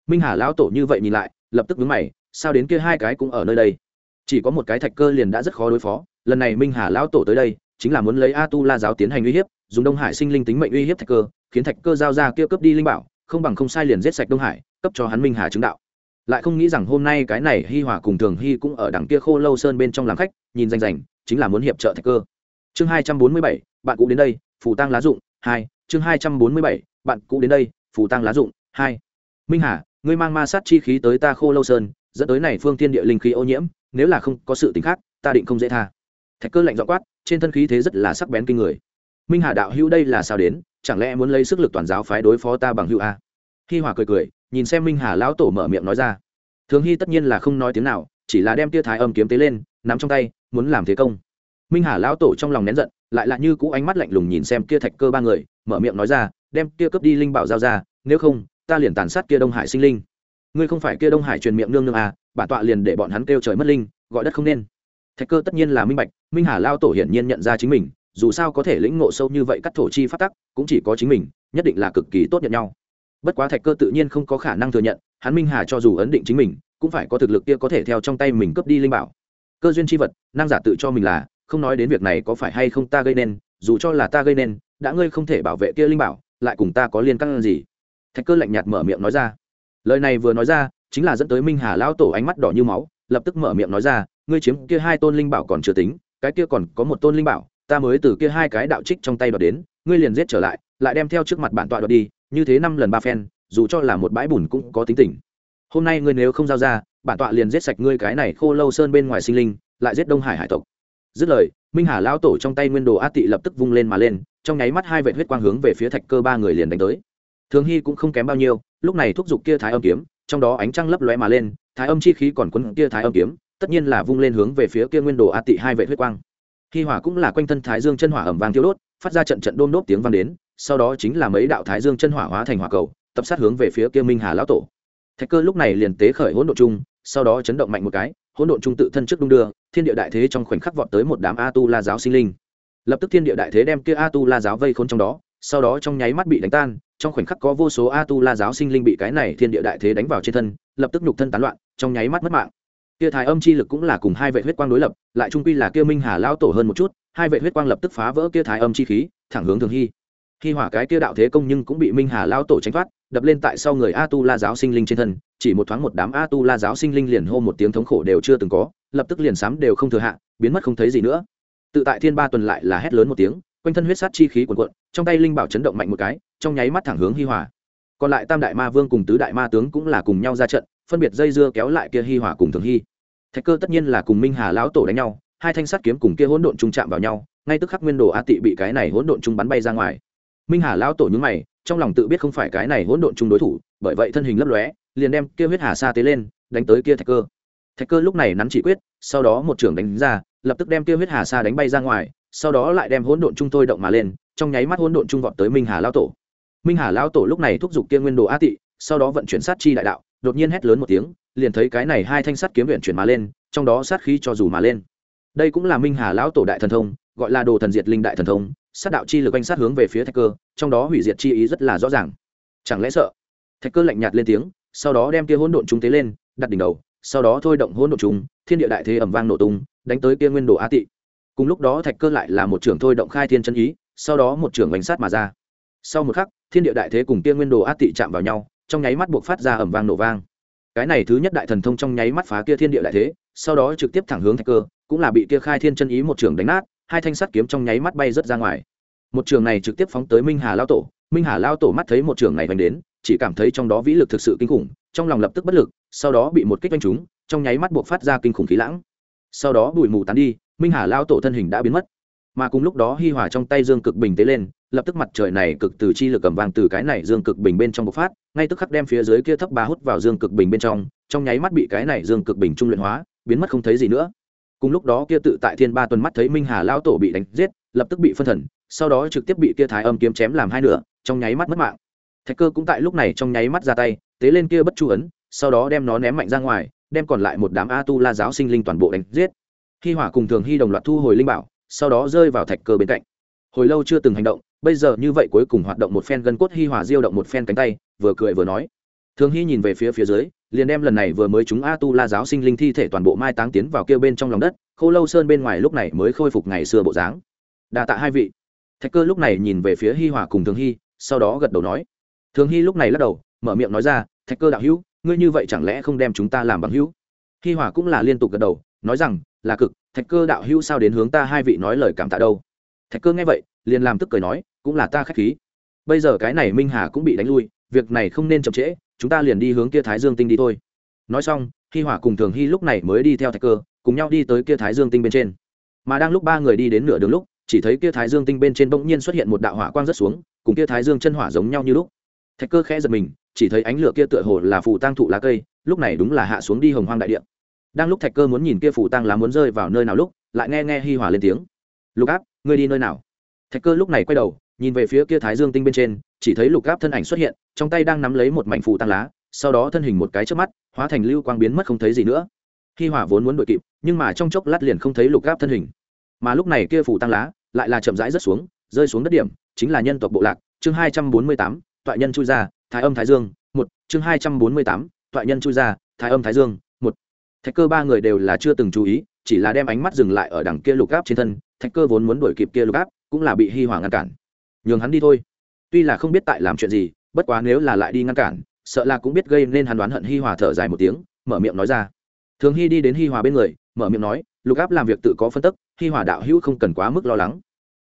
Minh hà lão tổ như vậy nhìn lại, lập tức vướng mày, sao đến kia hai cái cũng ở nơi đây? Chỉ có một cái thạch cơ liền đã rất khó đối phó, lần này minh hà lão tổ tới đây, chính là muốn lấy a tu la giáo tiến hành uy hiếp, dùng đông hải sinh linh tính mệnh uy hiếp thạch cơ, khiến thạch cơ giao ra kia cướp đi linh bảo không bằng không sai liền giết sạch đông hải, cấp cho hắn minh hà chứng đạo. Lại không nghĩ rằng hôm nay cái này hi hòa cùng thường hi cũng ở đằng kia khô lâu sơn bên trong làm khách, nhìn danh rành, chính là muốn hiệp trợ thạch cơ. Chương hai trăm bốn mươi bảy, bạn cũ đến đây, phù tăng lá dụng, hai, chương hai trăm bốn mươi bảy, bạn cũ đến đây, phù tăng lá dụng, hai. Minh hà, ngươi mang ma sát chi khí tới ta khô lâu sơn, dẫn tới này phương tiên địa linh khí ô nhiễm, nếu là không có sự t khác, ta định không dễ tha. Thạch cơ lạnh dọ quát, trên thân khí thế rất là sắc bén kinh người. Minh hà đạo hữu đây là sao đến? Chẳng lẽ muốn lấy sức lực toàn giáo phái đối phó ta bằng hữu a? Hi hòa cười cười, nhìn xem minh hà lão tổ mở miệng nói ra. Thường hy tất nhiên là không nói tiếng nào, chỉ là đem tia thái âm kiếm tế lên, nắm trong tay, muốn làm thế công. Minh hà lão tổ trong lòng nén giận, lại là như cũ ánh mắt lạnh lùng nhìn xem kia thạch cơ ba người, mở miệng nói ra, đem kia cướp đi linh bảo giao ra, nếu không, ta liền tàn sát kia đông hải sinh linh. Ngươi không phải kia đông hải truyền miệng nương nương à bản tọa liền để bọn hắn kêu trời mất linh, gọi đất không nên. Thạch cơ tất nhiên là minh bạch, minh hà lao tổ hiển nhiên nhận ra chính mình dù sao có thể lĩnh ngộ sâu như vậy cắt thổ chi phát tắc, cũng chỉ có chính mình, nhất định là cực kỳ tốt nhận nhau. Bất quá thạch cơ tự nhiên không có khả năng thừa nhận, hắn minh hà cho dù ấn định chính mình, cũng phải có thực lực kia có thể theo trong tay mình cướp đi linh bảo. Cơ duyên chi vật, năng giả tự cho mình là, không nói đến việc này có phải hay không ta gây nên, dù cho là ta gây nên, đã ngươi không thể bảo vệ kia linh bảo, lại cùng ta có liên căn gì? Thạch cơ lạnh nhạt mở miệng nói ra. Lời này vừa nói ra, chính là dẫn tới minh hà lão tổ ánh mắt đỏ như máu, lập tức mở miệng nói ra, ngươi chiếm kia hai tôn linh bảo còn chưa tính, cái kia còn có một tôn linh bảo ta mới từ kia hai cái đạo trích trong tay đoạt đến, ngươi liền giết trở lại lại đem theo trước mặt bản tọa đoạt đi, như thế năm lần ba phen, dù cho là một bãi bùn cũng có tính tình. Hôm nay ngươi nếu không giao ra, bản tọa liền giết sạch ngươi cái này khô lâu sơn bên ngoài sinh linh, lại giết đông hải hải tộc. Dứt lời, minh hà lão tổ trong tay nguyên đồ át tị lập tức vung lên mà lên, trong nháy mắt hai vệ huyết quang hướng về phía thạch cơ ba người liền đánh tới. Thường hy cũng không kém bao nhiêu, lúc này thúc giục kia thái âm kiếm, trong đó ánh trăng lấp lóe mà lên, thái âm chi khí còn quấn kia thái âm kiếm, tất nhiên là vung lên hướng về phía kia nguyên đồ a tị hai vệ huyết quang hy hỏa cũng là quanh thân thái dương chân hỏa ẩm vàng thiếu đốt, phát ra trận trận đôm đốt tiếng vang đến, sau đó chính là mấy đạo thái dương chân hỏa hóa thành hỏa cầu, tập sát hướng về phía kia minh hà lão tổ. Thạch cơ lúc này liền tế khởi hỗn độn chung, sau đó chấn động mạnh một cái, hỗn độn trung tự thân trước đung đưa, thiên địa đại thế trong khoảnh khắc vọt tới một đám a tu la giáo sinh linh. Lập tức thiên địa đại thế đem kia a tu la giáo vây khốn trong đó, sau đó trong nháy mắt bị đánh tan, trong khoảnh khắc có vô số a tu la giáo sinh linh bị cái này thiên địa đại thế đánh vào trên thân, lập tức nhục thân tán loạn, trong nháy mắt mất mạng kia thái âm chi lực cũng là cùng hai vệ huyết quang đối lập, lại trung quy là kia minh hà lao tổ hơn một chút, hai vệ huyết quang lập tức phá vỡ kia thái âm chi khí, thẳng hướng thường hy. Khi hỏa cái kia đạo thế công nhưng cũng bị minh hà lao tổ tránh thoát, đập lên tại sau người a tu la giáo sinh linh trên thân, chỉ một thoáng một đám a tu la giáo sinh linh liền hô một tiếng thống khổ đều chưa từng có, lập tức liền sám đều không thừa hạ, biến mất không thấy gì nữa. Tự tại thiên ba tuần lại là hét lớn một tiếng, quanh thân huyết sát chi khí cuồn cuộn, trong tay linh bảo chấn động mạnh một cái, trong nháy mắt thẳng hướng hi hòa. Còn lại tam đại ma vương cùng tứ đại ma tướng cũng là cùng nhau ra trận phân biệt dây dưa kéo lại kia hi hòa cùng thường hy thạch cơ tất nhiên là cùng minh hà lão tổ đánh nhau, hai thanh sắt kiếm cùng kia hỗn độn trung chạm vào nhau, ngay tức khắc nguyên đồ a tị bị cái này hỗn độn trung bắn bay ra ngoài. Minh hà lão tổ nhướng mày, trong lòng tự biết không phải cái này hỗn độn trung đối thủ, bởi vậy thân hình lấp lóe, liền đem kia huyết hà sa tế lên, đánh tới kia thạch cơ. Thạch cơ lúc này nắn chỉ quyết, sau đó một trưởng đánh ra, lập tức đem kia huyết hà sa đánh bay ra ngoài, sau đó lại đem hỗn độn trung thôi động mà lên, trong nháy mắt hỗn độn trung vọt tới minh hà lão tổ. Minh hà lão tổ lúc này thúc giục kia nguyên đồ a tị, sau đó vận chuyển sát chi đại đạo đột nhiên hét lớn một tiếng, liền thấy cái này hai thanh sắt kiếm viện chuyển mà lên, trong đó sát khí cho dù mà lên. Đây cũng là minh hà lão tổ đại thần thông, gọi là đồ thần diệt linh đại thần thông, sát đạo chi lực anh sát hướng về phía thạch cơ, trong đó hủy diệt chi ý rất là rõ ràng. Chẳng lẽ sợ? Thạch cơ lạnh nhạt lên tiếng, sau đó đem kia hỗn độn trung tế lên, đặt đỉnh đầu, sau đó thôi động hỗn độn trùng thiên địa đại thế ẩm vang nổ tung, đánh tới kia nguyên đồ á tị. Cùng lúc đó thạch cơ lại là một trưởng thôi động khai thiên chân ý, sau đó một trưởng bánh sát mà ra. Sau một khắc, thiên địa đại thế cùng kia nguyên đồ á tị chạm vào nhau trong nháy mắt buộc phát ra ẩm vang nổ vang. Cái này thứ nhất đại thần thông trong nháy mắt phá kia thiên địa đại thế, sau đó trực tiếp thẳng hướng thạch cơ, cũng là bị kia khai thiên chân ý một trường đánh nát, hai thanh sắt kiếm trong nháy mắt bay rớt ra ngoài. Một trường này trực tiếp phóng tới minh hà lao tổ, minh hà lao tổ mắt thấy một trường này vành đến, chỉ cảm thấy trong đó vĩ lực thực sự kinh khủng, trong lòng lập tức bất lực, sau đó bị một kích đánh trúng, trong nháy mắt buộc phát ra kinh khủng khí lãng. Sau đó bụi mù tán đi, minh hà lao tổ thân hình đã biến mất. Mà cùng lúc đó hi hòa trong tay dương cực bình tế lên lập tức mặt trời này cực từ chi lực cầm vàng từ cái này dương cực bình bên trong bộc phát, ngay tức khắc đem phía dưới kia thấp ba hút vào dương cực bình bên trong trong nháy mắt bị cái này dương cực bình trung luyện hóa, biến mất không thấy gì nữa. Cùng lúc đó kia tự tại thiên ba tuần mắt thấy minh hà lao tổ bị đánh giết, lập tức bị phân thần, sau đó trực tiếp bị kia thái âm kiếm chém làm hai nửa, trong nháy mắt mất mạng. Thạch cơ cũng tại lúc này trong nháy mắt ra tay, tế lên kia bất chu ấn, sau đó đem nó ném mạnh ra ngoài, đem còn lại một đám a tu la giáo sinh linh toàn bộ đánh giết. Hi hỏa cùng thường hy đồng loạt thu hồi linh bảo, sau đó rơi vào thạch cơ bên cạnh. Hồi lâu chưa từng hành động bây giờ như vậy cuối cùng hoạt động một phen gân cốt hi hỏa diêu động một phen cánh tay, vừa cười vừa nói. Thường hy nhìn về phía phía dưới, liền đem lần này vừa mới chúng a tu la giáo sinh linh thi thể toàn bộ mai táng tiến vào kia bên trong lòng đất, khô lâu sơn bên ngoài lúc này mới khôi phục ngày xưa bộ dáng. Đà tạ hai vị. Thạch cơ lúc này nhìn về phía hi hòa cùng thường hy, sau đó gật đầu nói. Thường hy lúc này lắc đầu, mở miệng nói ra, thạch cơ đạo hữu, ngươi như vậy chẳng lẽ không đem chúng ta làm bằng hữu? Hi hòa cũng là liên tục gật đầu, nói rằng, là cực, thạch cơ đạo hữu sao đến hướng ta hai vị nói lời cảm tạ đâu? Thạch cơ nghe vậy, liền làm tức cười nói cũng là ta khách khí. Bây giờ cái này minh hà cũng bị đánh lui, việc này không nên chậm trễ, chúng ta liền đi hướng kia thái dương tinh đi thôi. Nói xong, hi hỏa cùng thường hy lúc này mới đi theo thạch cơ, cùng nhau đi tới kia thái dương tinh bên trên. Mà đang lúc ba người đi đến nửa đường lúc, chỉ thấy kia thái dương tinh bên trên bỗng nhiên xuất hiện một đạo hỏa quang rất xuống, cùng kia thái dương chân hỏa giống nhau như lúc. Thạch cơ khẽ giật mình, chỉ thấy ánh lửa kia tựa hồ là phù tang thụ lá cây, lúc này đúng là hạ xuống đi hồng hoang đại địa. Đang lúc thạch cơ muốn nhìn kia phù tang lá muốn rơi vào nơi nào lúc, lại nghe nghe hi hỏa lên tiếng. Lục áp, ngươi đi nơi nào? Thạch cơ lúc này quay đầu nhìn về phía kia thái dương tinh bên trên, chỉ thấy lục áp thân ảnh xuất hiện, trong tay đang nắm lấy một mảnh phù tăng lá, sau đó thân hình một cái trước mắt, hóa thành lưu quang biến mất không thấy gì nữa. Khi hỏa vốn muốn đuổi kịp, nhưng mà trong chốc lát liền không thấy lục áp thân hình. Mà lúc này kia phù tăng lá lại là chậm rãi rất xuống, rơi xuống đất điểm, chính là nhân tộc bộ lạc, chương hai trăm bốn mươi tám, toại nhân chui ra, thái âm thái dương, một, chương hai trăm bốn mươi tám, toại nhân chui ra, thái âm thái dương, một. Thạch cơ ba người đều là chưa từng chú ý, chỉ là đem ánh mắt dừng lại ở đằng kia lục áp trên thân, thạch cơ vốn muốn đuổi kịp kia lục áp cũng là bị hi hỏa ngăn cản nhường hắn đi thôi. Tuy là không biết tại làm chuyện gì, bất quá nếu là lại đi ngăn cản, sợ là cũng biết gây nên hắn đoán hận hi hòa thở dài một tiếng, mở miệng nói ra. Thường hy đi đến hi hòa bên người, mở miệng nói, lục áp làm việc tự có phân tức, hi hòa đạo hữu không cần quá mức lo lắng.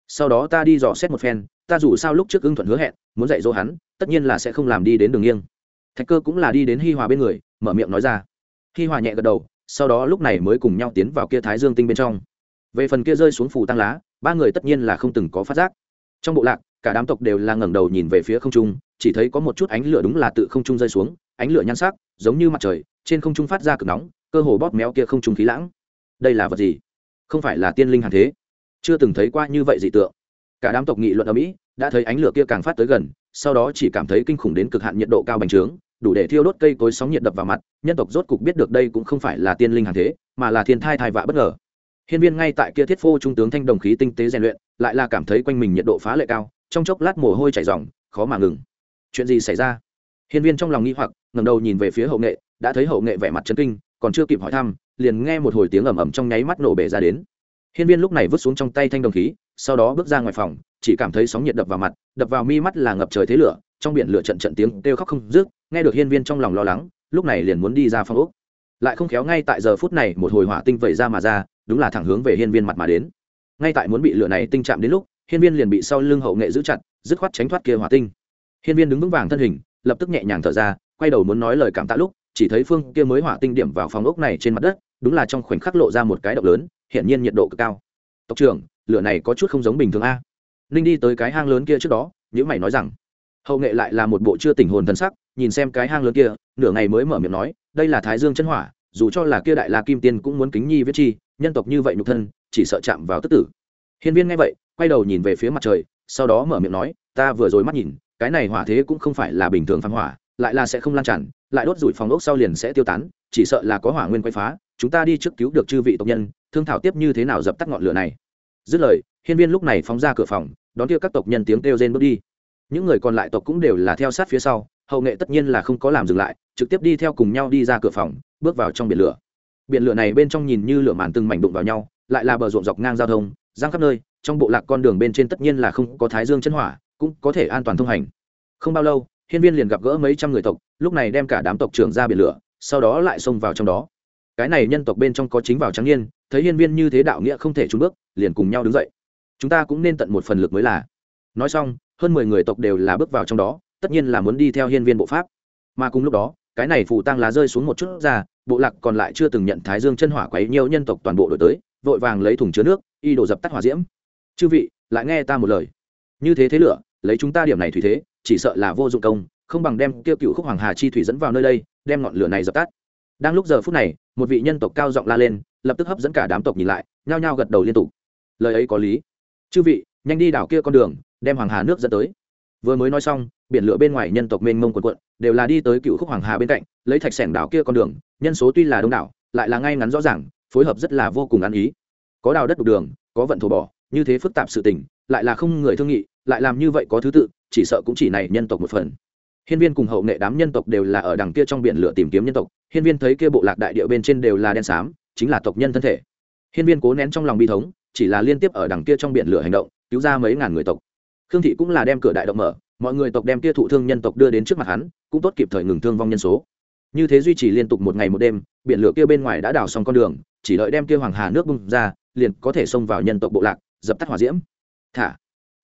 Sau đó ta đi dò xét một phen, ta dù sao lúc trước ưng thuận hứa hẹn, muốn dạy dỗ hắn, tất nhiên là sẽ không làm đi đến đường nghiêng. Thạch cơ cũng là đi đến hi hòa bên người, mở miệng nói ra. Hi hòa nhẹ gật đầu, sau đó lúc này mới cùng nhau tiến vào kia thái dương tinh bên trong. Về phần kia rơi xuống phủ tăng lá, ba người tất nhiên là không từng có phát giác. Trong bộ lạc cả đám tộc đều là ngẩng đầu nhìn về phía không trung, chỉ thấy có một chút ánh lửa đúng là tự không trung rơi xuống, ánh lửa nhan sắc, giống như mặt trời, trên không trung phát ra cực nóng, cơ hồ bóp méo kia không trung khí lãng. Đây là vật gì? Không phải là tiên linh hàng thế. Chưa từng thấy qua như vậy dị tượng. Cả đám tộc nghị luận ở mỹ, đã thấy ánh lửa kia càng phát tới gần, sau đó chỉ cảm thấy kinh khủng đến cực hạn nhiệt độ cao bành trướng, đủ để thiêu đốt cây cối sóng nhiệt đập vào mặt, nhân tộc rốt cục biết được đây cũng không phải là tiên linh hàng thế, mà là thiên thai thai vạ bất ngờ. Hiên viên ngay tại kia thiết phô trung tướng thanh đồng khí tinh tế rèn luyện, lại là cảm thấy quanh mình nhiệt độ phá lệ cao trong chốc lát mồ hôi chảy ròng, khó mà ngừng. Chuyện gì xảy ra? Hiên viên trong lòng nghi hoặc, ngẩng đầu nhìn về phía hậu nghệ, đã thấy hậu nghệ vẻ mặt chấn kinh, còn chưa kịp hỏi thăm, liền nghe một hồi tiếng ầm ầm trong nháy mắt nổ bể ra đến. Hiên viên lúc này vứt xuống trong tay thanh đồng khí, sau đó bước ra ngoài phòng, chỉ cảm thấy sóng nhiệt đập vào mặt, đập vào mi mắt là ngập trời thế lửa, trong biển lửa trận trận tiếng kêu khóc không dứt, nghe được hiên viên trong lòng lo lắng, lúc này liền muốn đi ra phòng ốc. lại không khéo ngay tại giờ phút này một hồi hỏa tinh vẩy ra mà ra, đúng là thẳng hướng về hiên viên mặt mà đến. Ngay tại muốn bị lửa này tinh chạm đến lúc hiên viên liền bị sau lưng hậu nghệ giữ chặt, dứt khoát tránh thoát kia hỏa tinh. Hiên viên đứng vững vàng thân hình, lập tức nhẹ nhàng thở ra, quay đầu muốn nói lời cảm tạ lúc, chỉ thấy phương kia mới hỏa tinh điểm vào phòng ốc này trên mặt đất, đúng là trong khoảnh khắc lộ ra một cái động lớn, hiển nhiên nhiệt độ cực cao. Tộc trưởng, lửa này có chút không giống bình thường a. Ninh đi tới cái hang lớn kia trước đó nhữ mày nói rằng, hậu nghệ lại là một bộ chưa tỉnh hồn thân sắc, nhìn xem cái hang lớn kia, nửa ngày mới mở miệng nói, đây là thái dương chân hỏa, dù cho là kia đại la kim tiên cũng muốn kính nhi viết chi, nhân tộc như vậy nhục thân, chỉ sợ chạm vào tức tử. Hiên viên nghe vậy quay đầu nhìn về phía mặt trời, sau đó mở miệng nói, ta vừa rồi mắt nhìn, cái này hỏa thế cũng không phải là bình thường phán hỏa, lại là sẽ không lan tràn, lại đốt rủi phòng ốc sau liền sẽ tiêu tán, chỉ sợ là có hỏa nguyên quay phá, chúng ta đi trước cứu được chư vị tộc nhân, thương thảo tiếp như thế nào dập tắt ngọn lửa này. Dứt lời, hiên viên lúc này phóng ra cửa phòng, đón kia các tộc nhân tiếng kêu rên bước đi. Những người còn lại tộc cũng đều là theo sát phía sau, hậu nghệ tất nhiên là không có làm dừng lại, trực tiếp đi theo cùng nhau đi ra cửa phòng, bước vào trong biển lửa. Biển lửa này bên trong nhìn như lửa màn từng mảnh đụng vào nhau, lại là bờ ruộng dọc ngang giao thông giang khắp nơi trong bộ lạc con đường bên trên tất nhiên là không có thái dương chân hỏa, cũng có thể an toàn thông hành. Không bao lâu, hiên viên liền gặp gỡ mấy trăm người tộc, lúc này đem cả đám tộc trưởng ra biển lửa, sau đó lại xông vào trong đó. Cái này nhân tộc bên trong có chính vào trắng niên, thấy hiên viên như thế đạo nghĩa không thể trúng bước, liền cùng nhau đứng dậy. Chúng ta cũng nên tận một phần lực mới là. Nói xong, hơn mười người tộc đều là bước vào trong đó, tất nhiên là muốn đi theo hiên viên bộ pháp. Mà cùng lúc đó, cái này phù tăng lá rơi xuống một chút ra, bộ lạc còn lại chưa từng nhận thái dương chân hỏa quấy nhiều nhân tộc toàn bộ đổi tới, vội vàng lấy thùng chứa nước, y đổ dập tắt hỏa diễm chư vị, lại nghe ta một lời. Như thế thế lửa, lấy chúng ta điểm này thủy thế, chỉ sợ là vô dụng công, không bằng đem kêu cựu khúc hoàng hà chi thủy dẫn vào nơi đây, đem ngọn lửa này dập tắt. Đang lúc giờ phút này, một vị nhân tộc cao giọng la lên, lập tức hấp dẫn cả đám tộc nhìn lại, nhao nhao gật đầu liên tục. Lời ấy có lý. Chư vị, nhanh đi đảo kia con đường, đem hoàng hà nước dẫn tới. Vừa mới nói xong, biển lửa bên ngoài nhân tộc mênh mông quần quận đều là đi tới cựu khúc hoàng hà bên cạnh, lấy thạch sẻng đảo kia con đường, nhân số tuy là đông đảo, lại là ngay ngắn rõ ràng, phối hợp rất là vô cùng ăn ý. Có đào đất đục đường, có vận thổ bỏ như thế phức tạp sự tình, lại là không người thương nghị, lại làm như vậy có thứ tự, chỉ sợ cũng chỉ này nhân tộc một phần. Hiên viên cùng hậu nghệ đám nhân tộc đều là ở đằng kia trong biển lửa tìm kiếm nhân tộc, hiên viên thấy kia bộ lạc đại địa bên trên đều là đen xám, chính là tộc nhân thân thể. Hiên viên cố nén trong lòng bi thống, chỉ là liên tiếp ở đằng kia trong biển lửa hành động, cứu ra mấy ngàn người tộc. Khương thị cũng là đem cửa đại động mở, mọi người tộc đem kia thụ thương nhân tộc đưa đến trước mặt hắn, cũng tốt kịp thời ngừng thương vong nhân số. Như thế duy trì liên tục một ngày một đêm, biển lửa kia bên ngoài đã đào xong con đường, chỉ đợi đem kia hoàng hà nước bung ra, liền có thể xông vào nhân tộc bộ lạc dập tắt hỏa diễm. Thả.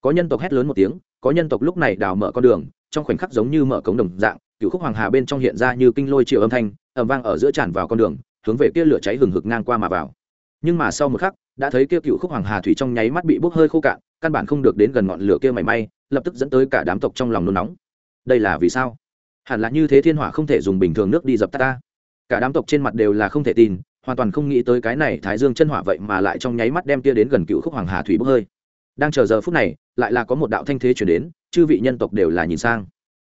Có nhân tộc hét lớn một tiếng, có nhân tộc lúc này đào mở con đường, trong khoảnh khắc giống như mở cống đồng dạng cựu khúc hoàng hà bên trong hiện ra như kinh lôi triệu âm thanh ẩm vang ở giữa tràn vào con đường, hướng về kia lửa cháy hừng hực ngang qua mà vào. Nhưng mà sau một khắc, đã thấy kia cựu khúc hoàng hà thủy trong nháy mắt bị bốc hơi khô cạn, căn bản không được đến gần ngọn lửa kia mảy may, lập tức dẫn tới cả đám tộc trong lòng nôn nóng. Đây là vì sao? Hẳn là như thế thiên hỏa không thể dùng bình thường nước đi dập tắt ta. Cả đám tộc trên mặt đều là không thể tin hoàn toàn không nghĩ tới cái này thái dương chân hỏa vậy mà lại trong nháy mắt đem tia đến gần cựu khúc hoàng hà thủy bốc hơi. Đang chờ giờ phút này, lại là có một đạo thanh thế chuyển đến, chư vị nhân tộc đều là nhìn sang.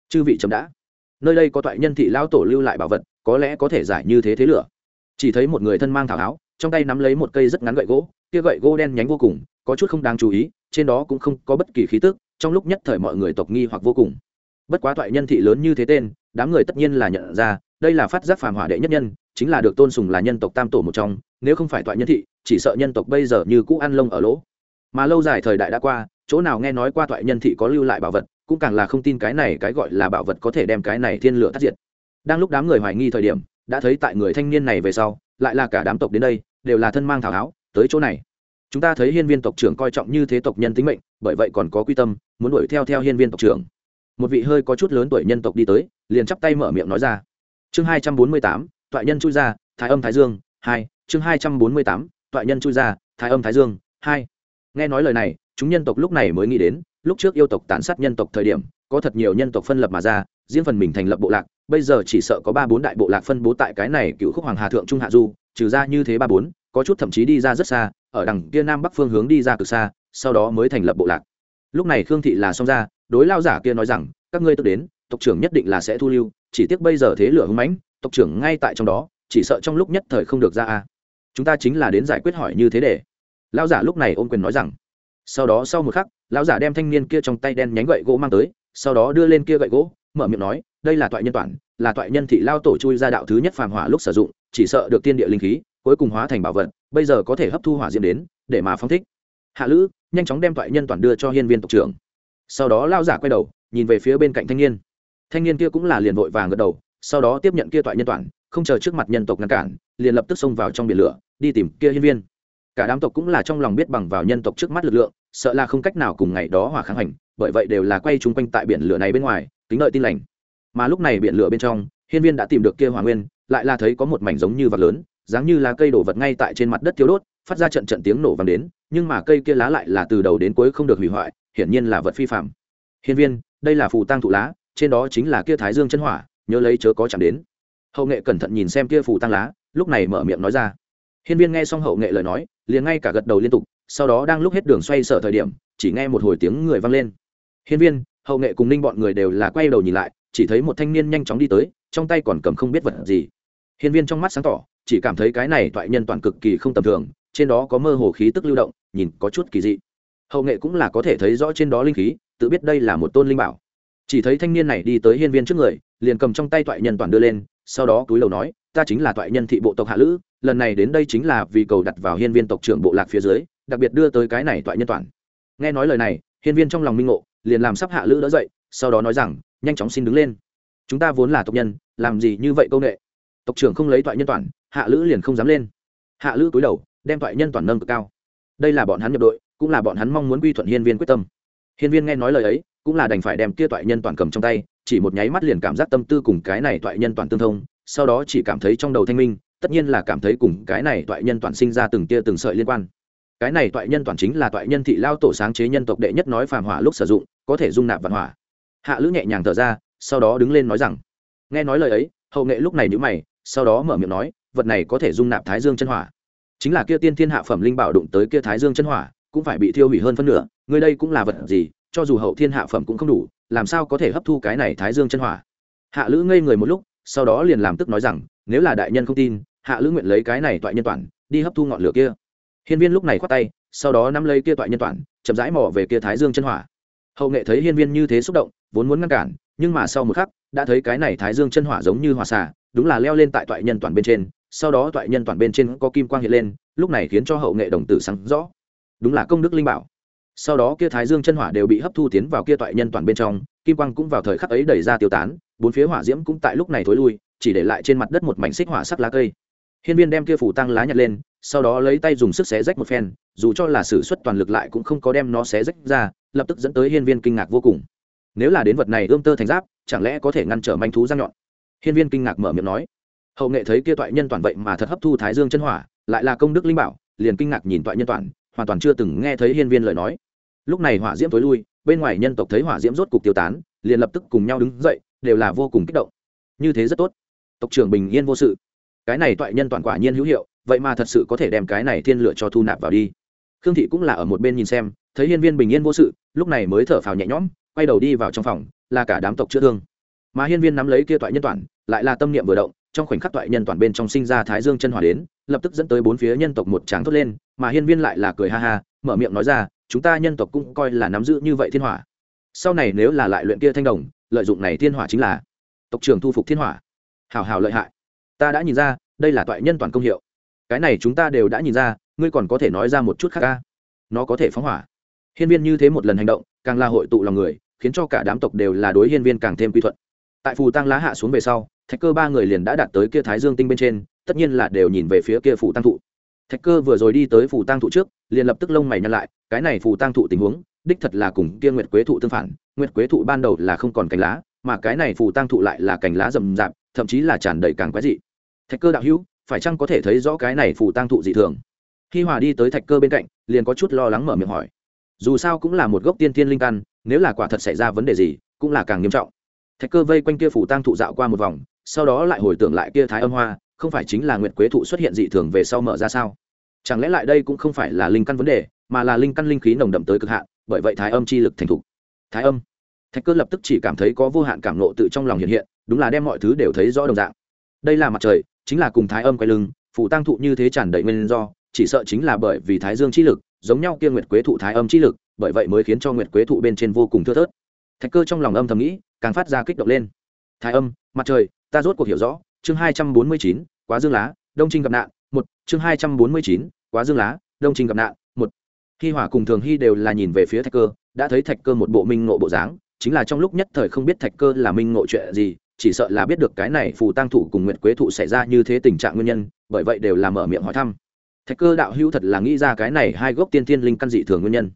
Chư vị chấm đã. Nơi đây có toại nhân thị lao tổ lưu lại bảo vật, có lẽ có thể giải như thế thế lửa. Chỉ thấy một người thân mang thảo áo, trong tay nắm lấy một cây rất ngắn gậy gỗ, kia gậy gỗ đen nhánh vô cùng, có chút không đáng chú ý, trên đó cũng không có bất kỳ khí tức, trong lúc nhất thời mọi người tộc nghi hoặc vô cùng. Bất quá toại nhân thị lớn như thế tên, đám người tất nhiên là nhận ra, đây là phát giác phàm hỏa đệ nhất nhân chính là được tôn sùng là nhân tộc tam tổ một trong, nếu không phải toại nhân thị, chỉ sợ nhân tộc bây giờ như cũ ăn lông ở lỗ. Mà lâu dài thời đại đã qua, chỗ nào nghe nói qua toại nhân thị có lưu lại bảo vật, cũng càng là không tin cái này cái gọi là bảo vật có thể đem cái này thiên lửa tắt diệt. Đang lúc đám người hoài nghi thời điểm, đã thấy tại người thanh niên này về sau, lại là cả đám tộc đến đây, đều là thân mang thảo áo, tới chỗ này. Chúng ta thấy hiên viên tộc trưởng coi trọng như thế tộc nhân tính mệnh, bởi vậy còn có quy tâm, muốn đuổi theo theo hiên viên tộc trưởng. Một vị hơi có chút lớn tuổi nhân tộc đi tới, liền chắp tay mở miệng nói ra. Chương hai trăm bốn mươi tám toại nhân chui ra, thái âm thái dương, hai, chương hai trăm bốn mươi tám, toại nhân chui ra, thái âm thái dương, hai. Nghe nói lời này, chúng nhân tộc lúc này mới nghĩ đến, lúc trước yêu tộc tàn sát nhân tộc thời điểm, có thật nhiều nhân tộc phân lập mà ra, riêng phần mình thành lập bộ lạc, bây giờ chỉ sợ có ba bốn đại bộ lạc phân bố tại cái này cựu khúc hoàng hà thượng trung hạ du, trừ ra như thế ba bốn, có chút thậm chí đi ra rất xa, ở đằng kia nam bắc phương hướng đi ra cực xa, sau đó mới thành lập bộ lạc. Lúc này khương thị là xong ra, đối lao giả kia nói rằng, các ngươi tức đến, tộc trưởng nhất định là sẽ thu lưu, chỉ tiếc bây giờ thế lửa hưng mãnh tộc trưởng ngay tại trong đó, chỉ sợ trong lúc nhất thời không được ra a. Chúng ta chính là đến giải quyết hỏi như thế để. Lao giả lúc này ôm quyền nói rằng. Sau đó sau một khắc, lão giả đem thanh niên kia trong tay đen nhánh gậy gỗ mang tới, sau đó đưa lên kia gậy gỗ, mở miệng nói, đây là toại nhân toàn là toại nhân thị lao tổ chui ra đạo thứ nhất phàm hỏa lúc sử dụng, chỉ sợ được tiên địa linh khí, cuối cùng hóa thành bảo vật, bây giờ có thể hấp thu hỏa diễm đến, để mà phong thích. Hạ lữ nhanh chóng đem toại nhân toàn đưa cho hiên viên tộc trưởng. Sau đó lao giả quay đầu, nhìn về phía bên cạnh thanh niên. Thanh niên kia cũng là liền vội vàng gật đầu sau đó tiếp nhận kia toại nhân toàn, không chờ trước mặt nhân tộc ngăn cản, liền lập tức xông vào trong biển lửa, đi tìm kia hiên viên. Cả đám tộc cũng là trong lòng biết bằng vào nhân tộc trước mắt lực lượng, sợ là không cách nào cùng ngày đó hỏa kháng hành, bởi vậy đều là quay chung quanh tại biển lửa này bên ngoài tính lợi tin lành. Mà lúc này biển lửa bên trong, hiên viên đã tìm được kia hỏa nguyên, lại là thấy có một mảnh giống như vật lớn, dáng như là cây đổ vật ngay tại trên mặt đất thiếu đốt, phát ra trận trận tiếng nổ vang đến, nhưng mà cây kia lá lại là từ đầu đến cuối không được hủy hoại, hiển nhiên là vật phi phạm hiên viên, đây là phù tăng thụ lá, trên đó chính là kia thái dương chân hỏa nhớ lấy chớ có chạm đến. Hậu nghệ cẩn thận nhìn xem kia phù tăng lá, lúc này mở miệng nói ra. Hiên viên nghe xong hậu nghệ lời nói, liền ngay cả gật đầu liên tục, sau đó đang lúc hết đường xoay sở thời điểm, chỉ nghe một hồi tiếng người vang lên. Hiên viên, hậu nghệ cùng ninh bọn người đều là quay đầu nhìn lại, chỉ thấy một thanh niên nhanh chóng đi tới, trong tay còn cầm không biết vật gì. Hiên viên trong mắt sáng tỏ, chỉ cảm thấy cái này thoại nhân toàn cực kỳ không tầm thường, trên đó có mơ hồ khí tức lưu động, nhìn có chút kỳ dị. Hậu nghệ cũng là có thể thấy rõ trên đó linh khí, tự biết đây là một tôn linh bảo chỉ thấy thanh niên này đi tới hiên viên trước người, liền cầm trong tay toại nhân toàn đưa lên, sau đó túi lầu nói, ta chính là toại nhân thị bộ tộc hạ lữ, lần này đến đây chính là vì cầu đặt vào hiên viên tộc trưởng bộ lạc phía dưới, đặc biệt đưa tới cái này toại nhân toàn. Nghe nói lời này, hiên viên trong lòng minh ngộ, liền làm sắp hạ lữ đỡ dậy, sau đó nói rằng, nhanh chóng xin đứng lên. Chúng ta vốn là tộc nhân, làm gì như vậy công nghệ tộc trưởng không lấy toại nhân toàn, hạ lữ liền không dám lên. Hạ lữ cúi đầu, đem toại nhân toàn nâng cực cao. Đây là bọn hắn nhập đội, cũng là bọn hắn mong muốn quy thuận hiên viên quyết tâm. Hiên viên nghe nói lời ấy cũng là đành phải đem kia toại nhân toàn cầm trong tay, chỉ một nháy mắt liền cảm giác tâm tư cùng cái này toại nhân toàn tương thông, sau đó chỉ cảm thấy trong đầu thanh minh, tất nhiên là cảm thấy cùng cái này toại nhân toàn sinh ra từng tia từng sợi liên quan. Cái này toại nhân toàn chính là toại nhân thị lao tổ sáng chế nhân tộc đệ nhất nói phàm hỏa lúc sử dụng, có thể dung nạp văn hỏa. Hạ lữ nhẹ nhàng thở ra, sau đó đứng lên nói rằng, nghe nói lời ấy, hậu nghệ lúc này nhữ mày, sau đó mở miệng nói, vật này có thể dung nạp thái dương chân hỏa. Chính là kia tiên thiên hạ phẩm linh bảo đụng tới kia thái dương chân hỏa, cũng phải bị thiêu hủy hơn phân nửa, người đây cũng là vật gì cho dù hậu thiên hạ phẩm cũng không đủ, làm sao có thể hấp thu cái này thái dương chân hỏa? Hạ lữ ngây người một lúc, sau đó liền làm tức nói rằng, nếu là đại nhân không tin, hạ lữ nguyện lấy cái này toại nhân toàn, đi hấp thu ngọn lửa kia. Hiên viên lúc này khoát tay, sau đó nắm lấy kia toại nhân toàn, chậm rãi mò về kia thái dương chân hỏa. Hậu nghệ thấy hiên viên như thế xúc động, vốn muốn ngăn cản, nhưng mà sau một khắc, đã thấy cái này thái dương chân hỏa giống như hỏa xà, đúng là leo lên tại toại nhân toàn bên trên, sau đó toại nhân toàn bên trên có kim quang hiện lên, lúc này khiến cho hậu nghệ đồng tử sáng rõ. Đúng là công đức linh bảo sau đó kia thái dương chân hỏa đều bị hấp thu tiến vào kia toại nhân toàn bên trong, kim quang cũng vào thời khắc ấy đẩy ra tiêu tán, bốn phía hỏa diễm cũng tại lúc này thối lui, chỉ để lại trên mặt đất một mảnh xích hỏa sắc lá cây. Hiên viên đem kia phủ tăng lá nhặt lên, sau đó lấy tay dùng sức xé rách một phen, dù cho là sử xuất toàn lực lại cũng không có đem nó xé rách ra, lập tức dẫn tới hiên viên kinh ngạc vô cùng. Nếu là đến vật này ươm tơ thành giáp, chẳng lẽ có thể ngăn trở manh thú răng nhọn? Hiên viên kinh ngạc mở miệng nói. Hậu nghệ thấy kia toại nhân toàn vậy mà thật hấp thu thái dương chân hỏa, lại là công đức linh bảo, liền kinh ngạc nhìn toại nhân toàn, hoàn toàn chưa từng nghe thấy hiên viên lời nói lúc này hỏa diễm tối lui, bên ngoài nhân tộc thấy hỏa diễm rốt cục tiêu tán, liền lập tức cùng nhau đứng dậy, đều là vô cùng kích động. Như thế rất tốt. Tộc trưởng bình yên vô sự. Cái này toại nhân toàn quả nhiên hữu hiệu, vậy mà thật sự có thể đem cái này thiên lựa cho thu nạp vào đi. Khương thị cũng là ở một bên nhìn xem, thấy hiên viên bình yên vô sự, lúc này mới thở phào nhẹ nhõm, quay đầu đi vào trong phòng, là cả đám tộc chữa thương. Mà hiên viên nắm lấy kia toại nhân toàn, lại là tâm niệm vừa động, trong khoảnh khắc toại nhân toàn bên trong sinh ra thái dương chân hỏa đến, lập tức dẫn tới bốn phía nhân tộc một tráng thốt lên, mà hiên viên lại là cười ha ha, mở miệng nói ra chúng ta nhân tộc cũng coi là nắm giữ như vậy thiên hỏa. Sau này nếu là lại luyện kia thanh đồng, lợi dụng này thiên hỏa chính là tộc trưởng thu phục thiên hỏa. Hào hào lợi hại. Ta đã nhìn ra, đây là toại nhân toàn công hiệu. Cái này chúng ta đều đã nhìn ra, ngươi còn có thể nói ra một chút khác ca. Nó có thể phóng hỏa. Hiên viên như thế một lần hành động, càng là hội tụ lòng người, khiến cho cả đám tộc đều là đối hiên viên càng thêm quy thuận. Tại phù tăng lá hạ xuống về sau, thạch cơ ba người liền đã đạt tới kia thái dương tinh bên trên, tất nhiên là đều nhìn về phía kia phù tăng thụ thạch cơ vừa rồi đi tới phù tăng thụ trước, liền lập tức lông mày nhăn lại, cái này phù tăng thụ tình huống, đích thật là cùng kia nguyệt quế thụ tương phản, nguyệt quế thụ ban đầu là không còn cành lá, mà cái này phù tăng thụ lại là cành lá rậm rạp, thậm chí là tràn đầy càng quái dị. Thạch cơ đạo hữu, phải chăng có thể thấy rõ cái này phù tăng thụ dị thường? Khi hòa đi tới thạch cơ bên cạnh, liền có chút lo lắng mở miệng hỏi. Dù sao cũng là một gốc tiên thiên linh căn, nếu là quả thật xảy ra vấn đề gì, cũng là càng nghiêm trọng. Thạch cơ vây quanh kia phủ tăng thụ dạo qua một vòng, sau đó lại hồi tưởng lại kia thái âm hoa không phải chính là nguyệt quế thụ xuất hiện dị thường về sau mở ra sao? Chẳng lẽ lại đây cũng không phải là linh căn vấn đề, mà là linh căn linh khí nồng đậm tới cực hạn, bởi vậy thái âm chi lực thành thục. Thái âm. Thạch cơ lập tức chỉ cảm thấy có vô hạn cảm nộ tự trong lòng hiện hiện, đúng là đem mọi thứ đều thấy rõ đồng dạng. Đây là mặt trời, chính là cùng thái âm quay lưng Phụ tăng thụ như thế tràn đầy nguyên do, chỉ sợ chính là bởi vì thái dương chi lực, giống nhau kia nguyệt quế thụ thái âm chi lực, bởi vậy mới khiến cho nguyệt quế thụ bên trên vô cùng thưa thớt. Thạch cơ trong lòng âm thầm nghĩ, càng phát ra kích động lên. Thái âm, mặt trời, ta rốt cuộc hiểu rõ chương hai trăm bốn mươi chín, quá dương lá, đông trinh gặp nạn, một, chương hai trăm bốn mươi chín, quá dương lá, đông trinh gặp nạn, một. Khi hỏa cùng thường hy đều là nhìn về phía thạch cơ, đã thấy thạch cơ một bộ minh ngộ bộ dáng, chính là trong lúc nhất thời không biết thạch cơ là minh ngộ chuyện gì, chỉ sợ là biết được cái này phù tăng thủ cùng nguyệt quế thụ xảy ra như thế tình trạng nguyên nhân, bởi vậy đều là mở miệng hỏi thăm. Thạch cơ đạo hữu thật là nghĩ ra cái này hai gốc tiên thiên linh căn dị thường nguyên nhân.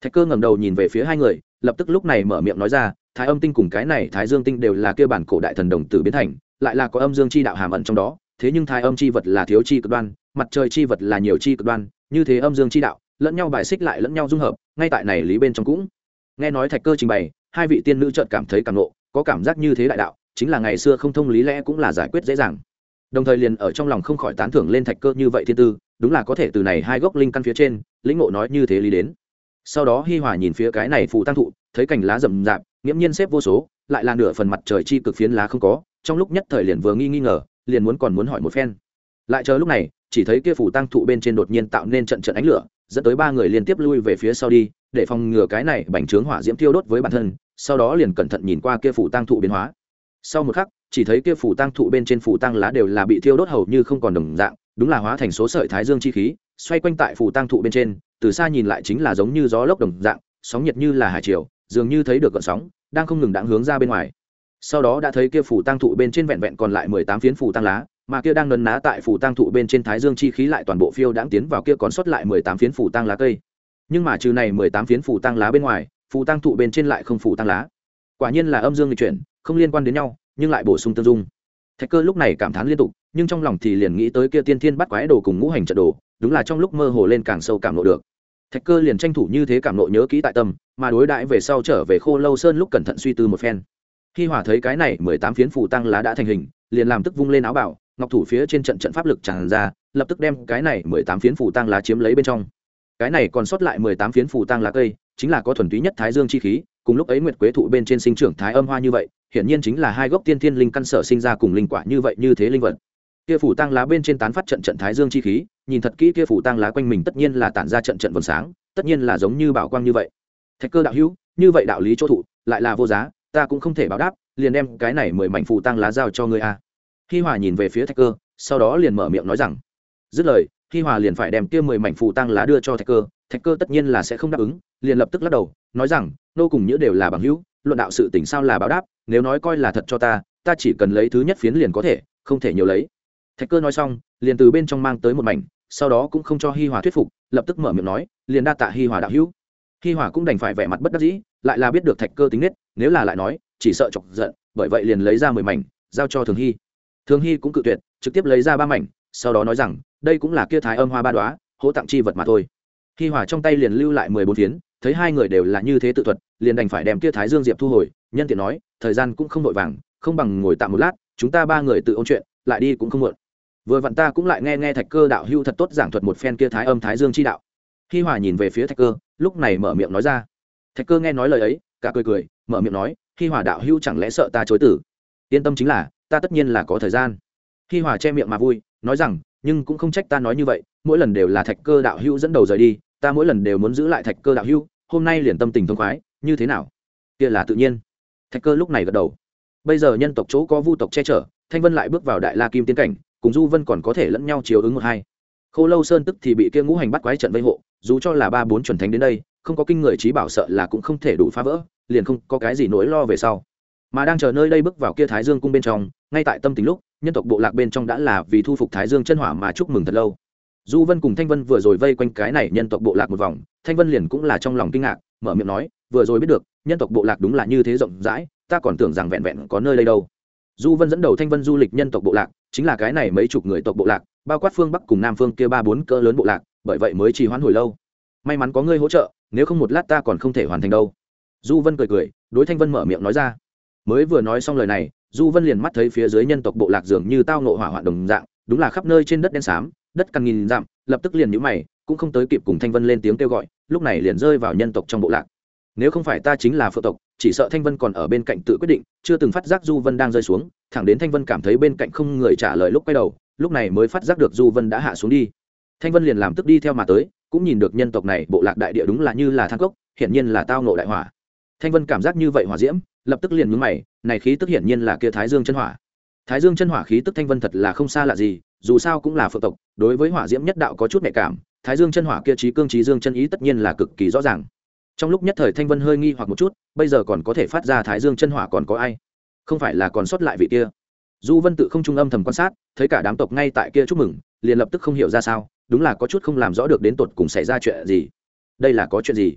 Thạch cơ ngẩng đầu nhìn về phía hai người, lập tức lúc này mở miệng nói ra, thái âm tinh cùng cái này thái dương tinh đều là kêu bản cổ đại thần đồng tử biến thành lại là có âm dương chi đạo hàm ẩn trong đó, thế nhưng thái âm chi vật là thiếu chi cực đoan, mặt trời chi vật là nhiều chi cực đoan, như thế âm dương chi đạo, lẫn nhau bài xích lại lẫn nhau dung hợp, ngay tại này lý bên trong cũng. Nghe nói thạch cơ trình bày, hai vị tiên nữ chợt cảm thấy cảm nộ có cảm giác như thế đại đạo, chính là ngày xưa không thông lý lẽ cũng là giải quyết dễ dàng. Đồng thời liền ở trong lòng không khỏi tán thưởng lên thạch cơ như vậy thiên tư, đúng là có thể từ này hai gốc linh căn phía trên, lĩnh ngộ nói như thế lý đến. Sau đó hi hòa nhìn phía cái này phù tăng thụ, thấy cành lá rậm rạp, nghiễm nhiên xếp vô số, lại là nửa phần mặt trời chi cực phiến lá không có trong lúc nhất thời liền vừa nghi nghi ngờ, liền muốn còn muốn hỏi một phen. Lại chờ lúc này, chỉ thấy kia phủ tăng thụ bên trên đột nhiên tạo nên trận trận ánh lửa, dẫn tới ba người liên tiếp lui về phía sau đi, để phòng ngừa cái này bành trướng hỏa diễm tiêu đốt với bản thân, sau đó liền cẩn thận nhìn qua kia phủ tăng thụ biến hóa. Sau một khắc, chỉ thấy kia phủ tăng thụ bên trên phủ tăng lá đều là bị thiêu đốt hầu như không còn đồng dạng, đúng là hóa thành số sợi thái dương chi khí, xoay quanh tại phủ tăng thụ bên trên, từ xa nhìn lại chính là giống như gió lốc đồng dạng, sóng nhiệt như là hải triều, dường như thấy được gợn sóng, đang không ngừng đặng hướng ra bên ngoài sau đó đã thấy kia phủ tăng thụ bên trên vẹn vẹn còn lại mười tám phiến phủ tăng lá, mà kia đang nấn ná tại phủ tăng thụ bên trên thái dương chi khí lại toàn bộ phiêu đãng tiến vào kia còn sót lại mười tám phiến phủ tăng lá cây. Nhưng mà trừ này mười tám phiến phủ tăng lá bên ngoài, phủ tăng thụ bên trên lại không phủ tăng lá. Quả nhiên là âm dương nghịch chuyển, không liên quan đến nhau, nhưng lại bổ sung tương dung. Thạch cơ lúc này cảm thán liên tục, nhưng trong lòng thì liền nghĩ tới kia tiên thiên bắt quái đồ cùng ngũ hành trận đồ, đúng là trong lúc mơ hồ lên càng sâu cảm lộ được. Thạch cơ liền tranh thủ như thế cảm lộ nhớ kỹ tại tâm, mà đối đãi về sau trở về khô lâu sơn lúc cẩn thận suy tư một phen khi hỏa thấy cái này mười tám phiến phủ tăng lá đã thành hình, liền làm tức vung lên áo bảo, ngọc thủ phía trên trận trận pháp lực tràn ra, lập tức đem cái này mười tám phiến phủ tăng lá chiếm lấy bên trong. Cái này còn sót lại mười tám phiến phủ tăng lá cây, chính là có thuần túy nhất thái dương chi khí, cùng lúc ấy nguyệt quế thụ bên trên sinh trưởng thái âm hoa như vậy, hiển nhiên chính là hai gốc tiên thiên linh căn sở sinh ra cùng linh quả như vậy như thế linh vật. Kia phủ tăng lá bên trên tán phát trận trận thái dương chi khí, nhìn thật kỹ kia phủ tăng lá quanh mình tất nhiên là tản ra trận trận vầng sáng, tất nhiên là giống như bảo quang như vậy. Thạch cơ đạo hữu, như vậy đạo lý chỗ thụ, lại là vô giá ta cũng không thể báo đáp, liền đem cái này mười mảnh phù tăng lá giao cho ngươi a. Hi hòa nhìn về phía thạch cơ sau đó liền mở miệng nói rằng, dứt lời, hi hòa liền phải đem kia mười mảnh phù tăng lá đưa cho thạch cơ thạch cơ tất nhiên là sẽ không đáp ứng, liền lập tức lắc đầu, nói rằng, nô cùng nhữ đều là bằng hữu, luận đạo sự tỉnh sao là báo đáp, nếu nói coi là thật cho ta ta chỉ cần lấy thứ nhất phiến liền có thể, không thể nhiều lấy. Thạch cơ nói xong, liền từ bên trong mang tới một mảnh, sau đó cũng không cho hi hòa thuyết phục, lập tức mở miệng nói, liền đa tạ hi hòa đạo hữu. Hi hòa cũng đành phải vẻ mặt bất đắc dĩ, lại là biết được thạch cơ tính nết nếu là lại nói, chỉ sợ chọc giận, bởi vậy liền lấy ra mười mảnh, giao cho thường hy. Thường hy cũng cự tuyệt, trực tiếp lấy ra ba mảnh, sau đó nói rằng, đây cũng là kia thái âm hoa ba đoá hỗ tặng chi vật mà thôi. Hy hòa trong tay liền lưu lại mười bốn phiến, thấy hai người đều là như thế tự thuật, liền đành phải đem kia thái dương diệp thu hồi, nhân tiện nói, thời gian cũng không vội vàng, không bằng ngồi tạm một lát, chúng ta ba người tự ôn chuyện, lại đi cũng không muộn. Vừa vặn ta cũng lại nghe nghe thạch cơ đạo hưu thật tốt giảng thuật một phen kia thái âm thái dương chi đạo. Hi hòa nhìn về phía thạch cơ, lúc này mở miệng nói ra. Thạch cơ nghe nói lời ấy, cả cười cười mở miệng nói, hi hòa đạo hưu chẳng lẽ sợ ta chối tử? Yên tâm chính là, ta tất nhiên là có thời gian. Hi hòa che miệng mà vui, nói rằng, nhưng cũng không trách ta nói như vậy, mỗi lần đều là thạch cơ đạo hưu dẫn đầu rời đi, ta mỗi lần đều muốn giữ lại thạch cơ đạo hưu hôm nay liền tâm tình thông khoái, như thế nào? Kia là tự nhiên. Thạch cơ lúc này gật đầu. Bây giờ nhân tộc chỗ có vu tộc che chở, thanh vân lại bước vào đại la kim tiến cảnh, cùng du vân còn có thể lẫn nhau chiều ứng một hai. Khô lâu sơn tức thì bị kia ngũ hành bắt quái trận vây hộ, dù cho là ba bốn chuẩn thánh đến đây không có kinh người trí bảo sợ là cũng không thể đủ phá vỡ, liền không có cái gì nỗi lo về sau. Mà đang chờ nơi đây bước vào kia thái dương cung bên trong, ngay tại tâm tính lúc, nhân tộc bộ lạc bên trong đã là vì thu phục thái dương chân hỏa mà chúc mừng thật lâu. Du vân cùng thanh vân vừa rồi vây quanh cái này nhân tộc bộ lạc một vòng, thanh vân liền cũng là trong lòng kinh ngạc, mở miệng nói, vừa rồi biết được, nhân tộc bộ lạc đúng là như thế rộng rãi, ta còn tưởng rằng vẹn vẹn có nơi đây đâu. Du vân dẫn đầu thanh vân du lịch nhân tộc bộ lạc, chính là cái này mấy chục người tộc bộ lạc, bao quát phương bắc cùng nam phương kia ba bốn cỡ lớn bộ lạc, bởi vậy mới trì hoãn hồi lâu. May mắn có ngươi hỗ trợ nếu không một lát ta còn không thể hoàn thành đâu. Du vân cười cười, đối thanh vân mở miệng nói ra. Mới vừa nói xong lời này du vân liền mắt thấy phía dưới nhân tộc bộ lạc dường như tao nộ hỏa hoạn đồng dạng, đúng là khắp nơi trên đất đen xám, đất càng nghìn dặm, lập tức liền nhũ mày, cũng không tới kịp cùng thanh vân lên tiếng kêu gọi, lúc này liền rơi vào nhân tộc trong bộ lạc. Nếu không phải ta chính là phượng tộc, chỉ sợ thanh vân còn ở bên cạnh tự quyết định, chưa từng phát giác du vân đang rơi xuống, thẳng đến thanh vân cảm thấy bên cạnh không người trả lời lúc quay đầu, lúc này mới phát giác được du vân đã hạ xuống đi. Thanh vân liền làm tức đi theo mà tới cũng nhìn được nhân tộc này bộ lạc đại địa đúng là như là thang cốc, hiển nhiên là tao nộ đại hỏa. Thanh vân cảm giác như vậy hỏa diễm, lập tức liền mướn mày, này khí tức hiển nhiên là kia thái dương chân hỏa. Thái dương chân hỏa khí tức thanh vân thật là không xa lạ gì, dù sao cũng là phượng tộc, đối với hỏa diễm nhất đạo có chút nhạy cảm, thái dương chân hỏa kia trí cương trí dương chân ý tất nhiên là cực kỳ rõ ràng. Trong lúc nhất thời thanh vân hơi nghi hoặc một chút, bây giờ còn có thể phát ra thái dương chân hỏa còn có ai? Không phải là còn sót lại vị kia. Du vân tự không trung âm thầm quan sát, thấy cả đám tộc ngay tại kia chúc mừng liền lập tức không hiểu ra sao, đúng là có chút không làm rõ được đến tột cùng xảy ra chuyện gì. Đây là có chuyện gì?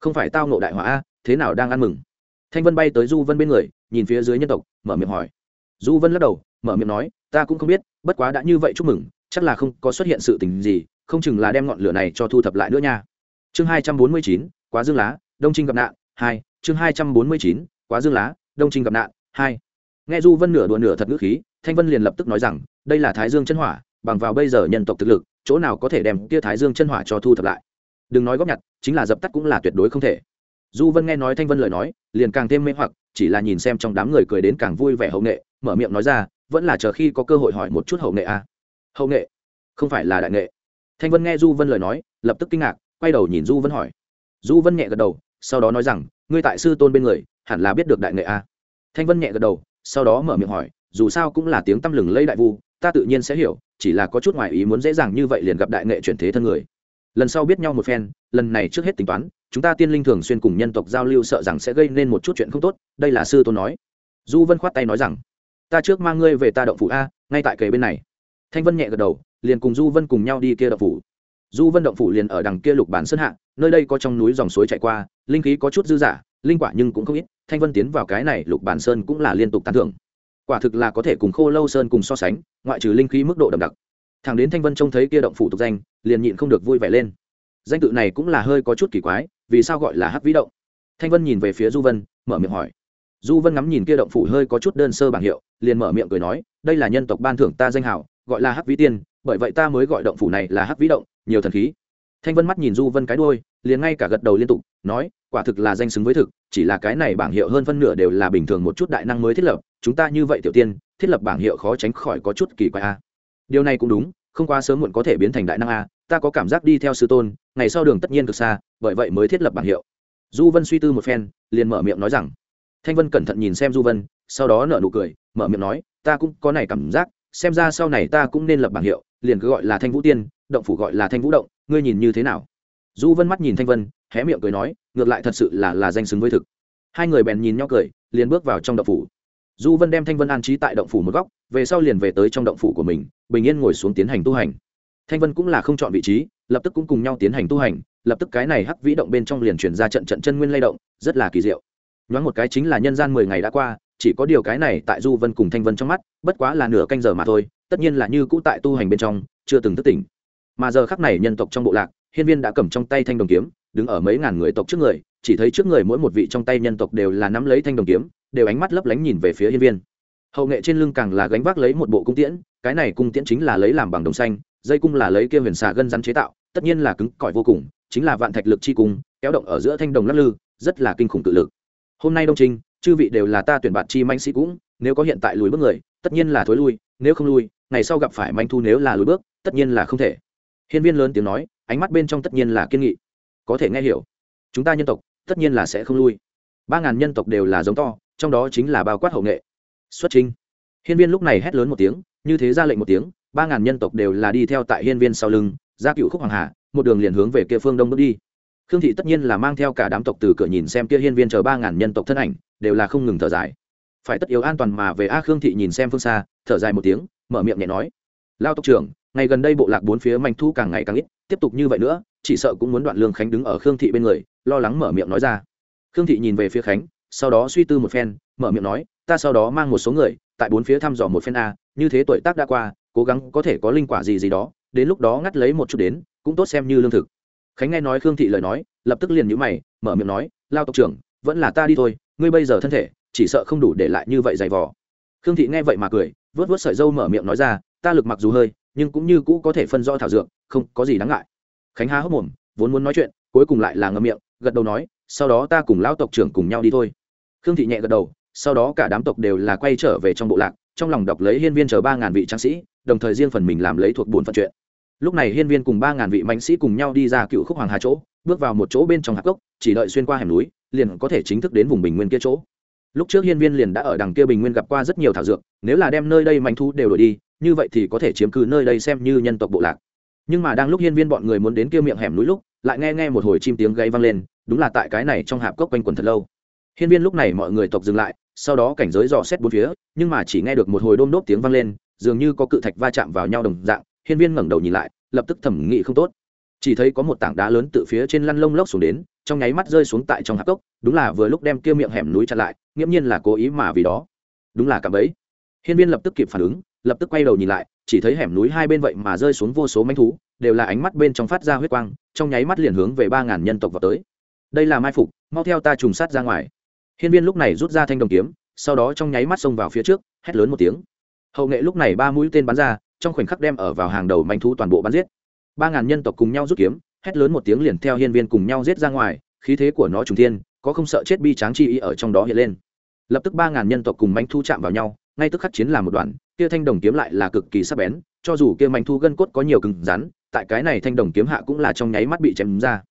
Không phải tao nộ đại hỏa a, thế nào đang ăn mừng? Thanh vân bay tới du vân bên người, nhìn phía dưới nhân tộc, mở miệng hỏi. Du vân lắc đầu, mở miệng nói, ta cũng không biết, bất quá đã như vậy chúc mừng, chắc là không có xuất hiện sự tình gì, không chừng là đem ngọn lửa này cho thu thập lại nữa nha. Chương hai trăm bốn mươi chín, quá dương lá, đông trinh gặp nạn, hai, chương hai trăm bốn mươi chín, quá dương lá, đông trinh gặp nạn, hai. Nghe du vân nửa đùa nửa thật ngữ khí, thanh vân liền lập tức nói rằng, đây là thái dương chân hỏa bằng vào bây giờ nhân tộc thực lực, chỗ nào có thể đem tia thái dương chân hỏa cho thu thập lại. Đừng nói góp nhặt, chính là dập tắt cũng là tuyệt đối không thể. Du vân nghe nói thanh vân lời nói, liền càng thêm mê hoặc, chỉ là nhìn xem trong đám người cười đến càng vui vẻ hậu nghệ, mở miệng nói ra, vẫn là chờ khi có cơ hội hỏi một chút hậu nghệ a. À. hậu nghệ? Không phải là đại nghệ. Thanh vân nghe du vân lời nói, lập tức kinh ngạc, quay đầu nhìn du vân hỏi. Du vân nhẹ gật đầu, sau đó nói rằng, ngươi tại sư tôn bên người, hẳn là biết được đại nghệ a. Thanh vân nhẹ gật đầu, sau đó mở miệng hỏi, dù sao cũng là tiếng tăm lừng lây đại vu, ta tự nhiên sẽ hiểu chỉ là có chút ngoài ý muốn dễ dàng như vậy liền gặp đại nghệ chuyển thế thân người. Lần sau biết nhau một phen, lần này trước hết tính toán, chúng ta tiên linh thường xuyên cùng nhân tộc giao lưu sợ rằng sẽ gây nên một chút chuyện không tốt, đây là sư tôn nói. Du vân khoát tay nói rằng, ta trước mang ngươi về ta động phủ a, ngay tại kề bên này. Thanh vân nhẹ gật đầu, liền cùng du vân cùng nhau đi kia động phủ. Du vân động phủ liền ở đằng kia lục bản sơn hạ, nơi đây có trong núi dòng suối chạy qua, linh khí có chút dư giả linh quả nhưng cũng không ít, thanh vân tiến vào cái này lục bản sơn cũng là liên tục tán thưởng quả thực là có thể cùng khô lâu sơn cùng so sánh, ngoại trừ linh khí mức độ đậm đặc. Thằng đến thanh vân trông thấy kia động phủ tục danh, liền nhịn không được vui vẻ lên. Danh tự này cũng là hơi có chút kỳ quái, vì sao gọi là hắc vĩ động? Thanh vân nhìn về phía du vân, mở miệng hỏi. Du vân ngắm nhìn kia động phủ hơi có chút đơn sơ bảng hiệu, liền mở miệng cười nói, đây là nhân tộc ban thưởng ta danh hảo gọi là hắc vĩ tiên, bởi vậy ta mới gọi động phủ này là hắc vĩ động, nhiều thần khí. Thanh vân mắt nhìn du vân cái đôi liền ngay cả gật đầu liên tục, nói, quả thực là danh xứng với thực, chỉ là cái này bảng hiệu hơn phân nửa đều là bình thường một chút đại năng mới thiết lập chúng ta như vậy tiểu tiên, thiết lập bảng hiệu khó tránh khỏi có chút kỳ quái a. Điều này cũng đúng, không quá sớm muộn có thể biến thành đại năng a, ta có cảm giác đi theo sư tôn, ngày sau đường tất nhiên cực xa, bởi vậy mới thiết lập bảng hiệu. Du vân suy tư một phen, liền mở miệng nói rằng, thanh vân cẩn thận nhìn xem du vân, sau đó nở nụ cười, mở miệng nói, ta cũng có này cảm giác, xem ra sau này ta cũng nên lập bảng hiệu, liền cứ gọi là thanh vũ tiên, động phủ gọi là thanh vũ động, ngươi nhìn như thế nào? Du vân mắt nhìn thanh vân, hé miệng cười nói, ngược lại thật sự là là danh xứng với thực. Hai người bèn nhìn nhau cười, liền bước vào trong động phủ du vân đem thanh vân an trí tại động phủ một góc, về sau liền về tới trong động phủ của mình, bình yên ngồi xuống tiến hành tu hành. Thanh vân cũng là không chọn vị trí, lập tức cũng cùng nhau tiến hành tu hành, lập tức cái này hắc vĩ động bên trong liền chuyển ra trận trận chân nguyên lay động, rất là kỳ diệu. Nhoáng một cái chính là nhân gian mười ngày đã qua, chỉ có điều cái này tại du vân cùng thanh vân trong mắt, bất quá là nửa canh giờ mà thôi, tất nhiên là như cũ tại tu hành bên trong, chưa từng thức tỉnh. Mà giờ khắc này nhân tộc trong bộ lạc, hiên viên đã cầm trong tay thanh đồng kiếm, đứng ở mấy ngàn người tộc trước người, chỉ thấy trước người mỗi một vị trong tay nhân tộc đều là nắm lấy thanh đồng kiếm đều ánh mắt lấp lánh nhìn về phía hiên viên. Hậu nghệ trên lưng càng là gánh vác lấy một bộ cung tiễn, cái này cung tiễn chính là lấy làm bằng đồng xanh, dây cung là lấy kia huyền xà gân rắn chế tạo, tất nhiên là cứng cỏi vô cùng, chính là vạn thạch lực chi cung, kéo động ở giữa thanh đồng lắc lư, rất là kinh khủng tự lực. Hôm nay đông trinh, chư vị đều là ta tuyển bạt chi manh sĩ cũng, nếu có hiện tại lùi bước người, tất nhiên là thối lui, nếu không lui, ngày sau gặp phải manh thu nếu là lùi bước, tất nhiên là không thể. Hiên viên lớn tiếng nói, ánh mắt bên trong tất nhiên là kiên nghị. Có thể nghe hiểu. Chúng ta nhân tộc, tất nhiên là sẽ không lui. Ba ngàn nhân tộc đều là giống to trong đó chính là bao quát hậu nghệ. Xuất trinh hiên viên lúc này hét lớn một tiếng, như thế ra lệnh một tiếng, ba ngàn nhân tộc đều là đi theo tại hiên viên sau lưng, ra cựu khúc hoàng hà, một đường liền hướng về kia phương đông bước đi. Khương thị tất nhiên là mang theo cả đám tộc từ cửa nhìn xem kia hiên viên chờ ba ngàn nhân tộc thân ảnh, đều là không ngừng thở dài. Phải tất yếu an toàn mà về a, khương thị nhìn xem phương xa, thở dài một tiếng, mở miệng nhẹ nói. Lao tộc trưởng, ngày gần đây bộ lạc bốn phía manh thu càng ngày càng ít, tiếp tục như vậy nữa, chỉ sợ cũng muốn đoạn lương khánh đứng ở khương thị bên người, lo lắng mở miệng nói ra. Khương thị nhìn về phía khánh sau đó suy tư một phen, mở miệng nói, ta sau đó mang một số người, tại bốn phía thăm dò một phen a, như thế tuổi tác đã qua, cố gắng có thể có linh quả gì gì đó, đến lúc đó ngắt lấy một chút đến, cũng tốt xem như lương thực. Khánh nghe nói khương thị lời nói, lập tức liền nhữ mày, mở miệng nói, lao tộc trưởng, vẫn là ta đi thôi, ngươi bây giờ thân thể, chỉ sợ không đủ để lại như vậy dày vò. Khương thị nghe vậy mà cười vớt vớt sợi dâu mở miệng nói ra, ta lực mặc dù hơi, nhưng cũng như cũ có thể phân rõ thảo dược, không có gì đáng ngại. Khánh há hốc mồm, vốn muốn nói chuyện, cuối cùng lại là ngậm miệng gật đầu nói, sau đó ta cùng lão tộc trưởng cùng nhau đi thôi. Khương thị nhẹ gật đầu, sau đó cả đám tộc đều là quay trở về trong bộ lạc, trong lòng đọc lấy hiên viên chờ ba ngàn vị tráng sĩ, đồng thời riêng phần mình làm lấy thuộc bốn phận chuyện. Lúc này hiên viên cùng ba ngàn vị mạnh sĩ cùng nhau đi ra cựu khúc hoàng hà chỗ, bước vào một chỗ bên trong hạc cốc, chỉ đợi xuyên qua hẻm núi, liền có thể chính thức đến vùng bình nguyên kia chỗ. Lúc trước hiên viên liền đã ở đằng kia bình nguyên gặp qua rất nhiều thảo dược, nếu là đem nơi đây mạnh thu đều đổi đi, như vậy thì có thể chiếm cứ nơi đây xem như nhân tộc bộ lạc. Nhưng mà đang lúc hiên viên bọn người muốn đến kia miệng hẻm núi lúc lại nghe nghe một hồi chim tiếng gáy vang lên, đúng là tại cái này trong hạp cốc quanh quần thật lâu. Hiên viên lúc này mọi người tộc dừng lại, sau đó cảnh giới dò xét bốn phía, nhưng mà chỉ nghe được một hồi đôm đốp tiếng vang lên, dường như có cự thạch va chạm vào nhau đồng dạng, hiên viên ngẩng đầu nhìn lại, lập tức thẩm nghị không tốt. Chỉ thấy có một tảng đá lớn từ phía trên lăn lông lốc xuống đến, trong nháy mắt rơi xuống tại trong hạp cốc, đúng là vừa lúc đem kia miệng hẻm núi chặn lại, nghiễm nhiên là cố ý mà vì đó. Đúng là cả bẫy. Hiên viên lập tức kịp phản ứng, lập tức quay đầu nhìn lại chỉ thấy hẻm núi hai bên vậy mà rơi xuống vô số manh thú, đều là ánh mắt bên trong phát ra huyết quang, trong nháy mắt liền hướng về ba ngàn nhân tộc vào tới. Đây là mai phục, mau theo ta trùng sát ra ngoài. Hiên viên lúc này rút ra thanh đồng kiếm, sau đó trong nháy mắt xông vào phía trước, hét lớn một tiếng. Hậu nghệ lúc này ba mũi tên bắn ra, trong khoảnh khắc đem ở vào hàng đầu manh thú toàn bộ bắn giết. Ba ngàn nhân tộc cùng nhau rút kiếm, hét lớn một tiếng liền theo hiên viên cùng nhau giết ra ngoài, khí thế của nó trùng thiên, có không sợ chết bi tráng chi ý ở trong đó hiện lên. Lập tức ba ngàn nhân tộc cùng manh thu chạm vào nhau, ngay tức khắc chiến làm một đoạn kia thanh đồng kiếm lại là cực kỳ sắc bén, cho dù kia Mạnh thu gân cốt có nhiều cứng rắn, tại cái này thanh đồng kiếm hạ cũng là trong nháy mắt bị chém ra.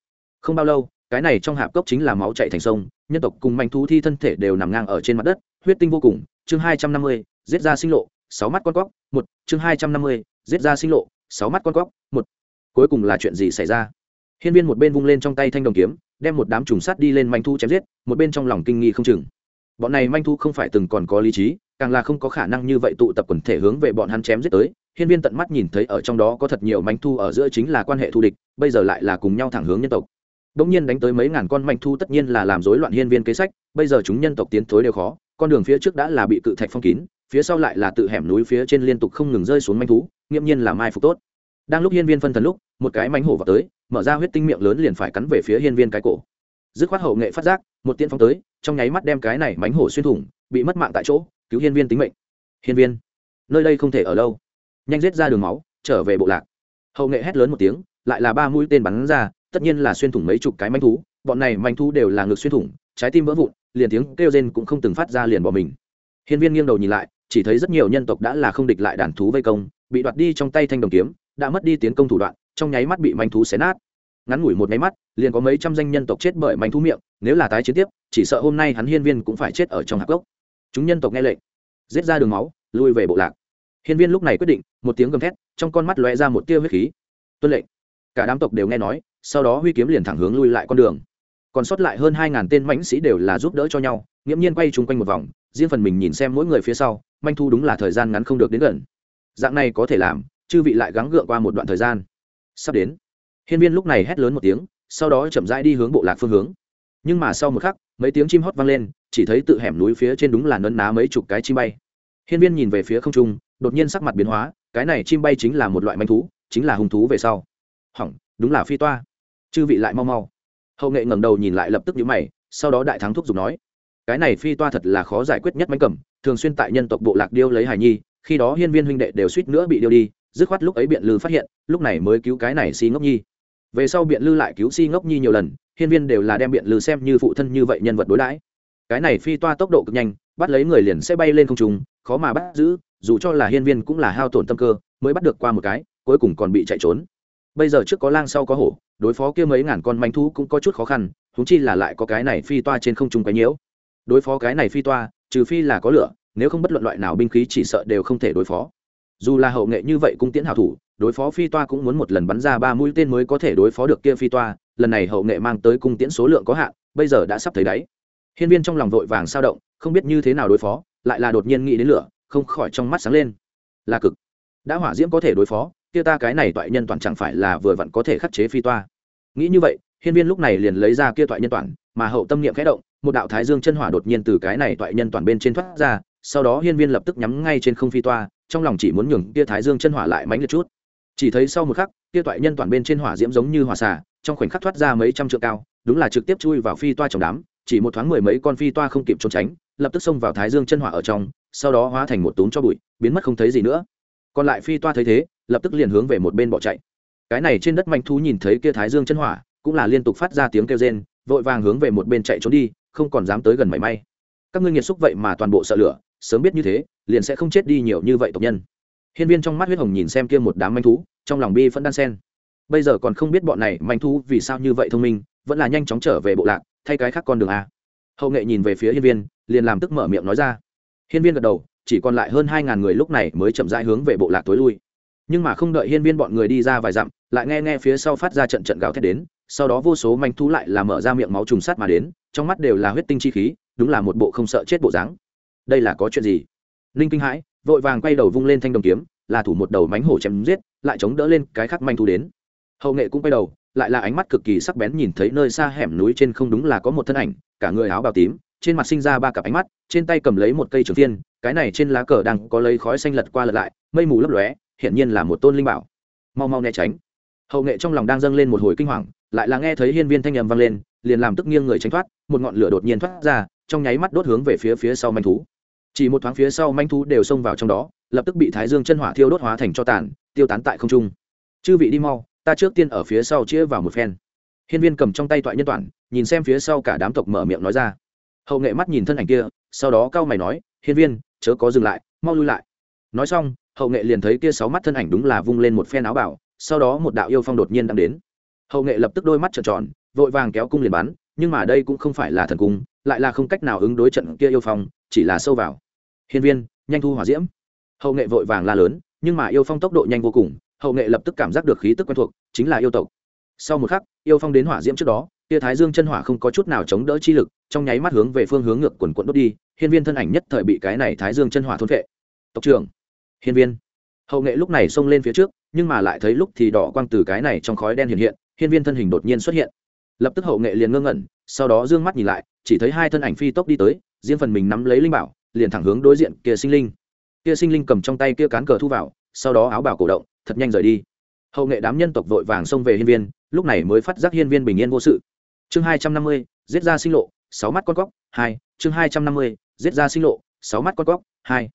Không bao lâu, cái này trong hạp cốc chính là máu chạy thành sông, nhân tộc cùng Mạnh thú thi thân thể đều nằm ngang ở trên mặt đất, huyết tinh vô cùng, chương hai trăm năm mươi, giết ra sinh lộ, sáu mắt con cóc, một, chương hai trăm năm mươi, giết ra sinh lộ, sáu mắt con cóc, một. Cuối cùng là chuyện gì xảy ra? Hiên viên một bên vung lên trong tay thanh đồng kiếm, đem một đám trùng sắt đi lên manh thu chém giết, một bên trong lòng kinh nghi không chừng. Bọn này manh thu không phải từng còn có lý trí càng là không có khả năng như vậy tụ tập quần thể hướng về bọn hắn chém giết tới hiên viên tận mắt nhìn thấy ở trong đó có thật nhiều manh thu ở giữa chính là quan hệ thù địch bây giờ lại là cùng nhau thẳng hướng nhân tộc Đông nhiên đánh tới mấy ngàn con manh thu tất nhiên là làm rối loạn hiên viên kế sách, bây giờ chúng nhân tộc tiến thối đều khó, con đường phía trước đã là bị cự thạch phong kín, phía sau lại là tự hẻm núi phía trên liên tục không ngừng rơi xuống manh thú, nghiễm nhiên là mai phục tốt. Đang lúc hiên viên phân thần lúc, một cái mánh hổ vào tới, mở ra huyết tinh miệng lớn liền phải cắn về phía hiên viên cái cổ. Dứt khoát hậu nghệ phát giác, một tiên phong tới, trong nháy mắt đem cái này mánh hổ xuyên thủng, bị mất mạng tại chỗ, cứu hiên viên tính mệnh. Hiên viên, nơi đây không thể ở lâu, nhanh giết ra đường máu, trở về bộ lạc. Hậu nghệ hét lớn một tiếng, lại là ba mũi tên bắn ra, tất nhiên là xuyên thủng mấy chục cái manh thú. Bọn này manh thú đều là ngực xuyên thủng trái tim vỡ vụn liền tiếng kêu rên cũng không từng phát ra liền bỏ mình. Hiên viên nghiêng đầu nhìn lại chỉ thấy rất nhiều nhân tộc đã là không địch lại đàn thú vây công bị đoạt đi trong tay thanh đồng kiếm đã mất đi tiến công thủ đoạn trong nháy mắt bị manh thú xé nát. Ngắn ngủi một nháy mắt liền có mấy trăm danh nhân tộc chết bởi manh thú miệng nếu là tái chiến tiếp chỉ sợ hôm nay hắn hiên viên cũng phải chết ở trong hạc gốc chúng nhân tộc nghe lệnh, giết ra đường máu, lui về bộ lạc. Hiên viên lúc này quyết định, một tiếng gầm thét, trong con mắt lóe ra một tia huyết khí. Tuân lệnh. Cả đám tộc đều nghe nói, sau đó huy kiếm liền thẳng hướng lui lại con đường. Còn sót lại hơn hai ngàn tên mãnh sĩ đều là giúp đỡ cho nhau, nghiễm nhiên quay chung quanh một vòng, riêng phần mình nhìn xem mỗi người phía sau, manh thu đúng là thời gian ngắn không được đến gần. Dạng này có thể làm, chư vị lại gắng gượng qua một đoạn thời gian. Sắp đến. Hiên viên lúc này hét lớn một tiếng, sau đó chậm rãi đi hướng bộ lạc phương hướng. Nhưng mà sau một khắc, mấy tiếng chim hót vang lên chỉ thấy tự hẻm núi phía trên đúng là nấn ná mấy chục cái chim bay. Hiên viên nhìn về phía không trung, đột nhiên sắc mặt biến hóa, cái này chim bay chính là một loại manh thú, chính là hung thú về sau. Hỏng, đúng là phi toa. Chư vị lại mau mau. Hậu nghệ ngẩng đầu nhìn lại lập tức nhíu mày, sau đó đại thắng thúc giục nói, cái này phi toa thật là khó giải quyết nhất mánh cầm, thường xuyên tại nhân tộc bộ lạc điêu lấy hài nhi, khi đó hiên viên huynh đệ đều suýt nữa bị điêu đi, dứt khoát lúc ấy biện lư phát hiện, lúc này mới cứu cái này si ngốc nhi. Về sau biện lư lại cứu si ngốc nhi nhiều lần, hiên viên đều là đem biện lư xem như phụ thân như vậy nhân vật đối đãi cái này phi toa tốc độ cực nhanh bắt lấy người liền sẽ bay lên không trung, khó mà bắt giữ dù cho là hiên viên cũng là hao tổn tâm cơ mới bắt được qua một cái cuối cùng còn bị chạy trốn. Bây giờ trước có lang sau có hổ đối phó kia mấy ngàn con manh thú cũng có chút khó khăn húng chi là lại có cái này phi toa trên không trung quấy nhiễu. Đối phó cái này phi toa trừ phi là có lửa nếu không bất luận loại nào binh khí chỉ sợ đều không thể đối phó. Dù là hậu nghệ như vậy cung tiễn hảo thủ đối phó phi toa cũng muốn một lần bắn ra ba mũi tên mới có thể đối phó được kia phi toa lần này hậu nghệ mang tới cung tiễn số lượng có hạn bây giờ đã sắp thấy đáy hiên viên trong lòng vội vàng sao động, không biết như thế nào đối phó, lại là đột nhiên nghĩ đến lửa, không khỏi trong mắt sáng lên. Là cực. Đã hỏa diễm có thể đối phó, kia ta cái này toại nhân toàn chẳng phải là vừa vặn có thể khắc chế phi toa. Nghĩ như vậy, hiên viên lúc này liền lấy ra kia toại nhân toàn, mà hậu tâm niệm khẽ động, một đạo thái dương chân hỏa đột nhiên từ cái này toại nhân toàn bên trên thoát ra, sau đó hiên viên lập tức nhắm ngay trên không phi toa, trong lòng chỉ muốn nhường kia thái dương chân hỏa lại mánh liệt chút. Chỉ thấy sau một khắc, kia toại nhân toàn bên trên hỏa diễm giống như hỏa xả trong khoảnh khắc thoát ra mấy trăm trượng cao, đúng là trực tiếp chui vào phi toa trong đám chỉ một thoáng mười mấy con phi toa không kịp trốn tránh, lập tức xông vào thái dương chân hỏa ở trong, sau đó hóa thành một túm cho bụi, biến mất không thấy gì nữa. Còn lại phi toa thấy thế, lập tức liền hướng về một bên bỏ chạy. Cái này trên đất manh thú nhìn thấy kia thái dương chân hỏa, cũng là liên tục phát ra tiếng kêu rên, vội vàng hướng về một bên chạy trốn đi, không còn dám tới gần mảy may. Các ngươi nghiệt xúc vậy mà toàn bộ sợ lửa, sớm biết như thế, liền sẽ không chết đi nhiều như vậy tộc nhân. Hiên viên trong mắt huyết hồng nhìn xem kia một đám manh thú, trong lòng bi vẫn đan sen. Bây giờ còn không biết bọn này manh thú vì sao như vậy thông minh, vẫn là nhanh chóng trở về bộ lạc thay cái khác con đường a. Hậu nghệ nhìn về phía hiên viên, liền làm tức mở miệng nói ra. Hiên viên gật đầu, chỉ còn lại hơn hai ngàn người lúc này mới chậm rãi hướng về bộ lạc tối lui. Nhưng mà không đợi hiên viên bọn người đi ra vài dặm, lại nghe nghe phía sau phát ra trận trận gào thét đến, sau đó vô số manh thú lại là mở ra miệng máu trùng sát mà đến, trong mắt đều là huyết tinh chi khí, đúng là một bộ không sợ chết bộ dáng. Đây là có chuyện gì? Ninh kinh hãi, vội vàng quay đầu vung lên thanh đồng kiếm, là thủ một đầu mánh hổ chém giết, lại chống đỡ lên cái khắc manh thú đến. Hậu nghệ cũng quay đầu lại là ánh mắt cực kỳ sắc bén nhìn thấy nơi xa hẻm núi trên không đúng là có một thân ảnh, cả người áo bào tím, trên mặt sinh ra ba cặp ánh mắt, trên tay cầm lấy một cây trường tiên cái này trên lá cờ đang có lấy khói xanh lật qua lật lại, mây mù lấp lóe, hiển nhiên là một tôn linh bảo. Mau mau né tránh. Hậu nghệ trong lòng đang dâng lên một hồi kinh hoàng, lại là nghe thấy hiên viên thanh âm vang lên, liền làm tức nghiêng người tránh thoát, một ngọn lửa đột nhiên thoát ra, trong nháy mắt đốt hướng về phía phía sau manh thú. Chỉ một thoáng phía sau manh thú đều xông vào trong đó, lập tức bị thái dương chân hỏa thiêu đốt hóa thành cho tàn, tiêu tán tại không trung. Chư vị đi mau ta trước tiên ở phía sau chĩa vào một phen. Hiên viên cầm trong tay toại nhân toàn, nhìn xem phía sau cả đám tộc mở miệng nói ra. Hậu nghệ mắt nhìn thân ảnh kia, sau đó cao mày nói, hiên viên, chớ có dừng lại, mau lui lại. Nói xong, hậu nghệ liền thấy kia sáu mắt thân ảnh đúng là vung lên một phen áo bảo sau đó một đạo yêu phong đột nhiên đang đến. Hậu nghệ lập tức đôi mắt trợn tròn, vội vàng kéo cung liền bắn, nhưng mà đây cũng không phải là thần cung, lại là không cách nào ứng đối trận kia yêu phong, chỉ là sâu vào. Hiên viên, nhanh thu hỏa diễm. Hậu nghệ vội vàng la lớn, nhưng mà yêu phong tốc độ nhanh vô cùng hậu nghệ lập tức cảm giác được khí tức quen thuộc, chính là yêu tộc. Sau một khắc, yêu phong đến hỏa diễm trước đó, tia thái dương chân hỏa không có chút nào chống đỡ chi lực, trong nháy mắt hướng về phương hướng ngược quần quận đốt đi, hiên viên thân ảnh nhất thời bị cái này thái dương chân hỏa thôn vệ tộc trưởng, hiên viên. Hậu nghệ lúc này xông lên phía trước, nhưng mà lại thấy lúc thì đỏ quang từ cái này trong khói đen hiện hiện, hiên viên thân hình đột nhiên xuất hiện. Lập tức hậu nghệ liền ngơ ngẩn, sau đó d ư ơ n g mắt nhìn lại, chỉ thấy hai thân ảnh phi tốc đi tới, riêng phần mình nắm lấy linh bảo, liền thẳng hướng đối diện kia sinh linh. Kia sinh linh cầm trong tay kia cán cờ thu vào, sau đó áo bảo cổ động thật nhanh rời đi. Hậu nghệ đám nhân tộc vội vàng xông về hiên viên, lúc này mới phát giác hiên viên bình yên vô sự. Chương hai trăm năm mươi, giết ra sinh lộ, sáu mắt con cóc, hai, chương hai trăm năm mươi, giết ra sinh lộ, sáu mắt con cóc, hai.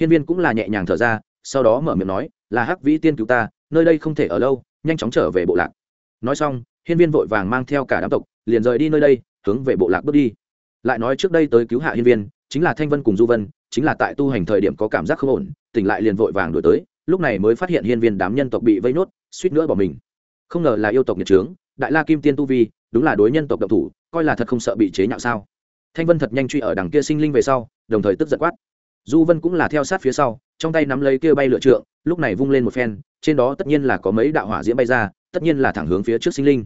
Hiên viên cũng là nhẹ nhàng thở ra, sau đó mở miệng nói, là hắc vĩ tiên cứu ta, nơi đây không thể ở lâu, nhanh chóng trở về bộ lạc. Nói xong, hiên viên vội vàng mang theo cả đám tộc, liền rời đi nơi đây, hướng về bộ lạc bước đi. Lại nói trước đây tới cứu hạ hiên viên, chính là thanh vân cùng du vân, chính là tại tu hành thời điểm có cảm giác không ổn, tỉnh lại liền vội vàng đổi tới lúc này mới phát hiện hiên viên đám nhân tộc bị vây nốt, suýt nữa bỏ mình. Không ngờ là yêu tộc nhật trướng đại la kim tiên tu vi, đúng là đối nhân tộc độc thủ, coi là thật không sợ bị chế nhạo sao. Thanh vân thật nhanh truy ở đằng kia sinh linh về sau, đồng thời tức giận quát. Du vân cũng là theo sát phía sau, trong tay nắm lấy kia bay lựa trượng, lúc này vung lên một phen, trên đó tất nhiên là có mấy đạo hỏa diễm bay ra, tất nhiên là thẳng hướng phía trước sinh linh.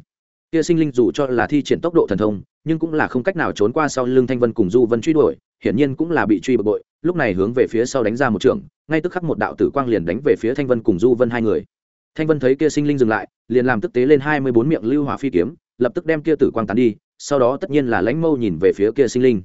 Kia sinh linh dù cho là thi triển tốc độ thần thông, nhưng cũng là không cách nào trốn qua sau lưng thanh vân cùng du vân truy đuổi, hiển nhiên cũng là bị truy bực bội, lúc này hướng về phía sau đánh ra một trường ngay tức khắc một đạo tử quang liền đánh về phía thanh vân cùng du vân hai người. Thanh vân thấy kia sinh linh dừng lại, liền làm tức tế lên hai mươi bốn miệng lưu hỏa phi kiếm, lập tức đem kia tử quang tán đi, sau đó tất nhiên là lãnh mâu nhìn về phía kia sinh linh.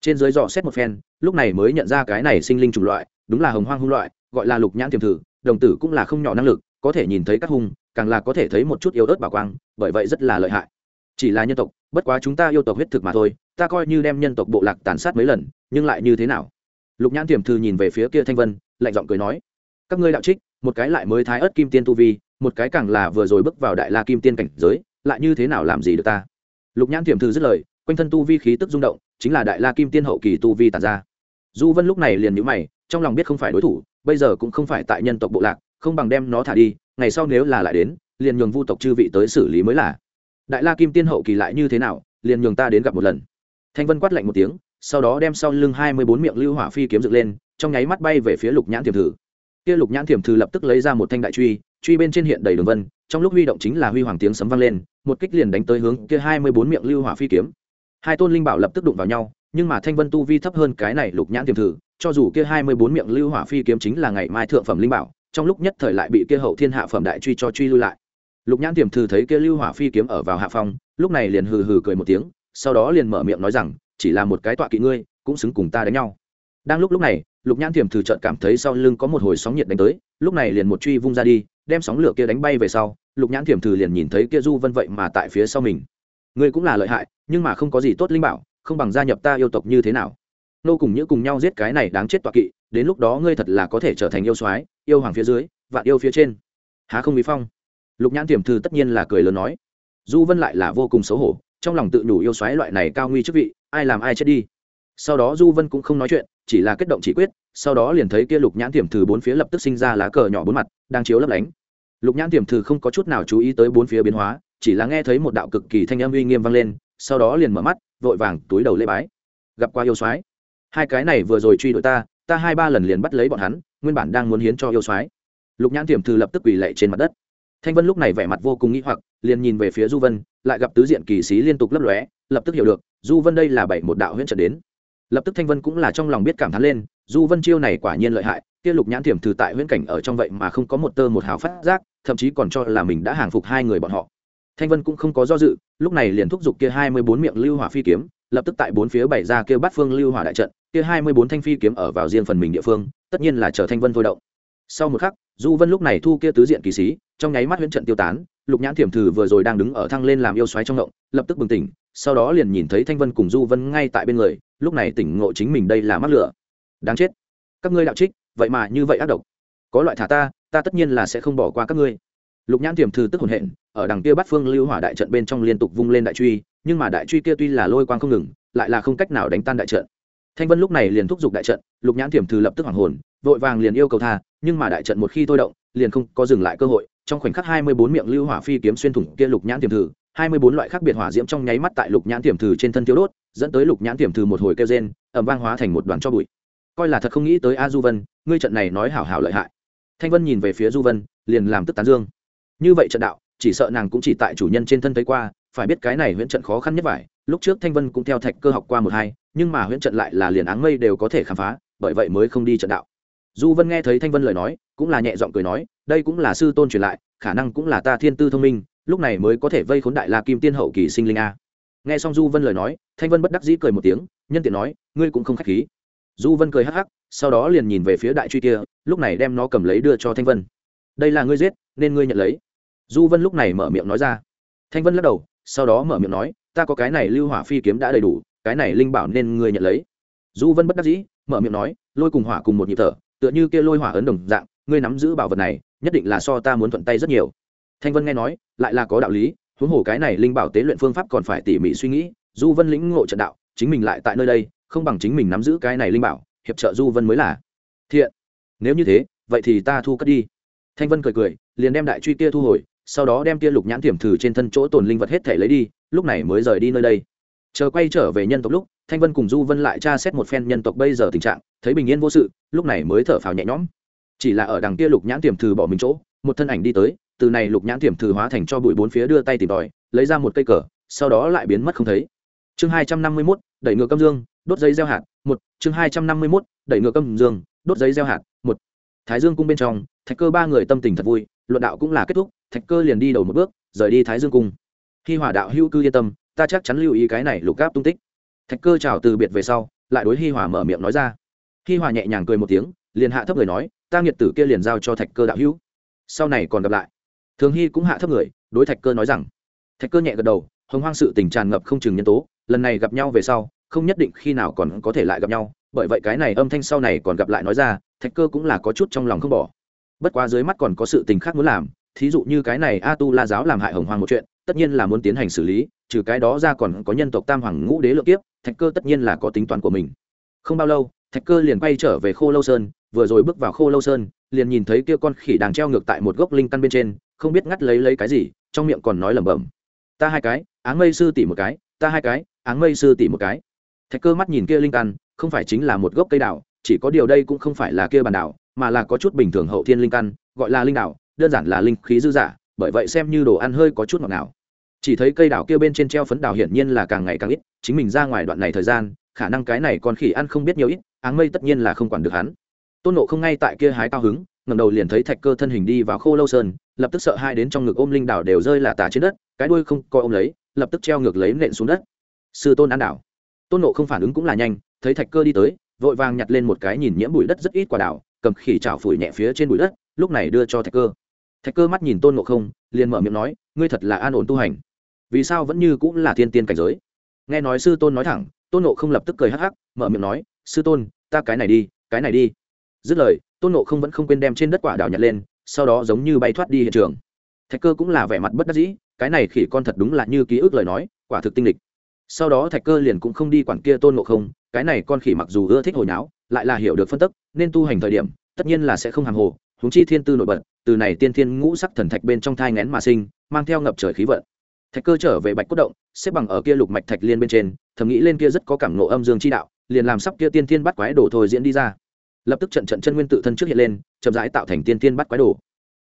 Trên dưới dò xét một phen, lúc này mới nhận ra cái này sinh linh chủng loại, đúng là hồng hoang hung loại, gọi là lục nhãn tiềm thử, đồng tử cũng là không nhỏ năng lực, có thể nhìn thấy các hung, càng là có thể thấy một chút yếu ớt bảo quang, bởi vậy rất là lợi hại. Chỉ là nhân tộc, bất quá chúng ta yêu tộc huyết thực mà thôi, ta coi như đem nhân tộc bộ lạc tàn sát mấy lần, nhưng lại như thế nào? Lục nhãn tiềm thư nhìn về phía kia thanh vân lạnh giọng cười nói, các ngươi đạo trích, một cái lại mới thái ớt kim tiên tu vi, một cái càng là vừa rồi bước vào đại la kim tiên cảnh giới, lại như thế nào làm gì được ta? Lục nhãn thiểm thư dứt lời, quanh thân tu vi khí tức rung động, chính là đại la kim tiên hậu kỳ tu vi tàn ra. Du vân lúc này liền nhíu mày, trong lòng biết không phải đối thủ, bây giờ cũng không phải tại nhân tộc bộ lạc, không bằng đem nó thả đi, ngày sau nếu là lại đến, liền nhường vu tộc chư vị tới xử lý mới là. Đại la kim tiên hậu kỳ lại như thế nào, liền nhường ta đến gặp một lần. Thanh vân quát lạnh một tiếng, sau đó đem sau lưng hai mươi bốn miệng lưu hỏa phi kiếm dựng lên trong nháy mắt bay về phía lục nhãn thiềm thử. Kia lục nhãn thiềm thử lập tức lấy ra một thanh đại truy truy bên trên hiện đầy đường vân, trong lúc huy động chính là huy hoàng tiếng sấm vang lên, một kích liền đánh tới hướng kia hai mươi bốn miệng lưu hỏa phi kiếm. Hai tôn linh bảo lập tức đụng vào nhau, nhưng mà thanh vân tu vi thấp hơn cái này lục nhãn tiềm thử, cho dù kia hai mươi bốn miệng lưu hỏa phi kiếm chính là ngày mai thượng phẩm linh bảo, trong lúc nhất thời lại bị kia hậu thiên hạ phẩm đại truy cho truy lưu lại. Lục nhãn tiềm thử thấy kia lưu hỏa phi kiếm ở vào hạ phong, lúc này liền hừ hừ cười một tiếng, sau đó liền mở miệng nói rằng, chỉ là một cái tọa kỵ ngươi, cũng xứng cùng ta đánh nhau. Đang lúc lúc này lục nhãn thiểm thử chợt cảm thấy sau lưng có một hồi sóng nhiệt đánh tới, lúc này liền một truy vung ra đi, đem sóng lửa kia đánh bay về sau, lục nhãn thiểm thử liền nhìn thấy kia du vân vậy mà tại phía sau mình. Ngươi cũng là lợi hại, nhưng mà không có gì tốt linh bảo, không bằng gia nhập ta yêu tộc như thế nào? Nô cùng nhữ cùng nhau giết cái này đáng chết tọa kỵ, đến lúc đó ngươi thật là có thể trở thành yêu soái, yêu hoàng phía dưới, vạn yêu phía trên. Há không bị phong? Lục nhãn tiềm thư tất nhiên là cười lớn nói. Du vân lại là vô cùng xấu hổ, trong lòng tự nhủ yêu soái loại này cao nguy chức vị, ai làm ai chết đi. Sau đó du vân cũng không nói chuyện chỉ là kết động chỉ quyết, sau đó liền thấy kia lục nhãn tiềm thư bốn phía lập tức sinh ra lá cờ nhỏ bốn mặt, đang chiếu lấp lánh. Lục nhãn tiềm thư không có chút nào chú ý tới bốn phía biến hóa, chỉ là nghe thấy một đạo cực kỳ thanh âm uy nghiêm vang lên, sau đó liền mở mắt, vội vàng túi đầu lễ bái. Gặp qua yêu soái. Hai cái này vừa rồi truy đuổi ta ta hai ba lần liền bắt lấy bọn hắn, nguyên bản đang muốn hiến cho yêu soái. Lục nhãn tiềm thư lập tức quỳ lệ trên mặt đất. Thanh vân lúc này vẻ mặt vô cùng nghĩ hoặc, liền nhìn về phía du vân, lại gặp tứ diện kỳ sĩ liên tục lấp lóe, lập tức hiểu được, du vân đây là bảy một đạo huyễn trận đến lập tức thanh vân cũng là trong lòng biết cảm thán lên du vân chiêu này quả nhiên lợi hại, kia lục nhãn thiểm thử tại huyễn cảnh ở trong vậy mà không có một tơ một hào phát giác, thậm chí còn cho là mình đã hàng phục hai người bọn họ. Thanh vân cũng không có do dự, lúc này liền thúc giục kia hai mươi bốn miệng lưu hỏa phi kiếm, lập tức tại bốn phía bảy ra kia bắt phương lưu hỏa đại trận, kia hai mươi bốn thanh phi kiếm ở vào riêng phần mình địa phương, tất nhiên là chờ thanh vân thôi động. Sau một khắc du vân lúc này thu kia tứ diện kỳ sĩ, trong nháy mắt huyễn trận tiêu tán, lục nhãn thiểm thử vừa rồi đang đứng ở thăng lên làm yêu xoáy trong động, lập tức bừng tỉnh sau đó liền nhìn thấy thanh vân cùng du vân ngay tại bên người, lúc này tỉnh ngộ chính mình đây là mắc lửa. Đáng chết. Các ngươi đạo trích, vậy mà như vậy ác độc. Có loại thả ta ta tất nhiên là sẽ không bỏ qua các ngươi. Lục nhãn tiềm thư tức hồn hện, ở đằng kia bắt phương lưu hỏa đại trận bên trong liên tục vung lên đại truy, nhưng mà đại truy kia tuy là lôi quang không ngừng, lại là không cách nào đánh tan đại trận. Thanh vân lúc này liền thúc giục đại trận, lục nhãn tiềm thư lập tức hoàng hồn, vội vàng liền yêu cầu tha, nhưng mà đại trận một khi thôi động, liền không có dừng lại cơ hội. Trong khoảnh khắc hai mươi bốn miệng lưu hỏa phi kiếm xuyên thủng kia lục nhãn tiềm thư hai mươi bốn loại khác biệt hỏa diễm trong nháy mắt tại lục nhãn tiềm thử trên thân tiêu đốt dẫn tới lục nhãn tiềm thử một hồi kêu gen, ẩm vang hóa thành một đoàn cho bụi. Coi là thật không nghĩ tới a du vân ngươi trận này nói hảo hảo lợi hại. Thanh vân nhìn về phía du vân liền làm tức tán dương. Như vậy trận đạo chỉ sợ nàng cũng chỉ tại chủ nhân trên thân thấy qua phải biết cái này huyễn trận khó khăn nhất vải lúc trước thanh vân cũng theo thạch cơ học qua một hai nhưng mà huyễn trận lại là liền áng mây đều có thể khám phá bởi vậy mới không đi trận đạo. Du vân nghe thấy thanh vân lời nói cũng là nhẹ giọng cười nói đây cũng là sư tôn truyền lại khả năng cũng là ta thiên tư thông minh lúc này mới có thể vây khốn đại la kim tiên hậu kỳ sinh linh a. Nghe xong du vân lời nói, thanh vân bất đắc dĩ cười một tiếng, nhân tiện nói, ngươi cũng không k h á c h khí. Du vân cười hắc hắc, sau đó liền nhìn về phía đại truy kia, lúc này đem nó cầm lấy đưa cho thanh vân. Đây là ngươi giết, nên ngươi nhận lấy. Du vân lúc này mở miệng nói ra. Thanh vân lắc đầu, sau đó mở miệng nói, ta có cái này lưu hỏa phi kiếm đã đầy đủ, cái này linh bảo nên ngươi nhận lấy. Du vân bất đắc dĩ, mở miệng nói, lôi cùng hỏa cùng một nhịp thở, tựa như kia lôi hỏa ấn đồng dạng, ngươi nắm giữ bảo vật này, nhất định là so ta muốn thuận tay rất nhiều thanh vân nghe nói, lại là có đạo lý, huống hồ cái này linh bảo tế luyện phương pháp còn phải tỉ mỉ suy nghĩ, du vân lĩnh ngộ trận đạo, chính mình lại tại nơi đây, không bằng chính mình nắm giữ cái này linh bảo, hiệp trợ du vân mới là. Thiện. Nếu như thế, vậy thì ta thu cất đi. Thanh vân cười cười, liền đem đại truy kia thu hồi, sau đó đem kia lục nhãn tiềm thử trên thân chỗ tồn linh vật hết thể lấy đi, lúc này mới rời đi nơi đây. Chờ quay trở về nhân tộc lúc, thanh vân cùng du vân lại tra xét một phen nhân tộc bây giờ tình trạng, thấy bình yên vô sự, lúc này mới thở phào nhẹ nhõm. Chỉ là ở đằng kia lục nhãn tiềm thử bỏ mình chỗ, một thân ảnh đi tới từ này lục nhãn tiềm thử hóa thành cho bụi bốn phía đưa tay tìm tòi, lấy ra một cây cờ, sau đó lại biến mất không thấy. Chương hai trăm năm mươi mốt, đẩy ngược câm dương, đốt giấy gieo hạt, một. Chương hai trăm năm mươi mốt, đẩy ngược câm dương, đốt giấy gieo hạt, một. Thái dương cung bên trong, thạch cơ ba người tâm tình thật vui, luận đạo cũng là kết thúc, thạch cơ liền đi đầu một bước, rời đi thái dương cung. Khi hỏa đạo hữu cư yên tâm, ta chắc chắn lưu ý cái này lục gáp tung tích. Thạch cơ chào từ biệt về sau, lại đối hi hòa mở miệng nói ra. Hi hòa nhẹ nhàng cười một tiếng, liền hạ thấp người nói, ta nghiệt tử kia liền giao cho thạch cơ đạo hữu. Sau này còn gặp lại thường hy cũng hạ thấp người, đối thạch cơ nói rằng. Thạch cơ nhẹ gật đầu, hồng hoang sự tình tràn ngập không chừng nhân tố, lần này gặp nhau về sau, không nhất định khi nào còn có thể lại gặp nhau, bởi vậy cái này âm thanh sau này còn gặp lại nói ra, thạch cơ cũng là có chút trong lòng không bỏ. Bất quá dưới mắt còn có sự tình khác muốn làm, thí dụ như cái này a tu la giáo làm hại hồng hoàng một chuyện, tất nhiên là muốn tiến hành xử lý, trừ cái đó ra còn có nhân tộc tam hoàng ngũ đế lượng tiếp thạch cơ tất nhiên là có tính toán của mình. Không bao lâu, thạch cơ liền quay trở về khô lâu sơn, vừa rồi bước vào khô lâu sơn, liền nhìn thấy kia con khỉ đang treo ngược tại một gốc linh căn bên trên không biết ngắt lấy lấy cái gì, trong miệng còn nói lẩm bẩm, ta hai cái, áng mây sư tỷ một cái, ta hai cái, áng mây sư tỷ một cái. Thạch cơ mắt nhìn kia linh căn, không phải chính là một gốc cây đào, chỉ có điều đây cũng không phải là kia bàn đảo mà là có chút bình thường hậu thiên linh căn, gọi là linh đảo đơn giản là linh khí dư giả, bởi vậy xem như đồ ăn hơi có chút ngọt nào chỉ thấy cây đảo kia bên trên treo phấn đảo hiển nhiên là càng ngày càng ít, chính mình ra ngoài đoạn này thời gian, khả năng cái này còn khỉ ăn không biết nhiều ít, áng mây tất nhiên là không quản được hắn. Tôn nộ không ngay tại kia hái cao hứng ngầm đầu liền thấy thạch cơ thân hình đi vào khô lâu sơn, lập tức sợ hai đến trong ngực ôm linh đảo đều rơi là tả trên đất, cái đuôi không coi ôm lấy, lập tức treo ngược lấy nện xuống đất. Sư tôn ăn đảo. Tôn nộ không phản ứng cũng là nhanh, thấy thạch cơ đi tới, vội vàng nhặt lên một cái nhìn nhiễm bụi đất rất ít quả đảo, cầm khỉ chảo phủi nhẹ phía trên bụi đất, lúc này đưa cho thạch cơ. Thạch cơ mắt nhìn tôn nộ không, liền mở miệng nói, ngươi thật là an ổn tu hành. Vì sao vẫn như cũng là thiên tiên cảnh giới? Nghe nói sư tôn nói thẳng, tôn nộ không lập tức cười hắc hắc, mở miệng nói, sư tôn, ta cái này đi, cái này đi. Dứt lời tôn nộ không vẫn không quên đem trên đất quả đào nhặt lên, sau đó giống như bay thoát đi hiện trường. Thạch cơ cũng là vẻ mặt bất đắc dĩ, cái này khỉ con thật đúng là như ký ức lời nói, quả thực tinh lịch. Sau đó thạch cơ liền cũng không đi quản kia tôn nộ không, cái này con khỉ mặc dù ưa thích hồi náo lại là hiểu được phân tức, nên tu hành thời điểm, tất nhiên là sẽ không hàng hồ húng chi thiên tư nổi bật, từ này tiên thiên ngũ sắc thần thạch bên trong thai ngén mà sinh, mang theo ngập trời khí vận. Thạch cơ trở về bạch cốt động, xếp bằng ở kia lục mạch thạch liên bên trên, thầm nghĩ lên kia rất có cảm nộ âm dương chi đạo, liền làm sắp kia tiên thiên bắt quái đổ thôi diễn đi ra lập tức trận trận chân nguyên tự thân trước hiện lên, chậm rãi tạo thành tiên thiên bắt quái đồ.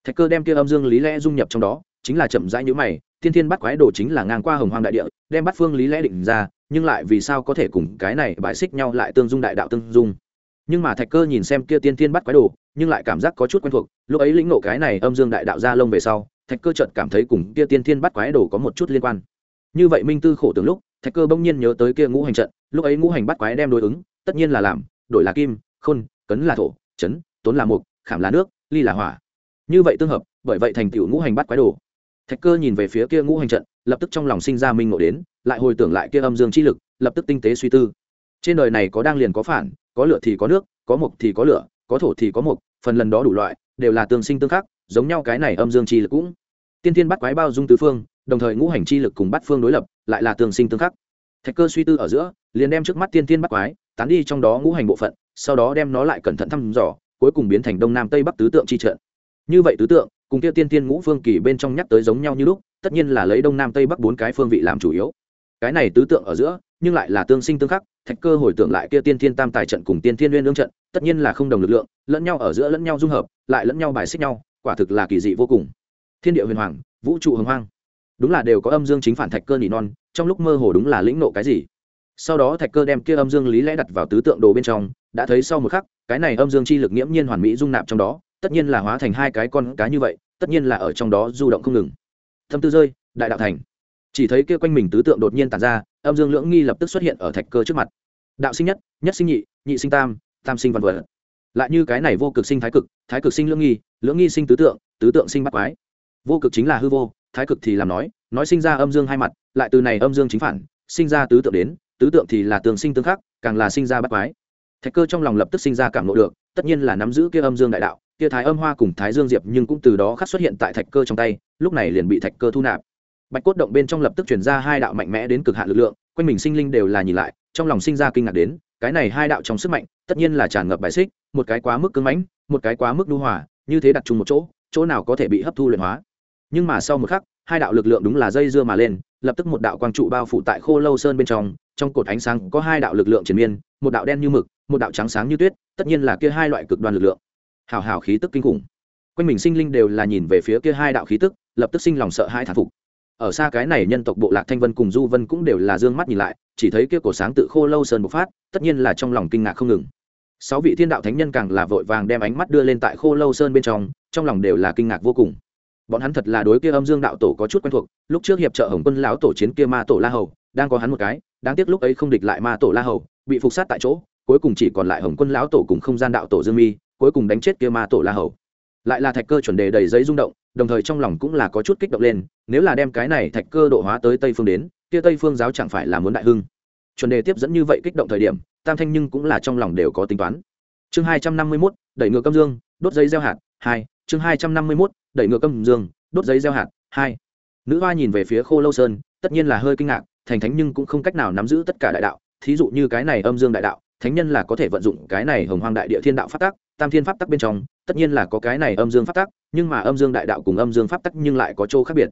Thạch cơ đem kia âm dương lý lẽ dung nhập trong đó, chính là chậm rãi nhữ mày, tiên thiên bắt quái đồ chính là ngang qua hồng hoang đại địa, đem bắt phương lý lẽ định ra, nhưng lại vì sao có thể cùng cái này bãi xích nhau lại tương dung đại đạo tương dung. Nhưng mà thạch cơ nhìn xem kia tiên thiên bắt quái đồ, nhưng lại cảm giác có chút quen thuộc, lúc ấy lĩnh nộ cái này âm dương đại đạo ra lông về sau, thạch cơ chợt cảm thấy cùng kia tiên thiên bắt quái đồ có một chút liên quan. Như vậy minh tư khổ tưởng lúc, thạch cơ bỗng nhiên nhớ tới kia ngũ hành trận, lúc ấy ngũ hành bắt quái đem đối ứng, tất nhiên là làm, đổi là kim, khôn cấn là thổ, chấn, tốn là mục, khảm là nước, ly là hỏa. Như vậy tương hợp, bởi vậy thành tựu ngũ hành bắt quái đồ. Thạch cơ nhìn về phía kia ngũ hành trận, lập tức trong lòng sinh ra minh ngộ đến, lại hồi tưởng lại kia âm dương chi lực, lập tức tinh tế suy tư. Trên đời này có đang liền có phản, có lửa thì có nước, có mục thì có lửa, có thổ thì có mục, phần lần đó đủ loại, đều là tương sinh tương khắc, giống nhau cái này âm dương chi lực cũng. Tiên tiên bắt quái bao dung tứ phương, đồng thời ngũ hành chi lực cùng bắt phương đối lập, lại là tương sinh tương khắc. Thạch cơ suy tư ở giữa, liền đem trước mắt tiên tiên bắt quái, tán đi trong đó ngũ hành bộ phận sau đó đem nó lại cẩn thận thăm dò, cuối cùng biến thành đông nam tây bắc tứ tượng chi trận. Như vậy tứ tượng, cùng kia tiên tiên ngũ phương kỳ bên trong nhắc tới giống nhau như lúc, tất nhiên là lấy đông nam tây bắc bốn cái phương vị làm chủ yếu. Cái này tứ tượng ở giữa, nhưng lại là tương sinh tương khắc, thạch cơ hồi tưởng lại kia tiên thiên tam tài trận cùng tiên thiên liên lương trận, tất nhiên là không đồng lực lượng, lẫn nhau ở giữa lẫn nhau dung hợp, lại lẫn nhau bài xích nhau, quả thực là kỳ dị vô cùng. Thiên địa huyền hoàng, vũ trụ hồng hoang. Đúng là đều có âm dương chính phản thạch cơ nỉ non, trong lúc mơ hồ đúng là lĩnh nộ cái gì. Sau đó thạch cơ đem kia âm dương lý lẽ đặt vào tứ tượng đồ bên trong đã thấy sau một khắc, cái này âm dương chi lực nghiễm nhiên hoàn mỹ dung nạp trong đó, tất nhiên là hóa thành hai cái con cá như vậy, tất nhiên là ở trong đó du động không ngừng. Thâm tư rơi, đại đạo thành. Chỉ thấy kia quanh mình tứ tượng đột nhiên tàn ra, âm dương lưỡng nghi lập tức xuất hiện ở thạch cơ trước mặt. Đạo sinh nhất nhất sinh nhị nhị sinh tam tam sinh văn vật. Lại như cái này vô cực sinh thái cực thái cực sinh lưỡng nghi lưỡng nghi sinh tứ tượng tứ tượng sinh bắt quái. Vô cực chính là hư vô, thái cực thì làm nói nói sinh ra âm dương hai mặt, lại từ này âm dương chính phản, sinh ra tứ tượng đến, tứ tượng thì là tường sinh tương khắc, càng là sinh ra bắt quái thạch cơ trong lòng lập tức sinh ra cảm nộ được, tất nhiên là nắm giữ kia âm dương đại đạo, kia thái âm hoa cùng thái dương diệp nhưng cũng từ đó khắc xuất hiện tại thạch cơ trong tay, lúc này liền bị thạch cơ thu nạp. Bạch cốt động bên trong lập tức chuyển ra hai đạo mạnh mẽ đến cực hạn lực lượng, quanh mình sinh linh đều là nhìn lại, trong lòng sinh ra kinh ngạc đến, cái này hai đạo trong sức mạnh, tất nhiên là tràn ngập bài xích, một cái quá mức cứng mãnh, một cái quá mức lưu hòa, như thế đặt chung một chỗ chỗ nào có thể bị hấp thu luyện hóa. Nhưng mà sau một khắc, hai đạo lực lượng đúng là dây dưa mà lên, lập tức một đạo quang trụ bao phủ tại khô lâu sơn bên trong trong cột ánh sáng có hai đạo lực lượng triền miên, một đạo đen như mực, một đạo trắng sáng như tuyết, tất nhiên là kia hai loại cực đoan lực lượng. Hào hào khí tức kinh khủng. Quanh mình sinh linh đều là nhìn về phía kia hai đạo khí tức, lập tức sinh lòng sợ hai thán phục. Ở xa cái này nhân tộc bộ lạc thanh vân cùng du vân cũng đều là d ư ơ n g mắt nhìn lại, chỉ thấy kia cổ sáng tự khô lâu sơn bộc phát, tất nhiên là trong lòng kinh ngạc không ngừng. Sáu vị thiên đạo thánh nhân càng là vội vàng đem ánh mắt đưa lên tại khô lâu sơn bên trong trong lòng đều là kinh ngạc vô cùng. Bọn hắn thật là đối kia âm dương đạo tổ có chút quen thuộc, lúc trước hiệp trợ hồng quân lão tổ chiến kia ma tổ la hầu đang có hắn một cái, đáng tiếc lúc ấy không địch lại ma tổ la hầu, bị phục sát tại chỗ, cuối cùng chỉ còn lại hồng quân lão tổ cùng không gian đạo tổ dương mi, cuối cùng đánh chết kia ma tổ la hầu. Lại là thạch cơ chuẩn đề đầy giấy rung động, đồng thời trong lòng cũng là có chút kích động lên, nếu là đem cái này thạch cơ độ hóa tới tây phương đến, kia tây phương giáo chẳng phải là muốn đại hưng. Chuẩn đề tiếp dẫn như vậy kích động thời điểm, tam thanh nhưng cũng là trong lòng đều có tính toán. Chương hai trăm năm mươi mốt, đẩy ngược câm dương, đốt giấy gieo hạt, hai, chương hai trăm năm mươi mốt, đẩy ngược câm dương, đốt giấy gieo hạt, hai. Nữ hoa nhìn về phía khô lâu sơn, tất nhiên là hơi kinh ngạc thành thánh nhưng cũng không cách nào nắm giữ tất cả đại đạo. Thí dụ như cái này âm dương đại đạo, thánh nhân là có thể vận dụng cái này hồng hoang đại địa thiên đạo phát tác tam thiên pháp tắc bên trong, tất nhiên là có cái này âm dương pháp tắc, nhưng mà âm dương đại đạo cùng âm dương pháp tắc nhưng lại có chỗ khác biệt.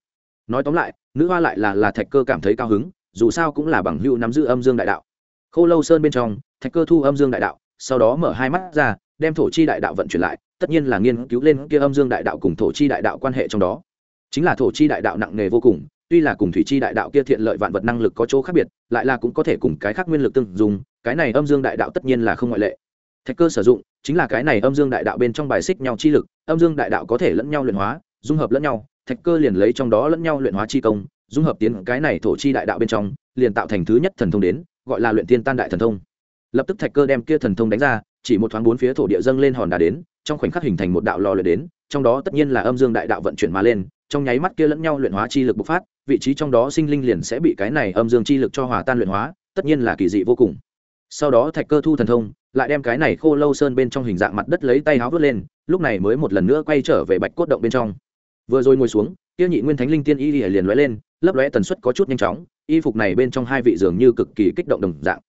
Nói tóm lại, nữ hoa lại là là thạch cơ cảm thấy cao hứng, dù sao cũng là bằng hữu nắm giữ âm dương đại đạo. Khô lâu sơn bên trong, thạch cơ thu âm dương đại đạo, sau đó mở hai mắt ra, đem thổ chi đại đạo vận chuyển lại, tất nhiên là nghiên cứu lên kia âm dương đại đạo cùng thổ chi đại đạo quan hệ trong đó. Chính là thổ chi đại đạo nặng nề vô cùng tuy là cùng thủy chi đại đạo kia thiện lợi vạn vật năng lực có chỗ khác biệt, lại là cũng có thể cùng cái khác nguyên lực tương dùng cái này âm dương đại đạo tất nhiên là không ngoại lệ. Thạch cơ sử dụng, chính là cái này âm dương đại đạo bên trong bài xích nhau chi lực, âm dương đại đạo có thể lẫn nhau luyện hóa, dung hợp lẫn nhau, thạch cơ liền lấy trong đó lẫn nhau luyện hóa chi công, dung hợp tiến cái này thổ chi đại đạo bên trong, liền tạo thành thứ nhất thần thông đến, gọi là luyện tiên tan đại thần thông. Lập tức thạch cơ đem kia thần thông đánh ra, chỉ một thoáng bốn phía thổ địa dâng lên hòn đá đến, trong khoảnh khắc hình thành một đạo lò luyện đến, trong đó tất nhiên là âm dương đại đạo vận chuyển mà lên, trong nháy mắt kia lẫn nhau luyện hóa chi lực bộc phát vị trí trong đó sinh linh liền sẽ bị cái này âm dương chi lực cho hòa tan luyện hóa, tất nhiên là kỳ dị vô cùng. Sau đó thạch cơ thu thần thông, lại đem cái này khô lâu sơn bên trong hình dạng mặt đất lấy tay háo vớt lên, lúc này mới một lần nữa quay trở về bạch cốt động bên trong. Vừa rồi ngồi xuống, tiêu nhị nguyên thánh linh tiên y liền lóe lên, lấp lóe tần suất có chút nhanh chóng, y phục này bên trong hai vị dường như cực kỳ kích động đồng dạng.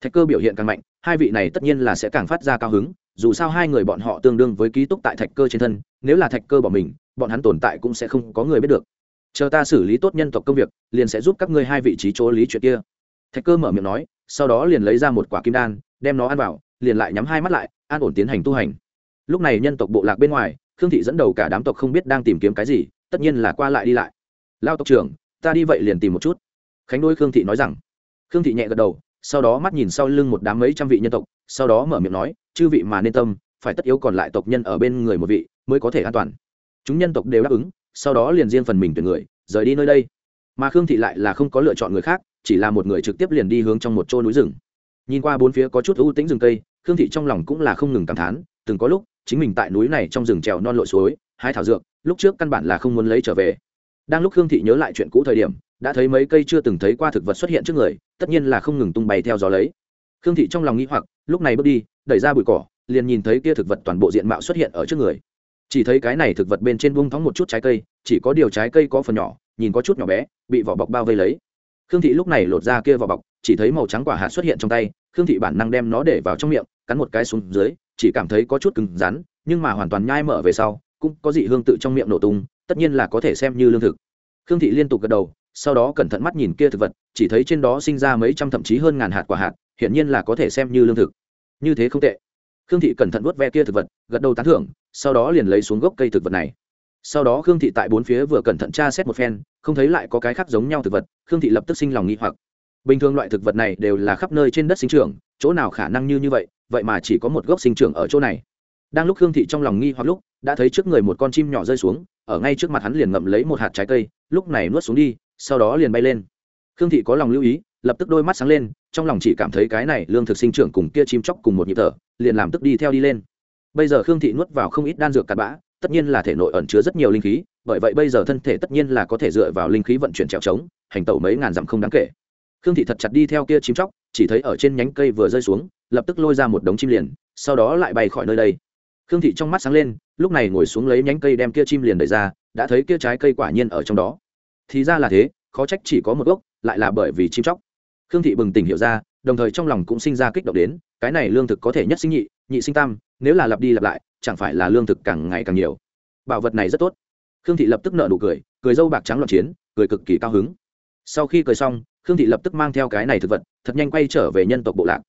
Thạch cơ biểu hiện càng mạnh, hai vị này tất nhiên là sẽ càng phát ra cao hứng, dù sao hai người bọn họ tương đương với ký túc tại thạch cơ trên thân, nếu là thạch cơ bỏ mình, bọn hắn tồn tại cũng sẽ không có người biết được chờ ta xử lý tốt nhân tộc công việc, liền sẽ giúp các ngươi hai vị trí chỗ lý chuyện kia. Thạch cơ mở miệng nói, sau đó liền lấy ra một quả kim đan, đem nó ăn vào, liền lại nhắm hai mắt lại, an ổn tiến hành tu hành. Lúc này nhân tộc bộ lạc bên ngoài, khương thị dẫn đầu cả đám tộc không biết đang tìm kiếm cái gì, tất nhiên là qua lại đi lại. Lao tộc trưởng, ta đi vậy liền tìm một chút. Khánh đôi khương thị nói rằng. Khương thị nhẹ gật đầu, sau đó mắt nhìn sau lưng một đám mấy trăm vị nhân tộc, sau đó mở miệng nói, chư vị mà nên tâm, phải tất yếu còn lại tộc nhân ở bên người một vị, mới có thể an toàn. Chúng nhân tộc đều đáp ứng sau đó liền riêng phần mình tuyển người, rời đi nơi đây. Mà khương thị lại là không có lựa chọn người khác, chỉ là một người trực tiếp liền đi hướng trong một chỗ núi rừng. Nhìn qua bốn phía có chút ưu tĩnh rừng cây, khương thị trong lòng cũng là không ngừng cảm thán, từng có lúc, chính mình tại núi này trong rừng trèo non lội suối hai thảo dược, lúc trước căn bản là không muốn lấy trở về. Đang lúc khương thị nhớ lại chuyện cũ thời điểm, đã thấy mấy cây chưa từng thấy qua thực vật xuất hiện trước người, tất nhiên là không ngừng tung bay theo gió lấy. Khương thị trong lòng nghĩ hoặc, lúc này bước đi, đẩy ra bụi cỏ, liền nhìn thấy kia thực vật toàn bộ diện mạo xuất hiện ở trước người chỉ thấy cái này thực vật bên trên bung thóng một chút trái cây, chỉ có điều trái cây có phần nhỏ, nhìn có chút nhỏ bé, bị vỏ bọc bao vây lấy. Khương thị lúc này lột ra kia vỏ bọc, chỉ thấy màu trắng quả hạt xuất hiện trong tay, khương thị bản năng đem nó để vào trong miệng, cắn một cái xuống dưới, chỉ cảm thấy có chút cứng rắn, nhưng mà hoàn toàn nhai mở về sau, cũng có dị hương tự trong miệng nổ tung, tất nhiên là có thể xem như lương thực. Khương thị liên tục gật đầu, sau đó cẩn thận mắt nhìn kia thực vật, chỉ thấy trên đó sinh ra mấy trăm thậm chí hơn ngàn hạt quả hạt, hiển nhiên là có thể xem như lương thực. Như thế không tệ. Khương thị cẩn thận vuốt ve kia thực vật, gật đầu tán thưởng sau đó liền lấy xuống gốc cây thực vật này. Sau đó khương thị tại bốn phía vừa cẩn thận tra xét một phen, không thấy lại có cái khác giống nhau thực vật, khương thị lập tức sinh lòng nghi hoặc. Bình thường loại thực vật này đều là khắp nơi trên đất sinh trưởng, chỗ nào khả năng như như vậy vậy mà chỉ có một gốc sinh trưởng ở chỗ này. Đang lúc khương thị trong lòng nghi hoặc lúc, đã thấy trước người một con chim nhỏ rơi xuống, ở ngay trước mặt hắn liền ngậm lấy một hạt trái cây, lúc này nuốt xuống đi, sau đó liền bay lên. Khương thị có lòng lưu ý, lập tức đôi mắt sáng lên, trong lòng chỉ cảm thấy cái này lương thực sinh trưởng cùng kia chim chóc cùng một nhịp thở, liền làm tức đi theo đi lên bây giờ khương thị nuốt vào không ít đan dược cặn bã, tất nhiên là thể nội ẩn chứa rất nhiều linh khí, bởi vậy bây giờ thân thể tất nhiên là có thể dựa vào linh khí vận chuyển trèo trống, hành tẩu mấy ngàn dặm không đáng kể. Khương thị thật chặt đi theo kia chim chóc, chỉ thấy ở trên nhánh cây vừa rơi xuống, lập tức lôi ra một đống chim liền, sau đó lại bay khỏi nơi đây. Khương thị trong mắt sáng lên, lúc này ngồi xuống lấy nhánh cây đem kia chim liền đẩy ra, đã thấy kia trái cây quả nhiên ở trong đó. Thì ra là thế, khó trách chỉ có một gốc, lại là bởi vì chim chóc. Khương thị bừng tỉnh hiểu ra, đồng thời trong lòng cũng sinh ra kích động đến, cái này lương thực có thể nhất sinh nhị nhị sinh tam nếu là lặp đi lặp lại, chẳng phải là lương thực càng ngày càng nhiều. Bảo vật này rất tốt. Khương thị lập tức nợ nụ cười cười dâu bạc trắng loạn chiến, cười cực kỳ cao hứng. Sau khi cười xong, khương thị lập tức mang theo cái này thực vật, thật nhanh quay trở về nhân tộc bộ lạc.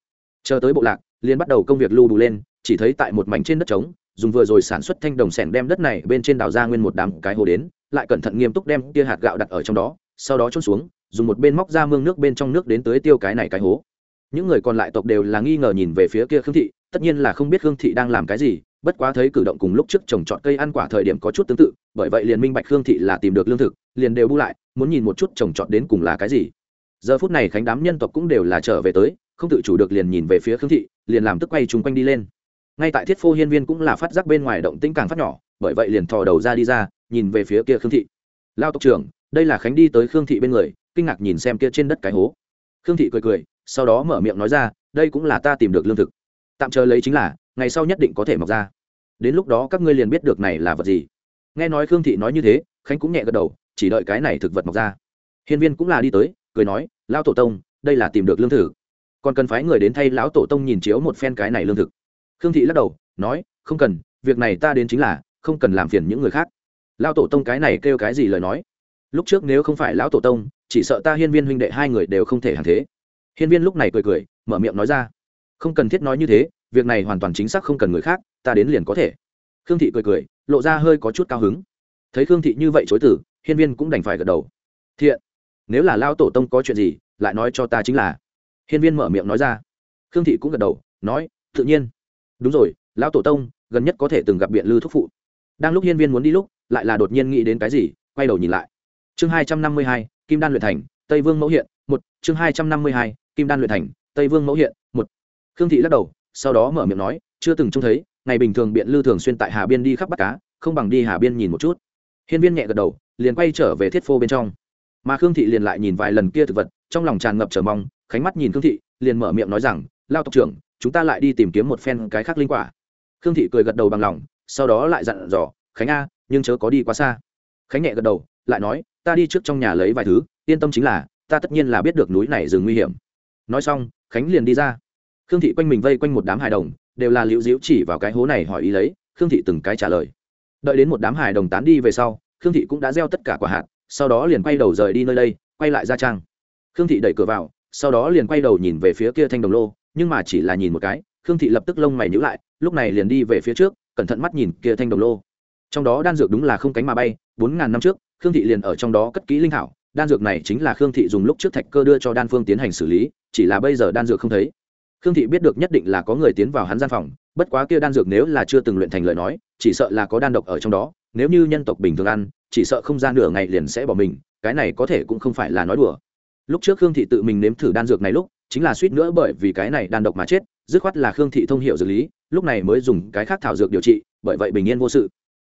Chờ tới bộ lạc, liền bắt đầu công việc lưu bù lên, chỉ thấy tại một mảnh trên đất trống, dùng vừa rồi sản xuất thanh đồng sẻng đem đất này bên trên đào ra nguyên một đám cái hồ đến, lại cẩn thận nghiêm túc đem tia hạt gạo đặt ở trong đó, sau đó trôn xuống, dùng một bên móc ra mương nước bên trong nước đến tới tiêu cái này cái hố. Những người còn lại tộc đều là nghi ngờ nhìn về phía kia khương thị tất nhiên là không biết khương thị đang làm cái gì, bất quá thấy cử động cùng lúc trước trồng trọt cây ăn quả thời điểm có chút tương tự, bởi vậy liền minh bạch khương thị là tìm được lương thực, liền đều bu lại, muốn nhìn một chút trồng trọt đến cùng là cái gì. Giờ phút này khánh đám nhân tộc cũng đều là trở về tới, không tự chủ được liền nhìn về phía khương thị, liền làm tức quay chung quanh đi lên. Ngay tại thiết phô hiên viên cũng là phát giác bên ngoài động tĩnh càng phát nhỏ, bởi vậy liền thò đầu ra đi ra, nhìn về phía kia khương thị. Lao tộc trưởng, đây là khánh đi tới khương thị bên người, kinh ngạc nhìn xem kia trên đất cái hố. Khương thị cười cười, sau đó mở miệng nói ra, đây cũng là ta tìm được lương thực tạm chờ lấy chính là, ngày sau nhất định có thể mọc ra. Đến lúc đó các ngươi liền biết được này là vật gì. Nghe nói khương thị nói như thế, khánh cũng nhẹ gật đầu, chỉ đợi cái này thực vật mọc ra. Hiên viên cũng là đi tới, cười nói, lão tổ tông, đây là tìm được lương thực. Còn cần phái người đến thay lão tổ tông nhìn chiếu một phen cái này lương thực. Khương thị lắc đầu, nói, không cần, việc này ta đến chính là, không cần làm phiền những người khác. Lão tổ tông cái này kêu cái gì lời nói? Lúc trước nếu không phải lão tổ tông, chỉ sợ ta hiên viên huynh đệ hai người đều không thể hàng thế. Hiên viên lúc này cười cười, mở miệng nói ra không cần thiết nói như thế, việc này hoàn toàn chính xác không cần người khác, ta đến liền có thể. Khương thị cười cười, lộ ra hơi có chút cao hứng. Thấy khương thị như vậy chối tử hiên viên cũng đành phải gật đầu. Thiện, nếu là lao tổ tông có chuyện gì, lại nói cho ta chính là. Hiên viên mở miệng nói ra. Khương thị cũng gật đầu, nói, tự nhiên. Đúng rồi lão tổ tông, gần nhất có thể từng gặp biện lư thúc phụ. Đang lúc hiên viên muốn đi lúc, lại là đột nhiên nghĩ đến cái gì, quay đầu nhìn lại. Chương hai trăm năm mươi hai, kim đan luyện thành, tây vương mẫu hiện, một. Chương hai trăm năm mươi hai, kim đan luyện thành, tây vương mẫu hiện, một khương thị lắc đầu, sau đó mở miệng nói, chưa từng trông thấy, ngày bình thường biện lư thường xuyên tại hà biên đi khắp bắt cá không bằng đi hà biên nhìn một chút. Hiên viên nhẹ gật đầu, liền quay trở về thiết phô bên trong. Mà khương thị liền lại nhìn vài lần kia thực vật, trong lòng tràn ngập trở mong, khánh mắt nhìn khương thị, liền mở miệng nói rằng, lao tộc trưởng, chúng ta lại đi tìm kiếm một phen cái khác linh quả. Khương thị cười gật đầu bằng lòng, sau đó lại dặn dò, khánh a, nhưng chớ có đi quá xa. Khánh nhẹ gật đầu, lại nói, ta đi trước trong nhà lấy vài thứ, yên tâm chính là, ta tất nhiên là biết được núi này rừng nguy hiểm. Nói xong, khánh liền đi ra khương thị quanh mình vây quanh một đám hài đồng, đều là liễu diễu chỉ vào cái hố này hỏi ý lấy, khương thị từng cái trả lời. Đợi đến một đám hài đồng tán đi về sau, khương thị cũng đã gieo tất cả quả hạt, sau đó liền quay đầu rời đi nơi đây, quay lại ra trang. Khương thị đẩy cửa vào, sau đó liền quay đầu nhìn về phía kia thanh đồng lô, nhưng mà chỉ là nhìn một cái, khương thị lập tức lông mày nhữ lại, lúc này liền đi về phía trước, cẩn thận mắt nhìn kia thanh đồng lô. Trong đó đan dược đúng là không cánh mà bay, bốn ngàn năm trước, khương thị liền ở trong đó cất kỹ linh thảo, đan dược này chính là khương thị dùng lúc trước thạch cơ đưa cho đan phương tiến hành xử lý, chỉ là bây giờ đan dược không thấy khương thị biết được nhất định là có người tiến vào hắn gian phòng, bất quá kia đan dược nếu là chưa từng luyện thành lời nói, chỉ sợ là có đan độc ở trong đó, nếu như nhân tộc bình thường ăn, chỉ sợ không gian nửa ngày liền sẽ bỏ mình, cái này có thể cũng không phải là nói đùa. Lúc trước khương thị tự mình nếm thử đan dược này lúc, chính là suýt nữa bởi vì cái này đan độc mà chết, dứt khoát là khương thị thông hiệu dược lý, lúc này mới dùng cái khác thảo dược điều trị, bởi vậy bình yên vô sự.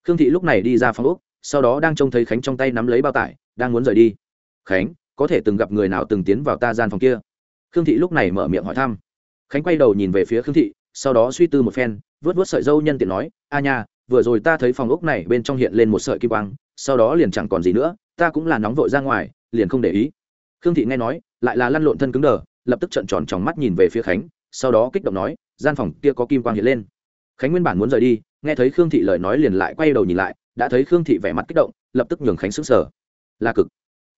Khương thị lúc này đi ra phòng úc sau đó đang trông thấy khánh trong tay nắm lấy bao tải, đang muốn rời đi. Khánh, có thể từng gặp người nào từng tiến vào ta gian phòng kia? Khương thị lúc này mở miệng hỏi thăm khánh quay đầu nhìn về phía khương thị, sau đó suy tư một phen vớt vớt sợi dâu nhân tiện nói, a nha, vừa rồi ta thấy phòng ốc này bên trong hiện lên một sợi kim quang, sau đó liền chẳng còn gì nữa, ta cũng là nóng vội ra ngoài, liền không để ý. Khương thị nghe nói, lại là lăn lộn thân cứng đờ, lập tức trợn tròn tròng mắt nhìn về phía khánh, sau đó kích động nói, gian phòng kia có kim quang hiện lên. Khánh nguyên bản muốn rời đi, nghe thấy khương thị lời nói liền lại quay đầu nhìn lại, đã thấy khương thị vẻ mặt kích động, lập tức nhường khánh sức sở. là cực.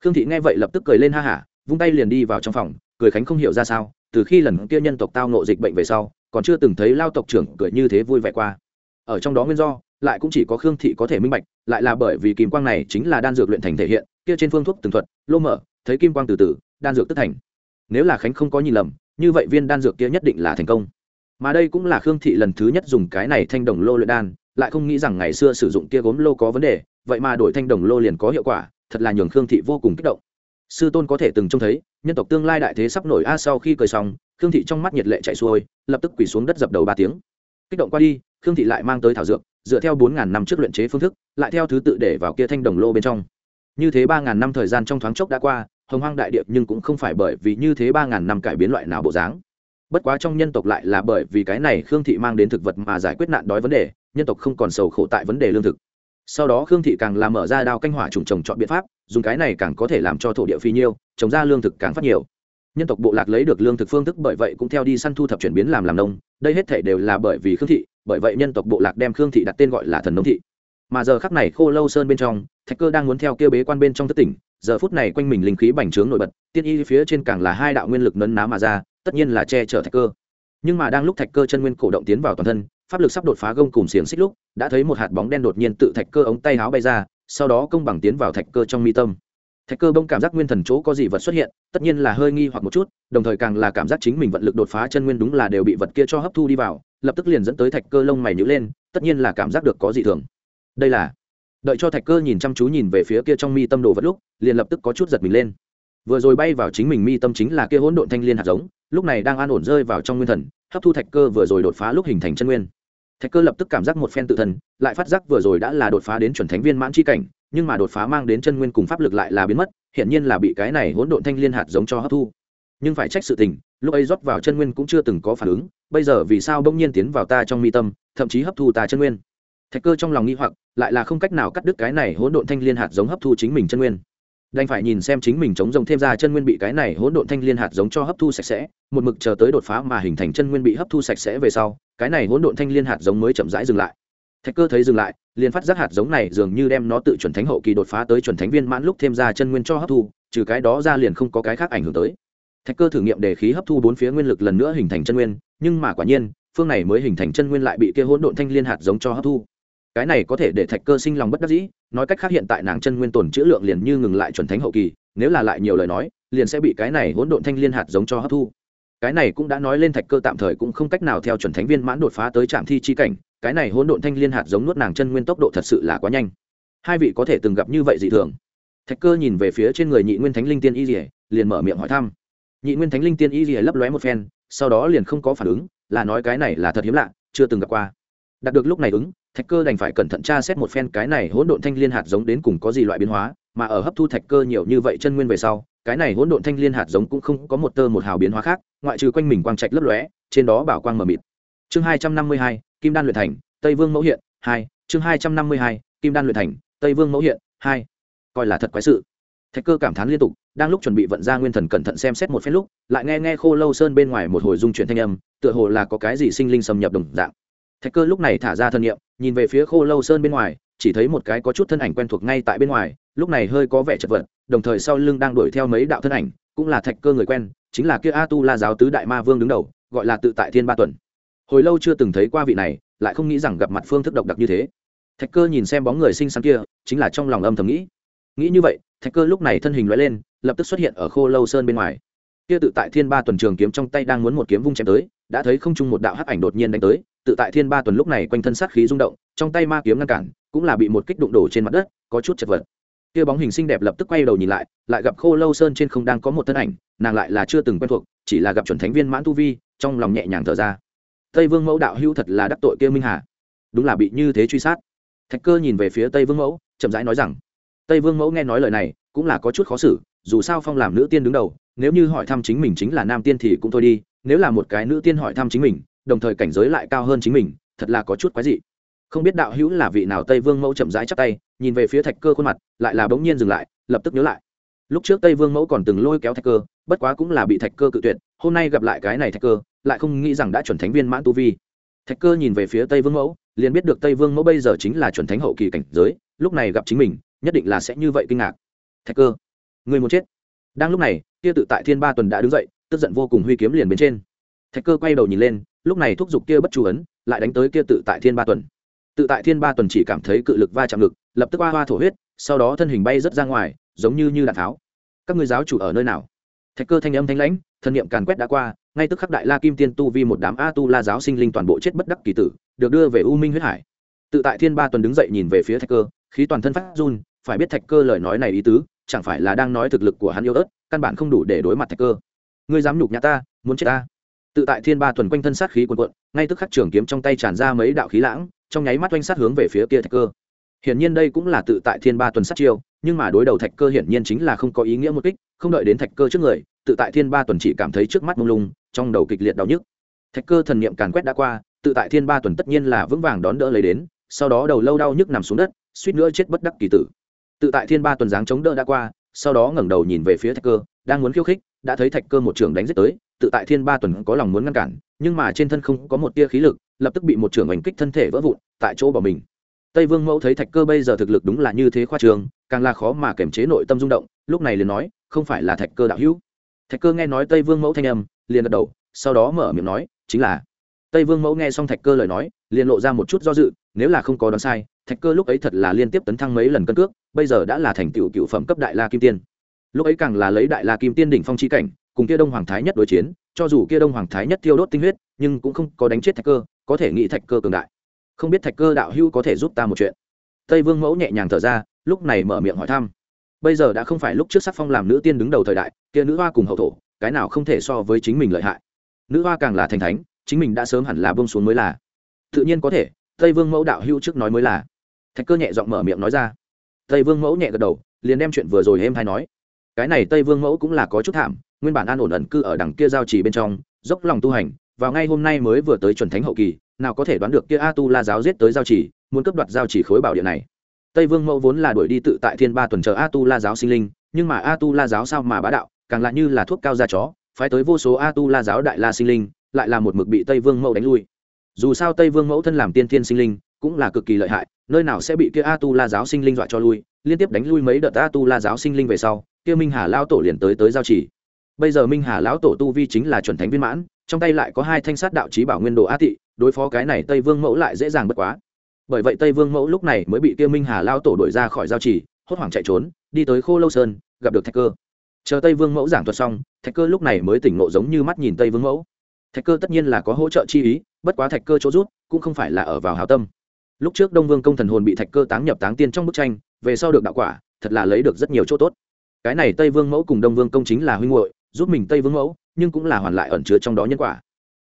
Khương thị nghe vậy lập tức cười lên ha hả, vung tay liền đi vào trong phòng cười khánh không hiểu ra sao, từ khi lần kia nhân tộc tao nộ dịch bệnh về sau, còn chưa từng thấy lao tộc trưởng cười như thế vui vẻ qua. Ở trong đó nguyên do, lại cũng chỉ có khương thị có thể minh bạch, lại là bởi vì kim quang này chính là đan dược luyện thành thể hiện, kia trên phương thuốc từng thuật, lô mở, thấy kim quang từ từ, đan dược tức thành. Nếu là khánh không có nhìn lầm, như vậy viên đan dược kia nhất định là thành công. Mà đây cũng là khương thị lần thứ nhất dùng cái này thanh đồng lô luyện đan, lại không nghĩ rằng ngày xưa sử dụng kia gốm lô có vấn đề, vậy mà đổi thanh đồng lô liền có hiệu quả, thật là nhường khương thị vô cùng kích động sư tôn có thể từng trông thấy, nhân tộc tương lai đại thế sắp nổi a, sau khi cười xong, khương thị trong mắt nhiệt lệ chạy xuôi, lập tức quỳ xuống đất dập đầu ba tiếng. Kích động qua đi, khương thị lại mang tới thảo dược, dựa theo bốn ngàn năm trước luyện chế phương thức, lại theo thứ tự để vào kia thanh đồng lô bên trong. Như thế ba ngàn năm thời gian trong thoáng chốc đã qua, hồng hoang đại điệp nhưng cũng không phải bởi vì như thế ba ngàn năm cải biến loại nào bộ dáng. Bất quá trong nhân tộc lại là bởi vì cái này khương thị mang đến thực vật mà giải quyết nạn đói vấn đề, nhân tộc không còn sầu khổ tại vấn đề lương thực sau đó khương thị càng làm mở ra đao canh hỏa trùng trồng chọn biện pháp, dùng cái này càng có thể làm cho thổ địa phi nhiêu, trồng ra lương thực càng phát nhiều. Nhân tộc bộ lạc lấy được lương thực phương thức bởi vậy cũng theo đi săn thu thập chuyển biến làm làm nông, đây hết thể đều là bởi vì khương thị, bởi vậy nhân tộc bộ lạc đem khương thị đặt tên gọi là thần nông thị. Mà giờ khắc này khô lâu sơn bên trong, thạch cơ đang muốn theo kia bế quan bên trong thất tỉnh, giờ phút này quanh mình linh khí bành trướng nổi bật, tiên y phía trên càng là hai đạo nguyên lực nấn ná mà ra, tất nhiên là che chở thạch cơ. Nhưng mà đang lúc thạch cơ chân nguyên cổ động tiến vào toàn thân pháp lực sắp đột phá gông cùng xiềng xích lúc, đã thấy một hạt bóng đen đột nhiên tự thạch cơ ống tay áo bay ra, sau đó công bằng tiến vào thạch cơ trong mi tâm. Thạch cơ bông cảm giác nguyên thần chỗ có gì vật xuất hiện, tất nhiên là hơi nghi hoặc một chút, đồng thời càng là cảm giác chính mình vận lực đột phá chân nguyên đúng là đều bị vật kia cho hấp thu đi vào, lập tức liền dẫn tới thạch cơ lông mày nhữ lên, tất nhiên là cảm giác được có gì thường. Đây là, đợi cho thạch cơ nhìn chăm chú nhìn về phía kia trong mi tâm đồ vật lúc, liền lập tức có chút giật mình lên. Vừa rồi bay vào chính mình mi tâm chính là kia hỗn độn thanh liên hạt giống, lúc này đang an ổn rơi vào trong nguyên thần hấp thu thạch cơ vừa rồi đột phá lúc hình thành chân nguyên. Thạch cơ lập tức cảm giác một phen tự thần lại phát giác vừa rồi đã là đột phá đến chuẩn thánh viên mãn c h i cảnh, nhưng mà đột phá mang đến chân nguyên cùng pháp lực lại là biến mất hiện nhiên là bị cái này hỗn độn thanh liên hạt giống cho hấp thu. Nhưng phải trách sự tình, lúc ấy rót vào chân nguyên cũng chưa từng có phản ứng, bây giờ vì sao bỗng nhiên tiến vào ta trong mi tâm, thậm chí hấp thu ta chân nguyên? Thạch cơ trong lòng nghi hoặc, lại là không cách nào cắt đứt cái này hỗn độn thanh liên hạt giống hấp thu chính mình chân nguyên đành phải nhìn xem chính mình chống rồng thêm ra chân nguyên bị cái này hỗn độn thanh liên hạt giống cho hấp thu sạch sẽ, một mực chờ tới đột phá mà hình thành chân nguyên bị hấp thu sạch sẽ về sau, cái này hỗn độn thanh liên hạt giống mới chậm rãi dừng lại. Thạch cơ thấy dừng lại, liền phát giác hạt giống này dường như đem nó tự chuẩn thánh hậu kỳ đột phá tới chuẩn thánh viên mãn lúc thêm ra chân nguyên cho hấp thu, trừ cái đó ra liền không có cái khác ảnh hưởng tới. Thạch cơ thử nghiệm để khí hấp thu bốn phía nguyên lực lần nữa hình thành chân nguyên, nhưng mà quả nhiên, phương này mới hình thành chân nguyên lại bị kia hỗn độn thanh liên hạt giống cho hấp thu cái này có thể để thạch cơ sinh lòng bất đắc dĩ, nói cách khác hiện tại nàng chân nguyên tồn chữ lượng liền như ngừng lại chuẩn thánh hậu kỳ, nếu là lại nhiều lời nói, liền sẽ bị cái này hỗn độn thanh liên hạt giống cho hấp thu. Cái này cũng đã nói lên thạch cơ tạm thời cũng không cách nào theo chuẩn thánh viên mãn đột phá tới trạm thi chi cảnh, cái này hỗn độn thanh liên hạt giống nuốt nàng chân nguyên tốc độ thật sự là quá nhanh. Hai vị có thể từng gặp như vậy dị thường? Thạch cơ nhìn về phía trên người nhị nguyên thánh linh tiên y rỉa liền mở miệng hỏi thăm. Nhị nguyên thánh linh tiên y rỉa lấp lóe một phen, sau đó liền không có phản ứng, là nói cái này là thật hiếm lạ, chưa từng gặp qua. Đạt được lúc này ứng thạch cơ đành phải cẩn thận tra xét một phen cái này hỗn độn thanh liên hạt giống đến cùng có gì loại biến hóa, mà ở hấp thu thạch cơ nhiều như vậy chân nguyên về sau, cái này hỗn độn thanh liên hạt giống cũng không có một tơ một hào biến hóa khác, ngoại trừ quanh mình quang trạch lấp lóe, trên đó bảo quang mờ mịt. Chương hai trăm năm mươi hai, kim đan luyện thành, tây vương mẫu hiện, hai. Chương hai trăm năm mươi hai, kim đan luyện thành, tây vương mẫu hiện, hai. Coi là thật quái sự. Thạch cơ cảm thán liên tục, đang lúc chuẩn bị vận ra nguyên thần cẩn thận xem xét một phen lúc, lại nghe nghe khô lâu sơn bên ngoài một hồi dung chuyển thanh âm, tựa hồ là có cái gì sinh linh xâm nhập đồng dạng thạch cơ lúc này thả ra thân nhiệm nhìn về phía khô lâu sơn bên ngoài, chỉ thấy một cái có chút thân ảnh quen thuộc ngay tại bên ngoài, lúc này hơi có vẻ chật vật, đồng thời sau lưng đang đuổi theo mấy đạo thân ảnh, cũng là thạch cơ người quen, chính là kia a tu la giáo tứ đại ma vương đứng đầu, gọi là tự tại thiên ba tuần. Hồi lâu chưa từng thấy qua vị này, lại không nghĩ rằng gặp mặt phương thức độc đặc như thế. Thạch cơ nhìn xem bóng người xinh xắn kia, chính là trong lòng âm thầm nghĩ. Nghĩ như vậy, thạch cơ lúc này thân hình loại lên, lập tức xuất hiện ở khô lâu sơn bên ngoài. Kia tự tại thiên ba tuần trường kiếm trong tay đang muốn một kiếm vung chém tới, đã thấy không chung một đạo hắc ảnh đột nhiên đánh tới tự tại thiên ba tuần lúc này quanh thân sát khí rung động, trong tay ma kiếm ngăn cản, cũng là bị một kích đụng đổ trên mặt đất, có chút chật vật. Kia bóng hình xinh đẹp lập tức quay đầu nhìn lại lại gặp khô lâu sơn trên không đang có một thân ảnh, nàng lại là chưa từng quen thuộc, chỉ là gặp chuẩn thánh viên mãn tu vi, trong lòng nhẹ nhàng thở ra. Tây vương mẫu đạo hữu thật là đắc tội kia minh hà. Đúng là bị như thế truy sát. Thạch cơ nhìn về phía tây vương mẫu, chậm rãi nói rằng, tây vương mẫu nghe nói lời này, cũng là có chút khó xử, dù sao phong làm nữ tiên đứng đầu, nếu như hỏi thăm chính mình chính là nam tiên thì cũng thôi đi, nếu là một cái nữ tiên hỏi thăm chính mình đồng thời cảnh giới lại cao hơn chính mình, thật là có chút quái dị. Không biết đạo hữu là vị nào tây vương mẫu chậm rãi chắc tay, nhìn về phía thạch cơ khuôn mặt, lại là bỗng nhiên dừng lại, lập tức nhớ lại. Lúc trước tây vương mẫu còn từng lôi kéo thạch cơ, bất quá cũng là bị thạch cơ cự tuyệt, hôm nay gặp lại cái này thạch cơ, lại không nghĩ rằng đã chuẩn thánh viên mãn tu vi. Thạch cơ nhìn về phía tây vương mẫu, liền biết được tây vương mẫu bây giờ chính là chuẩn thánh hậu kỳ cảnh giới, lúc này gặp chính mình, nhất định là sẽ như vậy kinh ngạc. Thạch cơ, người muốn chết. Đang lúc này, kia tự tại thiên ba tuần đã đứng dậy, tức giận vô cùng huy kiếm liền bên trên thạch cơ quay đầu nhìn lên, lúc này thúc giục kia bất chu ấn, lại đánh tới kia tự tại thiên ba tuần. Tự tại thiên ba tuần chỉ cảm thấy cự lực va chạm lực, lập tức hoa hoa thổ huyết, sau đó thân hình bay rớt ra ngoài, giống như như đạn tháo. Các ngươi giáo chủ ở nơi nào? Thạch cơ thanh âm thanh lãnh, thân niệm càn quét đã qua, ngay tức khắc đại la kim tiên tu vi một đám a tu la giáo sinh linh toàn bộ chết bất đắc kỳ tử, được đưa về u minh huyết hải. Tự tại thiên ba tuần đứng dậy nhìn về phía thạch cơ, khí toàn thân phát run, phải biết thạch cơ lời nói này ý tứ, chẳng phải là đang nói thực lực của hắn yêu ớt, căn bản không đủ để đối mặt thạch cơ. Ngươi dám nhục nhã ta, muốn chết ta? Tự tại thiên ba tuần quanh thân sát khí quần quận ngay tức khắc trường kiếm trong tay tràn ra mấy đạo khí lãng, trong nháy mắt oanh sát hướng về phía kia thạch cơ. Hiển nhiên đây cũng là tự tại thiên ba tuần sát chiêu, nhưng mà đối đầu thạch cơ hiển nhiên chính là không có ý nghĩa một kích, không đợi đến thạch cơ trước người, tự tại thiên ba tuần chỉ cảm thấy trước mắt mông lung, trong đầu kịch liệt đau nhức. Thạch cơ thần niệm càn quét đã qua, tự tại thiên ba tuần tất nhiên là vững vàng đón đỡ lấy đến, sau đó đầu lâu đau nhức nằm xuống đất, suýt nữa chết bất đắc kỳ tử. Tự tại thiên ba tuần dáng chống đỡ đã qua, sau đó ngẩng đầu nhìn về phía thạch cơ, đang muốn khiêu khích, đã thấy thạch cơ một trường đánh giết tới tự tại thiên ba tuần có lòng muốn ngăn cản, nhưng mà trên thân không có một tia khí lực, lập tức bị một trưởng oanh kích thân thể vỡ vụn, tại chỗ bỏ mình. Tây vương mẫu thấy thạch cơ bây giờ thực lực đúng là như thế khoa trường càng là khó mà kiềm chế nội tâm rung động, lúc này liền nói, không phải là thạch cơ đạo hữu. Thạch cơ nghe nói tây vương mẫu thanh âm, liền gật đầu, sau đó mở miệng nói, chính là. Tây vương mẫu nghe xong thạch cơ lời nói, liền lộ ra một chút do dự, nếu là không có đoán sai, thạch cơ lúc ấy thật là liên tiếp tấn thăng mấy lần cân cước, bây giờ đã là thành tựu cựu phẩm cấp đại la kim tiên. Lúc ấy càng là lấy đại la kim tiên đỉnh phong chi cảnh cùng kia đông hoàng thái nhất đối chiến, cho dù kia đông hoàng thái nhất tiêu đốt tinh huyết, nhưng cũng không có đánh chết thạch cơ, có thể nghĩ thạch cơ cường đại. Không biết thạch cơ đạo hữu có thể giúp ta một chuyện. Tây vương mẫu nhẹ nhàng thở ra, lúc này mở miệng hỏi thăm. Bây giờ đã không phải lúc trước sắc phong làm nữ tiên đứng đầu thời đại, kia nữ hoa cùng hậu thổ, cái nào không thể so với chính mình lợi hại. Nữ hoa càng là thành thánh, chính mình đã sớm hẳn là bông xuống mới là. Tự nhiên có thể, tây vương mẫu đạo hữu trước nói mới là. Thạch cơ nhẹ giọng mở miệng nói ra. Tây vương mẫu nhẹ gật đầu, liền đem chuyện vừa rồi em hay nói cái này tây vương mẫu cũng là có chút thảm, nguyên bản an ổn ẩn cư ở đằng kia giao trì bên trong, dốc lòng tu hành, vào ngay hôm nay mới vừa tới chuẩn thánh hậu kỳ, nào có thể đoán được kia a tu la giáo giết tới giao trì, muốn cướp đoạt giao trì khối bảo điện này. Tây vương mẫu vốn là đuổi đi tự tại thiên ba tuần chờ a tu la giáo sinh linh, nhưng mà a tu la giáo sao mà bá đạo, càng lại như là thuốc cao da chó, phái tới vô số a tu la giáo đại la sinh linh, lại là một mực bị tây vương mẫu đánh lui. Dù sao tây vương mẫu thân làm tiên thiên sinh linh, cũng là cực kỳ lợi hại, nơi nào sẽ bị kia a tu la giáo sinh linh dọa cho lui liên tiếp đánh lui mấy đợt a tu la giáo sinh linh về sau, kia minh hà Lão tổ liền tới tới giao chỉ. Bây giờ minh hà lão tổ tu vi chính là chuẩn thánh viên mãn, trong tay lại có hai thanh sát đạo trí bảo nguyên đồ á tị, đối phó cái này tây vương mẫu lại dễ dàng bất quá. Bởi vậy tây vương mẫu lúc này mới bị kia minh hà lao tổ đuổi ra khỏi giao chỉ, hốt hoảng chạy trốn, đi tới khô lâu sơn, gặp được thạch cơ. Chờ tây vương mẫu giảng thuật xong, thạch cơ lúc này mới tỉnh ngộ giống như mắt nhìn tây vương mẫu. Thạch cơ tất nhiên là có hỗ trợ chi ý, bất quá thạch cơ chỗ rút cũng không phải là ở vào hào tâm. Lúc trước đông vương công thần hồn bị thạch cơ táng nhập táng tiên trong bức tranh về sau được đạo quả, thật là lấy được rất nhiều chỗ tốt. Cái này tây vương mẫu cùng đông vương công chính là huynh hội giúp mình tây vương mẫu, nhưng cũng là hoàn lại ẩn chứa trong đó nhân quả.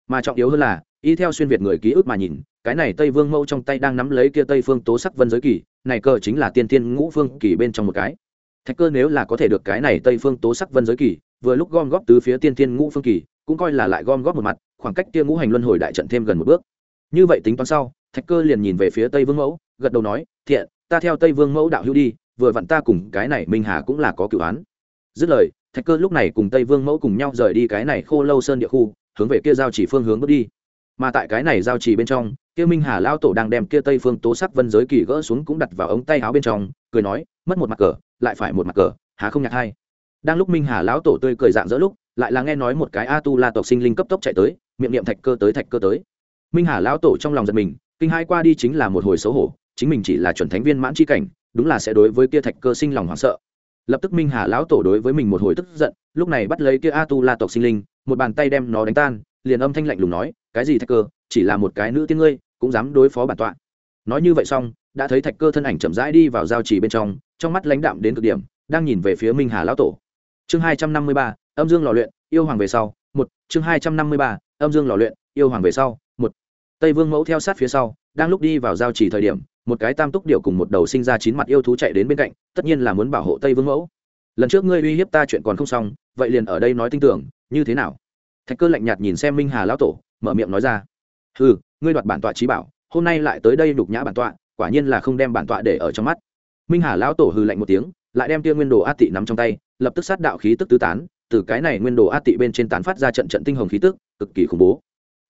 Mà trọng yếu hơn là, y theo xuyên việt người ký ức mà nhìn, cái này tây vương mẫu trong tay đang nắm lấy kia tây phương tố sắc vân giới kỳ, này cơ chính là tiên tiên ngũ phương kỳ bên trong một cái. Thạch cơ nếu là có thể được cái này tây phương tố sắc vân giới kỳ, vừa lúc gom góp từ phía tiên tiên ngũ phương kỳ, cũng coi là lại gom góp một mặt, khoảng cách kia ngũ hành luân hồi đại trận thêm gần một bước. Như vậy tính toán sau, thạch cơ liền nhìn về phía tây vương mẫu, gật đầu nói, thiện ta theo tây vương mẫu đạo hữu đi, vừa vặn ta cùng cái này minh hà cũng là có cựu án. Dứt lời, thạch cơ lúc này cùng tây vương mẫu cùng nhau rời đi cái này khô lâu sơn địa khu, hướng về kia giao chỉ phương hướng bước đi. Mà tại cái này giao chỉ bên trong, kia minh hà lao tổ đang đem kia tây phương tố sắc vân giới kỳ gỡ xuống cũng đặt vào ống tay áo bên trong, cười nói, mất một mặt cờ, lại phải một mặt cờ, há không nhạc hay? Đang lúc minh hà lão tổ tươi cười dạng dỡ lúc, lại là nghe nói một cái a tu la tộc sinh linh cấp tốc chạy tới, miệng niệm thạch cơ tới, thạch cơ tới. Minh hà lão tổ trong lòng giật mình, kinh hai qua đi chính là một hồi xấu hổ chính mình chỉ là chuẩn thánh viên mãn c h i cảnh, đúng là sẽ đối với kia thạch cơ sinh lòng hoảng sợ. Lập tức minh hà lão tổ đối với mình một hồi tức giận, lúc này bắt lấy kia a tu la tộc sinh linh, một bàn tay đem nó đánh tan, liền âm thanh lạnh lùng nói, cái gì thạch cơ? Chỉ là một cái nữ tiên ngươi, cũng dám đối phó bản tọa. Nói như vậy xong, đã thấy thạch cơ thân ảnh chậm rãi đi vào giao trì bên trong trong mắt lãnh đạm đến cực điểm, đang nhìn về phía minh hà lão tổ. Chương hai trăm năm mươi ba, âm dương lò luyện, yêu hoàng về sau, một. Chương hai trăm năm mươi ba, âm dương lò luyện, yêu hoàng về sau, một. Tây vương mẫu theo sát phía sau, đang lúc đi vào giao trì thời điểm một cái tam túc điệu cùng một đầu sinh ra chín mặt yêu thú chạy đến bên cạnh, tất nhiên là muốn bảo hộ tây vương mẫu. Lần trước ngươi uy hiếp ta chuyện còn không xong, vậy liền ở đây nói tin tưởng, như thế nào? Thạch cơ lạnh nhạt nhìn xem minh hà lão tổ, mở miệng nói ra. Ừ ngươi đoạt bản tọa trí bảo, hôm nay lại tới đây đục nhã bản tọa, quả nhiên là không đem bản tọa để ở trong mắt. Minh hà lão tổ hừ lạnh một tiếng, lại đem tia nguyên đồ át tị nắm trong tay, lập tức sát đạo khí tức tứ tán, từ cái này nguyên đồ át tị bên trên tán phát ra trận trận tinh hồng khí tức, cực kỳ khủng bố.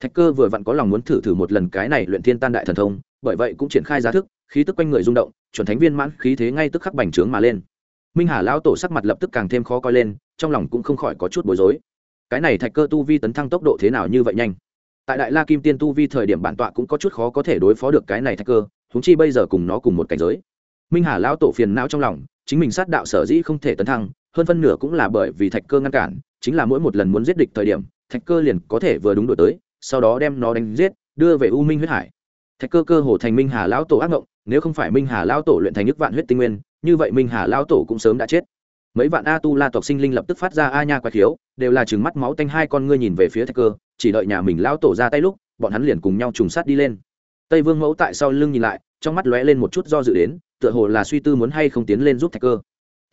Thạch cơ vừa vặn có lòng muốn thử thử một lần cái này luyện thiên tan đại thần thông bởi vậy cũng triển khai giá thức, khí tức quanh người rung động, chuẩn thánh viên mãn khí thế ngay tức khắc bành trướng mà lên. Minh hà lão tổ sắc mặt lập tức càng thêm khó coi lên, trong lòng cũng không khỏi có chút bối rối. Cái này thạch cơ tu vi tấn thăng tốc độ thế nào như vậy nhanh? Tại đại la kim tiên tu vi thời điểm bản tọa cũng có chút khó có thể đối phó được cái này thạch cơ húng chi bây giờ cùng nó cùng một cảnh giới. Minh hà lão tổ phiền não trong lòng, chính mình sát đạo sở dĩ không thể tấn thăng, hơn phân nửa cũng là bởi vì thạch cơ ngăn cản, chính là mỗi một lần muốn giết địch thời điểm, thạch cơ liền có thể vừa đúng đổi tới, sau đó đem nó đánh giết, đưa về u minh huyết hải thạch cơ cơ hồ thành minh hà lão tổ ác ngộng, nếu không phải minh hà lão tổ luyện thành nước vạn huyết tinh nguyên, như vậy minh hà lão tổ cũng sớm đã chết. Mấy vạn a tu la tộc sinh linh lập tức phát ra a nha quái khiếu, đều là chừng mắt máu tanh hai con ngươi nhìn về phía thạch cơ, chỉ đợi nhà mình lão tổ ra tay lúc, bọn hắn liền cùng nhau trùng sát đi lên. Tây vương mẫu tại sau lưng nhìn lại, trong mắt lóe lên một chút do dự đến, tựa hồ là suy tư muốn hay không tiến lên giúp thạch cơ.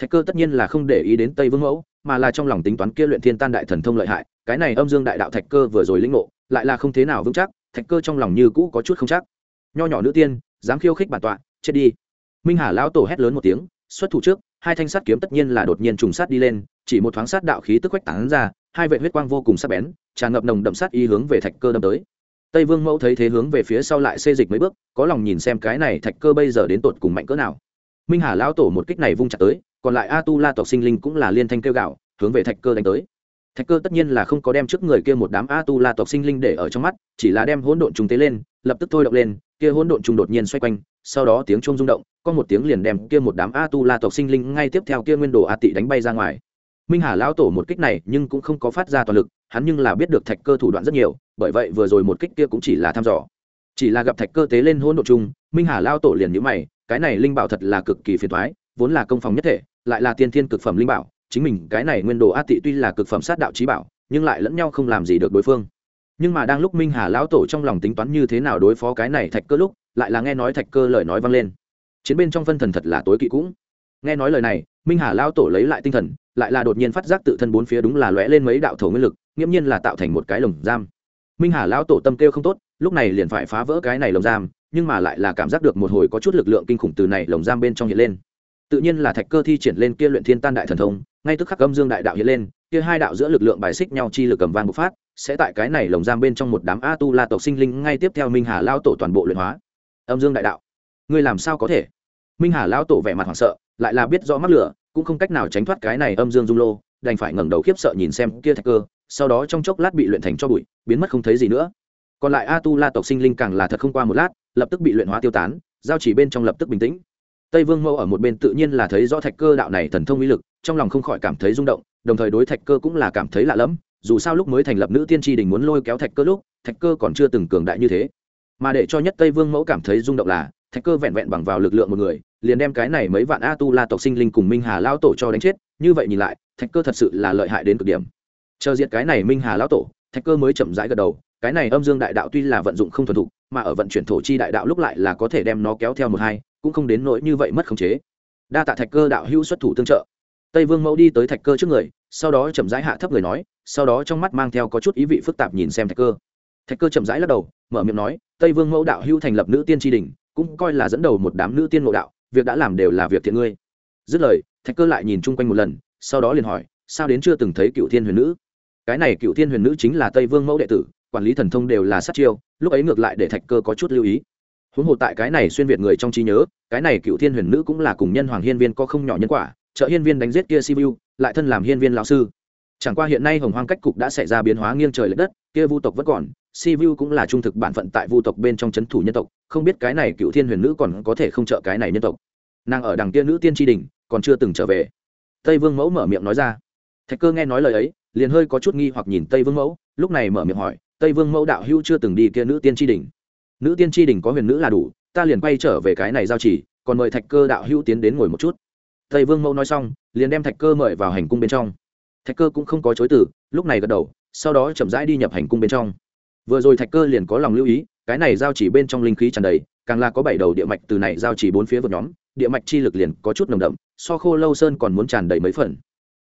Thạch cơ tất nhiên là không để ý đến tây vương mẫu, mà là trong lòng tính toán kia luyện thiên tan đại thần thông lợi hại, cái này âm dương đại đạo thạch cơ vừa rồi lĩnh ngộ, lại là không thế nào vững chắc, thạch cơ trong lòng như cũ có chút không chắc nho nhỏ nữ tiên, dám khiêu khích bản tọa, chết đi. Minh hà lão tổ hét lớn một tiếng, xuất thủ trước, hai thanh sắt kiếm tất nhiên là đột nhiên trùng sát đi lên, chỉ một thoáng sát đạo khí tức quách tán ra, hai vệ huyết quang vô cùng sắc bén, tràn ngập nồng đậm sát ý hướng về thạch cơ đâm tới. Tây vương mẫu thấy thế hướng về phía sau lại xê dịch mấy bước, có lòng nhìn xem cái này thạch cơ bây giờ đến tột cùng mạnh cỡ nào. Minh hà lão tổ một kích này vung chặt tới, còn lại a tu la tộc sinh linh cũng là liên thanh kêu gạo, hướng về thạch cơ đánh tới. Thạch cơ tất nhiên là không có đem trước người kia một đám a tu la tộc sinh linh để ở trong mắt, chỉ là đem hỗn độn trùng tế lên, lập tức thôi động lên kia hỗn độn trùng đột nhiên xoay quanh, sau đó tiếng chuông rung động, có một tiếng liền đem kia một đám a tu la tộc sinh linh ngay tiếp theo kia nguyên đồ a tị đánh bay ra ngoài. Minh hà lão tổ một kích này nhưng cũng không có phát ra toàn lực, hắn nhưng là biết được thạch cơ thủ đoạn rất nhiều, bởi vậy vừa rồi một kích kia cũng chỉ là thăm dò. Chỉ là gặp thạch cơ tế lên hỗn độn chung minh hà lao tổ liền nhíu mày, cái này linh bảo thật là cực kỳ phiền toái, vốn là công phòng nhất thể, lại là tiên thiên cực phẩm linh bảo, chính mình cái này nguyên đồ a tị tuy là cực phẩm sát đạo trí bảo, nhưng lại lẫn nhau không làm gì được đối phương nhưng mà đang lúc minh hà lão tổ trong lòng tính toán như thế nào đối phó cái này thạch cơ lúc, lại là nghe nói thạch cơ lời nói vang lên. Chiến bên trong phân thần thật là tối kỵ cũng. Nghe nói lời này, minh hà lão tổ lấy lại tinh thần, lại là đột nhiên phát giác tự thân bốn phía đúng là lóe lên mấy đạo thổ nguyên lực, nghiễm nhiên là tạo thành một cái lồng giam. Minh hà lão tổ tâm kêu không tốt, lúc này liền phải phá vỡ cái này lồng giam, nhưng mà lại là cảm giác được một hồi có chút lực lượng kinh khủng từ này lồng giam bên trong hiện lên. Tự nhiên là thạch cơ thi triển lên kia luyện thiên tan đại thần thông, ngay tức khắc âm dương đại đạo hiện lên, kia hai đạo giữa lực lượng bài xích nhau chi lực cầm vang bộc phát sẽ tại cái này lồng giam bên trong một đám a tu la tộc sinh linh ngay tiếp theo minh hà lao tổ toàn bộ luyện hóa. Âm dương đại đạo, ngươi làm sao có thể? Minh hà lao tổ vẻ mặt hoảng sợ, lại là biết rõ mắc lửa, cũng không cách nào tránh thoát cái này âm dương dung lô, đành phải ngẩng đầu khiếp sợ nhìn xem kia thạch cơ, sau đó trong chốc lát bị luyện thành cho bụi, biến mất không thấy gì nữa. Còn lại a tu la tộc sinh linh càng là thật không qua một lát, lập tức bị luyện hóa tiêu tán, giao chỉ bên trong lập tức bình tĩnh. Tây vương mẫu ở một bên tự nhiên là thấy rõ thạch cơ đạo này thần thông uy lực, trong lòng không khỏi cảm thấy rung động, đồng thời đối thạch cơ cũng là cảm thấy lạ lẫm dù sao lúc mới thành lập nữ tiên tri đình muốn lôi kéo thạch cơ lúc, thạch cơ còn chưa từng cường đại như thế. Mà để cho nhất tây vương mẫu cảm thấy rung động là, thạch cơ vẹn vẹn bằng vào lực lượng một người, liền đem cái này mấy vạn a tu la tộc sinh linh cùng minh hà lao tổ cho đánh chết, như vậy nhìn lại, thạch cơ thật sự là lợi hại đến cực điểm. Chờ diệt cái này minh hà lao tổ, thạch cơ mới chậm rãi gật đầu, cái này âm dương đại đạo tuy là vận dụng không thuần thục, mà ở vận chuyển thổ chi đại đạo lúc lại là có thể đem nó kéo theo một hai, cũng không đến nỗi như vậy mất khống chế. Đa tạ thạch cơ đạo hữu xuất thủ tương trợ. Tây vương mẫu đi tới thạch cơ trước người, sau đó chậm rãi hạ thấp người nói sau đó trong mắt mang theo có chút ý vị phức tạp nhìn xem thạch cơ. Thạch cơ chậm rãi lắc đầu, mở miệng nói, tây vương mẫu đạo hữu thành lập nữ tiên tri đình, cũng coi là dẫn đầu một đám nữ tiên ngộ đạo, việc đã làm đều là việc thiện ngươi. Dứt lời, thạch cơ lại nhìn chung quanh một lần, sau đó liền hỏi, sao đến chưa từng thấy cựu thiên huyền nữ? Cái này cựu thiên huyền nữ chính là tây vương mẫu đệ tử, quản lý thần thông đều là sát chiêu, lúc ấy ngược lại để thạch cơ có chút lưu ý. Huống hồ tại cái này xuyên việt người trong trí nhớ, cái này cựu thiên huyền nữ cũng là cùng nhân hoàng hiên viên có không nhỏ nhân quả, trợ hiên viên đánh giết kia sivu lại thân làm hiên viên lão sư chẳng qua hiện nay hồng hoang cách cục đã xảy ra biến hóa nghiêng trời l ệ đất, kia vu tộc vẫn còn sivu cũng là trung thực bản phận tại vu tộc bên trong c h ấ n thủ nhân tộc, không biết cái này cựu thiên huyền nữ còn có thể không trợ cái này nhân tộc. Nàng ở đằng kia nữ tiên tri đình, còn chưa từng trở về. Tây vương mẫu mở miệng nói ra. Thạch cơ nghe nói lời ấy, liền hơi có chút nghi hoặc nhìn tây vương mẫu, lúc này mở miệng hỏi, tây vương mẫu đạo hữu chưa từng đi kia nữ tiên tri đình? Nữ tiên tri đình có huyền nữ là đủ, ta liền quay trở về cái này giao chỉ, còn mời thạch cơ đạo hữu tiến đến ngồi một chút. Tây vương mẫu nói xong, liền đem thạch cơ mời vào hành cung bên trong thạch cơ cũng không có chối từ, lúc này gật đầu, sau đó chậm rãi đi nhập hành cung bên trong. Vừa rồi thạch cơ liền có lòng lưu ý, cái này giao chỉ bên trong linh khí tràn đầy, càng là có bảy đầu địa mạch từ này giao chỉ bốn phía vượt nhóm, địa mạch chi lực liền có chút nồng đậm, so khô lâu sơn còn muốn tràn đầy mấy phần.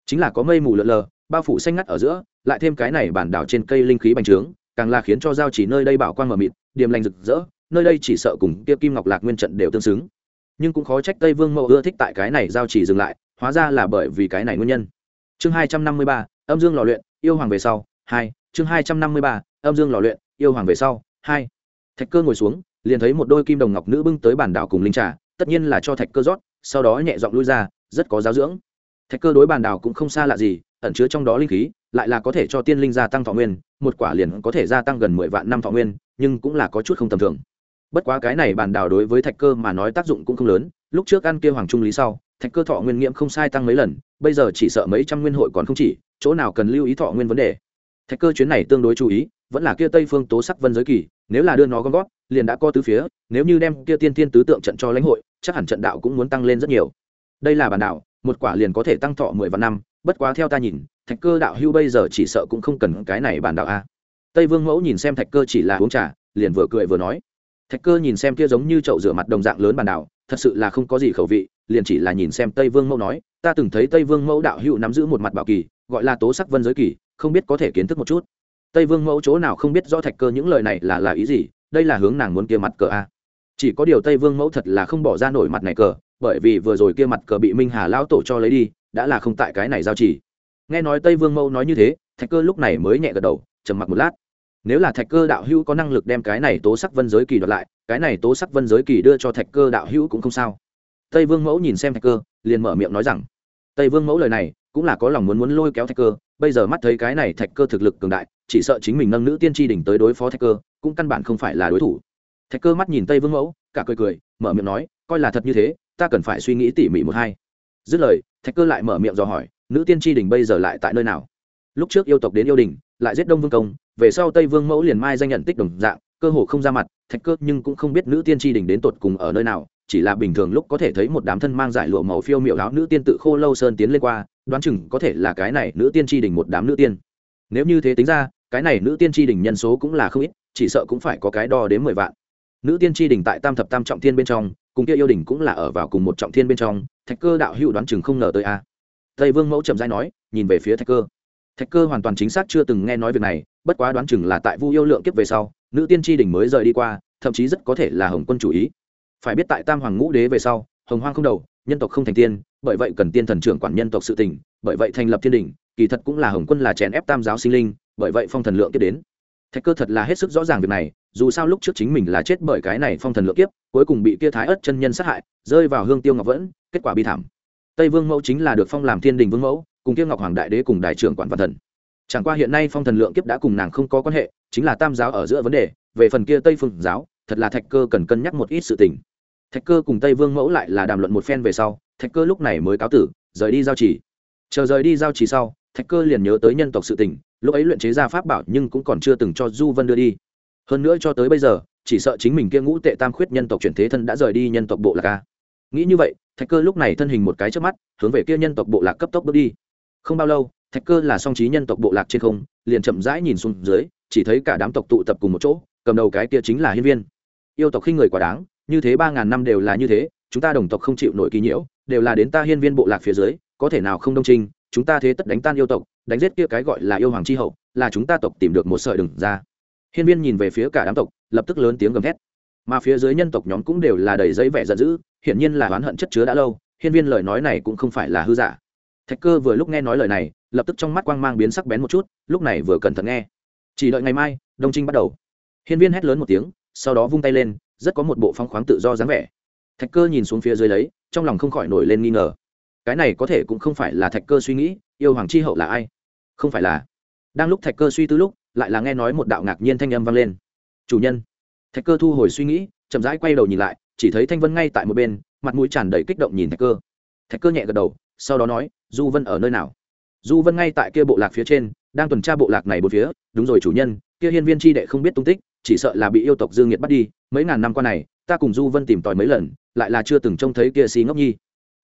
Chính là có mây mù lợn lờ, bao phủ xanh ngắt ở giữa, lại thêm cái này bản đảo trên cây linh khí bành trướng, càng là khiến cho giao chỉ nơi đây bảo quang mờ mịt điềm lành rực rỡ, nơi đây chỉ sợ cùng kia kim ngọc lạc nguyên trận đều tương xứng. Nhưng cũng khó trách tây vương mẫu ưa thích tại cái này giao chỉ dừng lại, hóa ra là bởi vì cái này nguyên nhân chương hai trăm năm mươi ba, âm dương lò luyện, yêu hoàng về sau, hai. Chương hai trăm năm mươi ba, âm dương lò luyện, yêu hoàng về sau, hai. Thạch cơ ngồi xuống, liền thấy một đôi kim đồng ngọc nữ bưng tới bản đảo cùng linh trà, tất nhiên là cho thạch cơ rót, sau đó nhẹ giọng lui ra, rất có giáo dưỡng. Thạch cơ đối bàn đào cũng không xa lạ gì, ẩn chứa trong đó linh khí, lại là có thể cho tiên linh gia tăng thọ nguyên, một quả liền có thể gia tăng gần mười vạn năm thọ nguyên, nhưng cũng là có chút không tầm thường. Bất quá cái này bàn đào đối với thạch cơ mà nói tác dụng cũng không lớn, lúc trước ăn kia hoàng trung lý sau, thạch cơ thọ nguyên nghiễm không sai tăng mấy lần bây giờ chỉ sợ mấy trăm nguyên hội còn không chỉ, chỗ nào cần lưu ý thọ nguyên vấn đề. Thạch cơ chuyến này tương đối chú ý, vẫn là kia tây phương tố sắc vân giới kỳ, nếu là đưa nó gom gót liền đã có tứ phía, nếu như đem kia tiên tiên tứ tượng trận cho lãnh hội, chắc hẳn trận đạo cũng muốn tăng lên rất nhiều. Đây là bản đạo, một quả liền có thể tăng thọ mười vạn năm, bất quá theo ta nhìn, thạch cơ đạo hưu bây giờ chỉ sợ cũng không cần cái này bản đạo a. Tây vương mẫu nhìn xem thạch cơ chỉ là uống trà, liền vừa cười vừa nói. Thạch cơ nhìn xem kia giống như chậu rửa mặt đồng dạng lớn bản đạo, thật sự là không có gì khẩu vị, liền chỉ là nhìn xem tây vương mẫu nói ta từng thấy tây vương mẫu đạo hữu nắm giữ một mặt bảo kỳ, gọi là tố sắc vân giới kỳ, không biết có thể kiến thức một chút. Tây vương mẫu chỗ nào không biết rõ thạch cơ những lời này là là ý gì, đây là hướng nàng muốn kia mặt cờ a. Chỉ có điều tây vương mẫu thật là không bỏ ra nổi mặt này cờ, bởi vì vừa rồi kia mặt cờ bị minh hà lão tổ cho lấy đi, đã là không tại cái này giao chỉ nghe nói tây vương mẫu nói như thế, thạch cơ lúc này mới nhẹ gật đầu, trầm mặc một lát. Nếu là thạch cơ đạo hữu có năng lực đem cái này tố sắc vân giới kỳ đoạt lại, cái này tố sắc vân giới kỳ đưa cho thạch cơ đạo hữu cũng không sao. Tây vương mẫu nhìn xem thạch cơ, liền mở miệng nói rằng tây vương mẫu lời này cũng là có lòng muốn muốn lôi kéo thạch cơ. Bây giờ mắt thấy cái này thạch cơ thực lực cường đại, chỉ sợ chính mình nâng nữ tiên tri đỉnh tới đối phó thạch cơ, cũng căn bản không phải là đối thủ. Thạch cơ mắt nhìn tây vương mẫu, cả cười cười, mở miệng nói, coi là thật như thế, ta cần phải suy nghĩ tỉ mỉ một hai. Dứt lời, thạch cơ lại mở miệng dò hỏi, nữ tiên tri đỉnh bây giờ lại tại nơi nào? Lúc trước yêu tộc đến yêu đình lại giết đông vương công, về sau tây vương mẫu liền mai danh nhận tích đồng dạng, cơ hồ không ra mặt, thạch cơ nhưng cũng không biết nữ tiên tri đỉnh đến tột cùng ở nơi nào chỉ là bình thường lúc có thể thấy một đám thân mang giải lụa màu phiêu miệu áo nữ tiên tự khô lâu sơn tiến lên qua, đoán chừng có thể là cái này nữ tiên tri đình một đám nữ tiên. Nếu như thế tính ra, cái này nữ tiên tri đình nhân số cũng là không ít, chỉ sợ cũng phải có cái đo đến mười vạn. Nữ tiên tri đình tại tam thập tam trọng thiên bên trong, cùng kia yêu đình cũng là ở vào cùng một trọng thiên bên trong, thạch cơ đạo hữu đoán chừng không ngờ tới a. Tây vương mẫu trầm dai nói, nhìn về phía thạch cơ. Thạch cơ hoàn toàn chính xác chưa từng nghe nói việc này, bất quá đoán chừng là tại vu yêu lượng kiếp về sau, nữ tiên tri đình mới rời đi qua, thậm chí rất có thể là hồng quân chủ ý phải biết tại tam hoàng ngũ đế về sau, hồng hoang không đầu, nhân tộc không thành tiên, bởi vậy cần tiên thần trưởng quản nhân tộc sự tình, bởi vậy thành lập thiên đình, kỳ thật cũng là hồng quân là chèn ép tam giáo sinh linh, bởi vậy phong thần lượng kiếp đến. Thạch cơ thật là hết sức rõ ràng việc này, dù sao lúc trước chính mình là chết bởi cái này phong thần lượng kiếp, cuối cùng bị kia thái ất chân nhân sát hại, rơi vào hương tiêu ngọc vẫn, kết quả bi thảm. Tây vương mẫu chính là được phong làm thiên đình vương mẫu, cùng kia ngọc hoàng đại đế cùng đại trưởng quản văn thần. Chẳng qua hiện nay phong thần lượng kiếp đã cùng nàng không có quan hệ, chính là tam giáo ở giữa vấn đề, về phần kia tây phương giáo, thật là thạch cơ cần cân nhắc một ít sự tình thạch cơ cùng tây vương mẫu lại là đàm luận một phen về sau, thạch cơ lúc này mới cáo tử, rời đi giao chỉ chờ rời đi giao chỉ sau, thạch cơ liền nhớ tới nhân tộc sự tình, lúc ấy luyện chế ra pháp bảo nhưng cũng còn chưa từng cho du vân đưa đi. Hơn nữa cho tới bây giờ, chỉ sợ chính mình kia ngũ tệ tam khuyết nhân tộc chuyển thế thân đã rời đi nhân tộc bộ lạc ca nghĩ như vậy, thạch cơ lúc này thân hình một cái trước mắt, hướng về kia nhân tộc bộ lạc cấp tốc bước đi. Không bao lâu, thạch cơ là song trí nhân tộc bộ lạc trên không, liền chậm rãi nhìn xuống dưới, chỉ thấy cả đám tộc tụ tập cùng một chỗ, cầm đầu cái kia chính là hiên viên. Yêu tộc khi người quá đáng như thế ba ngàn năm đều là như thế, chúng ta đồng tộc không chịu nổi kỳ nhiễu, đều là đến ta hiên viên bộ lạc phía dưới, có thể nào không đông trinh, chúng ta thế tất đánh tan yêu tộc, đánh giết kia cái gọi là yêu hoàng c h i hậu, là chúng ta tộc tìm được một sợi đừng ra. Hiên viên nhìn về phía cả đám tộc, lập tức lớn tiếng gầm thét. Mà phía dưới nhân tộc nhóm cũng đều là đầy giấy vẻ giận dữ, hiển nhiên là oán hận chất chứa đã lâu, hiên viên lời nói này cũng không phải là hư giả. Thạch cơ vừa lúc nghe nói lời này, lập tức trong mắt quang mang biến sắc bén một chút, lúc này vừa cẩn thận nghe. Chỉ đợi ngày mai, đông trinh bắt đầu. Hiên viên hét lớn một tiếng, sau đó vung tay lên rất có một bộ phong khoáng tự do dáng vẻ. Thạch cơ nhìn xuống phía dưới lấy trong lòng không khỏi nổi lên nghi ngờ. Cái này có thể cũng không phải là thạch cơ suy nghĩ, yêu hoàng chi hậu là ai? Không phải là. Đang lúc thạch cơ suy tư lúc, lại là nghe nói một đạo ngạc nhiên thanh âm vang lên. Chủ nhân. Thạch cơ thu hồi suy nghĩ, chậm rãi quay đầu nhìn lại, chỉ thấy thanh vân ngay tại một bên, mặt mũi tràn đầy kích động nhìn thạch cơ. Thạch cơ nhẹ gật đầu, sau đó nói, du vân ở nơi nào? Du vân ngay tại kia bộ lạc phía trên, đang tuần tra bộ lạc này một phía. Đúng rồi, chủ nhân, kia hiên viên tri đệ không biết tung tích chỉ sợ là bị yêu tộc dương nhiệt bắt đi, mấy ngàn năm qua này, ta cùng du vân tìm tòi mấy lần, lại là chưa từng trông thấy kia xí ngốc nhi.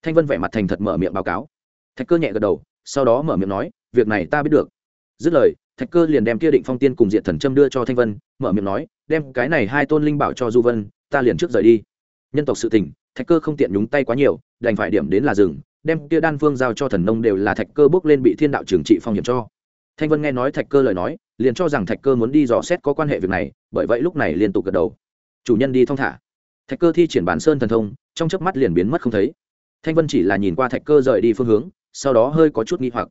Thanh vân vẻ mặt thành thật mở miệng báo cáo. Thạch cơ nhẹ gật đầu, sau đó mở miệng nói, việc này ta biết được. Dứt lời, thạch cơ liền đem kia định phong tiên cùng diện thần trâm đưa cho thanh vân, mở miệng nói, đem cái này hai tôn linh bảo cho du vân, ta liền trước rời đi. Nhân tộc sự tình, thạch cơ không tiện nhúng tay quá nhiều, đành phải điểm đến là rừng đem kia đan phương giao cho thần nông đều là thạch cơ bước lên bị thiên đạo trường trị phong hiểm cho. Thanh vân nghe nói thạch cơ lời nói liền cho rằng thạch cơ muốn đi dò xét có quan hệ việc này, bởi vậy lúc này liên tục gật đầu. Chủ nhân đi thong thả. Thạch cơ thi triển bản sơn thần thông, trong chớp mắt liền biến mất không thấy. Thanh vân chỉ là nhìn qua thạch cơ rời đi phương hướng, sau đó hơi có chút nghi hoặc.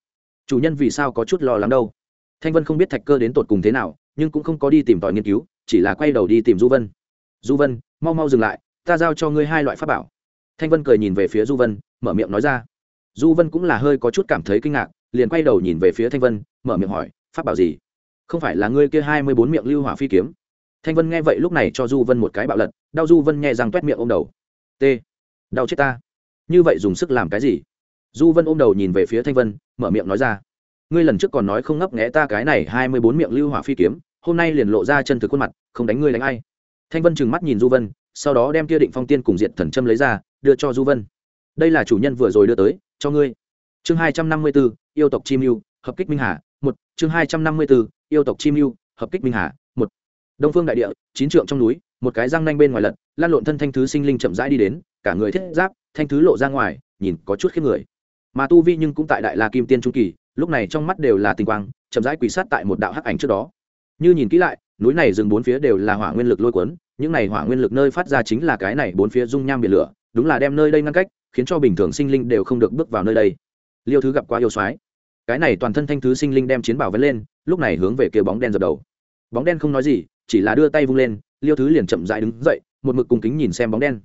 Chủ nhân vì sao có chút lo lắng đâu? Thanh vân không biết thạch cơ đến tột cùng thế nào, nhưng cũng không có đi tìm tòi nghiên cứu, chỉ là quay đầu đi tìm du vân. Du vân, mau mau dừng lại, ta giao cho ngươi hai loại pháp bảo. Thanh vân cười nhìn về phía du vân, mở miệng nói ra. Du vân cũng là hơi có chút cảm thấy kinh ngạc, liền quay đầu nhìn về phía thanh vân, mở miệng hỏi, pháp bảo gì? Không phải là ngươi kia hai mươi bốn miệng lưu hỏa phi kiếm. Thanh vân nghe vậy lúc này cho du vân một cái bạo lật, đau du vân nhẹ răng t u é t miệng ôm đầu. T, đau chết ta. Như vậy dùng sức làm cái gì? Du vân ôm đầu nhìn về phía thanh vân, mở miệng nói ra. Ngươi lần trước còn nói không ngấp nghẽ ta cái này hai mươi bốn miệng lưu hỏa phi kiếm, hôm nay liền lộ ra chân thực khuôn mặt, không đánh ngươi đánh ai. Thanh vân trừng mắt nhìn du vân, sau đó đem kia định phong tiên cùng diện thần châm lấy ra, đưa cho du vân. Đây là chủ nhân vừa rồi đưa tới, cho ngươi. Chương hai trăm năm mươi b ố yêu tộc chim yêu hợp kích minh hà, một, chương hai trăm năm mươi b ố yêu tộc chim mưu, hợp kích minh hà, một. Đông phương đại địa, chín trượng trong núi, một cái răng nanh bên ngoài lật, lan lộn thân thanh thứ sinh linh chậm rãi đi đến, cả người thiết giáp, thanh thứ lộ ra ngoài, nhìn có chút khiếp người. Mà tu vi nhưng cũng tại đại la kim tiên trung kỳ, lúc này trong mắt đều là tinh quang, chậm rãi quỳ sát tại một đạo hắc ảnh trước đó. Như nhìn kỹ lại, núi này rừng bốn phía đều là hỏa nguyên lực lôi cuốn, những này hỏa nguyên lực nơi phát ra chính là cái này bốn phía dung nham biển lửa, đúng là đem nơi đây ngăn cách, khiến cho bình thường sinh linh đều không được bước vào nơi đây. Liêu thứ gặp quá yêu soái. Cái này toàn thân thanh thứ sinh linh đem chiến bảo vén lên lúc này hướng về kia bóng đen dập đầu. Bóng đen không nói gì, chỉ là đưa tay vung lên, liêu thứ liền chậm dại đứng dậy, một mực cùng kính nhìn xem bóng đen.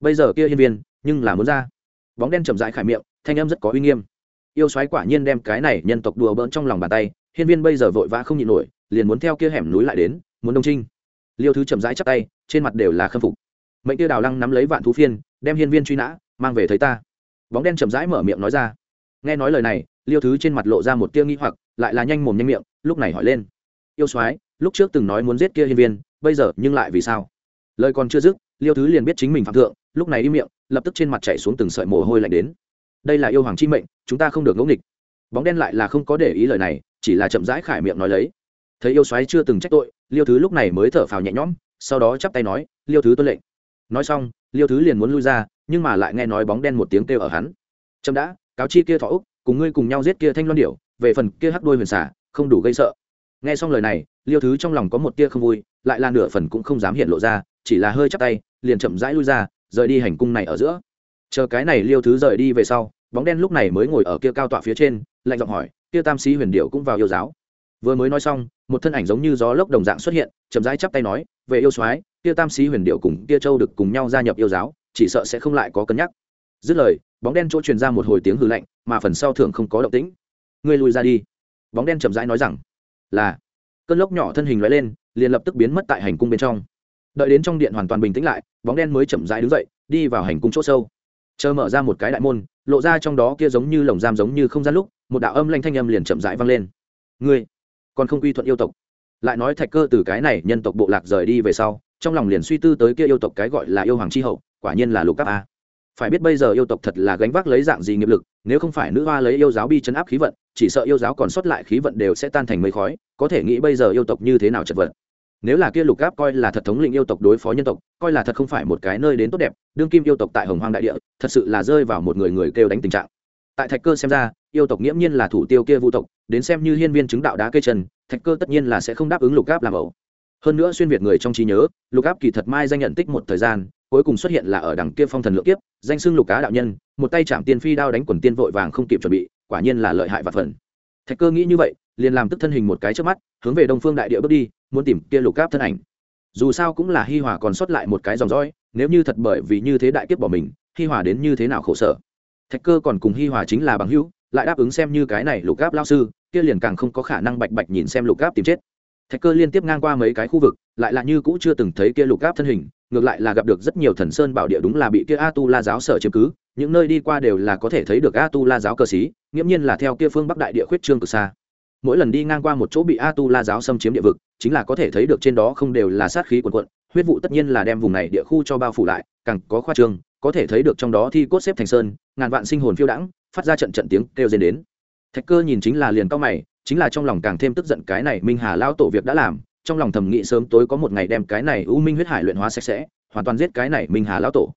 Bây giờ kia hiên viên, nhưng là muốn ra. Bóng đen chậm dại khải miệng, thanh em rất có uy nghiêm. Yêu soái quả nhiên đem cái này nhân tộc đùa bỡn trong lòng bàn tay, hiên viên bây giờ vội vã không nhịn nổi, liền muốn theo kia hẻm núi lại đến, muốn đông trinh. Liêu thứ chậm rãi chắp tay, trên mặt đều là khâm phục. Mệnh tiêu đào lăng nắm lấy vạn thú phiên, đem hiên viên truy nã, mang về thấy ta. Bóng đen chậm rãi mở miệng nói ra. Nghe nói lời này, liêu thứ trên mặt lộ ra một tia nghi hoặc lại là nhanh mồm nhanh miệng, lúc này hỏi lên. Yêu soái, lúc trước từng nói muốn giết kia hiên viên, bây giờ nhưng lại vì sao? Lời còn chưa dứt, liêu thứ liền biết chính mình phạm thượng, lúc này đi miệng, lập tức trên mặt chạy xuống từng sợi mồ hôi lạnh đến. Đây là yêu hoàng chi mệnh, chúng ta không được ngẫu nghịch. Bóng đen lại là không có để ý lời này, chỉ là chậm rãi khải miệng nói lấy. Thấy yêu soái chưa từng trách tội, liêu thứ lúc này mới thở phào nhẹ nhõm, sau đó chắp tay nói, liêu thứ tuân lệnh. Nói xong, liêu thứ liền muốn lui ra, nhưng mà lại nghe nói bóng đen một tiếng kêu ở hắn. Chậm đã, cáo chi kia thọ úc, cùng ngươi cùng nhau giết kia thanh loan điểu về phần kia hắc đôi huyền xả, không đủ gây sợ. Nghe xong lời này, liêu thứ trong lòng có một tia không vui, lại là nửa phần cũng không dám hiện lộ ra, chỉ là hơi chắp tay, liền chậm rãi lui ra, rời đi hành cung này ở giữa. Chờ cái này liêu thứ rời đi về sau, bóng đen lúc này mới ngồi ở kia cao tọa phía trên, lạnh giọng hỏi, kia tam sĩ huyền điệu cũng vào yêu giáo? Vừa mới nói xong, một thân ảnh giống như gió lốc đồng dạng xuất hiện, chậm rãi chắp tay nói, về yêu soái, kia tam sĩ huyền điệu cùng kia châu được cùng nhau gia nhập yêu giáo, chỉ sợ sẽ không lại có cân nhắc. Dứt lời, bóng đen chỗ truyền ra một hồi tiếng hư lạnh, mà phần sau thường không có động tĩnh ngươi lui ra đi. Bóng đen chậm rãi nói rằng, là. Cơn lốc nhỏ thân hình loại lên, liền lập tức biến mất tại hành cung bên trong. Đợi đến trong điện hoàn toàn bình tĩnh lại, bóng đen mới chậm rãi đứng dậy, đi vào hành cung chỗ sâu. Chờ mở ra một cái đại môn, lộ ra trong đó kia giống như lồng giam giống như không gian lúc, một đạo âm lanh thanh âm liền chậm rãi vang lên. Ngươi còn không quy thuận yêu tộc. Lại nói thạch cơ từ cái này nhân tộc bộ lạc rời đi về sau, trong lòng liền suy tư tới kia yêu tộc cái gọi là yêu hoàng tri hậu, quả nhiên là lục cấp a phải biết bây giờ yêu tộc thật là gánh vác lấy dạng gì nghiệp lực, nếu không phải nữ hoa lấy yêu giáo bi chấn áp khí vận, chỉ sợ yêu giáo còn sót lại khí vận đều sẽ tan thành mây khói, có thể nghĩ bây giờ yêu tộc như thế nào chật vật. Nếu là kia lục gáp coi là thật thống lĩnh yêu tộc đối phó nhân tộc, coi là thật không phải một cái nơi đến tốt đẹp, đương kim yêu tộc tại hồng hoang đại địa, thật sự là rơi vào một người người kêu đánh tình trạng. Tại thạch cơ xem ra, yêu tộc nghiễm nhiên là thủ tiêu kia vu tộc, đến xem như hiên viên chứng đạo đá cây chân, thạch cơ tất nhiên là sẽ không đáp ứng lục gáp làm ẩu hơn nữa xuyên việt người trong trí nhớ, lục áp kỳ thật mai danh nhận tích một thời gian, cuối cùng xuất hiện là ở đằng kia phong thần lượng kiếp, danh xưng lục cá đạo nhân, một tay chạm tiên phi đao đánh quần tiên vội vàng không kịp chuẩn bị, quả nhiên là lợi hại và phần. Thạch cơ nghĩ như vậy, liền làm tức thân hình một cái trước mắt, hướng về đông phương đại địa bước đi, muốn tìm kia lục áp thân ảnh. Dù sao cũng là hi hòa còn sót lại một cái dòng dõi, nếu như thật bởi vì như thế đại kiếp bỏ mình, hi hòa đến như thế nào khổ sở. Thạch cơ còn cùng hi hòa chính là bằng hữu, lại đáp ứng xem như cái này lục gáp lao sư, kia liền càng không có khả năng bạch bạch nhìn xem lục gáp tìm chết thạch cơ liên tiếp ngang qua mấy cái khu vực, lại là như cũ chưa từng thấy kia lục gáp thân hình, ngược lại là gặp được rất nhiều thần sơn bảo địa đúng là bị kia a tu la giáo sở chiếm cứ, những nơi đi qua đều là có thể thấy được a tu la giáo cờ xí, nghiễm nhiên là theo kia phương bắc đại địa khuyết trương cực xa. Mỗi lần đi ngang qua một chỗ bị a tu la giáo xâm chiếm địa vực, chính là có thể thấy được trên đó không đều là sát khí quần quận huyết vụ tất nhiên là đem vùng này địa khu cho bao phủ lại, càng có khoa trương, có thể thấy được trong đó thi cốt xếp thành sơn, ngàn vạn sinh hồn phiêu đãng, phát ra trận trận tiếng kêu dên đến. Thạch cơ nhìn chính là liền cao mày chính là trong lòng càng thêm tức giận cái này minh hà lao tổ việc đã làm, trong lòng thầm nghĩ sớm tối có một ngày đem cái này u minh huyết hải luyện hóa sạch sẽ, hoàn toàn giết cái này minh hà lão tổ.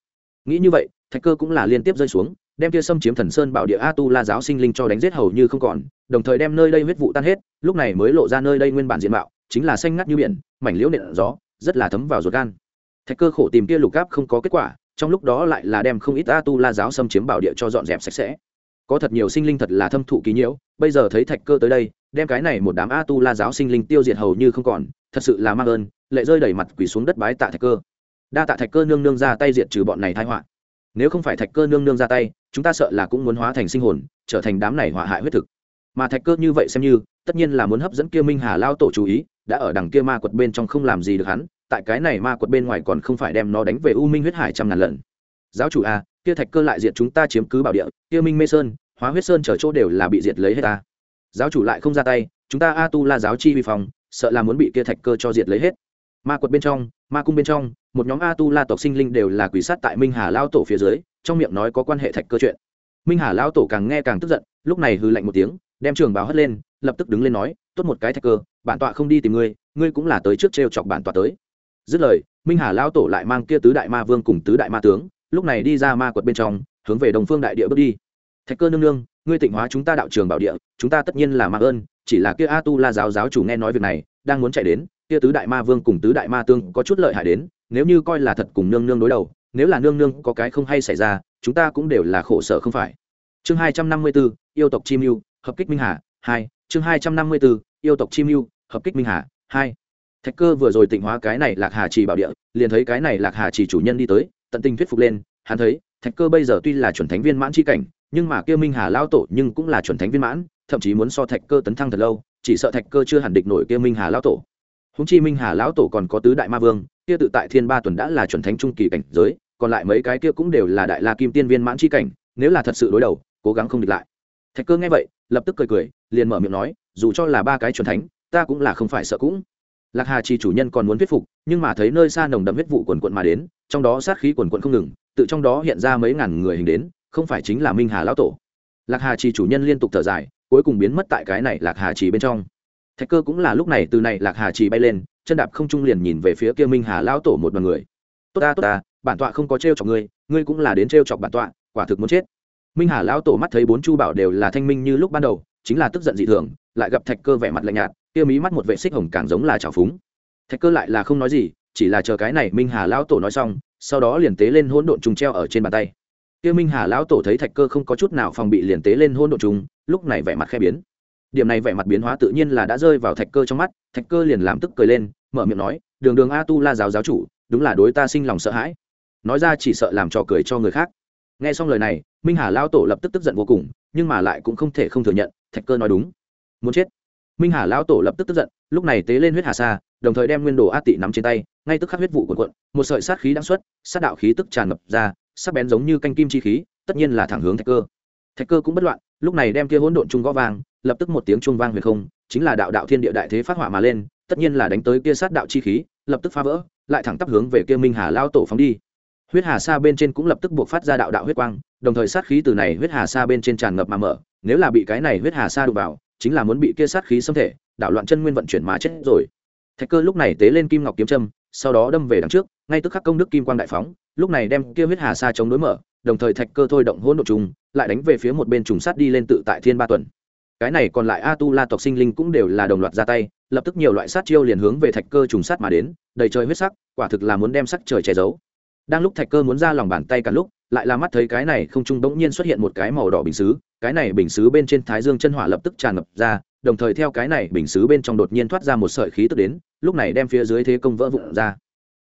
Nghĩ như vậy, thạch cơ cũng là liên tiếp rơi xuống, đem kia xâm chiếm thần sơn bảo địa a tu la giáo sinh linh cho đánh giết hầu như không còn, đồng thời đem nơi đây huyết vụ tan hết, lúc này mới lộ ra nơi đây nguyên bản diện mạo, chính là xanh ngắt như biển, mảnh liễu nện gió, rất là thấm vào ruột gan. Thạch cơ khổ tìm kia lục gáp không có kết quả, trong lúc đó lại là đem không ít a tu la giáo xâm chiếm bảo địa cho dọn dẹp sạch sẽ có thật nhiều sinh linh thật là thâm thụ ký nhiễu, bây giờ thấy thạch cơ tới đây, đem cái này một đám a tu la giáo sinh linh tiêu diệt hầu như không còn, thật sự là mang ơn, lệ rơi đầy mặt quỳ xuống đất bái tạ thạch cơ. Đa tạ thạch cơ nương nương ra tay diệt trừ bọn này thái họa. Nếu không phải thạch cơ nương nương ra tay, chúng ta sợ là cũng muốn hóa thành sinh hồn, trở thành đám này họa hại huyết thực. Mà thạch cơ như vậy xem như, tất nhiên là muốn hấp dẫn kia minh hà lao tổ chú ý, đã ở đằng kia ma quật bên trong không làm gì được hắn, tại cái này ma quật bên ngoài còn không phải đem nó đánh về u minh huyết hải trăm ngàn lần. Giáo chủ a kia thạch cơ lại diệt chúng ta chiếm cứ bảo địa, kia minh mê sơn hóa huyết sơn chở chỗ đều là bị diệt lấy hết ta. Giáo chủ lại không ra tay, chúng ta a tu la giáo chi vi phòng sợ là muốn bị kia thạch cơ cho diệt lấy hết. Ma quật bên trong, ma cung bên trong, một nhóm a tu la tộc sinh linh đều là quỷ sát tại minh hà lao tổ phía dưới, trong miệng nói có quan hệ thạch cơ chuyện. Minh hà lao tổ càng nghe càng tức giận, lúc này hư lạnh một tiếng, đem trường báo hất lên, lập tức đứng lên nói, tốt một cái thạch cơ, bản tọa không đi tìm ngươi ngươi cũng là tới trước t chọc bản tọa tới. Dứt lời, minh hà lao tổ lại mang kia tứ đại ma vương cùng tứ đại ma tướng, lúc này đi ra ma quật bên trong, hướng về đồng phương đại địa bước đi thạch cơ nương nương, ngươi tịnh hóa chúng ta đạo trường bảo địa, chúng ta tất nhiên là mạng ơn, chỉ là kia a tu la giáo giáo chủ nghe nói việc này, đang muốn chạy đến, kia tứ đại ma vương cùng tứ đại ma tương có chút lợi hại đến, nếu như coi là thật cùng nương nương đối đầu, nếu là nương nương có cái không hay xảy ra, chúng ta cũng đều là khổ sở không phải. Chương hai trăm năm mươi bốn yêu tộc chim mưu, hợp kích minh hà, hai. Chương hai trăm năm mươi bốn yêu tộc chim mưu, hợp kích minh hà, hai. Thạch cơ vừa rồi tịnh hóa cái này lạc hà trì bảo địa, liền thấy cái này lạc hà trì chủ nhân đi tới, tận tình thuyết phục lên, hắn thấy, thạch cơ bây giờ tuy là chuẩn thánh viên mãn chi cảnh nhưng mà kia minh hà lao tổ nhưng cũng là chuẩn thánh viên mãn, thậm chí muốn so thạch cơ tấn thăng thật lâu, chỉ sợ thạch cơ chưa hẳn địch nổi kia minh hà lao tổ. Húng chi minh hà lão tổ còn có tứ đại ma vương, kia tự tại thiên ba tuần đã là chuẩn thánh trung kỳ cảnh giới, còn lại mấy cái kia cũng đều là đại la kim tiên viên mãn chi cảnh, nếu là thật sự đối đầu, cố gắng không địch lại. Thạch cơ nghe vậy, lập tức cười cười, liền mở miệng nói, dù cho là ba cái chuẩn thánh, ta cũng là không phải sợ cũng. Lạc hà chi chủ nhân còn muốn thuyết phục, nhưng mà thấy nơi xa nồng đậm huyết vụ quần quận mà đến, trong đó sát khí quần quận không ngừng, tự trong đó hiện ra mấy ngàn người hình đến không phải chính là minh hà lão tổ. Lạc hà trì chủ nhân liên tục thở dài, cuối cùng biến mất tại cái này lạc hà chỉ bên trong. Thạch cơ cũng là lúc này từ này lạc hà chỉ bay lên, chân đạp không trung liền nhìn về phía kia minh hà lão tổ một đoàn người. Tốt ta tốt ta, bản tọa không có t chọc ngươi ngươi cũng là đến t chọc bản tọa, quả thực muốn chết. Minh hà lão tổ mắt thấy bốn chu bảo đều là thanh minh như lúc ban đầu, chính là tức giận dị thường, lại gặp thạch cơ vẻ mặt lạnh nhạt, kia mí mắt một vệ xích hồng càng giống là trào phúng. Thạch cơ lại là không nói gì, chỉ là chờ cái này minh hà lão tổ nói xong, sau đó liền tế lên hỗn độn trùng treo ở trên bàn tay kia minh hà lão tổ thấy thạch cơ không có chút nào phòng bị liền tế lên hỗn độn trùng, lúc này vẻ mặt khe biến. Điểm này vẻ mặt biến hóa tự nhiên là đã rơi vào thạch cơ trong mắt, thạch cơ liền làm tức cười lên, mở miệng nói, đường đường a tu la giáo giáo chủ, đúng là đối ta sinh lòng sợ hãi. Nói ra chỉ sợ làm trò cười cho người khác. Nghe xong lời này, minh hà lao tổ lập tức tức giận vô cùng, nhưng mà lại cũng không thể không thừa nhận, thạch cơ nói đúng. Muốn chết. Minh hà lao tổ lập tức tức giận, lúc này tế lên huyết hà sa, đồng thời đem nguyên đồ a tị nắm trên tay, ngay tức khắc huyết vụ quần quận một sợi sát khí đang xuất, sát đạo khí tức tràn ngập ra sắc bén giống như canh kim chi khí, tất nhiên là thẳng hướng thạch cơ. Thạch cơ cũng bất loạn, lúc này đem kia hỗn độn trung gõ vang, lập tức một tiếng trung vang huyền không, chính là đạo đạo thiên địa đại thế phát hỏa mà lên, tất nhiên là đánh tới kia sát đạo chi khí, lập tức phá vỡ, lại thẳng tắp hướng về kia minh hà lao tổ phóng đi. Huyết hà sa bên trên cũng lập tức buộc phát ra đạo đạo huyết quang, đồng thời sát khí từ này huyết hà sa bên trên tràn ngập mà mở, nếu là bị cái này huyết hà sa đụng vào, chính là muốn bị kia sát khí xâm thể, đạo loạn chân nguyên vận chuyển mà chết rồi. Thạch cơ lúc này tế lên kim ngọc kiếm châm, sau đó đâm về đằng trước, ngay tức khắc công đức kim quang đại phóng lúc này đem kia huyết hà sa chống đối mở, đồng thời thạch cơ thôi động hỗn độ trùng, lại đánh về phía một bên trùng sát đi lên tự tại thiên ba tuần. Cái này còn lại a tu la tộc sinh linh cũng đều là đồng loạt ra tay, lập tức nhiều loại sát chiêu liền hướng về thạch cơ trùng sát mà đến, đầy trời huyết sắc, quả thực là muốn đem sắc trời che giấu. Đang lúc thạch cơ muốn ra lòng bàn tay cả lúc, lại là mắt thấy cái này không trung bỗng nhiên xuất hiện một cái màu đỏ bình xứ, cái này bình xứ bên trên thái dương chân hỏa lập tức tràn ngập ra, đồng thời theo cái này bình xứ bên trong đột nhiên thoát ra một sợi khí tức đến, lúc này đem phía dưới thế công vỡ vụn ra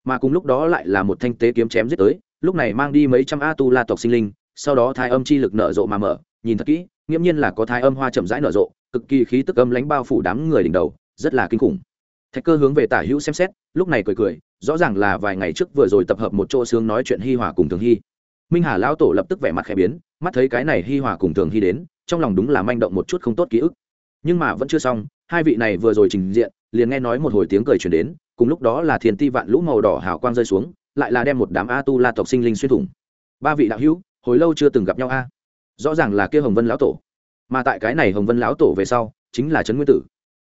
mà cùng lúc đó lại là một thanh tế kiếm chém giết tới, lúc này mang đi mấy trăm a tu la tộc sinh linh, sau đó thái âm chi lực nở rộ mà mở, nhìn thật kỹ, nghiễm nhiên là có thái âm hoa chậm rãi nở rộ, cực kỳ khí tức âm lánh bao phủ đám người đỉnh đầu, rất là kinh khủng. Thạch cơ hướng về tả hữu xem xét, lúc này cười cười, rõ ràng là vài ngày trước vừa rồi tập hợp một chỗ xương nói chuyện hi hòa cùng thường hy. Minh hà lão tổ lập tức vẻ mặt khẽ biến, mắt thấy cái này hi hòa cùng thường hy đến, trong lòng đúng là manh động một chút không tốt ký ức. Nhưng mà vẫn chưa xong, hai vị này vừa rồi trình diện, liền nghe nói một hồi tiếng cười chuyển đến cùng lúc đó là thiền ti vạn lũ màu đỏ hào quang rơi xuống, lại là đem một đám a tu la tộc sinh linh xuyên thủng. Ba vị đạo hữu, hồi lâu chưa từng gặp nhau a. Rõ ràng là kia hồng vân lão tổ. Mà tại cái này hồng vân lão tổ về sau, chính là trấn nguyên tử.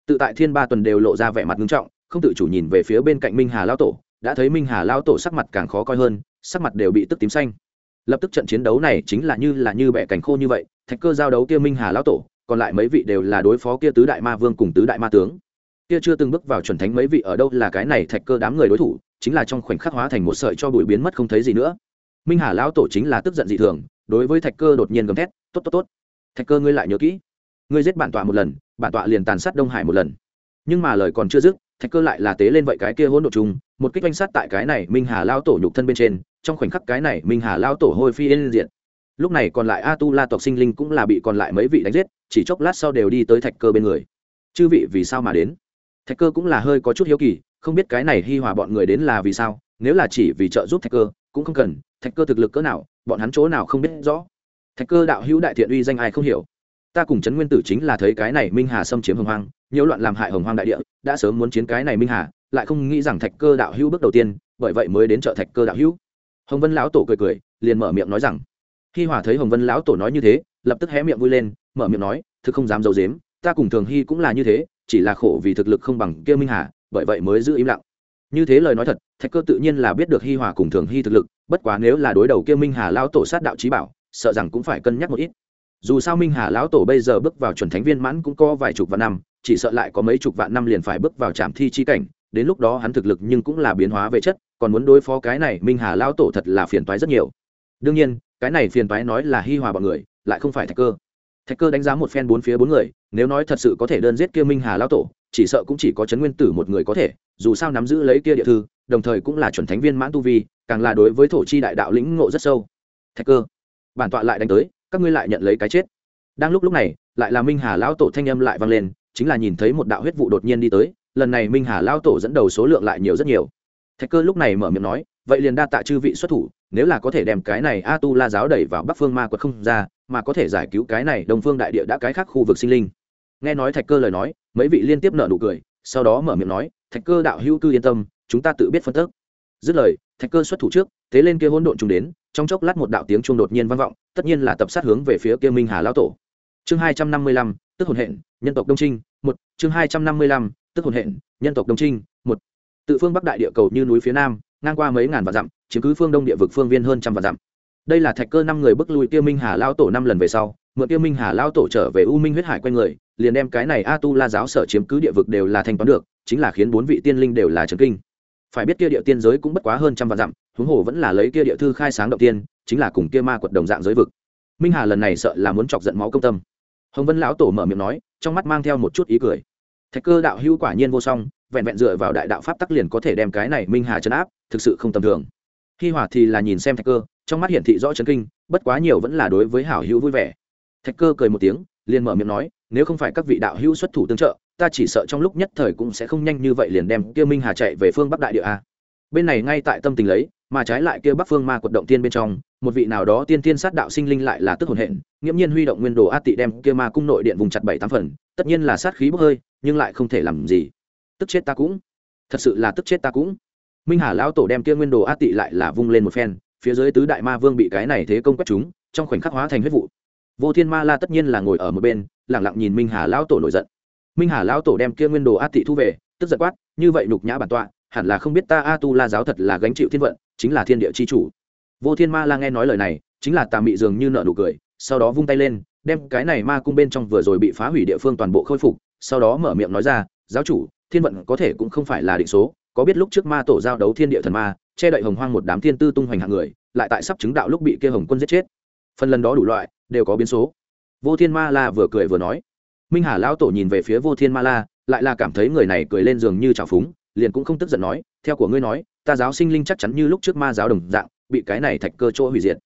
Tự tại thiên ba tuần đều lộ ra vẻ mặt nghiêm trọng, không tự chủ nhìn về phía bên cạnh minh hà lão tổ, đã thấy minh hà lão tổ sắc mặt càng khó coi hơn, sắc mặt đều bị tức tím xanh. Lập tức trận chiến đấu này chính là như là như bẻ cành khô như vậy, thạch cơ giao đấu kia minh hà lão tổ, còn lại mấy vị đều là đối phó kia tứ đại ma vương cùng tứ đại ma tướng kia chưa từng bước vào chuẩn thánh mấy vị ở đâu là cái này thạch cơ đám người đối thủ, chính là trong khoảnh khắc hóa thành một sợi cho bụi biến mất không thấy gì nữa. Minh hà lão tổ chính là tức giận dị thường, đối với thạch cơ đột nhiên gầm thét, tốt tốt tốt. Thạch cơ ngươi lại nhớ kỹ. Ngươi giết bản tọa một lần, bản tọa liền tàn sát đông hải một lần. Nhưng mà lời còn chưa dứt, thạch cơ lại là tế lên vậy cái kia hỗn độn chung một kích oanh sát tại cái này minh hà Lão tổ nhục thân bên trên, trong khoảnh khắc cái này minh hà Lão tổ hôi phiên diện lúc này còn lại a tu la tộc sinh linh cũng là bị còn lại mấy vị đánh giết, chỉ chốc lát sau đều đi tới thạch cơ bên người. Chư vị vì sao mà đến? Thạch cơ cũng là hơi có chút hiếu kỳ, không biết cái này hi hòa bọn người đến là vì sao, nếu là chỉ vì trợ giúp thạch cơ, cũng không cần, thạch cơ thực lực cỡ nào, bọn hắn chỗ nào không biết rõ. Thạch cơ đạo hữu đại thiện uy danh ai không hiểu. Ta cùng trấn nguyên tử chính là thấy cái này minh hà xâm chiếm hồng hoang nhiều loạn làm hại hồng hoang đại địa, đã sớm muốn chiến cái này minh hà, lại không nghĩ rằng thạch cơ đạo hữu bước đầu tiên, bởi vậy mới đến trợ thạch cơ đạo hữu. Hồng vân lão tổ cười cười, liền mở miệng nói rằng, hi hòa thấy hồng vân lão tổ nói như thế, lập tức hé miệng vui lên, mở miệng nói, thực không dám d i ấ u dếm ta cùng thường hy cũng là như thế chỉ là khổ vì thực lực không bằng kia minh hà, bởi vậy mới giữ im lặng. Như thế lời nói thật, thạch cơ tự nhiên là biết được hi hòa cùng thường hy thực lực, bất quá nếu là đối đầu kia minh hà lão tổ sát đạo trí bảo, sợ rằng cũng phải cân nhắc một ít. Dù sao minh hà lão tổ bây giờ bước vào chuẩn thánh viên mãn cũng có vài chục vạn năm, chỉ sợ lại có mấy chục vạn năm liền phải bước vào trạm thi chi cảnh, đến lúc đó hắn thực lực nhưng cũng là biến hóa về chất, còn muốn đối phó cái này minh hà lão tổ thật là phiền toái rất nhiều. Đương nhiên, cái này phiền toái nói là hi hòa bọn người, lại không phải thạch cơ thạch cơ đánh giá một phen bốn phía bốn người, nếu nói thật sự có thể đơn giết kia minh hà lão tổ, chỉ sợ cũng chỉ có trấn nguyên tử một người có thể, dù sao nắm giữ lấy kia địa thư, đồng thời cũng là chuẩn thánh viên mãn tu vi, càng là đối với thổ chi đại đạo lĩnh ngộ rất sâu. Thạch cơ, bản tọa lại đánh tới, các ngươi lại nhận lấy cái chết. Đang lúc lúc này, lại là minh hà lão tổ thanh âm lại vang lên, chính là nhìn thấy một đạo huyết vụ đột nhiên đi tới, lần này minh hà lão tổ dẫn đầu số lượng lại nhiều rất nhiều. Thạch cơ lúc này mở miệng nói, vậy liền đa tạ chư vị xuất thủ nếu là có thể đem cái này a tu la giáo đẩy vào bắc phương ma quật không ra, mà có thể giải cứu cái này đông phương đại địa đã cái khác khu vực sinh linh. Nghe nói thạch cơ lời nói, mấy vị liên tiếp nợ nụ cười, sau đó mở miệng nói, thạch cơ đạo hữu cư yên tâm, chúng ta tự biết phân tức. Dứt lời, thạch cơ xuất thủ trước, thế lên kia hỗn độn chúng đến, trong chốc lát một đạo tiếng chuông đột nhiên vang vọng, tất nhiên là tập sát hướng về phía kia minh hà lão tổ. Chương hai trăm năm mươi lăm, tức hồn hện, nhân tộc đông trinh, một. Chương hai trăm năm mươi lăm, tức hồn hện, nhân tộc đông trinh, một. Tự phương bắc đại địa cầu như núi phía nam ngang qua mấy ngàn vạn dặm, chiếm cứ phương đông địa vực phương viên hơn trăm vạn dặm. Đây là thạch cơ năm người bước lui Tiêu minh hà lao tổ năm lần về sau, mượn Tiêu minh hà lao tổ trở về u minh huyết hải quanh người, liền đem cái này a tu la giáo sở chiếm cứ địa vực đều là thanh toán được, chính là khiến bốn vị tiên linh đều là trần kinh. Phải biết kia địa tiên giới cũng bất quá hơn trăm vạn dặm, huống hồ vẫn là lấy kia địa thư khai sáng động tiên, chính là cùng kia ma quật đồng dạng giới vực. Minh hà lần này sợ là muốn chọc giận máu công tâm. Hồng vân lão tổ mở miệng nói, trong mắt mang theo một chút ý cười. Thạch cơ đạo hữu quả nhiên vô song vẹn vẹn dựa vào đại đạo pháp tắc liền có thể đem cái này minh hà chấn áp, thực sự không tầm thường. Hi hòa thì là nhìn xem thạch cơ, trong mắt hiển thị rõ chấn kinh, bất quá nhiều vẫn là đối với hảo hữu vui vẻ. Thạch cơ cười một tiếng, liền mở miệng nói, nếu không phải các vị đạo hữu xuất thủ tương trợ, ta chỉ sợ trong lúc nhất thời cũng sẽ không nhanh như vậy liền đem kia minh hà chạy về phương bắc đại địa a. Bên này ngay tại tâm tình lấy, mà trái lại kia bắc phương ma quật động tiên bên trong, một vị nào đó tiên tiên sát đạo sinh linh lại là tức hồn hện, nghiễm nhiên huy động nguyên đồ a tị đem kia ma cung nội điện vùng chặt bảy tám phần, tất nhiên là sát khí bốc hơi, nhưng lại không thể làm gì tức chết ta cũng. Thật sự là tức chết ta cũng. Minh hà lão tổ đem kia nguyên đồ a tị lại là vung lên một phen, phía dưới tứ đại ma vương bị cái này thế công quét chúng, trong khoảnh khắc hóa thành huyết vụ. Vô thiên ma la tất nhiên là ngồi ở một bên lẳng lặng nhìn minh hà lão tổ nổi giận. Minh hà lão tổ đem kia nguyên đồ a tị thu về, tức giật quát, như vậy nhục nhã bản tọa, hẳn là không biết ta a tu la giáo thật là gánh chịu thiên vận, chính là thiên địa chi chủ. Vô thiên ma la nghe nói lời này, chính là tà mị dường như nợ nụ cười, sau đó vung tay lên, đem cái này ma cung bên trong vừa rồi bị phá hủy địa phương toàn bộ khôi phục, sau đó mở miệng nói ra, giáo chủ thiên vận có thể cũng không phải là định số, có biết lúc trước ma tổ giao đấu thiên địa thần ma, che đậy hồng hoang một đám thiên tư tung hoành hạng người, lại tại sắp chứng đạo lúc bị kia hồng quân giết chết. Phần lần đó đủ loại, đều có biến số. Vô thiên ma la vừa cười vừa nói. Minh hà lão tổ nhìn về phía vô thiên ma la, lại là cảm thấy người này cười lên giường như trào phúng, liền cũng không tức giận nói, theo của ngươi nói, ta giáo sinh linh chắc chắn như lúc trước ma giáo đồng dạng, bị cái này thạch cơ chỗ hủy diệt.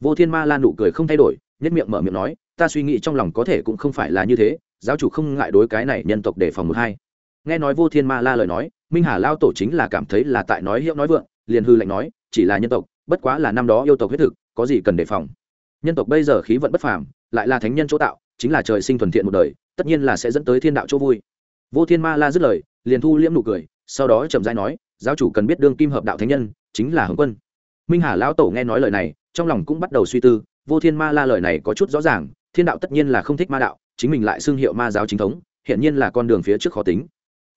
Vô thiên ma la nụ cười không thay đổi nhất miệng mở miệng nói, ta suy nghĩ trong lòng có thể cũng không phải là như thế, giáo chủ không ngại đối cái này nhân tộc đề phòng một hai nghe nói vô thiên ma la lời nói, minh hà lao tổ chính là cảm thấy là tại nói hiệu nói vượng, liền hư lệnh nói, chỉ là nhân tộc, bất quá là năm đó yêu tộc huyết thực, có gì cần đề phòng. Nhân tộc bây giờ khí vận bất phàm, lại là thánh nhân chỗ tạo, chính là trời sinh thuần thiện một đời, tất nhiên là sẽ dẫn tới thiên đạo chỗ vui. Vô thiên ma la dứt lời, liền thu liễm nụ cười, sau đó chậm rãi nói, giáo chủ cần biết đương kim hợp đạo thánh nhân, chính là hồng quân. Minh hà lão tổ nghe nói lời này, trong lòng cũng bắt đầu suy tư, vô thiên ma la lời này có chút rõ ràng, thiên đạo tất nhiên là không thích ma đạo, chính mình lại xưng hiệu ma giáo chính thống hiện nhiên là con đường phía trước khó tính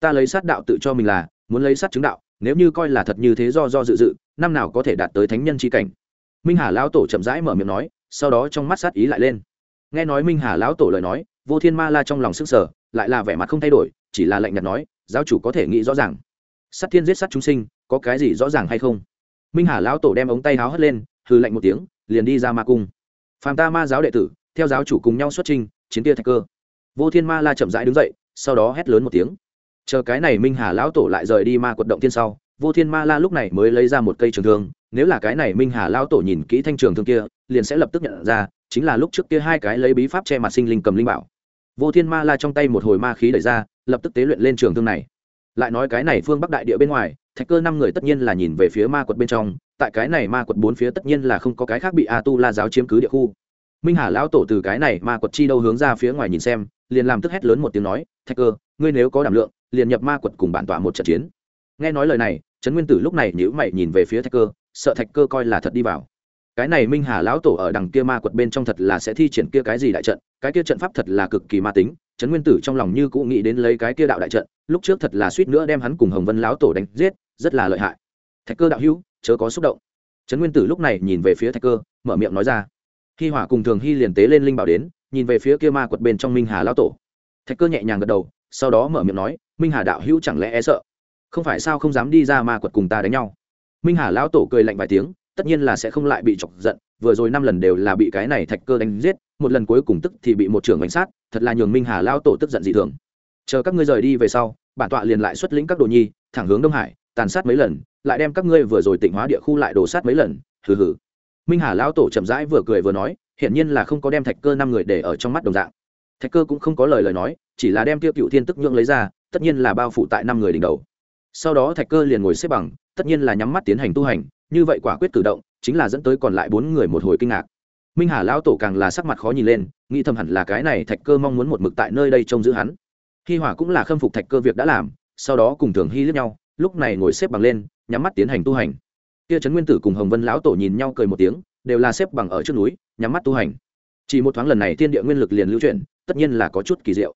ta lấy sát đạo tự cho mình là, muốn lấy sát chứng đạo, nếu như coi là thật như thế do do dự dự, năm nào có thể đạt tới thánh nhân c h i cảnh. Minh hà lão tổ chậm rãi mở miệng nói, sau đó trong mắt sát ý lại lên. Nghe nói minh hà lão tổ lời nói, vô thiên ma la trong lòng sức sở lại là vẻ mặt không thay đổi, chỉ là lạnh nhạt nói, giáo chủ có thể nghĩ rõ ràng. Sát thiên giết sát chúng sinh, có cái gì rõ ràng hay không? Minh hà lão tổ đem ống tay háo hất lên hư lạnh một tiếng, liền đi ra ma cung. Phàm ta ma giáo đệ tử, theo giáo chủ cùng nhau xuất trình chiến tia thạch cơ. Vô thiên ma la chậm rãi đứng dậy, sau đó hét lớn một tiếng chờ cái này minh hà lão tổ lại rời đi ma quật động thiên sau, vô thiên ma la lúc này mới lấy ra một cây trường thương, nếu là cái này minh hà Lão tổ nhìn kỹ thanh trường thương kia, liền sẽ lập tức nhận ra, chính là lúc trước kia hai cái lấy bí pháp che mặt sinh linh cầm linh bảo. Vô thiên ma la trong tay một hồi ma khí đẩy ra, lập tức tế luyện lên trường thương này. Lại nói cái này phương bắc đại địa bên ngoài, thạch cơ năm người tất nhiên là nhìn về phía ma quật bên trong, tại cái này ma quật bốn phía tất nhiên là không có cái khác bị a tu la giáo chiếm cứ địa khu. Minh hà lão tổ từ cái này ma quật chi đâu hướng ra phía ngoài nhìn xem, liền làm tức hét lớn một tiếng nói, thạch cơ, ngươi nếu có đảm lượng liền nhập ma quật cùng bản tọa một trận chiến. Nghe nói lời này, trấn nguyên tử lúc này nhữ mày nhìn về phía thạch cơ, sợ thạch cơ coi là thật đi vào. Cái này minh hà lão tổ ở đằng kia ma quật bên trong thật là sẽ thi triển kia cái gì đại trận, cái kia trận pháp thật là cực kỳ ma tính, trấn nguyên tử trong lòng như cũng nghĩ đến lấy cái kia đạo đại trận, lúc trước thật là suýt nữa đem hắn cùng hồng vân lão tổ đánh giết, rất là lợi hại. Thạch cơ đạo hữu, chớ có xúc động. Trấn nguyên tử lúc này nhìn về phía thạch cơ, mở miệng nói ra. Khi hỏa cùng thường hy liền tế lên linh bảo đến, nhìn về phía kia ma quật bên trong minh hà lão tổ. Thạch cơ nhẹ nhàng gật đầu, sau đó mở miệng nói minh hà đạo hữu chẳng lẽ e sợ? Không phải sao không dám đi ra ma quật cùng ta đánh nhau? Minh hà lão tổ cười lạnh vài tiếng, tất nhiên là sẽ không lại bị chọc giận, vừa rồi năm lần đều là bị cái này thạch cơ đánh giết, một lần cuối cùng tức thì bị một trưởng bánh sát, thật là nhường minh hà lão tổ tức giận dị thường. Chờ các ngươi rời đi về sau, bản tọa liền lại xuất lĩnh các đồ nhi, thẳng hướng đông hải, tàn sát mấy lần, lại đem các ngươi vừa rồi tỉnh hóa địa khu lại đổ sát mấy lần, hừ hừ. Minh hà lão tổ chậm rãi vừa cười vừa nói, hiển nhiên là không có đem thạch cơ năm người để ở trong mắt đồng dạng. Thạch cơ cũng không có lời lời nói, chỉ là đem tiêu cựu thiên tức nhượng lấy ra tất nhiên là bao phủ tại năm người đỉnh đầu. Sau đó thạch cơ liền ngồi xếp bằng, tất nhiên là nhắm mắt tiến hành tu hành, như vậy quả quyết cử động chính là dẫn tới còn lại bốn người một hồi kinh ngạc. Minh hà lão tổ càng là sắc mặt khó nhìn lên, nghĩ thầm hẳn là cái này thạch cơ mong muốn một mực tại nơi đây trông giữ hắn. Hi hỏa cũng là khâm phục thạch cơ việc đã làm, sau đó cùng thường hy lướt nhau, lúc này ngồi xếp bằng lên, nhắm mắt tiến hành tu hành. Kia trấn nguyên tử cùng hồng vân lão tổ nhìn nhau cười một tiếng, đều là xếp bằng ở trước núi, nhắm mắt tu hành. Chỉ một thoáng lần này thiên địa nguyên lực liền lưu chuyển, tất nhiên là có chút kỳ diệu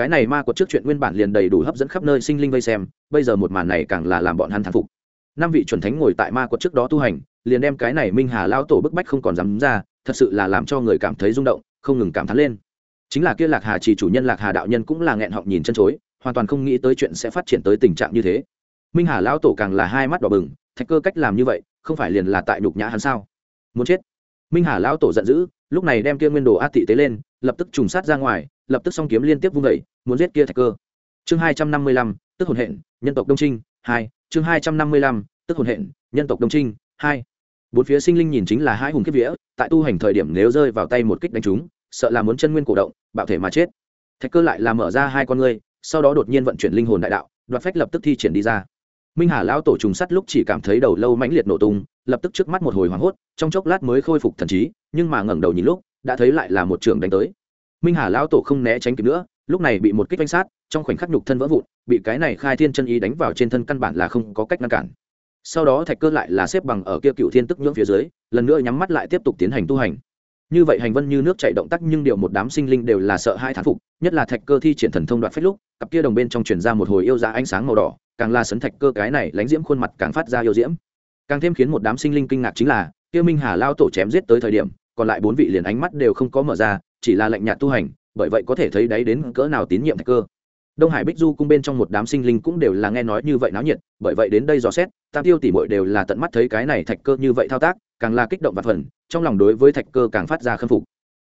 cái này ma quật trước chuyện nguyên bản liền đầy đủ hấp dẫn khắp nơi sinh linh vây xem, bây giờ một màn này càng là làm bọn hắn thán phục. Năm vị chuẩn thánh ngồi tại ma quật trước đó tu hành, liền đem cái này minh hà lao tổ bức bách không còn dám ra, thật sự là làm cho người cảm thấy rung động, không ngừng cảm thán lên. Chính là kia lạc hà chỉ chủ nhân lạc hà đạo nhân cũng là nghẹn họng nhìn chân chối, hoàn toàn không nghĩ tới chuyện sẽ phát triển tới tình trạng như thế. Minh hà lao tổ càng là hai mắt đỏ bừng, thạch cơ cách làm như vậy, không phải liền là tại nhục nhã hắn sao? Muốn chết. Minh hà lão tổ giận dữ, lúc này đem kia nguyên đồ a tị tế lên, lập tức trùng sát ra ngoài lập tức song kiếm liên tiếp vung vẩy muốn giết kia thạch cơ. Chương hai trăm năm mươi lăm, tức hồn hện, nhân tộc đông trinh, hai, chương hai trăm năm mươi lăm, tức hồn hện, nhân tộc đông trinh, hai. Bốn phía sinh linh nhìn chính là hai hùng kiếp vĩa tại tu hành thời điểm nếu rơi vào tay một kích đánh chúng, sợ là muốn chân nguyên cổ động, bạo thể mà chết. Thạch cơ lại là mở ra hai con ngươi, sau đó đột nhiên vận chuyển linh hồn đại đạo, đoạt phách lập tức thi triển đi ra. Minh hà lão tổ trùng sắt lúc chỉ cảm thấy đầu lâu mãnh liệt nổ tung, lập tức trước mắt một hồi hoảng hốt, trong chốc lát mới khôi phục thần trí, nhưng mà ngẩng đầu nhìn lúc, đã thấy lại là một trường đánh tới minh hà lão tổ không né tránh kịp nữa, lúc này bị một kích đánh sát, trong khoảnh khắc nhục thân vỡ vụn, bị cái này khai thiên chân ý đánh vào trên thân căn bản là không có cách ngăn cản. Sau đó thạch cơ lại là xếp bằng ở kia cựu thiên tức nhưỡng phía dưới, lần nữa nhắm mắt lại tiếp tục tiến hành tu hành. Như vậy hành vân như nước chảy động tác nhưng điều một đám sinh linh đều là sợ hai thán phục, nhất là thạch cơ thi triển thần thông đoạt phách lúc, cặp kia đồng bên trong truyền ra một hồi yêu giá ánh sáng màu đỏ, càng là sấn thạch cơ cái này lánh diễm khuôn mặt càng phát ra yêu diễm. Càng thêm khiến một đám sinh linh kinh ngạc chính là, kia minh hà lao tổ chém giết tới thời điểm, còn lại bốn vị liền ánh mắt đều không có mở ra chỉ là lạnh nhạt tu hành, bởi vậy có thể thấy đáy đến cỡ nào tín nhiệm thạch cơ. Đông hải bích du cung bên trong một đám sinh linh cũng đều là nghe nói như vậy náo nhiệt, bởi vậy đến đây dò xét, tam tiêu tỷ muội đều là tận mắt thấy cái này thạch cơ như vậy thao tác, càng là kích động và phần trong lòng đối với thạch cơ càng phát ra khâm phục.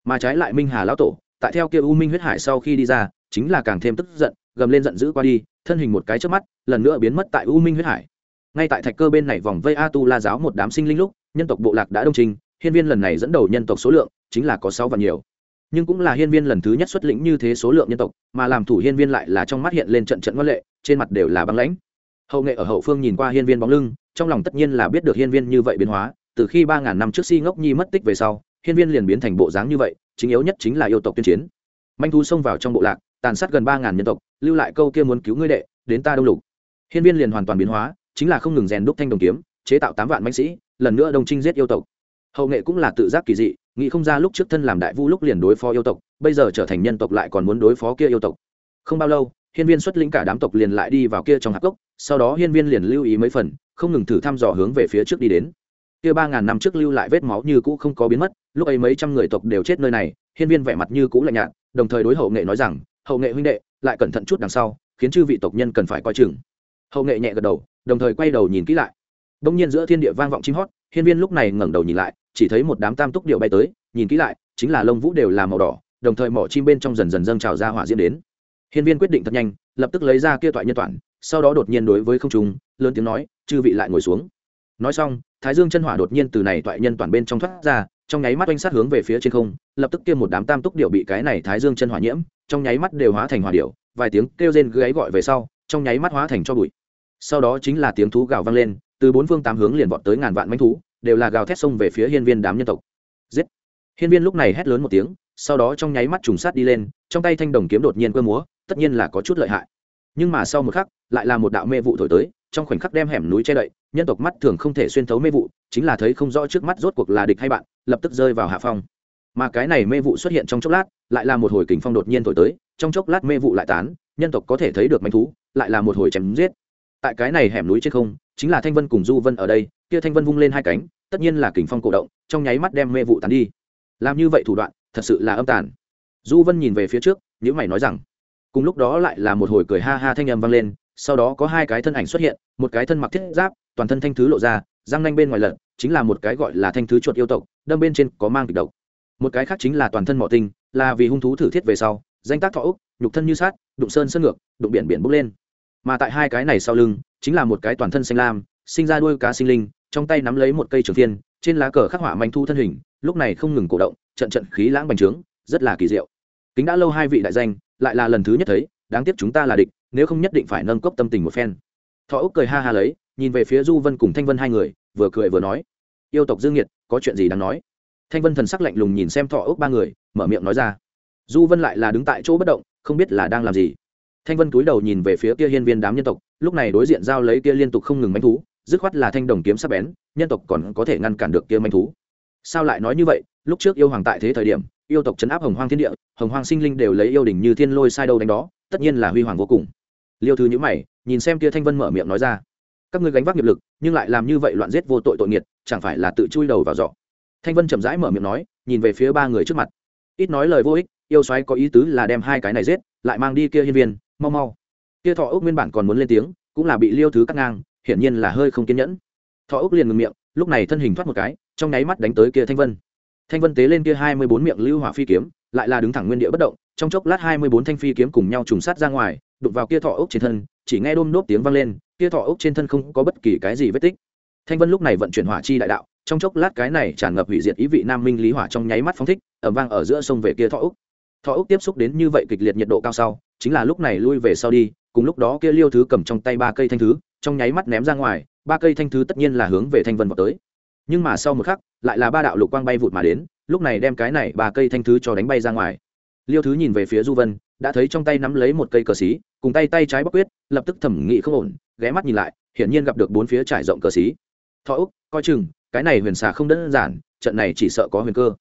Mà trái lại minh hà lão tổ, tại theo kia u minh huyết hải sau khi đi ra, chính là càng thêm tức giận, gầm lên giận dữ qua đi, thân hình một cái trước mắt, lần nữa biến mất tại u minh huyết hải. Ngay tại thạch cơ bên này vòng vây a tu la giáo một đám sinh linh lúc, nhân tộc bộ lạc đã đông trình, hiên viên lần này dẫn đầu nhân tộc số lượng, chính là có sáu và nhiều nhưng cũng là hiên viên lần thứ nhất xuất lĩnh như thế số lượng nhân tộc, mà làm thủ hiên viên lại là trong mắt hiện lên trận trận ngoan lệ, trên mặt đều là băng lãnh. Hậu nghệ ở hậu phương nhìn qua hiên viên bóng lưng, trong lòng tất nhiên là biết được hiên viên như vậy biến hóa, từ khi ba ngàn năm trước si ngốc nhi mất tích về sau, hiên viên liền biến thành bộ dáng như vậy, chính yếu nhất chính là yêu tộc tuyên chiến. Manh thu xông vào trong bộ lạc, tàn sát gần ba ngàn nhân tộc, lưu lại câu kia muốn cứu ngươi đệ, đến ta đông lục. Hiên viên liền hoàn toàn biến hóa, chính là không ngừng rèn đúc thanh đồng kiếm, chế tạo tám vạn binh sĩ, lần nữa đồng trinh giết yêu tộc. Hậu nghệ cũng là tự giác kỳ dị nghĩ không ra lúc trước thân làm đại vu lúc liền đối phó yêu tộc, bây giờ trở thành nhân tộc lại còn muốn đối phó kia yêu tộc. Không bao lâu, hiên viên xuất lĩnh cả đám tộc liền lại đi vào kia trong hạp cốc sau đó hiên viên liền lưu ý mấy phần, không ngừng thử thăm dò hướng về phía trước đi đến. Kia ba ngàn năm trước lưu lại vết máu như cũ không có biến mất, lúc ấy mấy trăm người tộc đều chết nơi này, hiên viên vẻ mặt như cũ lạnh nhạt, đồng thời đối hậu nghệ nói rằng, hậu nghệ huynh đệ, lại cẩn thận chút đằng sau, khiến chư vị tộc nhân cần phải coi chừng. Hậu nghệ nhẹ gật đầu, đồng thời quay đầu nhìn kỹ lại. Đông nhiên giữa thiên địa vang vọng chim hót hiên viên lúc này ngẩng đầu nhìn lại, chỉ thấy một đám tam túc điệu bay tới, nhìn kỹ lại, chính là lông vũ đều là màu đỏ, đồng thời mỏ chim bên trong dần dần dâng trào ra hỏa diễm đến. Hiên viên quyết định thật nhanh, lập tức lấy ra kia toại nhân toàn sau đó đột nhiên đối với không trung, lớn tiếng nói, chư vị lại ngồi xuống. Nói xong, thái dương chân hỏa đột nhiên từ này toại nhân toàn bên trong thoát ra, trong nháy mắt oanh sát hướng về phía trên không, lập tức kia một đám tam túc điệu bị cái này thái dương chân hỏa nhiễm, trong nháy mắt đều hóa thành hỏa điệu vài tiếng kêu rên gáy gọi về sau, trong nháy mắt hóa thành cho bụi. Sau đó chính là tiếng thú gào vang lên từ bốn phương tám hướng liền vọt tới ngàn vạn manh thú, đều là gào thét xông về phía hiên viên đám nhân tộc. Giết! Hiên viên lúc này hét lớn một tiếng, sau đó trong nháy mắt trùng sát đi lên, trong tay thanh đồng kiếm đột nhiên cơ múa, tất nhiên là có chút lợi hại. Nhưng mà sau một khắc, lại là một đạo mê vụ thổi tới, trong khoảnh khắc đem hẻm núi che đậy, nhân tộc mắt thường không thể xuyên thấu mê vụ, chính là thấy không rõ trước mắt rốt cuộc là địch hay bạn, lập tức rơi vào hạ phong. Mà cái này mê vụ xuất hiện trong chốc lát, lại là một hồi kình phong đột nhiên thổi tới, trong chốc lát mê vụ lại tán, nhân tộc có thể thấy được manh thú, lại là một hồi chém giết tại cái này hẻm núi trên không, chính là thanh vân cùng du vân ở đây, kia thanh vân vung lên hai cánh, tất nhiên là kình phong cổ động, trong nháy mắt đem mê vụ tán đi. Làm như vậy thủ đoạn, thật sự là âm tàn. Du vân nhìn về phía trước những mày nói rằng, cùng lúc đó lại là một hồi cười ha ha thanh âm vang lên, sau đó có hai cái thân ảnh xuất hiện, một cái thân mặc thiết giáp, toàn thân thanh thứ lộ ra răng nanh bên ngoài lật, chính là một cái gọi là thanh thứ chuột yêu tộc, đâm bên trên có mang kịch độc. Một cái khác chính là toàn thân mỏ tinh, là vì hung thú thử thiết về sau, danh tác thọ úc, nhục thân như sát đụng sơn sơn ngược, đụng biển biển bốc lên mà tại hai cái này sau lưng, chính là một cái toàn thân xanh lam, sinh ra đuôi cá sinh linh, trong tay nắm lấy một cây trường thiên trên lá cờ khắc họa manh thu thân hình, lúc này không ngừng cổ động, trận trận khí lãng bành trướng, rất là kỳ diệu. Kính đã lâu hai vị đại danh, lại là lần thứ nhất thấy, đáng tiếc chúng ta là địch, nếu không nhất định phải nâng cốc tâm tình một phen. Thọ úc cười ha ha lấy, nhìn về phía du vân cùng thanh vân hai người, vừa cười vừa nói. Yêu tộc dương nhiệt, có chuyện gì đáng nói? Thanh vân thần sắc lạnh lùng nhìn xem thọ úc ba người, mở miệng nói ra. Du vân lại là đứng tại chỗ bất động, không biết là đang làm gì thanh vân cúi đầu nhìn về phía kia hiên viên đám nhân tộc, lúc này đối diện giao lấy kia liên tục không ngừng manh thú, dứt khoát là thanh đồng kiếm sắp bén, nhân tộc còn có thể ngăn cản được kia manh thú. Sao lại nói như vậy? Lúc trước yêu hoàng tại thế thời điểm, yêu tộc chấn áp hồng hoang thiên địa, hồng hoang sinh linh đều lấy yêu đỉnh như thiên lôi sai đâu đánh đó, tất nhiên là huy hoàng vô cùng. Liêu thư nhữ mày, nhìn xem kia thanh vân mở miệng nói ra, các ngươi gánh vác nghiệp lực, nhưng lại làm như vậy loạn giết vô tội tội nghiệt, chẳng phải là tự chui đầu vào giỏ? Thanh vân chậm rãi mở miệng nói, nhìn về phía ba người trước mặt. Ít nói lời vô ích, yêu xoáy có ý tứ là đem hai cái này giết, lại mang đi kia hiên viên mau mau. Kia thọ ốc nguyên bản còn muốn lên tiếng, cũng là bị liêu thứ cắt ngang, hiển nhiên là hơi không kiên nhẫn. Thọ ốc liền ngừng miệng, lúc này thân hình thoát một cái, trong nháy mắt đánh tới kia thanh vân. Thanh vân tế lên kia hai mươi bốn miệng lưu hỏa phi kiếm, lại là đứng thẳng nguyên địa bất động, trong chốc lát hai mươi bốn thanh phi kiếm cùng nhau trùng sát ra ngoài, đụng vào kia thọ ốc trên thân, chỉ nghe đôm nốt tiếng vang lên, kia thọ ốc trên thân không có bất kỳ cái gì vết tích. Thanh vân lúc này vận chuyển hỏa chi đại đạo, trong chốc lát cái này tràn ngập hủy diệt ý vị nam minh lý hỏa trong nháy mắt phóng thích ẩm vang ở giữa sông về kia thọ ốc. Thọ ốc tiếp xúc đến như vậy kịch liệt nhiệt độ cao sau chính là lúc này lui về sau đi, cùng lúc đó kia liêu thứ cầm trong tay ba cây thanh thứ, trong nháy mắt ném ra ngoài, ba cây thanh thứ tất nhiên là hướng về thanh vân vào tới. Nhưng mà sau một khắc, lại là ba đạo lục quang bay vụt mà đến, lúc này đem cái này ba cây thanh thứ cho đánh bay ra ngoài. Liêu thứ nhìn về phía du vân, đã thấy trong tay nắm lấy một cây cờ xí, cùng tay tay trái bắc quyết, lập tức thẩm nghị không ổn, ghé mắt nhìn lại, hiển nhiên gặp được bốn phía trải rộng cờ xí. Thọ úc, coi chừng, cái này huyền xà không đơn giản, trận này chỉ sợ có huyền cơ.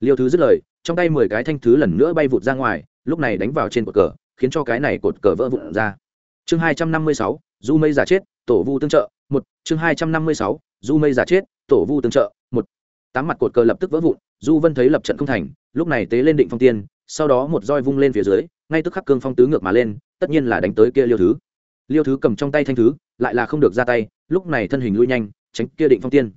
Liêu thứ dứt lời, trong tay mười cái thanh thứ lần nữa bay vụt ra ngoài, lúc này đánh vào trên cột cờ khiến cho cái này cột cờ vỡ vụn ra. Chương hai trăm năm mươi sáu, du mây giả chết, tổ vu tương trợ, một. Chương hai trăm năm mươi sáu, du mây giả chết, tổ vu tương trợ, một. Tám mặt cột cờ lập tức vỡ vụn, du vân thấy lập trận không thành, lúc này tế lên định phong tiên, sau đó một roi vung lên phía dưới, ngay tức khắc cương phong tứ ngược mà lên, tất nhiên là đánh tới kia liêu thứ. Liêu thứ cầm trong tay thanh thứ, lại là không được ra tay, lúc này thân hình lui nhanh, tránh kia định phong tiên.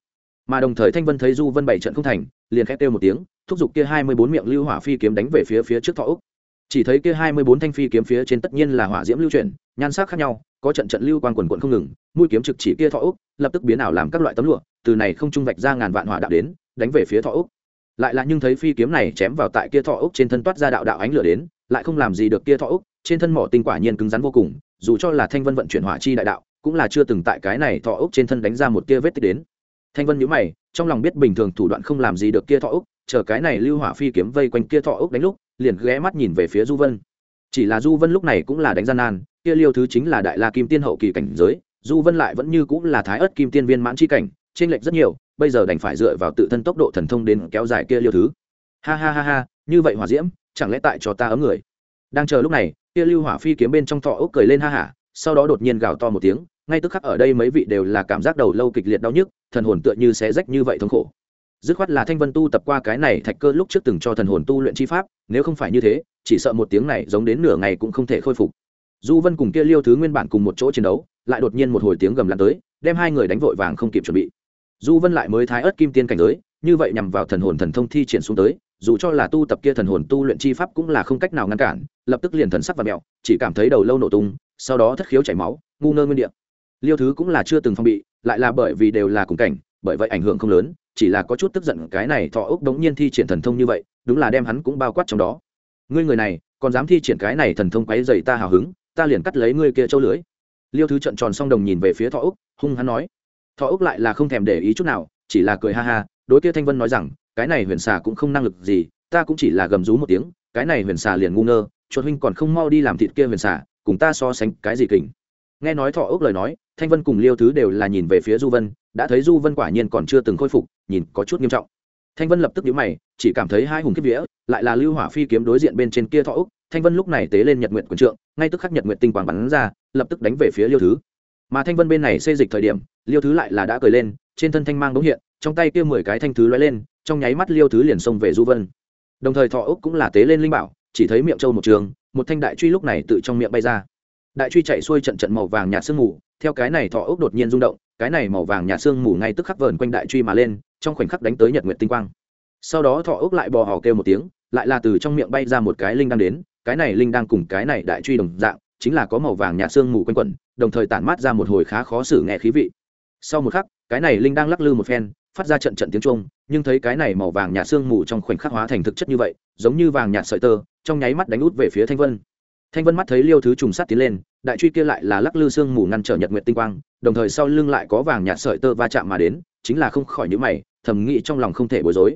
Mà đồng thời thanh vân thấy du vân bảy trận không thành, liền khét kêu một tiếng, thúc giục kia hai mươi bốn miệng lưu hỏa phi kiếm đánh về phía phía trước thọ úc chỉ thấy kia hai mươi bốn thanh phi kiếm phía trên tất nhiên là hỏa diễm lưu chuyển, nhan sắc khác nhau, có trận trận lưu quang quần quận không ngừng, mũi kiếm trực chỉ kia thọ úc, lập tức biến ảo làm các loại tấm lụa, từ này không trung vạch ra ngàn vạn hỏa đạo đến, đánh về phía thọ úc. Lại là nhưng thấy phi kiếm này chém vào tại kia thọ úc trên thân toát ra đạo đạo ánh lửa đến, lại không làm gì được kia thọ úc, trên thân mỏ tinh quả nhiên cứng rắn vô cùng, dù cho là thanh vân vận chuyển hỏa chi đại đạo, cũng là chưa từng tại cái này thọ úc trên thân đánh ra một tia vết tích đến. Thanh vân nhíu mày, trong lòng biết bình thường thủ đoạn không làm gì được kia thọ úc, chờ cái này lưu hỏa phi kiếm vây quanh kia thọ úc đánh lúc liền ghé mắt nhìn về phía du vân. Chỉ là du vân lúc này cũng là đánh gian nan, kia liêu thứ chính là đại la kim tiên hậu kỳ cảnh giới, du vân lại vẫn như cũng là thái ớt kim tiên viên mãn chi cảnh trên lệch rất nhiều, bây giờ đành phải dựa vào tự thân tốc độ thần thông đến kéo dài kia liêu thứ. Ha ha ha ha, như vậy hỏa diễm, chẳng lẽ tại cho ta ấm người? Đang chờ lúc này, kia lưu hỏa phi kiếm bên trong thọ ốc cười lên ha hả, sau đó đột nhiên gào to một tiếng, ngay tức khắc ở đây mấy vị đều là cảm giác đầu lâu kịch liệt đau nhức, thần hồn tựa như xé rách như vậy thống khổ dứt khoát là thanh vân tu tập qua cái này thạch cơ lúc trước từng cho thần hồn tu luyện chi pháp, nếu không phải như thế, chỉ sợ một tiếng này giống đến nửa ngày cũng không thể khôi phục. Du vân cùng kia liêu thứ nguyên bản cùng một chỗ chiến đấu, lại đột nhiên một hồi tiếng gầm lăn tới, đem hai người đánh vội vàng không kịp chuẩn bị. Du vân lại mới thái ớt kim tiên cảnh giới, như vậy nhằm vào thần hồn thần thông thi triển xuống tới, dù cho là tu tập kia thần hồn tu luyện chi pháp cũng là không cách nào ngăn cản, lập tức liền thần sắc và mẹo, chỉ cảm thấy đầu lâu nổ tung, sau đó thất khiếu chảy máu, ngu ngơ nguyên địa. Liêu thứ cũng là chưa từng phong bị, lại là bởi vì đều là cùng cảnh, bởi vậy ảnh hưởng không lớn chỉ là có chút tức giận, cái này thọ ốc đống nhiên thi triển thần thông như vậy, đúng là đem hắn cũng bao quát trong đó. Ngươi người này, còn dám thi triển cái này thần thông quấy dày ta hào hứng, ta liền cắt lấy ngươi kia châu lưới. Liêu thứ trận tròn song đồng nhìn về phía thọ ốc hung hắn nói. Thọ ốc lại là không thèm để ý chút nào, chỉ là cười ha ha, đối kia thanh vân nói rằng, cái này huyền xà cũng không năng lực gì, ta cũng chỉ là gầm rú một tiếng, cái này huyền xà liền ngu ngơ, chuột huynh còn không mau đi làm thịt kia huyền xà, cùng ta so sánh cái gì kình. Nghe nói thọ ốc lời nói, thanh vân cùng liêu thứ đều là nhìn về phía du vân, đã thấy du vân quả nhiên còn chưa từng khôi phục nhìn có chút nghiêm trọng. Thanh vân lập tức nhíu mày, chỉ cảm thấy hai hùng kiếp vía, lại là lưu hỏa phi kiếm đối diện bên trên kia thọ úc, thanh vân lúc này tế lên nhật nguyện quần trượng, ngay tức khắc nhật nguyện tinh quang bắn ra, lập tức đánh về phía liêu thứ. Mà thanh vân bên này xây dịch thời điểm, liêu thứ lại là đã cười lên, trên thân thanh mang đống hiện, trong tay kia mười cái thanh thứ lóe lên, trong nháy mắt liêu thứ liền xông về du vân. Đồng thời thọ úc cũng là tế lên linh bảo, chỉ thấy miệng châu một trường, một thanh đại truy lúc này tự trong miệng bay ra đại truy chạy xuôi trận trận màu vàng nhạt sương mù, theo cái này thọ ốc đột nhiên rung động, cái này màu vàng nhạt sương mù ngay tức khắc vờn quanh đại truy mà lên, trong khoảnh khắc đánh tới nhật nguyện tinh quang. Sau đó thọ ốc lại bò hò kêu một tiếng, lại là từ trong miệng bay ra một cái linh đang đến, cái này linh đang cùng cái này đại truy đồng dạng, chính là có màu vàng nhạt sương mù quanh quẩn, đồng thời tản mát ra một hồi khá khó xử nghe khí vị. Sau một khắc, cái này linh đang lắc lư một phen, phát ra trận trận tiếng trung nhưng thấy cái này màu vàng nhạt sương mù trong khoảnh khắc hóa thành thực chất như vậy, giống như vàng nhạt sợi tơ, trong nháy mắt đánh út về phía thanh vân thanh vân mắt thấy liêu thứ trùng sát tiến lên, đại truy kia lại là lắc lư sương mù ngăn trở nhật nguyện tinh quang, đồng thời sau lưng lại có vàng nhạt sợi tơ va chạm mà đến, chính là không khỏi những mày, thầm nghĩ trong lòng không thể bối rối.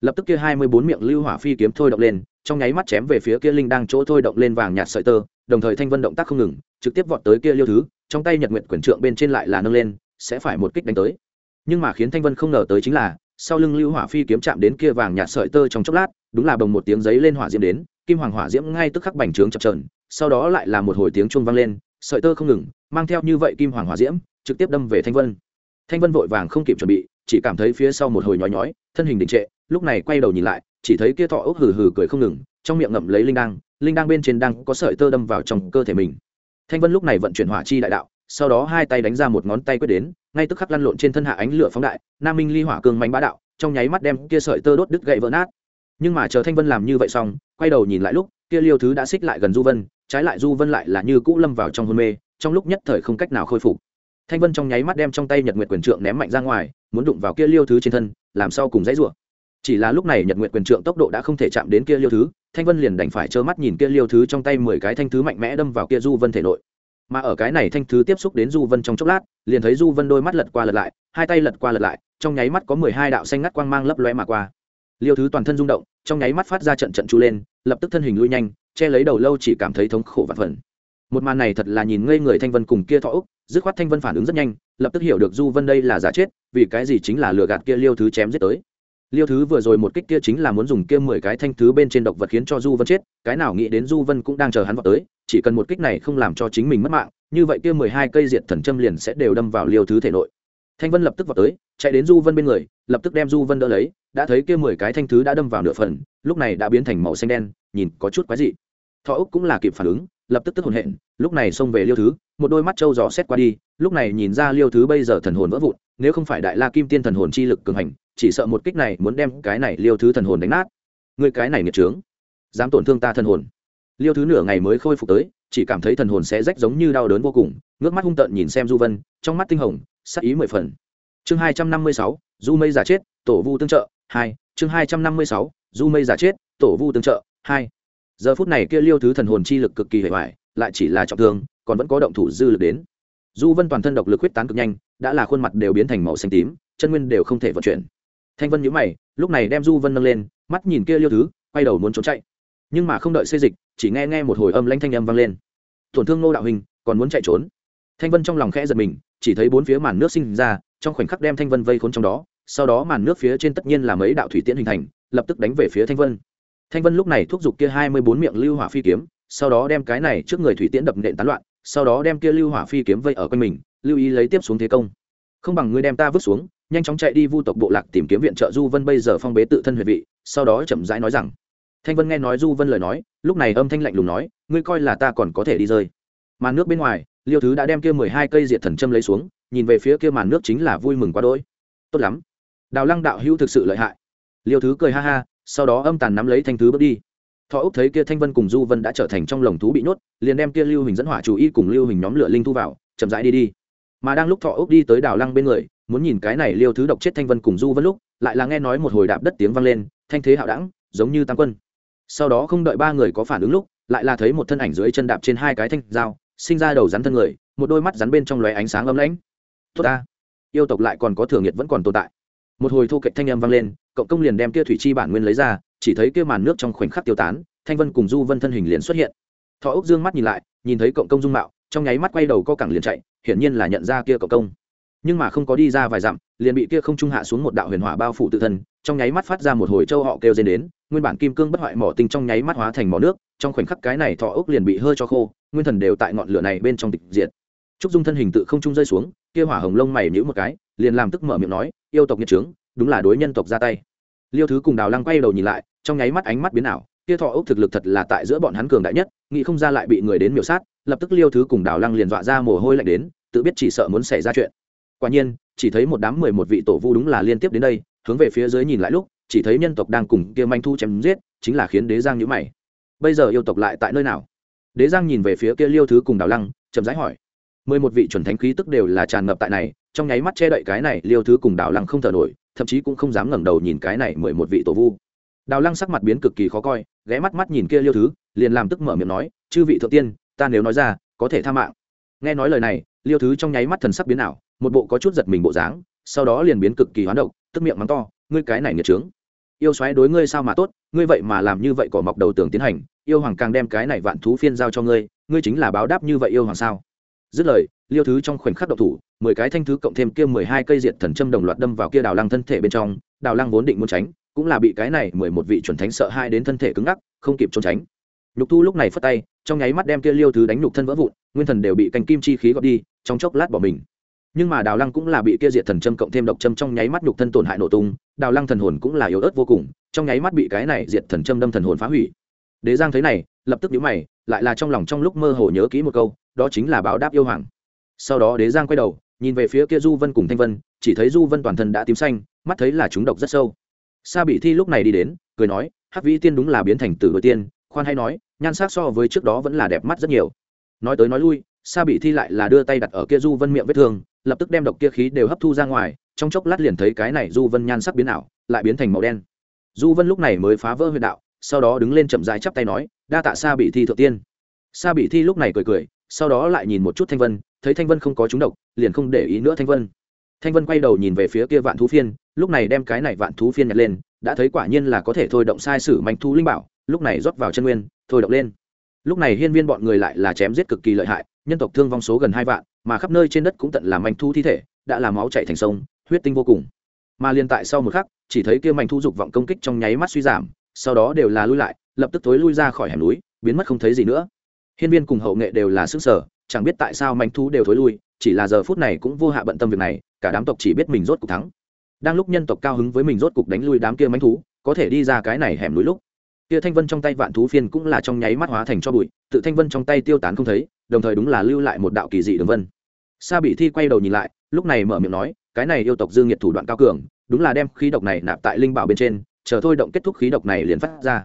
Lập tức kia hai mươi bốn miệng lưu hỏa phi kiếm thôi động lên, trong nháy mắt chém về phía kia linh đang chỗ thôi động lên vàng nhạt sợi tơ, đồng thời thanh vân động tác không ngừng, trực tiếp vọt tới kia liêu thứ, trong tay nhật nguyện quyển trượng bên trên lại là nâng lên, sẽ phải một kích đánh tới. Nhưng mà khiến thanh vân không ngờ tới chính là, sau lưng lưu hỏa phi kiếm chạm đến kia vàng nhạt sợi tơ trong chốc lát, đúng là bồng một tiếng giấy lên hỏa diễm đến, kim hoàng hỏa diễm ngay tức khắc bành trướng chập trờn sau đó lại là một hồi tiếng chuông vang lên, sợi tơ không ngừng, mang theo như vậy kim hoàng hỏa diễm, trực tiếp đâm về thanh vân. Thanh vân vội vàng không kịp chuẩn bị, chỉ cảm thấy phía sau một hồi nhói nhói, thân hình đình trệ, lúc này quay đầu nhìn lại, chỉ thấy kia thọ ốc hừ hừ cười không ngừng, trong miệng ngậm lấy linh đăng linh đăng bên trên đang có sợi tơ đâm vào trong cơ thể mình. Thanh vân lúc này vận chuyển hỏa chi đại đạo, sau đó hai tay đánh ra một ngón tay quyết đến, ngay tức khắc lăn lộn trên thân hạ ánh lửa phóng đại, nam minh ly hỏa cường mạnh bá đạo, trong nháy mắt đem kia sợi tơ đốt đứt gậy vỡ nát. Nhưng mà chờ thanh vân làm như vậy xong, quay đầu nhìn lại lúc kia liêu thứ đã xích lại gần du vân, trái lại du vân lại là như cũ lâm vào trong hôn mê, trong lúc nhất thời không cách nào khôi phục. Thanh vân trong nháy mắt đem trong tay nhật nguyệt quyền trượng ném mạnh ra ngoài, muốn đụng vào kia liêu thứ trên thân, làm sao cùng dãy rủa. Chỉ là lúc này nhật nguyệt quyền trượng tốc độ đã không thể chạm đến kia liêu thứ, thanh vân liền đành phải trơ mắt nhìn kia liêu thứ trong tay mười cái thanh thứ mạnh mẽ đâm vào kia du vân thể nội. Mà ở cái này thanh thứ tiếp xúc đến du vân trong chốc lát, liền thấy du vân đôi mắt lật qua lật lại, hai tay lật qua lật lại, trong nháy mắt có mười hai đạo xanh ngắt quang mang lấp lóe mà qua. Liêu thứ toàn thân rung động trong nháy mắt phát ra trận trận chu lên, lập tức thân hình lui nhanh, che lấy đầu lâu chỉ cảm thấy thống khổ và phần. Một màn này thật là nhìn ngây người thanh vân cùng kia thọ úc, dứt khoát thanh vân phản ứng rất nhanh, lập tức hiểu được du vân đây là giả chết, vì cái gì chính là lừa gạt kia liêu thứ chém giết tới. Liêu thứ vừa rồi một kích kia chính là muốn dùng kia mười cái thanh thứ bên trên độc vật khiến cho du vân chết, cái nào nghĩ đến du vân cũng đang chờ hắn vào tới, chỉ cần một kích này không làm cho chính mình mất mạng, như vậy kia mười hai cây diệt thần châm liền sẽ đều đâm vào liêu thứ thể nội thanh vân lập tức vào tới, chạy đến du vân bên người, lập tức đem du vân đỡ lấy, đã thấy kia mười cái thanh thứ đã đâm vào nửa phần, lúc này đã biến thành màu xanh đen, nhìn có chút quái dị. Thọ úc cũng là kịp phản ứng, lập tức tức hồn hện, lúc này xông về liêu thứ, một đôi mắt trâu dò xét qua đi, lúc này nhìn ra liêu thứ bây giờ thần hồn vỡ vụn, nếu không phải đại la kim tiên thần hồn chi lực cường hành, chỉ sợ một kích này muốn đem cái này liêu thứ thần hồn đánh nát. Người cái này nghiệt trướng dám tổn thương ta thần hồn. Liêu thứ nửa ngày mới khôi phục tới, chỉ cảm thấy thần hồn sẽ rách giống như đau đớn vô cùng, ngước mắt hung tợn nhìn xem du vân, trong mắt tinh hồng sắc ý mười phần. Chương hai trăm năm mươi sáu, du mây giả chết, tổ vu tương trợ, hai. Chương hai trăm năm mươi sáu, du mây giả chết, tổ vu tương trợ, hai. Giờ phút này kia liêu thứ thần hồn chi lực cực kỳ hệ hoại, lại chỉ là trọng thương, còn vẫn có động thủ dư lực đến. Du vân toàn thân độc lực huyết tán cực nhanh, đã là khuôn mặt đều biến thành màu xanh tím, chân nguyên đều không thể vận chuyển. Thanh vân nhíu mày, lúc này đem du vân nâng lên, mắt nhìn kia liêu thứ, quay đầu muốn trốn chạy. Nhưng mà không đợi xây dịch, chỉ nghe nghe một hồi âm lãnh thanh âm vang lên. Tổn thương nô đạo hình, còn muốn chạy trốn. Thanh vân trong lòng khẽ giật mình chỉ thấy bốn phía màn nước sinh ra, trong khoảnh khắc đem thanh vân vây khốn trong đó, sau đó màn nước phía trên tất nhiên là mấy đạo thủy tiễn hình thành, lập tức đánh về phía thanh vân. Thanh vân lúc này thúc giục kia hai mươi bốn miệng lưu hỏa phi kiếm, sau đó đem cái này trước người thủy tiễn đập nện tán loạn, sau đó đem kia lưu hỏa phi kiếm vây ở quanh mình, lưu ý lấy tiếp xuống thế công. Không bằng ngươi đem ta vứt xuống, nhanh chóng chạy đi vu tộc bộ lạc tìm kiếm viện trợ du vân bây giờ phong bế tự thân huệ vị, sau đó chậm rãi nói rằng. Thanh vân nghe nói du vân lời nói, lúc này âm thanh lạnh lùng nói, ngươi coi là ta còn có thể đi rơi. Màn nước bên ngoài liêu thứ đã đem kia mười hai cây diệt thần châm lấy xuống, nhìn về phía kia màn nước chính là vui mừng quá đỗi. Tốt lắm. Đào lăng đạo hữu thực sự lợi hại. Liêu thứ cười ha ha, sau đó âm tàn nắm lấy thanh thứ bước đi. Thọ úc thấy kia thanh vân cùng du vân đã trở thành trong lồng thú bị nhốt, liền đem kia lưu hình dẫn hỏa chủ y cùng lưu hình nhóm lửa linh thu vào, chậm rãi đi đi. Mà đang lúc thọ úc đi tới đào lăng bên người, muốn nhìn cái này liêu thứ độc chết thanh vân cùng du vân lúc, lại là nghe nói một hồi đạp đất tiếng vang lên, thanh thế hạo đẳng, giống như tam quân. Sau đó không đợi ba người có phản ứng lúc, lại là thấy một thân ảnh dưới chân đạp trên hai cái thanh dao sinh ra đầu rắn thân người, một đôi mắt rắn bên trong lóe ánh sáng ấm lãnh tốt ta, yêu tộc lại còn có thường nhiệt vẫn còn tồn tại. Một hồi thu kệch thanh âm vang lên, cộng công liền đem kia thủy chi bản nguyên lấy ra, chỉ thấy kia màn nước trong khoảnh khắc tiêu tán, thanh vân cùng du vân thân hình liền xuất hiện. Thọ ốc dương mắt nhìn lại, nhìn thấy cộng công dung mạo, trong nháy mắt quay đầu co cẳng liền chạy, hiển nhiên là nhận ra kia cộng công nhưng mà không có đi ra vài dặm, liền bị kia không trung hạ xuống một đạo huyền hỏa bao phủ tự thân, trong nháy mắt phát ra một hồi châu họ kêu dên đến, nguyên bản kim cương bất hoại mỏ tinh trong nháy mắt hóa thành mỏ nước, trong khoảnh khắc cái này thọ ốc liền bị hơi cho khô, nguyên thần đều tại ngọn lửa này bên trong tịch diệt. Trúc dung thân hình tự không trung rơi xuống, kia hỏa hồng lông mày nhữ một cái, liền làm tức mở miệng nói, yêu tộc nghiệt trướng, đúng là đối nhân tộc ra tay. Liêu thứ cùng đào lăng quay đầu nhìn lại, trong nháy mắt ánh mắt biến ảo, kia thọ ốc thực lực thật là tại giữa bọn hắn cường đại nhất, nghĩ không ra lại bị người đến miểu sát, lập tức liêu thứ cùng đào lăng liền dọa ra mồ hôi lạnh đến, tự biết chỉ sợ muốn xảy ra chuyện quả nhiên, chỉ thấy một đám mười một vị tổ vu đúng là liên tiếp đến đây, hướng về phía dưới nhìn lại lúc, chỉ thấy nhân tộc đang cùng kia manh thu chém giết, chính là khiến đế giang nhữ mày. Bây giờ yêu tộc lại tại nơi nào? Đế giang nhìn về phía kia liêu thứ cùng đào lăng, chậm rãi hỏi. Mười một vị chuẩn thánh khí tức đều là tràn ngập tại này, trong nháy mắt che đậy cái này, liêu thứ cùng đào lăng không thở nổi, thậm chí cũng không dám ngẩng đầu nhìn cái này mười một vị tổ vu. Đào lăng sắc mặt biến cực kỳ khó coi, ghé mắt mắt nhìn kia liêu thứ, liền làm tức mở miệng nói, chư vị thượng tiên, ta nếu nói ra, có thể tha mạng. Nghe nói lời này liêu thứ trong nháy mắt thần sắc biến ảo, một bộ có chút giật mình bộ dáng, sau đó liền biến cực kỳ hoán độc, tức miệng mắng to, ngươi cái này nghiệt trướng yêu xoáy đối ngươi sao mà tốt, ngươi vậy mà làm như vậy cỏ mọc đầu tường tiến hành, yêu hoàng càng đem cái này vạn thú phiên giao cho ngươi ngươi chính là báo đáp như vậy yêu hoàng sao? Dứt lời, liêu thứ trong khoảnh khắc độc thủ, mười cái thanh thứ cộng thêm kia mười hai cây diệt thần châm đồng loạt đâm vào kia đào lăng thân thể bên trong, đào lăng vốn định muốn tránh, cũng là bị cái này mười một vị chuẩn thánh sợ hai đến thân thể cứng ngắc, không kịp trốn tránh. Nhục thu lúc này phất tay, trong nháy mắt đem kia liêu thứ đánh nhục thân vỡ vụn nguyên thần đều bị cành kim chi khí gọt đi, trong chốc lát bỏ mình. Nhưng mà đào lăng cũng là bị kia diệt thần châm cộng thêm độc châm trong nháy mắt nhục thân tổn hại nổ tung, đào lăng thần hồn cũng là yếu ớt vô cùng, trong nháy mắt bị cái này diệt thần châm đâm thần hồn phá hủy. Đế giang thấy này, lập tức nhíu mày, lại là trong lòng trong lúc mơ hồ nhớ kỹ một câu, đó chính là báo đáp yêu hoàng. Sau đó đế giang quay đầu, nhìn về phía kia du vân cùng thanh vân, chỉ thấy du vân toàn thân đã tím xanh, mắt thấy là chúng độc rất sâu. Sa bị thi lúc này đi đến, cười nói, hắc vĩ tiên đúng là biến thành tử đội tiên, khoan hay nói, nhan sắc so với trước đó vẫn là đẹp mắt rất nhiều nói tới nói lui, sa bị thi lại là đưa tay đặt ở kia du vân miệng vết thương, lập tức đem độc kia khí đều hấp thu ra ngoài, trong chốc lát liền thấy cái này du vân nhan sắc biến ảo, lại biến thành màu đen. Du vân lúc này mới phá vỡ huyệt đạo, sau đó đứng lên chậm rãi chắp tay nói, đa tạ sa bị thi thượng tiên. Sa bị thi lúc này cười cười, sau đó lại nhìn một chút thanh vân, thấy thanh vân không có trúng độc, liền không để ý nữa thanh vân. Thanh vân quay đầu nhìn về phía kia vạn thú phiên, lúc này đem cái này vạn thú phiên nhặt lên, đã thấy quả nhiên là có thể thôi động sai sử manh thú linh bảo, lúc này rót vào chân nguyên, thôi động lên lúc này hiên viên bọn người lại là chém giết cực kỳ lợi hại, nhân tộc thương vong số gần hai vạn, mà khắp nơi trên đất cũng tận làm manh thu thi thể, đã làm máu chạy thành sông, huyết tinh vô cùng. Mà liền tại sau một khắc, chỉ thấy kia manh thu dục vọng công kích trong nháy mắt suy giảm, sau đó đều là lui lại, lập tức thối lui ra khỏi hẻm núi, biến mất không thấy gì nữa. Hiên viên cùng hậu nghệ đều là sức sở, chẳng biết tại sao manh thu đều thối lui, chỉ là giờ phút này cũng vô hạ bận tâm việc này, cả đám tộc chỉ biết mình rốt cục thắng. Đang lúc nhân tộc cao hứng với mình rốt cục đánh lui đám kia manh thú, có thể đi ra cái này hẻm núi lúc kia thanh vân trong tay vạn thú phiên cũng là trong nháy mắt hóa thành cho bụi, tự thanh vân trong tay tiêu tán không thấy, đồng thời đúng là lưu lại một đạo kỳ dị đường vân. Sa bị thi quay đầu nhìn lại, lúc này mở miệng nói, cái này yêu tộc dương nhiệt thủ đoạn cao cường, đúng là đem khí độc này nạp tại linh bảo bên trên, chờ thôi động kết thúc khí độc này liền phát ra.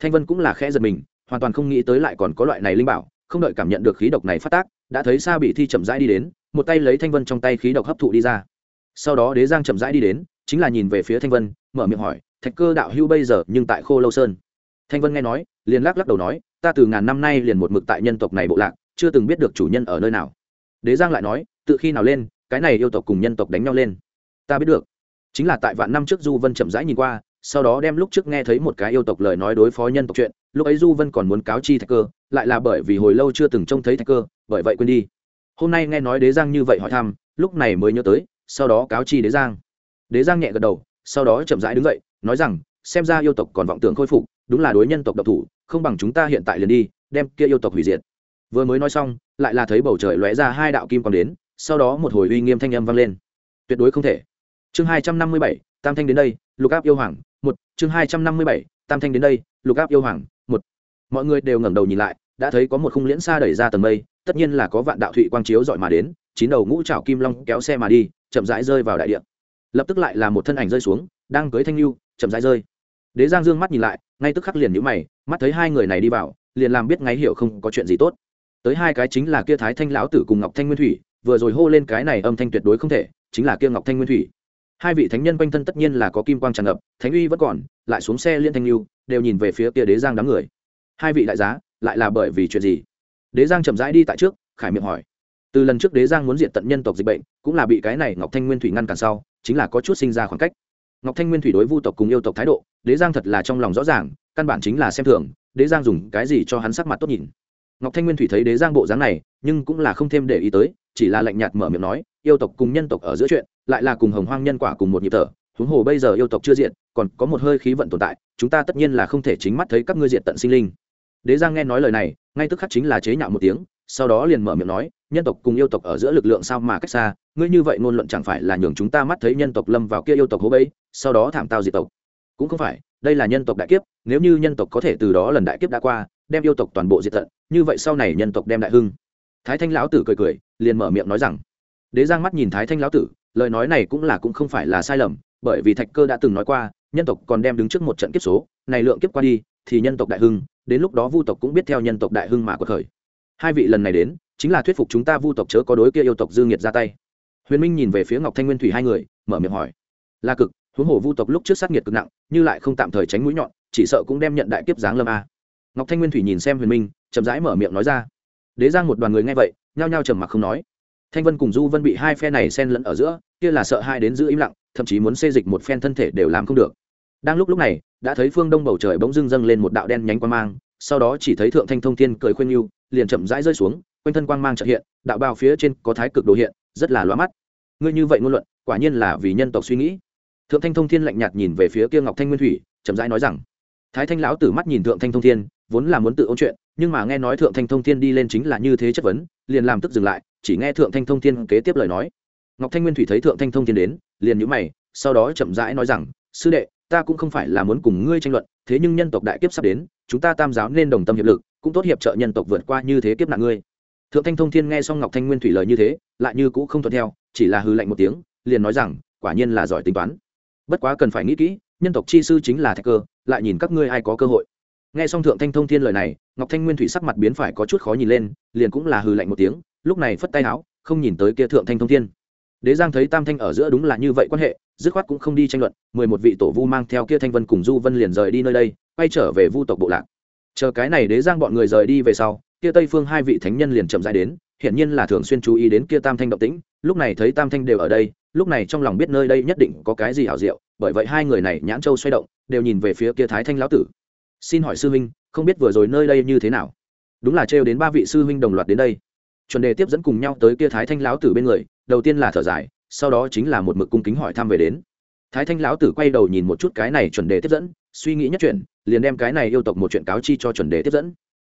Thanh vân cũng là khẽ giật mình, hoàn toàn không nghĩ tới lại còn có loại này linh bảo, không đợi cảm nhận được khí độc này phát tác, đã thấy sa bị thi chậm rãi đi đến, một tay lấy thanh vân trong tay khí độc hấp thụ đi ra. Sau đó đế giang chậm rãi đi đến, chính là nhìn về phía thanh vân, mở miệng hỏi, thạch cơ đạo hưu bây giờ nhưng tại khô lâu sơn? Thanh vân nghe nói, liền lắc lắc đầu nói, ta từ ngàn năm nay liền một mực tại nhân tộc này bộ lạc, chưa từng biết được chủ nhân ở nơi nào. Đế giang lại nói, tự khi nào lên, cái này yêu tộc cùng nhân tộc đánh nhau lên. Ta biết được. Chính là tại vạn năm trước du vân chậm rãi nhìn qua, sau đó đem lúc trước nghe thấy một cái yêu tộc lời nói đối phó nhân tộc chuyện, lúc ấy du vân còn muốn cáo chi thạch cơ, lại là bởi vì hồi lâu chưa từng trông thấy thạch cơ, bởi vậy quên đi. Hôm nay nghe nói đế giang như vậy hỏi thăm, lúc này mới nhớ tới, sau đó cáo chi đế giang. Đế giang nhẹ gật đầu, sau đó chậm rãi đứng dậy, nói rằng, xem ra yêu tộc còn vọng tưởng khôi phục đúng là đối nhân tộc độc thủ, không bằng chúng ta hiện tại liền đi, đem kia yêu tộc hủy diệt. Vừa mới nói xong, lại là thấy bầu trời lóe ra hai đạo kim còn đến, sau đó một hồi uy nghiêm thanh âm vang lên. Tuyệt đối không thể. Chương hai trăm năm mươi bảy, tam thanh đến đây, lục áp yêu hoàng, một. Chương hai trăm năm mươi bảy, tam thanh đến đây, lục áp yêu hoàng, một. Mọi người đều ngẩng đầu nhìn lại, đã thấy có một khung liễn xa đẩy ra tầng mây, tất nhiên là có vạn đạo thụy quang chiếu dọi mà đến, chín đầu ngũ trảo kim long kéo xe mà đi, chậm rãi rơi vào đại địa. Lập tức lại là một thân ảnh rơi xuống, đang cưới thanh lưu chậm rãi rơi. Đế giang dương mắt nhìn lại ngay tức khắc liền nhíu mày, mắt thấy hai người này đi vào, liền làm biết ngay hiểu không có chuyện gì tốt. Tới hai cái chính là kia thái thanh lão tử cùng ngọc thanh nguyên thủy, vừa rồi hô lên cái này âm thanh tuyệt đối không thể, chính là kia ngọc thanh nguyên thủy. Hai vị thánh nhân quanh thân tất nhiên là có kim quang tràn ngập, thánh uy vẫn còn, lại xuống xe liên thanh lưu, đều nhìn về phía kia đế giang đám người. Hai vị đại giá, lại là bởi vì chuyện gì? Đế giang chậm rãi đi tại trước, khải miệng hỏi. Từ lần trước đế giang muốn diện tận nhân tộc dịch bệnh, cũng là bị cái này ngọc thanh nguyên thủy ngăn cản sau, chính là có chút sinh ra khoảng cách ngọc thanh nguyên thủy đối vu tộc cùng yêu tộc thái độ, đế giang thật là trong lòng rõ ràng, căn bản chính là xem thường, đế giang dùng cái gì cho hắn sắc mặt tốt nhìn. Ngọc thanh nguyên thủy thấy đế giang bộ dáng này, nhưng cũng là không thêm để ý tới, chỉ là lạnh nhạt mở miệng nói, yêu tộc cùng nhân tộc ở giữa chuyện, lại là cùng hồng hoang nhân quả cùng một nhịp thở, huống hồ bây giờ yêu tộc chưa diện còn có một hơi khí vận tồn tại, chúng ta tất nhiên là không thể chính mắt thấy các ngươi diện tận sinh linh. Đế giang nghe nói lời này, ngay tức khắc chính là chế nhạo một tiếng, sau đó liền mở miệng nói nhân tộc cùng yêu tộc ở giữa lực lượng sao mà cách xa, ngươi như vậy ngôn luận chẳng phải là nhường chúng ta mắt thấy nhân tộc lâm vào kia yêu tộc hố bẫy, sau đó thảm tao diệt tộc. Cũng không phải, đây là nhân tộc đại kiếp, nếu như nhân tộc có thể từ đó lần đại kiếp đã qua, đem yêu tộc toàn bộ diệt tận, như vậy sau này nhân tộc đem đại hưng. Thái thanh lão tử cười cười, liền mở miệng nói rằng, đế giang mắt nhìn thái thanh lão tử, lời nói này cũng là cũng không phải là sai lầm, bởi vì thạch cơ đã từng nói qua, nhân tộc còn đem đứng trước một trận kiếp số, này lượng kiếp qua đi, thì nhân tộc đại hưng, đến lúc đó vu tộc cũng biết theo nhân tộc đại hưng mà cuộc khởi. Hai vị lần này đến chính là thuyết phục chúng ta vu tộc chớ có đối kia yêu tộc dương nhiệt ra tay. Huyền minh nhìn về phía ngọc thanh nguyên thủy hai người, mở miệng hỏi. Là cực, huống hồ vu tộc lúc trước sát nhiệt cực nặng, như lại không tạm thời tránh mũi nhọn, chỉ sợ cũng đem nhận đại kiếp giáng lâm a. Ngọc thanh nguyên thủy nhìn xem huyền minh, chậm rãi mở miệng nói ra. Đế giang một đoàn người nghe vậy, nhao nhao trầm mặc không nói. Thanh vân cùng du vân bị hai phe này xen lẫn ở giữa, kia là sợ hai đến giữ im lặng, thậm chí muốn xê dịch một phen thân thể đều làm không được. Đang lúc lúc này, đã thấy phương đông bầu trời bỗng dưng dâng lên một đạo đen nhánh quan mang, sau đó chỉ thấy thượng thanh thông thiên cười khuyên yêu liền chậm rãi rơi xuống quanh thân quang mang trợ hiện, đạo bao phía trên có thái cực đồ hiện, rất là loa mắt. Ngươi như vậy ngôn luận, quả nhiên là vì nhân tộc suy nghĩ. Thượng thanh thông thiên lạnh nhạt nhìn về phía kia ngọc thanh nguyên thủy, chậm rãi nói rằng, thái thanh lão tử mắt nhìn thượng thanh thông thiên, vốn là muốn tự ôn chuyện, nhưng mà nghe nói thượng thanh thông thiên đi lên chính là như thế chất vấn, liền làm tức dừng lại, chỉ nghe thượng thanh thông thiên kế tiếp lời nói. Ngọc thanh nguyên thủy thấy thượng thanh thông thiên đến, liền nhíu mày, sau đó chậm rãi nói rằng, sư đệ, ta cũng không phải là muốn cùng ngươi tranh luận, thế nhưng nhân tộc đại kiếp sắp đến, chúng ta tam giáo nên đồng tâm hiệp lực, cũng tốt hiệp trợ nhân tộc vượt qua như thế kiếp nạn ngươi thượng thanh thông thiên nghe xong ngọc thanh nguyên thủy lời như thế, lại như cũng không thuận theo, chỉ là hư lạnh một tiếng, liền nói rằng, quả nhiên là giỏi tính toán. Bất quá cần phải nghĩ kỹ, nhân tộc chi sư chính là thạch cơ, lại nhìn các ngươi ai có cơ hội. Nghe xong thượng thanh thông thiên lời này, ngọc thanh nguyên thủy sắc mặt biến phải có chút khó nhìn lên, liền cũng là hư lạnh một tiếng, lúc này phất tay áo không nhìn tới kia thượng thanh thông thiên. Đế giang thấy tam thanh ở giữa đúng là như vậy quan hệ, dứt khoát cũng không đi tranh luận, mười một vị tổ vu mang theo kia thanh vân cùng du vân liền rời đi nơi đây, quay trở về vu tộc bộ lạc. Chờ cái này đế giang bọn người rời đi về sau kia tây phương hai vị thánh nhân liền chậm rãi đến, hiển nhiên là thường xuyên chú ý đến kia tam thanh động tĩnh, lúc này thấy tam thanh đều ở đây, lúc này trong lòng biết nơi đây nhất định có cái gì hảo diệu, bởi vậy hai người này nhãn châu xoay động, đều nhìn về phía kia thái thanh lão tử. Xin hỏi sư huynh, không biết vừa rồi nơi đây như thế nào? Đúng là trêu đến ba vị sư huynh đồng loạt đến đây. Chuẩn đề tiếp dẫn cùng nhau tới kia thái thanh lão tử bên người, đầu tiên là thở dài, sau đó chính là một mực cung kính hỏi thăm về đến. Thái thanh lão tử quay đầu nhìn một chút cái này chuẩn đề tiếp dẫn, suy nghĩ nhất chuyện, liền đem cái này yêu tộc một chuyện cáo chi cho chuẩn đề tiếp dẫn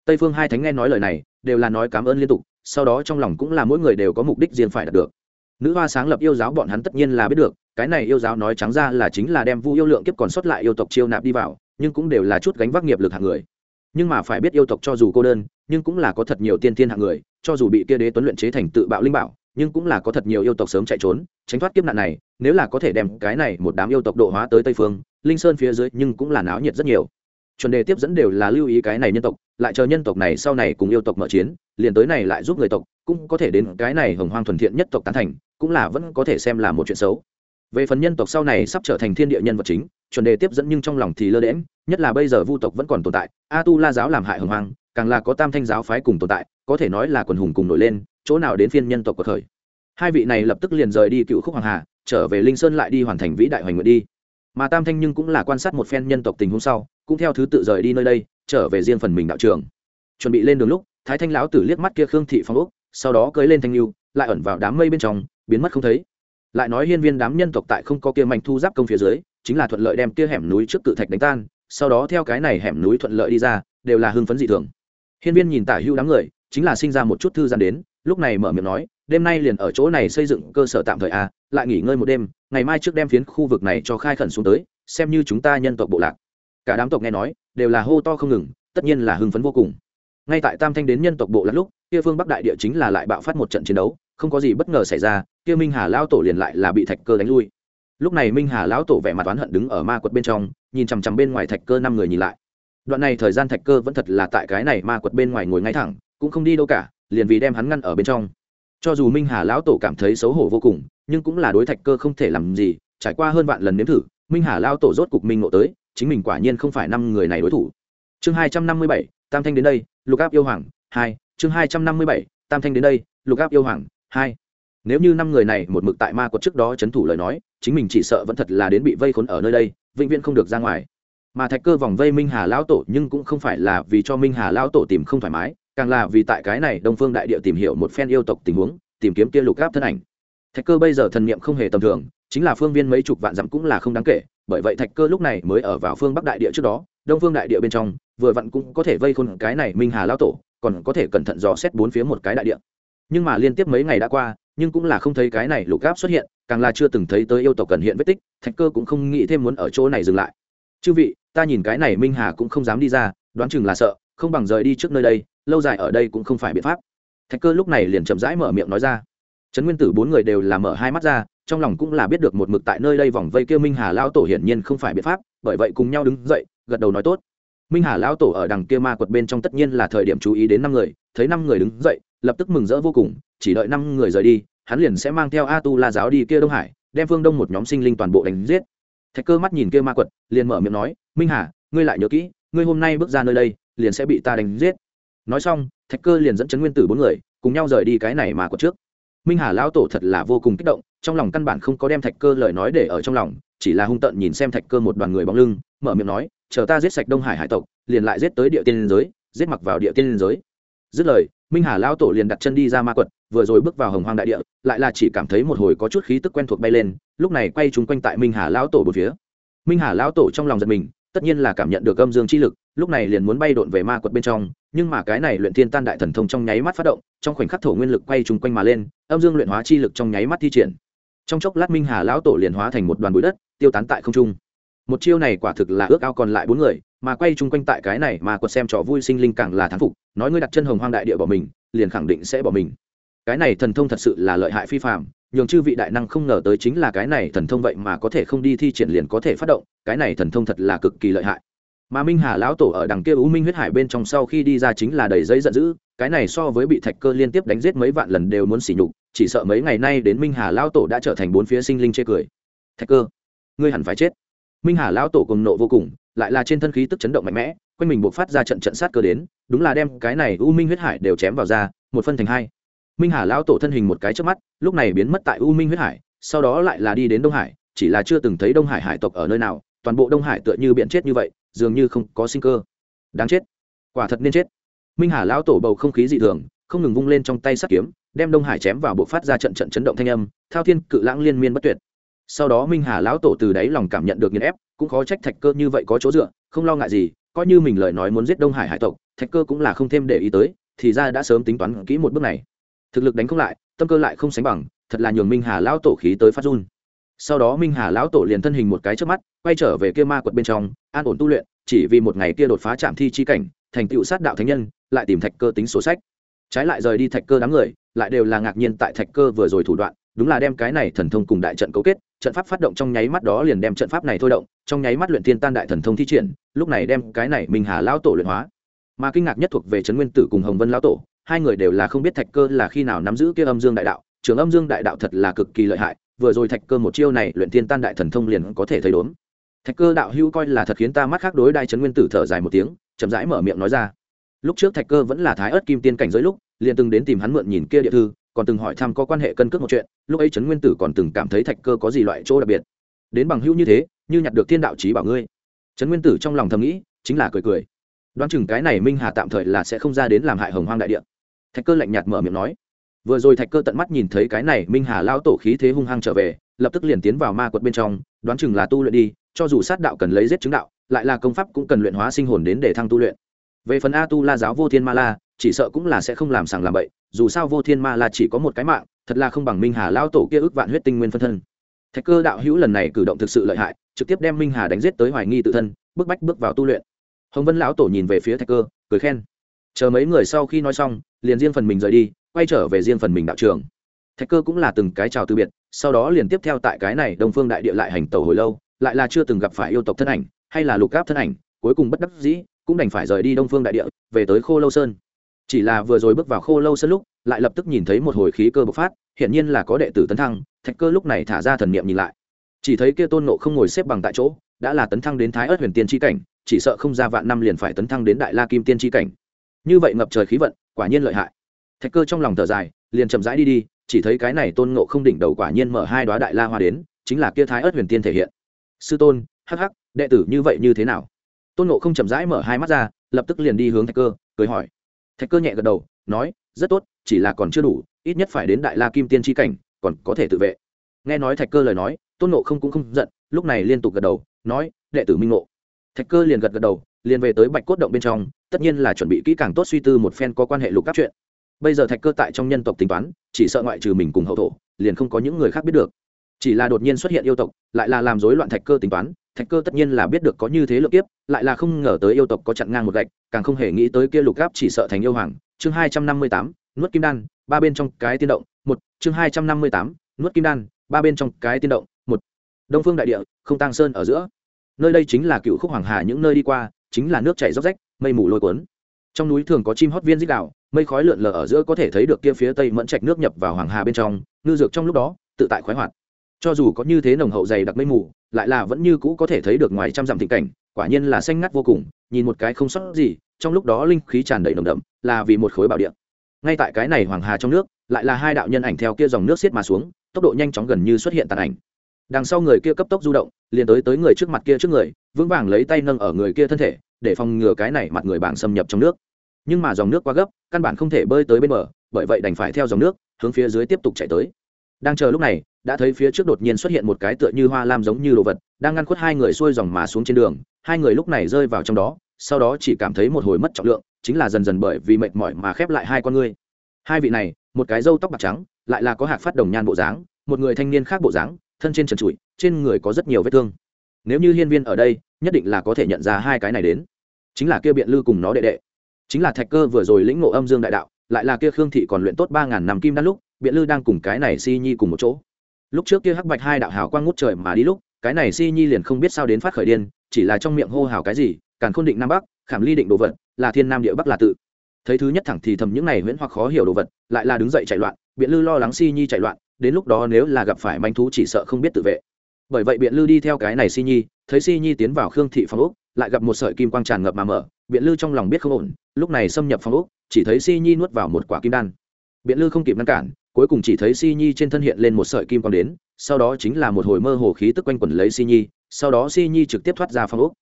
tây phương hai thánh nghe nói lời này, đều là nói cảm ơn liên tục, sau đó trong lòng cũng là mỗi người đều có mục đích riêng phải đạt được. Nữ hoa sáng lập yêu giáo bọn hắn tất nhiên là biết được, cái này yêu giáo nói trắng ra là chính là đem vu yêu lượng kiếp còn sót lại yêu tộc chiêu nạp đi vào, nhưng cũng đều là chút gánh vác nghiệp lực hạng người. Nhưng mà phải biết yêu tộc cho dù cô đơn, nhưng cũng là có thật nhiều tiên thiên hạng người, cho dù bị kia đế tuấn luyện chế thành tự bạo linh bảo, nhưng cũng là có thật nhiều yêu tộc sớm chạy trốn, tránh thoát kiếp nạn này, nếu là có thể đem cái này một đám yêu tộc độ hóa tới tây phương, linh sơn phía dưới nhưng cũng là náo nhiệt rất nhiều chuẩn đề tiếp dẫn đều là lưu ý cái này nhân tộc, lại chờ nhân tộc này sau này cùng yêu tộc mở chiến, liền tới này lại giúp người tộc, cũng có thể đến cái này hồng hoang thuần thiện nhất tộc tán thành, cũng là vẫn có thể xem là một chuyện xấu. Về phần nhân tộc sau này sắp trở thành thiên địa nhân vật chính, chuẩn đề tiếp dẫn nhưng trong lòng thì lơ đễm nhất là bây giờ vu tộc vẫn còn tồn tại, a tu la giáo làm hại hồng hoang, càng là có tam thanh giáo phái cùng tồn tại, có thể nói là quần hùng cùng nổi lên, chỗ nào đến phiên nhân tộc của khởi. Hai vị này lập tức liền rời đi cựu khúc hoàng hà, trở về linh sơn lại đi hoàn thành vĩ đại hoành nguyện đi mà tam thanh nhưng cũng là quan sát một phen nhân tộc tình huống sau, cũng theo thứ tự rời đi nơi đây, trở về riêng phần mình đạo trường. Chuẩn bị lên đường lúc, thái thanh lão tử liếc mắt kia khương thị phong úc, sau đó cưới lên thanh lưu, lại ẩn vào đám mây bên trong, biến mất không thấy. Lại nói hiên viên đám nhân tộc tại không có kia mạnh thu giáp công phía dưới, chính là thuận lợi đem kia hẻm núi trước cự thạch đánh tan, sau đó theo cái này hẻm núi thuận lợi đi ra, đều là hưng phấn dị thường. Hiên viên nhìn tả hưu đám người, chính là sinh ra một chút thư gian đến, lúc này mở miệng nói, đêm nay liền ở chỗ này xây dựng cơ sở tạm thời a lại nghỉ ngơi một đêm, ngày mai trước đem phiến khu vực này cho khai khẩn xuống tới, xem như chúng ta nhân tộc bộ lạc. Cả đám tộc nghe nói, đều là hô to không ngừng, tất nhiên là hưng phấn vô cùng. Ngay tại tam thanh đến nhân tộc bộ lạc lúc, kia phương bắc đại địa chính là lại bạo phát một trận chiến đấu, không có gì bất ngờ xảy ra, kia minh hà lão tổ liền lại là bị thạch cơ đánh lui. Lúc này minh hà lão tổ vẻ mặt oán hận đứng ở ma quật bên trong, nhìn chằm chằm bên ngoài thạch cơ năm người nhìn lại. Đoạn này thời gian thạch cơ vẫn thật là tại cái này ma quật bên ngoài ngồi ngay thẳng, cũng không đi đâu cả, liền vì đem hắn ngăn ở bên trong. Cho dù minh hà lão tổ cảm thấy xấu hổ vô cùng nhưng cũng là đối thạch cơ không thể làm gì, trải qua hơn vạn lần nếm thử, minh hà lão tổ rốt cục minh ngộ tới, chính mình quả nhiên không phải năm người này đối thủ. Chương hai trăm năm mươi bảy, tam thanh đến đây, lục áp yêu hoàng, hai, chương hai trăm năm mươi bảy, tam thanh đến đây, lục áp yêu hoàng, hai. Nếu như năm người này một mực tại ma quật trước đó c h ấ n thủ lời nói, chính mình chỉ sợ vẫn thật là đến bị vây khốn ở nơi đây, vĩnh viễn không được ra ngoài. Mà thạch cơ vòng vây minh hà lão tổ nhưng cũng không phải là vì cho minh hà lão tổ tìm không thoải mái, càng là vì tại cái này đông phương đại địa tìm hiểu một phen yêu tộc tình huống, tìm kiếm kia lục áp thân ảnh thạch cơ bây giờ thần niệm không hề tầm thường, chính là phương viên mấy chục vạn dặm cũng là không đáng kể, bởi vậy thạch cơ lúc này mới ở vào phương bắc đại địa trước đó, đông phương đại địa bên trong, vừa vặn cũng có thể vây khôn cái này minh hà lão tổ, còn có thể cẩn thận dò xét bốn phía một cái đại địa. Nhưng mà liên tiếp mấy ngày đã qua, nhưng cũng là không thấy cái này lục gáp xuất hiện, càng là chưa từng thấy tới yêu tộc cần hiện vết tích, thạch cơ cũng không nghĩ thêm muốn ở chỗ này dừng lại. Chư vị, ta nhìn cái này minh hà cũng không dám đi ra, đoán chừng là sợ, không bằng rời đi trước nơi đây, lâu dài ở đây cũng không phải biện pháp. Thạch cơ lúc này liền chậm rãi mở miệng nói ra trấn nguyên tử bốn người đều là mở hai mắt ra, trong lòng cũng là biết được một mực tại nơi đây vòng vây kêu minh hà lao tổ hiển nhiên không phải biện pháp, bởi vậy cùng nhau đứng dậy, gật đầu nói tốt. Minh hà lão tổ ở đằng kia ma quật bên trong tất nhiên là thời điểm chú ý đến năm người, thấy năm người đứng dậy, lập tức mừng rỡ vô cùng, chỉ đợi năm người rời đi, hắn liền sẽ mang theo a tu la giáo đi kia đông hải, đem phương đông một nhóm sinh linh toàn bộ đánh giết. Thạch cơ mắt nhìn kia ma quật, liền mở miệng nói, minh hà, ngươi lại nhớ kỹ, ngươi hôm nay bước ra nơi đây, liền sẽ bị ta đánh giết. Nói xong, thạch cơ liền dẫn chấn nguyên tử bốn người, cùng nhau rời đi cái này mà quật trước minh hà lão tổ thật là vô cùng kích động, trong lòng căn bản không có đem thạch cơ lời nói để ở trong lòng, chỉ là hung tợn nhìn xem thạch cơ một đoàn người bóng lưng, mở miệng nói, chờ ta giết sạch đông hải hải tộc, liền lại giết tới địa tiên liên giới, giết mặc vào địa tiên liên giới. Dứt lời, minh hà lão tổ liền đặt chân đi ra ma quật, vừa rồi bước vào hồng hoang đại địa, lại là chỉ cảm thấy một hồi có chút khí tức quen thuộc bay lên, lúc này quay chung quanh tại minh hà lão tổ một phía. Minh hà lão tổ trong lòng giật mình, tất nhiên là cảm nhận được âm dương chi lực lúc này liền muốn bay độn về ma quật bên trong, nhưng mà cái này luyện thiên tan đại thần thông trong nháy mắt phát động, trong khoảnh khắc thổ nguyên lực quay chung quanh mà lên, âm dương luyện hóa chi lực trong nháy mắt thi triển. Trong chốc lát minh hà lão tổ liền hóa thành một đoàn bụi đất, tiêu tán tại không trung. Một chiêu này quả thực là ước ao còn lại bốn người, mà quay chung quanh tại cái này mà quật xem trò vui sinh linh càng là thán phục, nói ngươi đặt chân hồng hoang đại địa bỏ mình, liền khẳng định sẽ bỏ mình. Cái này thần thông thật sự là lợi hại phi phạm nhường chư vị đại năng không ngờ tới chính là cái này thần thông vậy mà có thể không đi thi triển liền có thể phát động, cái này thần thông thật là cực kỳ lợi hại mà minh hà lão tổ ở đằng kia u minh huyết hải bên trong sau khi đi ra chính là đầy giấy giận dữ, cái này so với bị thạch cơ liên tiếp đánh giết mấy vạn lần đều muốn xỉ nhục, chỉ sợ mấy ngày nay đến minh hà lão tổ đã trở thành bốn phía sinh linh chê cười. Thạch cơ, ngươi hẳn phải chết. Minh hà lão tổ cùng nộ vô cùng, lại là trên thân khí tức chấn động mạnh mẽ, quanh mình buộc phát ra trận trận sát cơ đến, đúng là đem cái này u minh huyết hải đều chém vào ra, một phân thành hai. Minh hà lão tổ thân hình một cái trước mắt, lúc này biến mất tại u minh huyết hải, sau đó lại là đi đến đông hải, chỉ là chưa từng thấy đông hải hải tộc ở nơi nào, toàn bộ đông hải tựa như biện chết như vậy dường như không có sinh cơ. Đáng chết. Quả thật nên chết. Minh hà lão tổ bầu không khí dị thường, không ngừng vung lên trong tay sắt kiếm, đem đông hải chém vào bộ phát ra trận trận chấn động thanh âm, thao thiên cự lãng liên miên bất tuyệt. Sau đó minh hà lão tổ từ đáy lòng cảm nhận được nghiền ép, cũng khó trách thạch cơ như vậy có chỗ dựa, không lo ngại gì, coi như mình lời nói muốn giết đông hải hải tộc, thạch cơ cũng là không thêm để ý tới, thì ra đã sớm tính toán kỹ một bước này. Thực lực đánh không lại, tâm cơ lại không sánh bằng, thật là nhường minh hà lão tổ khí tới phát run sau đó minh hà lão tổ liền thân hình một cái trước mắt, quay trở về kia ma quật bên trong, an ổn tu luyện, chỉ vì một ngày kia đột phá trạm thi chi cảnh, thành tựu sát đạo thánh nhân, lại tìm thạch cơ tính số sách. Trái lại rời đi thạch cơ đám người, lại đều là ngạc nhiên tại thạch cơ vừa rồi thủ đoạn, đúng là đem cái này thần thông cùng đại trận cấu kết, trận pháp phát động trong nháy mắt đó liền đem trận pháp này thôi động, trong nháy mắt luyện tiên tan đại thần thông thi triển, lúc này đem cái này minh hà lão tổ luyện hóa. Mà kinh ngạc nhất thuộc về trấn nguyên tử cùng hồng vân lão tổ, hai người đều là không biết thạch cơ là khi nào nắm giữ kia âm dương đại đạo trường âm dương đại đạo thật là cực kỳ lợi hại vừa rồi thạch cơ một chiêu này, luyện thiên tan đại thần thông liền có thể thấy đốn thạch cơ đạo hữu coi là thật khiến ta mắt khác đối đại trấn nguyên tử thở dài một tiếng, chậm rãi mở miệng nói ra. Lúc trước thạch cơ vẫn là thái ớt kim tiên cảnh giới lúc, liền từng đến tìm hắn mượn nhìn kia địa thư, còn từng hỏi thăm có quan hệ cân cước một chuyện, lúc ấy trấn nguyên tử còn từng cảm thấy thạch cơ có gì loại chỗ đặc biệt. Đến bằng hữu như thế, như nhặt được thiên đạo trí bảo ngươi. Trấn nguyên tử trong lòng thầm nghĩ, chính là cười cười. Đoán chừng cái này minh hà tạm thời là sẽ không ra đến làm hại hồng hoang đại địa. Thạch cơ lạnh nhạt mở miệng nói vừa rồi thạch cơ tận mắt nhìn thấy cái này minh hà lao tổ khí thế hung hăng trở về, lập tức liền tiến vào ma quật bên trong, đoán chừng là tu luyện đi, cho dù sát đạo cần lấy giết chứng đạo, lại là công pháp cũng cần luyện hóa sinh hồn đến để thăng tu luyện. Về phần a tu la giáo vô thiên ma la, chỉ sợ cũng là sẽ không làm sàng làm bậy, dù sao vô thiên ma la chỉ có một cái mạng, thật là không bằng minh hà lao tổ kia ước vạn huyết tinh nguyên phân thân. Thạch cơ đạo hữu lần này cử động thực sự lợi hại, trực tiếp đem minh hà đánh giết tới hoài nghi tự thân, bức bách bước vào tu luyện. Hồng vân lão tổ nhìn về phía thạch cơ, cười khen. Chờ mấy người sau khi nói xong, liền riêng phần mình rời đi quay trở về riêng phần mình đạo trường. Thạch cơ cũng là từng cái chào từ biệt, sau đó liền tiếp theo tại cái này đông phương đại địa lại hành tàu hồi lâu, lại là chưa từng gặp phải yêu tộc thân ảnh, hay là lục gáp thân ảnh, cuối cùng bất đắc dĩ, cũng đành phải rời đi đông phương đại địa, về tới khô lâu sơn. Chỉ là vừa rồi bước vào khô lâu sơn lúc, lại lập tức nhìn thấy một hồi khí cơ bộc phát hiện nhiên là có đệ tử tấn thăng, thạch cơ lúc này thả ra thần niệm nhìn lại. Chỉ thấy kia tôn nộ không ngồi xếp bằng tại chỗ, đã là tấn thăng đến thái ớt huyền tiên tri cảnh, chỉ sợ không ra vạn năm liền phải tấn thăng đến đại la kim tiên tri cảnh. Như vậy ngập trời khí vận, quả nhiên lợi hại thạch cơ trong lòng thở dài, liền chậm rãi đi đi, chỉ thấy cái này tôn ngộ không đỉnh đầu quả nhiên mở hai đoá đại la hoa đến, chính là kia thái ớt huyền tiên thể hiện. Sư tôn, hắc hắc, đệ tử như vậy như thế nào? Tôn ngộ không chậm rãi mở hai mắt ra, lập tức liền đi hướng thạch cơ, cười hỏi. Thạch cơ nhẹ gật đầu, nói, rất tốt, chỉ là còn chưa đủ, ít nhất phải đến đại la kim tiên tri cảnh, còn có thể tự vệ. Nghe nói thạch cơ lời nói, tôn ngộ không cũng không giận, lúc này liên tục gật đầu, nói, đệ tử minh ngộ. Thạch cơ liền gật gật đầu, liền về tới bạch cốt động bên trong, tất nhiên là chuẩn bị kỹ càng tốt suy tư một phen có quan hệ lục các chuyện bây giờ thạch cơ tại trong nhân tộc tính toán, chỉ sợ ngoại trừ mình cùng hậu thổ, liền không có những người khác biết được. Chỉ là đột nhiên xuất hiện yêu tộc, lại là làm rối loạn thạch cơ tính toán, thạch cơ tất nhiên là biết được có như thế lượng kiếp, lại là không ngờ tới yêu tộc có chặn ngang một gạch, càng không hề nghĩ tới kia lục gáp chỉ sợ thành yêu hoàng. Chương hai trăm năm mươi tám, nuốt kim đan, ba bên trong cái tiên động, một. Chương hai trăm năm mươi tám, nuốt kim đan, ba bên trong cái tiên động, một. Đông phương đại địa, không tăng sơn ở giữa. Nơi đây chính là cựu khúc hoàng hà những nơi đi qua, chính là nước chảy róc rách, mây mù lôi cuốn. Trong núi thường có chim hót viên dích đạo mây khói lượn lờ ở giữa có thể thấy được kia phía tây mẫn trạch nước nhập vào hoàng hà bên trong, ngư dược trong lúc đó, tự tại khoái hoạt. Cho dù có như thế nồng hậu dày đặc mây mù, lại là vẫn như cũ có thể thấy được ngoài trăm dặm thịnh cảnh, quả nhiên là xanh ngắt vô cùng, nhìn một cái không sót gì, trong lúc đó linh khí tràn đầy nồng đậm, là vì một khối bảo địa. Ngay tại cái này hoàng hà trong nước, lại là hai đạo nhân ảnh theo kia dòng nước xiết mà xuống, tốc độ nhanh chóng gần như xuất hiện tàn ảnh. Đằng sau người kia cấp tốc du động, liền tới tới người trước mặt kia trước người, vững vàng lấy tay nâng ở người kia thân thể, để phòng ngừa cái này mặt người bạn xâm nhập trong nước nhưng mà dòng nước quá gấp, căn bản không thể bơi tới bên bờ, bởi vậy đành phải theo dòng nước, hướng phía dưới tiếp tục chạy tới. Đang chờ lúc này, đã thấy phía trước đột nhiên xuất hiện một cái tựa như hoa lam giống như đồ vật, đang ngăn khuất hai người xuôi dòng mà xuống trên đường, hai người lúc này rơi vào trong đó, sau đó chỉ cảm thấy một hồi mất trọng lượng, chính là dần dần bởi vì mệt mỏi mà khép lại hai con ngươi. Hai vị này, một cái râu tóc bạc trắng, lại là có hạc phát đồng nhan bộ dáng, một người thanh niên khác bộ dáng, thân trên trần trụi, trên người có rất nhiều vết thương. Nếu như hiên viên ở đây, nhất định là có thể nhận ra hai cái này đến. Chính là kia biện lư cùng nó đệ đệ chính là thạch cơ vừa rồi lĩnh ngộ âm dương đại đạo, lại là kia khương thị còn luyện tốt ba ngàn năm kim đan lúc, biện lư đang cùng cái này si nhi cùng một chỗ. Lúc trước kia hắc bạch hai đạo hào quang ngút trời mà đi lúc, cái này si nhi liền không biết sao đến phát khởi điên, chỉ là trong miệng hô hào cái gì càng khôn định nam bắc, khảm ly định đồ vật, là thiên nam địa bắc là tự. Thấy thứ nhất thẳng thì thầm những này huyễn hoặc khó hiểu đồ vật, lại là đứng dậy chạy loạn, biện lư lo lắng si nhi chạy loạn, đến lúc đó nếu là gặp phải manh thú chỉ sợ không biết tự vệ. Bởi vậy biện lư đi theo cái này si nhi, thấy si nhi tiến vào khương thị phòng úc lại gặp một sợi kim quang tràn ngập mà mở, biện lư trong lòng biết không ổn, lúc này xâm nhập phòng úc chỉ thấy si nhi nuốt vào một quả kim đan. Biện lư không kịp ngăn cản, cuối cùng chỉ thấy si nhi trên thân hiện lên một sợi kim quang đến, sau đó chính là một hồi mơ hồ khí tức quanh quẩn lấy si nhi, sau đó si nhi trực tiếp thoát ra phòng úc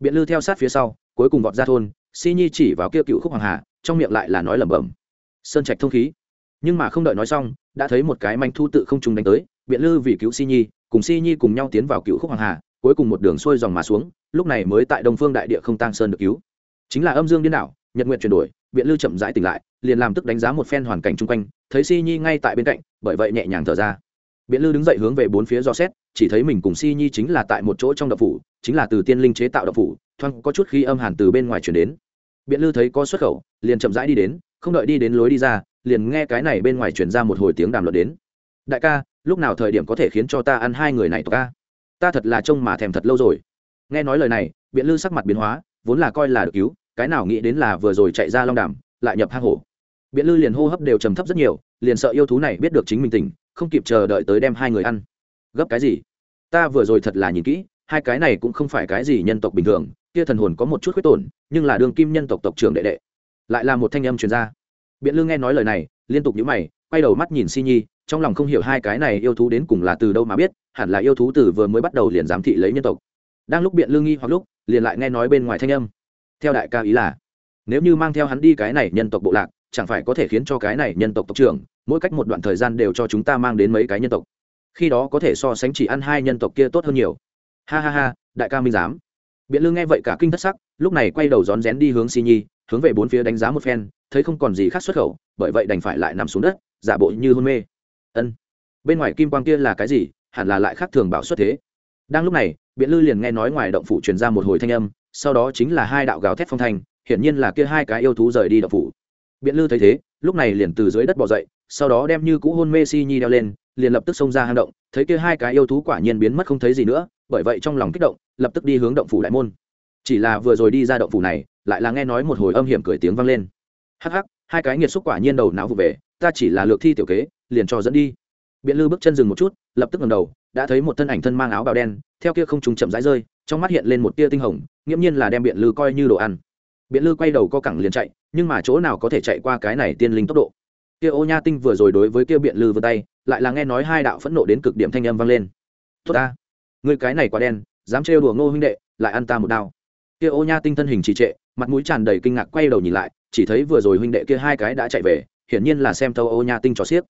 biện lư theo sát phía sau, cuối cùng vọt ra thôn, si nhi chỉ vào kia cựu khúc hoàng hà, trong miệng lại là nói lẩm bẩm. Sơn trạch thông khí. Nhưng mà không đợi nói xong, đã thấy một cái manh thu tự không trùng đánh tới, biện lư vì cứu si nhi, cùng si nhi cùng nhau tiến vào cựu khúc hoàng hà cuối cùng một đường xuôi dòng mà xuống, lúc này mới tại đông phương đại địa không tăng sơn được cứu. Chính là âm dương điên đảo, nhật nguyện chuyển đổi, biện lư chậm rãi tỉnh lại, liền làm tức đánh giá một phen hoàn cảnh chung quanh, thấy si nhi ngay tại bên cạnh, bởi vậy nhẹ nhàng thở ra. Biện lư đứng dậy hướng về bốn phía do xét, chỉ thấy mình cùng si nhi chính là tại một chỗ trong đập phủ, chính là từ tiên linh chế tạo đập phủ thoang có chút khi âm hàn từ bên ngoài chuyển đến. Biện lư thấy có xuất khẩu, liền chậm rãi đi đến, không đợi đi đến lối đi ra, liền nghe cái này bên ngoài chuyển ra một hồi tiếng đàm luận đến. Đại ca, lúc nào thời điểm có thể khiến cho ta ăn hai người này tộc ca ta thật là trông mà thèm thật lâu rồi. Nghe nói lời này, biện lư sắc mặt biến hóa, vốn là coi là được cứu, cái nào nghĩ đến là vừa rồi chạy ra long đàm, lại nhập hang hổ. Biện lư liền hô hấp đều trầm thấp rất nhiều, liền sợ yêu thú này biết được chính mình tỉnh, không kịp chờ đợi tới đem hai người ăn. Gấp cái gì? Ta vừa rồi thật là nhìn kỹ, hai cái này cũng không phải cái gì nhân tộc bình thường, kia thần hồn có một chút khuyết tổn, nhưng là đường kim nhân tộc tộc trưởng đệ đệ. Lại là một thanh âm truyền ra. Biện lư nghe nói lời này, liên tục nhíu mày, quay đầu mắt nhìn si nhi trong lòng không hiểu hai cái này yêu thú đến cùng là từ đâu mà biết, hẳn là yêu thú từ vừa mới bắt đầu liền giám thị lấy nhân tộc. Đang lúc biện lương nghi hoặc lúc, liền lại nghe nói bên ngoài thanh âm. Theo đại ca ý là, nếu như mang theo hắn đi cái này nhân tộc bộ lạc, chẳng phải có thể khiến cho cái này nhân tộc tộc trưởng, mỗi cách một đoạn thời gian đều cho chúng ta mang đến mấy cái nhân tộc. Khi đó có thể so sánh chỉ ăn hai nhân tộc kia tốt hơn nhiều. Ha ha ha, đại ca minh giám. Biện lương nghe vậy cả kinh thất sắc, lúc này quay đầu rón rén đi hướng si nhi, hướng về bốn phía đánh giá một phen, thấy không còn gì khác xuất khẩu, bởi vậy đành phải lại nằm xuống đất, giả bộ như hôn mê ân. Bên ngoài kim quang kia là cái gì? Hẳn là lại khác thường bảo xuất thế. Đang lúc này, biện lư liền nghe nói ngoài động phủ truyền ra một hồi thanh âm, sau đó chính là hai đạo gào thét phong thanh, hiển nhiên là kia hai cái yêu thú rời đi động phủ. Biện lư thấy thế, lúc này liền từ dưới đất bỏ dậy, sau đó đem như cũ hôn mê si nhi đeo lên, liền lập tức xông ra hang động, thấy kia hai cái yêu thú quả nhiên biến mất không thấy gì nữa, bởi vậy trong lòng kích động, lập tức đi hướng động phủ đại môn. Chỉ là vừa rồi đi ra động phủ này, lại là nghe nói một hồi âm hiểm cười tiếng vang lên. Hắc hắc, hai cái nghiệt xúc quả nhiên đầu não vụ về, ta chỉ là lược thi tiểu kế liền cho dẫn đi. Biện lư bước chân dừng một chút, lập tức ngầm đầu, đã thấy một thân ảnh thân mang áo bào đen, theo kia không trùng chậm rãi rơi, trong mắt hiện lên một tia tinh hồng, nghiễm nhiên là đem biện lư coi như đồ ăn. Biện lư quay đầu co cẳng liền chạy, nhưng mà chỗ nào có thể chạy qua cái này tiên linh tốc độ. Kia ô nha tinh vừa rồi đối với kia biện lư vươn tay, lại là nghe nói hai đạo phẫn nộ đến cực điểm thanh âm vang lên. Tốt ta người cái này quá đen, dám trêu đùa ngô huynh đệ, lại ăn ta một đao. Kia ô nha tinh thân hình trì trệ, mặt mũi tràn đầy kinh ngạc quay đầu nhìn lại, chỉ thấy vừa rồi huynh đệ kia hai cái đã chạy về, hiển nhiên là xem thâu ô nha tinh cho xiếc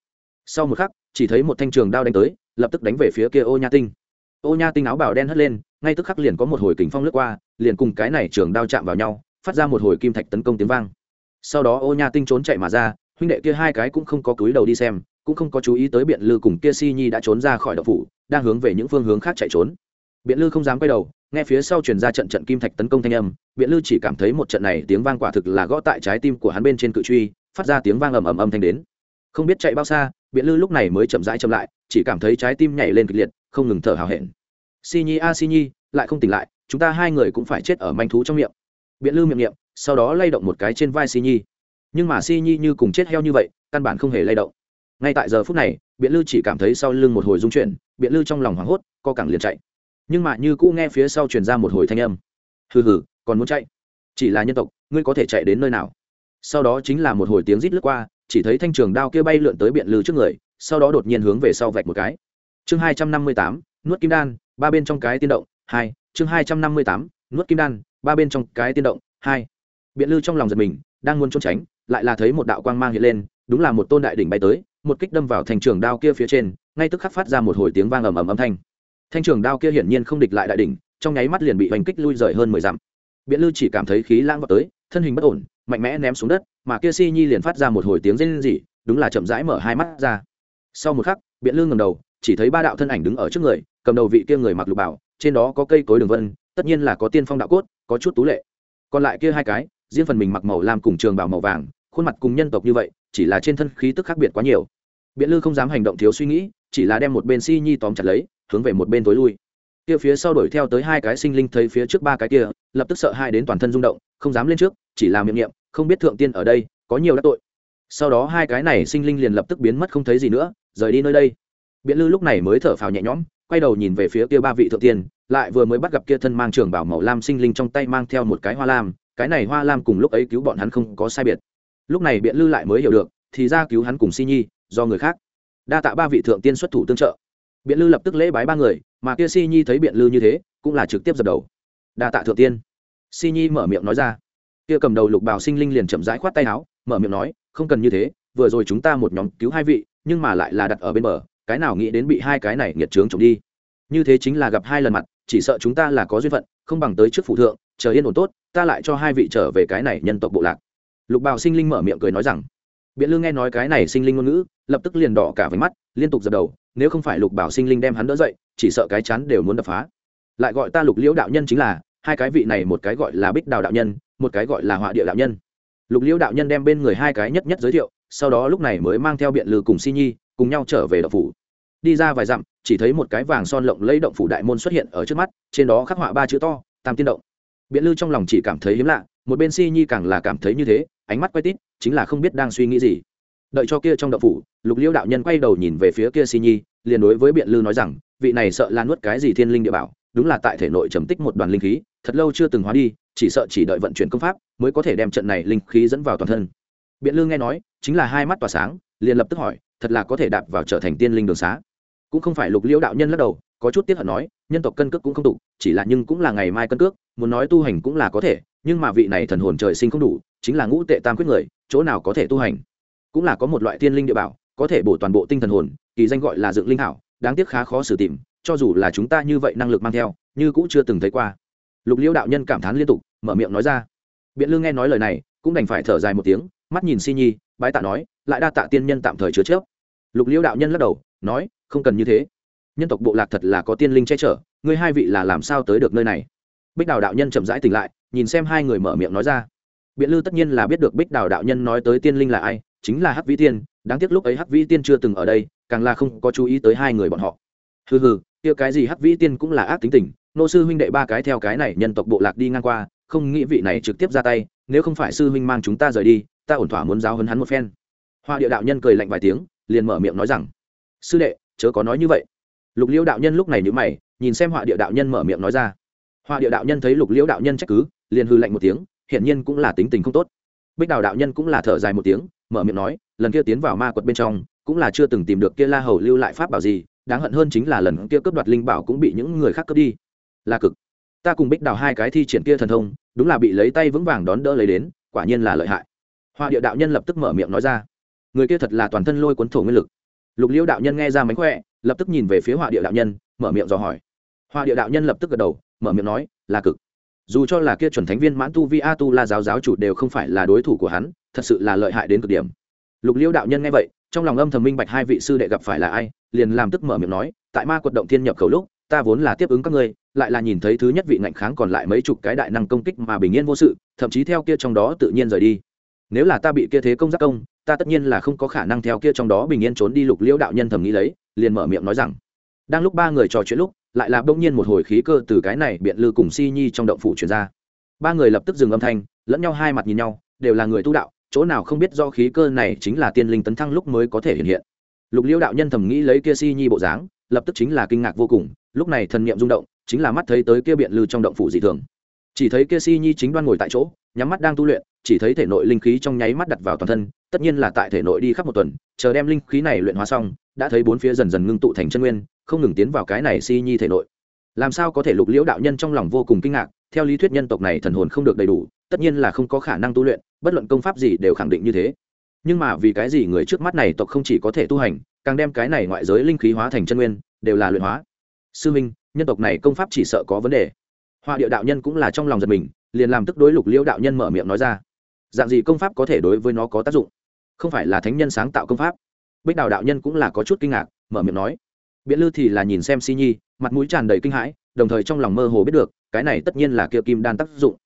sau một khắc, chỉ thấy một thanh trường đao đánh tới, lập tức đánh về phía kia ô nha tinh. Ô nha tinh áo bào đen hất lên, ngay tức khắc liền có một hồi kính phong lướt qua, liền cùng cái này trường đao chạm vào nhau, phát ra một hồi kim thạch tấn công tiếng vang. Sau đó ô nha tinh trốn chạy mà ra, huynh đệ kia hai cái cũng không có cúi đầu đi xem, cũng không có chú ý tới biện lư cùng kia si nhi đã trốn ra khỏi đậu phủ, đang hướng về những phương hướng khác chạy trốn. Biện lư không dám quay đầu, nghe phía sau truyền ra trận trận kim thạch tấn công thanh âm, biện lư chỉ cảm thấy một trận này tiếng vang quả thực là gõ tại trái tim của hắn bên trên cự truy, phát ra tiếng vang ầm ầm âm thanh đến. Không biết chạy bao xa biện lư lúc này mới chậm rãi chậm lại chỉ cảm thấy trái tim nhảy lên kịch liệt không ngừng thở hào hẹn. Si nhi a si nhi lại không tỉnh lại chúng ta hai người cũng phải chết ở manh thú trong miệng. Biện lư miệng niệm, sau đó lay động một cái trên vai si nhi. Nhưng mà si nhi như cùng chết heo như vậy căn bản không hề lay động. Ngay tại giờ phút này biện lư chỉ cảm thấy sau lưng một hồi rung chuyển biện lư trong lòng hoảng hốt co cẳng liền chạy. Nhưng mà như cũ nghe phía sau truyền ra một hồi thanh âm. Hừ hừ còn muốn chạy? Chỉ là nhân tộc ngươi có thể chạy đến nơi nào? Sau đó chính là một hồi tiếng rít lướt qua chỉ thấy thanh trường đao kia bay lượn tới biện lư trước người, sau đó đột nhiên hướng về sau vạch một cái. Chương hai trăm năm mươi tám, nuốt kim đan, ba bên trong cái tiên động, hai, chương hai trăm năm mươi tám, nuốt kim đan, ba bên trong cái tiên động, hai. Biện lư trong lòng giật mình, đang muốn trốn tránh, lại là thấy một đạo quang mang hiện lên, đúng là một tôn đại đỉnh bay tới, một kích đâm vào thành trường đao kia phía trên, ngay tức khắc phát ra một hồi tiếng vang ầm ầm âm thanh. Thanh trường đao kia hiển nhiên không địch lại đại đỉnh, trong nháy mắt liền bị hoành kích lui rời hơn mười dặm. Biện lư chỉ cảm thấy khí lãng vào tới, thân hình bất ổn, mạnh mẽ ném xuống đất mà kia si nhi liền phát ra một hồi tiếng rên rỉ, đúng là chậm rãi mở hai mắt ra. Sau một khắc, biện Lương ngầm đầu, chỉ thấy ba đạo thân ảnh đứng ở trước người, cầm đầu vị kia người mặc lục bảo, trên đó có cây cối đường vân, tất nhiên là có tiên phong đạo cốt, có chút tú lệ. Còn lại kia hai cái, riêng phần mình mặc màu làm cùng trường bảo màu vàng, khuôn mặt cùng nhân tộc như vậy, chỉ là trên thân khí tức khác biệt quá nhiều. Biện lư không dám hành động thiếu suy nghĩ, chỉ là đem một bên si nhi tóm chặt lấy, hướng về một bên tối lui. Kia phía sau đuổi theo tới hai cái sinh linh thấy phía trước ba cái kia, lập tức sợ hai đến toàn thân rung động, không dám lên trước, chỉ làm miệng niệm không biết thượng tiên ở đây, có nhiều đắc tội. Sau đó hai cái này sinh linh liền lập tức biến mất không thấy gì nữa, rời đi nơi đây. Biện lư lúc này mới thở phào nhẹ nhõm, quay đầu nhìn về phía kia ba vị thượng tiên, lại vừa mới bắt gặp kia thân mang trường bảo màu lam sinh linh trong tay mang theo một cái hoa lam, cái này hoa lam cùng lúc ấy cứu bọn hắn không có sai biệt. Lúc này biện lư lại mới hiểu được, thì ra cứu hắn cùng si nhi, do người khác. Đa tạ ba vị thượng tiên xuất thủ tương trợ. Biện lư lập tức lễ bái ba người, mà kia si nhi thấy biện lư như thế, cũng là trực tiếp dập đầu. Đa tạ thượng tiên. Si nhi mở miệng nói ra kia cầm đầu lục bào sinh linh liền chậm rãi khoát tay áo, mở miệng nói, không cần như thế, vừa rồi chúng ta một nhóm cứu hai vị, nhưng mà lại là đặt ở bên bờ, cái nào nghĩ đến bị hai cái này nghiệt trướng trộm đi. Như thế chính là gặp hai lần mặt, chỉ sợ chúng ta là có duyên phận, không bằng tới trước phủ thượng, chờ yên ổn tốt, ta lại cho hai vị trở về cái này nhân tộc bộ lạc. Lục bào sinh linh mở miệng cười nói rằng, biện lương nghe nói cái này sinh linh ngôn ngữ, lập tức liền đỏ cả với mắt, liên tục dập đầu, nếu không phải lục bảo sinh linh đem hắn đỡ dậy, chỉ sợ cái chắn đều muốn đập phá. Lại gọi ta lục liễu đạo nhân chính là hai cái vị này một cái gọi là bích đào đạo nhân, một cái gọi là họa địa đạo nhân. Lục liễu đạo nhân đem bên người hai cái nhất nhất giới thiệu, sau đó lúc này mới mang theo biện lư cùng si nhi, cùng nhau trở về đậu phủ. Đi ra vài dặm, chỉ thấy một cái vàng son lộng lấy động phủ đại môn xuất hiện ở trước mắt, trên đó khắc họa ba chữ to, tam tiên động. Biện lư trong lòng chỉ cảm thấy hiếm lạ, một bên si nhi càng là cảm thấy như thế, ánh mắt quay tít, chính là không biết đang suy nghĩ gì. Đợi cho kia trong động phủ, lục liễu đạo nhân quay đầu nhìn về phía kia si nhi, liền đối với biện lư nói rằng, vị này sợ lan nuốt cái gì thiên linh địa bảo đúng là tại thể nội trầm tích một đoàn linh khí, thật lâu chưa từng hóa đi, chỉ sợ chỉ đợi vận chuyển công pháp mới có thể đem trận này linh khí dẫn vào toàn thân. Biện lương nghe nói, chính là hai mắt tỏa sáng, liền lập tức hỏi, thật là có thể đạp vào trở thành tiên linh đường xá? Cũng không phải lục liễu đạo nhân lắc đầu, có chút tiếc hận nói, nhân tộc cân cước cũng không đủ chỉ là nhưng cũng là ngày mai cân cước, muốn nói tu hành cũng là có thể, nhưng mà vị này thần hồn trời sinh không đủ, chính là ngũ tệ tam quyết người, chỗ nào có thể tu hành? Cũng là có một loại tiên linh địa bảo, có thể bổ toàn bộ tinh thần hồn, kỳ danh gọi là dựng linh hảo, đáng tiếc khá khó xử tìm cho dù là chúng ta như vậy năng lực mang theo, như cũng chưa từng thấy qua. Lục liễu đạo nhân cảm thán liên tục, mở miệng nói ra. Biện lương nghe nói lời này, cũng đành phải thở dài một tiếng, mắt nhìn si nhi, bái tạ nói, lại đa tạ tiên nhân tạm thời chứa chớp lục liễu đạo nhân lắc đầu, nói, không cần như thế. Nhân tộc bộ lạc thật là có tiên linh che chở, ngươi hai vị là làm sao tới được nơi này? Bích đào đạo nhân chậm rãi tỉnh lại, nhìn xem hai người mở miệng nói ra. Biện lư tất nhiên là biết được bích đào đạo nhân nói tới tiên linh là ai, chính là hắc vĩ tiên. Đáng tiếc lúc ấy hắc vĩ tiên chưa từng ở đây, càng là không có chú ý tới hai người bọn họ. Hừ hừ kia cái gì hắc vĩ tiên cũng là ác tính tình, nô sư huynh đệ ba cái theo cái này nhân tộc bộ lạc đi ngang qua, không nghĩ vị này trực tiếp ra tay, nếu không phải sư huynh mang chúng ta rời đi, ta ổn thỏa muốn giáo hấn hắn một phen. Hoa địa đạo nhân cười lạnh vài tiếng, liền mở miệng nói rằng, sư đệ, chớ có nói như vậy. Lục liễu đạo nhân lúc này nhữ mày, nhìn xem họa địa đạo nhân mở miệng nói ra. Họa địa đạo nhân thấy lục liễu đạo nhân trách cứ, liền hư lạnh một tiếng, hiển nhiên cũng là tính tình không tốt. Bích đào đạo nhân cũng là thở dài một tiếng, mở miệng nói, lần kia tiến vào ma quật bên trong, cũng là chưa từng tìm được kia la hầu lưu lại pháp bảo gì đáng hận hơn chính là lần kia cướp đoạt linh bảo cũng bị những người khác cướp đi. Là cực. Ta cùng bích đào hai cái thi triển kia thần thông, đúng là bị lấy tay vững vàng đón đỡ lấy đến, quả nhiên là lợi hại. Hoa địa đạo nhân lập tức mở miệng nói ra. Người kia thật là toàn thân lôi cuốn thổ nguyên lực. Lục liễu đạo nhân nghe ra mánh khỏe, lập tức nhìn về phía hoa địa đạo nhân, mở miệng dò hỏi. Hoa địa đạo nhân lập tức gật đầu, mở miệng nói, là cực. Dù cho là kia chuẩn thánh viên mãn tu vi a tu la giáo giáo chủ đều không phải là đối thủ của hắn, thật sự là lợi hại đến cực điểm. Lục liễu đạo nhân nghe vậy trong lòng âm thầm minh bạch hai vị sư đệ gặp phải là ai, liền làm tức mở miệng nói, tại ma quật động thiên nhập khẩu lúc, ta vốn là tiếp ứng các ngươi, lại là nhìn thấy thứ nhất vị ngạnh kháng còn lại mấy chục cái đại năng công kích mà bình yên vô sự, thậm chí theo kia trong đó tự nhiên rời đi. Nếu là ta bị kia thế công giác công, ta tất nhiên là không có khả năng theo kia trong đó bình yên trốn đi lục liễu đạo nhân thầm nghĩ lấy, liền mở miệng nói rằng. Đang lúc ba người trò chuyện lúc, lại là bỗng nhiên một hồi khí cơ từ cái này biện lư cùng si nhi trong động phủ truyền ra. Ba người lập tức dừng âm thanh, lẫn nhau hai mặt nhìn nhau, đều là người tu đạo chỗ nào không biết do khí cơ này chính là tiên linh tấn thăng lúc mới có thể hiện hiện. Lục liễu đạo nhân thầm nghĩ lấy kia si nhi bộ dáng, lập tức chính là kinh ngạc vô cùng, lúc này thần niệm rung động, chính là mắt thấy tới kia biện lư trong động phủ dị thường. Chỉ thấy kia si nhi chính đoan ngồi tại chỗ, nhắm mắt đang tu luyện, chỉ thấy thể nội linh khí trong nháy mắt đặt vào toàn thân, tất nhiên là tại thể nội đi khắp một tuần, chờ đem linh khí này luyện hóa xong, đã thấy bốn phía dần dần ngưng tụ thành chân nguyên, không ngừng tiến vào cái này si nhi thể nội. Làm sao có thể lục liễu đạo nhân trong lòng vô cùng kinh ngạc, theo lý thuyết nhân tộc này thần hồn không được đầy đủ tất nhiên là không có khả năng tu luyện, bất luận công pháp gì đều khẳng định như thế. Nhưng mà vì cái gì người trước mắt này tộc không chỉ có thể tu hành, càng đem cái này ngoại giới linh khí hóa thành chân nguyên, đều là luyện hóa. Sư minh, nhân tộc này công pháp chỉ sợ có vấn đề. Hoa địa đạo nhân cũng là trong lòng giật mình, liền làm tức đối lục liễu đạo nhân mở miệng nói ra. Dạng gì công pháp có thể đối với nó có tác dụng? Không phải là thánh nhân sáng tạo công pháp. Bích đào đạo nhân cũng là có chút kinh ngạc, mở miệng nói. Biện lư thì là nhìn xem si nhi, mặt mũi tràn đầy kinh hãi, đồng thời trong lòng mơ hồ biết được, cái này tất nhiên là kia kim đan tác dụng.